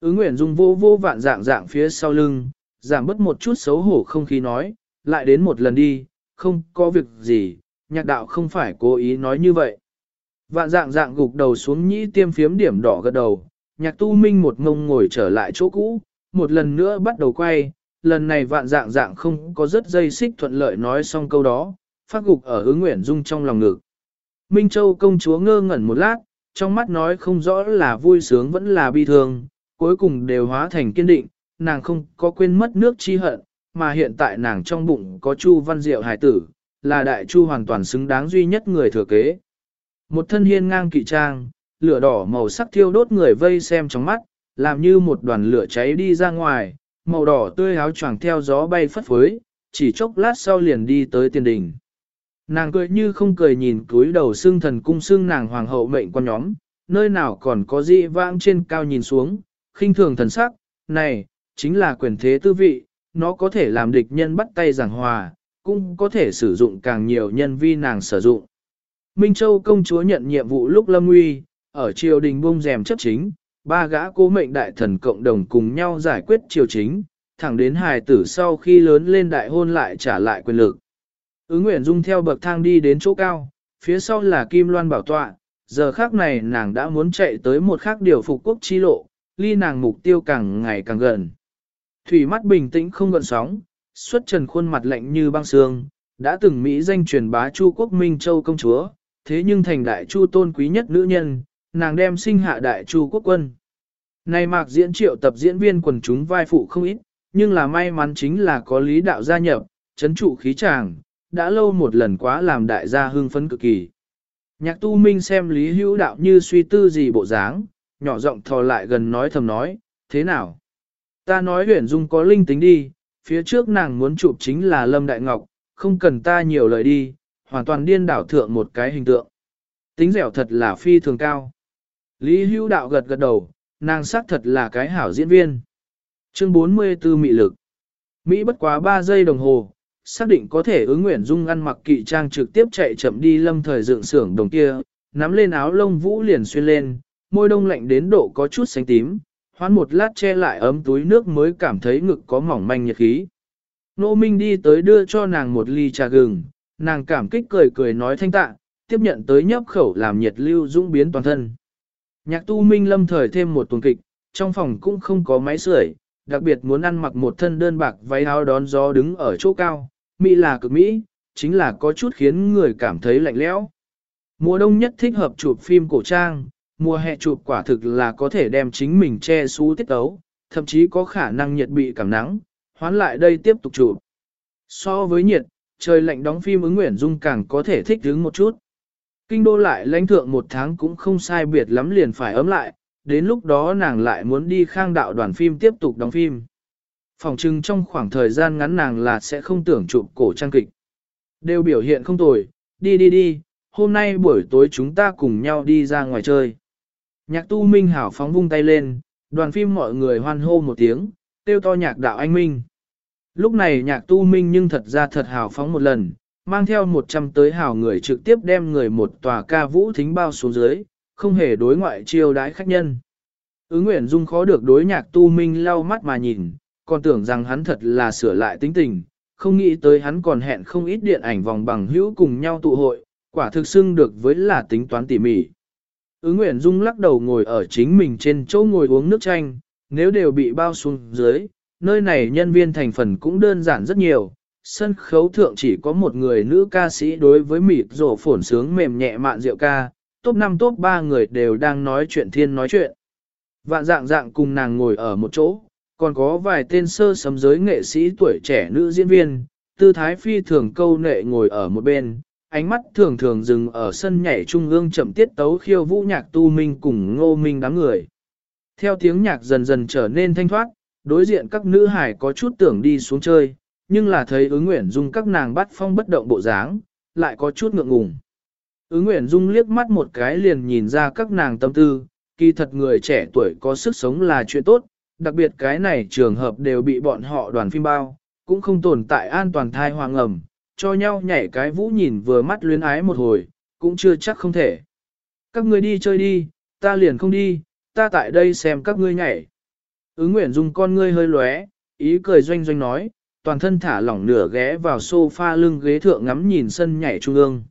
Ứng Nguyễn Dung vô vô vạn dạng dạng phía sau lưng, giảm bớt một chút xấu hổ không khí nói, lại đến một lần đi, không có việc gì, nhạc đạo không phải cố ý nói như vậy. Vạn dạng dạng gục đầu xuống nhĩ tiêm phiếm điểm đỏ gật đầu, nhạc tu minh một ngông ngồi trở lại chỗ cũ, một lần nữa bắt đầu quay, lần này vạn dạng dạng không có rất dây xích thuận lợi nói xong câu đó, phát gục ở ứng nguyện dung trong lòng ngực. Minh Châu công chúa ngơ ngẩn một lát, trong mắt nói không rõ là vui sướng vẫn là bi thương, cuối cùng đều hóa thành kiên định, nàng không có quên mất nước chi hận, mà hiện tại nàng trong bụng có Chu Văn Diệu hải tử, là đại Chu hoàn toàn xứng đáng duy nhất người thừa kế. Một thân hiên ngang kỵ trang, lửa đỏ màu sắc thiêu đốt người vây xem trong mắt, làm như một đoàn lửa cháy đi ra ngoài, màu đỏ tươi áo choàng theo gió bay phất phới, chỉ chốc lát sau liền đi tới tiền đình. Nàng cười như không cười nhìn cúi đầu xương thần cung xương nàng hoàng hậu mệnh con nhóm, nơi nào còn có dị vãng trên cao nhìn xuống, khinh thường thần sắc, này, chính là quyền thế tư vị, nó có thể làm địch nhân bắt tay giảng hòa, cũng có thể sử dụng càng nhiều nhân vi nàng sử dụng. Minh Châu công chúa nhận nhiệm vụ lúc lâm nguy, ở triều đình bông rèm chấp chính, ba gã cố mệnh đại thần cộng đồng cùng nhau giải quyết triều chính, thẳng đến hài tử sau khi lớn lên đại hôn lại trả lại quyền lực. Ứng Nguyễn Dung theo bậc thang đi đến chỗ cao, phía sau là Kim Loan bảo tọa, giờ khác này nàng đã muốn chạy tới một khác điều phục quốc chi lộ, ly nàng mục tiêu càng ngày càng gần. Thủy mắt bình tĩnh không gợn sóng, xuất trần khuôn mặt lạnh như băng xương, đã từng Mỹ danh truyền bá Chu quốc Minh Châu công chúa, thế nhưng thành đại Chu tôn quý nhất nữ nhân, nàng đem sinh hạ đại Chu quốc quân. Này mạc diễn triệu tập diễn viên quần chúng vai phụ không ít, nhưng là may mắn chính là có lý đạo gia nhập, chấn trụ khí tràng, đã lâu một lần quá làm đại gia hưng phấn cực kỳ. Nhạc tu minh xem lý hữu đạo như suy tư gì bộ dáng, nhỏ giọng thò lại gần nói thầm nói, thế nào? Ta nói huyển dung có linh tính đi, phía trước nàng muốn chụp chính là Lâm Đại Ngọc, không cần ta nhiều lời đi, hoàn toàn điên đảo thượng một cái hình tượng. Tính dẻo thật là phi thường cao. Lý hữu đạo gật gật đầu, nàng xác thật là cái hảo diễn viên. Chương 44 Mị lực Mỹ bất quá 3 giây đồng hồ, xác định có thể ứng nguyện dung ăn mặc kỵ trang trực tiếp chạy chậm đi lâm thời dựng xưởng đồng kia, nắm lên áo lông vũ liền xuyên lên, môi đông lạnh đến độ có chút xanh tím, hoán một lát che lại ấm túi nước mới cảm thấy ngực có mỏng manh nhiệt khí. Nô Minh đi tới đưa cho nàng một ly trà gừng, nàng cảm kích cười cười nói thanh tạ, tiếp nhận tới nhấp khẩu làm nhiệt lưu dũng biến toàn thân. Nhạc tu Minh lâm thời thêm một tuần kịch, trong phòng cũng không có máy sưởi, đặc biệt muốn ăn mặc một thân đơn bạc váy áo đón gió đứng ở chỗ cao, Mỹ là cực Mỹ, chính là có chút khiến người cảm thấy lạnh lẽo. Mùa đông nhất thích hợp chụp phim cổ trang, mùa hè chụp quả thực là có thể đem chính mình che xú tiết tấu, thậm chí có khả năng nhiệt bị cảm nắng, hoán lại đây tiếp tục chụp. So với nhiệt, trời lạnh đóng phim ứng nguyện dung càng có thể thích đứng một chút. Kinh đô lại lãnh thượng một tháng cũng không sai biệt lắm liền phải ấm lại, đến lúc đó nàng lại muốn đi khang đạo đoàn phim tiếp tục đóng phim. Phòng trưng trong khoảng thời gian ngắn nàng là sẽ không tưởng chụp cổ trang kịch. Đều biểu hiện không tồi, đi đi đi, hôm nay buổi tối chúng ta cùng nhau đi ra ngoài chơi. Nhạc tu minh hảo phóng vung tay lên, đoàn phim mọi người hoan hô một tiếng, tiêu to nhạc đạo anh minh. Lúc này nhạc tu minh nhưng thật ra thật hào phóng một lần, mang theo 100 tới hào người trực tiếp đem người một tòa ca vũ thính bao xuống dưới, không hề đối ngoại chiêu đái khách nhân. Ứng Nguyễn Dung khó được đối nhạc tu minh lau mắt mà nhìn, còn tưởng rằng hắn thật là sửa lại tính tình, không nghĩ tới hắn còn hẹn không ít điện ảnh vòng bằng hữu cùng nhau tụ hội, quả thực xưng được với là tính toán tỉ mỉ. Ứng Nguyễn Dung lắc đầu ngồi ở chính mình trên chỗ ngồi uống nước chanh, nếu đều bị bao xuống dưới, nơi này nhân viên thành phần cũng đơn giản rất nhiều. Sân khấu thượng chỉ có một người nữ ca sĩ đối với mịt rổ phổn sướng mềm nhẹ mạn rượu ca, top 5 top 3 người đều đang nói chuyện thiên nói chuyện. Vạn dạng dạng cùng nàng ngồi ở một chỗ, còn có vài tên sơ sấm giới nghệ sĩ tuổi trẻ nữ diễn viên, tư thái phi thường câu nệ ngồi ở một bên, ánh mắt thường thường dừng ở sân nhảy trung ương chậm tiết tấu khiêu vũ nhạc tu minh cùng ngô minh đám người. Theo tiếng nhạc dần dần trở nên thanh thoát, đối diện các nữ hải có chút tưởng đi xuống chơi, nhưng là thấy ứng nguyện dung các nàng bắt phong bất động bộ dáng, lại có chút ngượng ngùng. Ứng nguyện dung liếc mắt một cái liền nhìn ra các nàng tâm tư, kỳ thật người trẻ tuổi có sức sống là chuyện tốt, đặc biệt cái này trường hợp đều bị bọn họ đoàn phim bao, cũng không tồn tại an toàn thai hoàng ẩm, cho nhau nhảy cái vũ nhìn vừa mắt luyến ái một hồi, cũng chưa chắc không thể. Các ngươi đi chơi đi, ta liền không đi, ta tại đây xem các ngươi nhảy. Ứng Nguyễn Dung con ngươi hơi lóe, ý cười doanh doanh nói, toàn thân thả lỏng nửa ghé vào sofa lưng ghế thượng ngắm nhìn sân nhảy trung ương.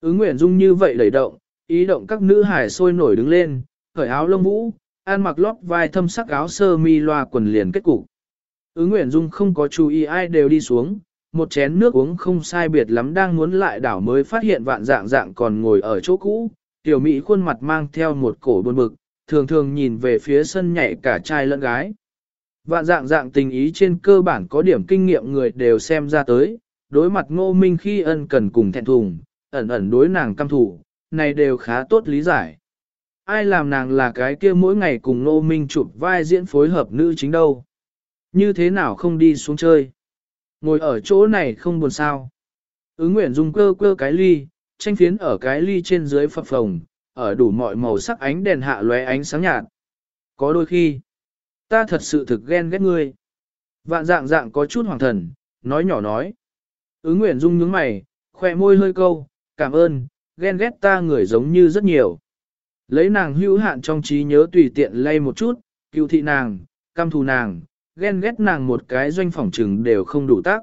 Ứng Nguyễn Dung như vậy đẩy động, ý động các nữ hải sôi nổi đứng lên, khởi áo lông vũ, An mặc lót vai thâm sắc áo sơ mi loa quần liền kết cục. Ứng Nguyễn Dung không có chú ý ai đều đi xuống, một chén nước uống không sai biệt lắm đang muốn lại đảo mới phát hiện vạn dạng dạng còn ngồi ở chỗ cũ, tiểu mỹ khuôn mặt mang theo một cổ buồn bực, thường thường nhìn về phía sân nhảy cả trai lẫn gái. Vạn dạng dạng tình ý trên cơ bản có điểm kinh nghiệm người đều xem ra tới, đối mặt ngô minh khi ân cần cùng thẹn thùng, ẩn ẩn đối nàng căm thủ, này đều khá tốt lý giải. Ai làm nàng là cái kia mỗi ngày cùng nô minh chụp vai diễn phối hợp nữ chính đâu. Như thế nào không đi xuống chơi. Ngồi ở chỗ này không buồn sao. Ứng nguyện Dung cơ cơ cái ly, tranh phiến ở cái ly trên dưới phập phồng, ở đủ mọi màu sắc ánh đèn hạ lóe ánh sáng nhạt. Có đôi khi, ta thật sự thực ghen ghét ngươi. Vạn dạng dạng có chút hoàng thần, nói nhỏ nói. Ứng nguyện dung nhướng mày, khoe môi hơi câu, cảm ơn, ghen ghét ta người giống như rất nhiều. Lấy nàng hữu hạn trong trí nhớ tùy tiện lay một chút, cứu thị nàng, cam thù nàng, ghen ghét nàng một cái doanh phỏng trừng đều không đủ tác.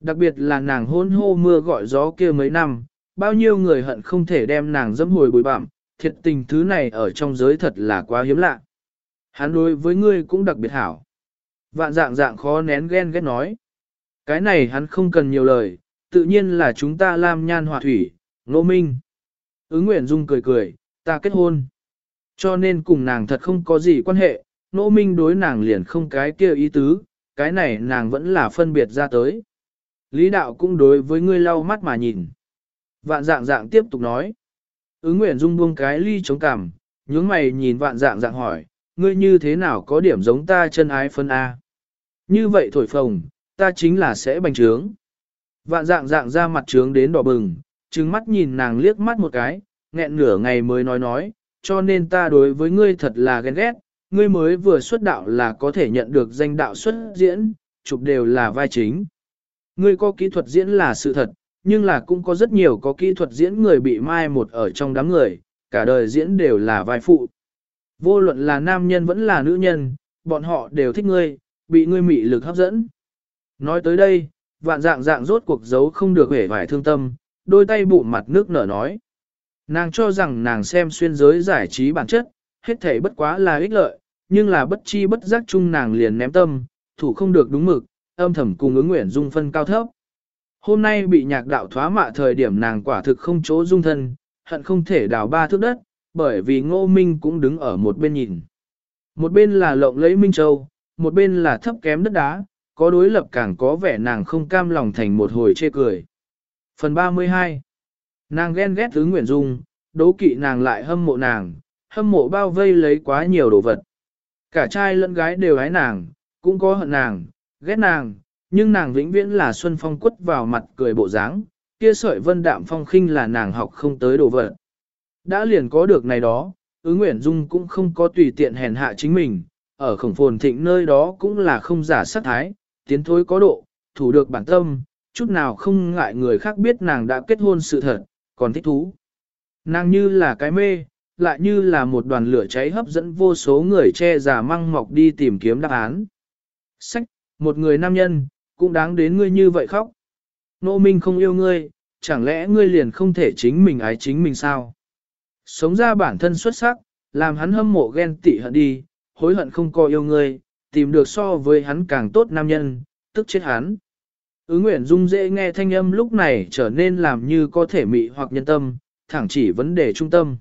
Đặc biệt là nàng hôn hô mưa gọi gió kia mấy năm, bao nhiêu người hận không thể đem nàng dẫm hồi bụi bặm, thiệt tình thứ này ở trong giới thật là quá hiếm lạ. Hắn đối với ngươi cũng đặc biệt hảo. Vạn dạng dạng khó nén ghen ghét nói. Cái này hắn không cần nhiều lời, tự nhiên là chúng ta làm nhan hòa thủy, ngô minh. Ứng Nguyễn Dung cười cười, ta kết hôn. Cho nên cùng nàng thật không có gì quan hệ, nỗ minh đối nàng liền không cái kia ý tứ, cái này nàng vẫn là phân biệt ra tới. Lý đạo cũng đối với ngươi lau mắt mà nhìn. Vạn dạng dạng tiếp tục nói. Ứng Nguyễn Dung buông cái ly chống cằm, nhướng mày nhìn vạn dạng dạng hỏi, ngươi như thế nào có điểm giống ta chân ái phân A. Như vậy thổi phồng, ta chính là sẽ bành trướng. Vạn dạng dạng ra mặt trướng đến đỏ bừng, trừng mắt nhìn nàng liếc mắt một cái, nghẹn nửa ngày mới nói nói, cho nên ta đối với ngươi thật là ghen ghét, ngươi mới vừa xuất đạo là có thể nhận được danh đạo xuất diễn, chụp đều là vai chính. Ngươi có kỹ thuật diễn là sự thật, nhưng là cũng có rất nhiều có kỹ thuật diễn người bị mai một ở trong đám người, cả đời diễn đều là vai phụ. Vô luận là nam nhân vẫn là nữ nhân, bọn họ đều thích ngươi, bị ngươi mị lực hấp dẫn. Nói tới đây, vạn dạng dạng rốt cuộc giấu không được hể vải thương tâm, đôi tay bụ mặt nước nở nói. Nàng cho rằng nàng xem xuyên giới giải trí bản chất, hết thể bất quá là ích lợi, nhưng là bất chi bất giác chung nàng liền ném tâm, thủ không được đúng mực, âm thầm cùng ứng nguyện dung phân cao thấp. Hôm nay bị nhạc đạo thoá mạ thời điểm nàng quả thực không chỗ dung thân, hận không thể đào ba thước đất, bởi vì ngô minh cũng đứng ở một bên nhìn. Một bên là lộng lấy Minh Châu, một bên là thấp kém đất đá, có đối lập càng có vẻ nàng không cam lòng thành một hồi chê cười. Phần 32 Nàng ghen ghét thứ Nguyễn Dung, đố kỵ nàng lại hâm mộ nàng, hâm mộ bao vây lấy quá nhiều đồ vật. Cả trai lẫn gái đều hái nàng, cũng có hận nàng, ghét nàng, nhưng nàng vĩnh viễn là xuân phong quất vào mặt cười bộ dáng, kia sợi vân đạm phong khinh là nàng học không tới đồ vật. Đã liền có được này đó, ứng Nguyễn Dung cũng không có tùy tiện hèn hạ chính mình, ở khổng phồn thịnh nơi đó cũng là không giả sát thái, tiến thối có độ, thủ được bản tâm, chút nào không ngại người khác biết nàng đã kết hôn sự thật, còn thích thú. Nàng như là cái mê, lại như là một đoàn lửa cháy hấp dẫn vô số người che giả măng mọc đi tìm kiếm đáp án. Sách, một người nam nhân, cũng đáng đến ngươi như vậy khóc. Nô Minh không yêu ngươi, chẳng lẽ ngươi liền không thể chính mình ái chính mình sao? Sống ra bản thân xuất sắc, làm hắn hâm mộ ghen tị hận đi, hối hận không coi yêu ngươi, tìm được so với hắn càng tốt nam nhân, tức chết hắn. Ứ Nguyễn Dung dễ nghe thanh âm lúc này trở nên làm như có thể mị hoặc nhân tâm, thẳng chỉ vấn đề trung tâm.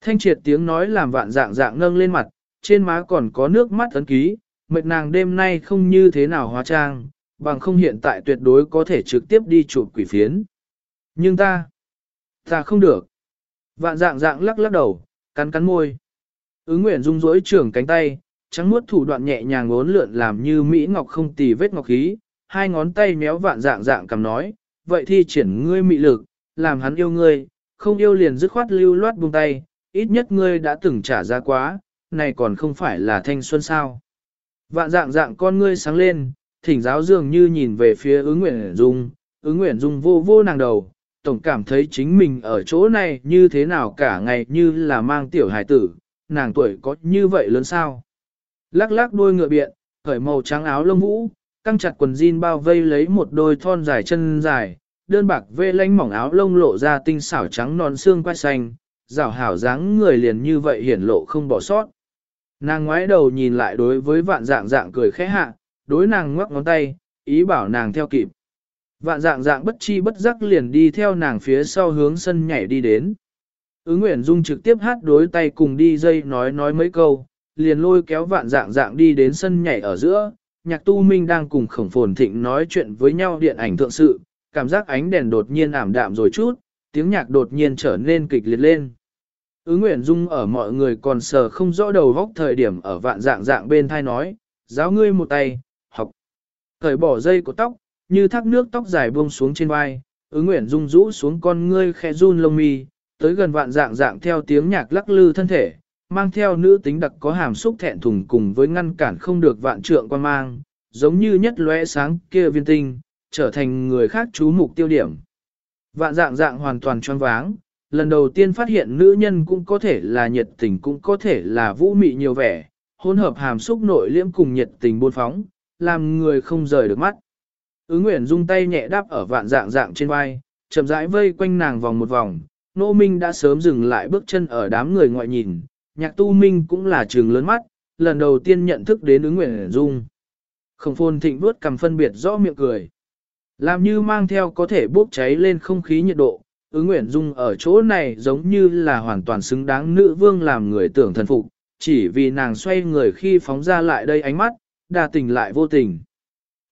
Thanh triệt tiếng nói làm vạn dạng dạng nâng lên mặt, trên má còn có nước mắt ấn ký, mệt nàng đêm nay không như thế nào hóa trang, bằng không hiện tại tuyệt đối có thể trực tiếp đi chụp quỷ phiến. Nhưng ta, ta không được. Vạn dạng dạng lắc lắc đầu, cắn cắn môi. Ứng Nguyễn Dung rỗi trưởng cánh tay, trắng muốt thủ đoạn nhẹ nhàng ngốn lượn làm như Mỹ Ngọc không tì vết ngọc khí, hai ngón tay méo vạn dạng dạng cầm nói, vậy thì triển ngươi mị lực, làm hắn yêu ngươi, không yêu liền dứt khoát lưu loát buông tay, ít nhất ngươi đã từng trả ra quá, này còn không phải là thanh xuân sao. Vạn dạng dạng con ngươi sáng lên, thỉnh giáo dường như nhìn về phía ứng nguyện dung, ứng nguyện dung vô vô nàng đầu, tổng cảm thấy chính mình ở chỗ này như thế nào cả ngày như là mang tiểu hài tử, nàng tuổi có như vậy lớn sao. Lắc lắc đuôi ngựa biện, khởi màu trắng áo lông vũ, căng chặt quần jean bao vây lấy một đôi thon dài chân dài, đơn bạc vê lanh mỏng áo lông lộ ra tinh xảo trắng non xương quai xanh, rào hảo dáng người liền như vậy hiển lộ không bỏ sót. Nàng ngoái đầu nhìn lại đối với vạn dạng dạng cười khẽ hạ, đối nàng ngoắc ngón tay, ý bảo nàng theo kịp. Vạn dạng dạng bất chi bất giác liền đi theo nàng phía sau hướng sân nhảy đi đến. Ứng Nguyễn Dung trực tiếp hát đối tay cùng đi dây nói nói mấy câu, liền lôi kéo vạn dạng dạng đi đến sân nhảy ở giữa, nhạc tu minh đang cùng khổng phồn thịnh nói chuyện với nhau điện ảnh thượng sự, cảm giác ánh đèn đột nhiên ảm đạm rồi chút, tiếng nhạc đột nhiên trở nên kịch liệt lên. Ứng Nguyễn Dung ở mọi người còn sờ không rõ đầu vóc thời điểm ở vạn dạng dạng bên thai nói, giáo ngươi một tay, học. Thời bỏ dây của tóc, như thác nước tóc dài buông xuống trên vai, ứng Nguyễn Dung rũ xuống con ngươi khe run lông mi, tới gần vạn dạng dạng theo tiếng nhạc lắc lư thân thể, mang theo nữ tính đặc có hàm xúc thẹn thùng cùng với ngăn cản không được vạn trượng quan mang, giống như nhất lóe sáng kia viên tinh, trở thành người khác chú mục tiêu điểm. Vạn dạng dạng hoàn toàn choáng váng, lần đầu tiên phát hiện nữ nhân cũng có thể là nhiệt tình cũng có thể là vũ mị nhiều vẻ, hỗn hợp hàm xúc nội liễm cùng nhiệt tình buôn phóng, làm người không rời được mắt. Ứng Nguyễn dung tay nhẹ đáp ở vạn dạng dạng trên vai, chậm rãi vây quanh nàng vòng một vòng, Nô Minh đã sớm dừng lại bước chân ở đám người ngoại nhìn, nhạc tu Minh cũng là trường lớn mắt, lần đầu tiên nhận thức đến ứng Nguyễn Dung. Khổng phôn thịnh vuốt cầm phân biệt rõ miệng cười. Làm như mang theo có thể bốc cháy lên không khí nhiệt độ, ứng Nguyễn Dung ở chỗ này giống như là hoàn toàn xứng đáng nữ vương làm người tưởng thần phục, chỉ vì nàng xoay người khi phóng ra lại đây ánh mắt, đa tình lại vô tình.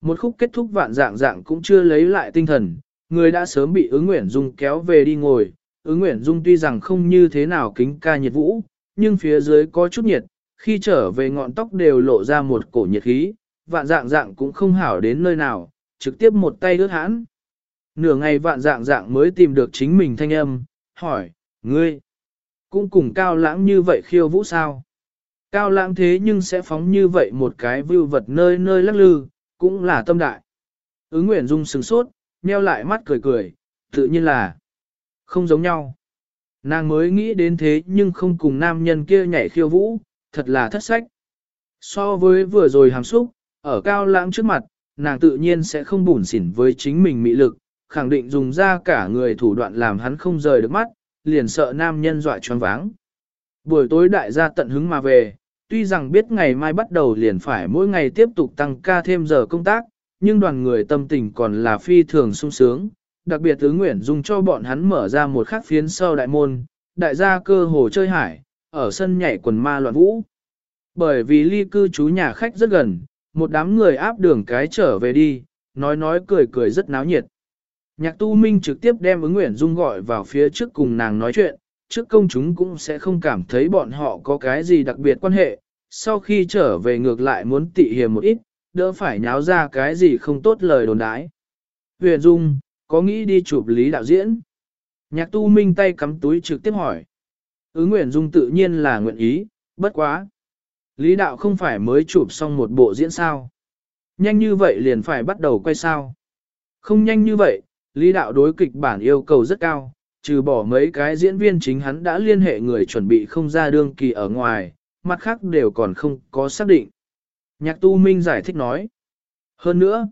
Một khúc kết thúc vạn dạng dạng cũng chưa lấy lại tinh thần, người đã sớm bị ứng Nguyễn Dung kéo về đi ngồi, ứng Nguyễn Dung tuy rằng không như thế nào kính ca nhiệt vũ, nhưng phía dưới có chút nhiệt, khi trở về ngọn tóc đều lộ ra một cổ nhiệt khí, vạn dạng dạng cũng không hảo đến nơi nào, trực tiếp một tay ướt hãn. Nửa ngày vạn dạng dạng mới tìm được chính mình thanh âm, hỏi, ngươi, cũng cùng cao lãng như vậy khiêu vũ sao? Cao lãng thế nhưng sẽ phóng như vậy một cái vưu vật nơi nơi lắc lư, cũng là tâm đại. Ứng Nguyễn Dung sừng sốt, nheo lại mắt cười cười, tự nhiên là không giống nhau. Nàng mới nghĩ đến thế nhưng không cùng nam nhân kia nhảy khiêu vũ, thật là thất sách. So với vừa rồi hàm xúc, ở cao lãng trước mặt, nàng tự nhiên sẽ không bủn xỉn với chính mình mị lực, khẳng định dùng ra cả người thủ đoạn làm hắn không rời được mắt, liền sợ nam nhân dọa choáng váng. Buổi tối đại gia tận hứng mà về, tuy rằng biết ngày mai bắt đầu liền phải mỗi ngày tiếp tục tăng ca thêm giờ công tác, nhưng đoàn người tâm tình còn là phi thường sung sướng, đặc biệt tứ nguyện dùng cho bọn hắn mở ra một khắc phiến sau đại môn, đại gia cơ hồ chơi hải, ở sân nhảy quần ma loạn vũ. Bởi vì ly cư trú nhà khách rất gần, một đám người áp đường cái trở về đi, nói nói cười cười rất náo nhiệt. Nhạc tu minh trực tiếp đem ứng nguyện dung gọi vào phía trước cùng nàng nói chuyện, trước công chúng cũng sẽ không cảm thấy bọn họ có cái gì đặc biệt quan hệ, sau khi trở về ngược lại muốn tị hiềm một ít, đỡ phải nháo ra cái gì không tốt lời đồn đái. Huyền Dung, có nghĩ đi chụp lý đạo diễn? Nhạc tu minh tay cắm túi trực tiếp hỏi. Ứng nguyện dung tự nhiên là nguyện ý, bất quá. Lý đạo không phải mới chụp xong một bộ diễn sao. Nhanh như vậy liền phải bắt đầu quay sao. Không nhanh như vậy, Lý đạo đối kịch bản yêu cầu rất cao, trừ bỏ mấy cái diễn viên chính hắn đã liên hệ người chuẩn bị không ra đương kỳ ở ngoài, mặt khác đều còn không có xác định. Nhạc tu minh giải thích nói. Hơn nữa,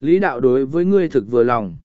Lý đạo đối với ngươi thực vừa lòng.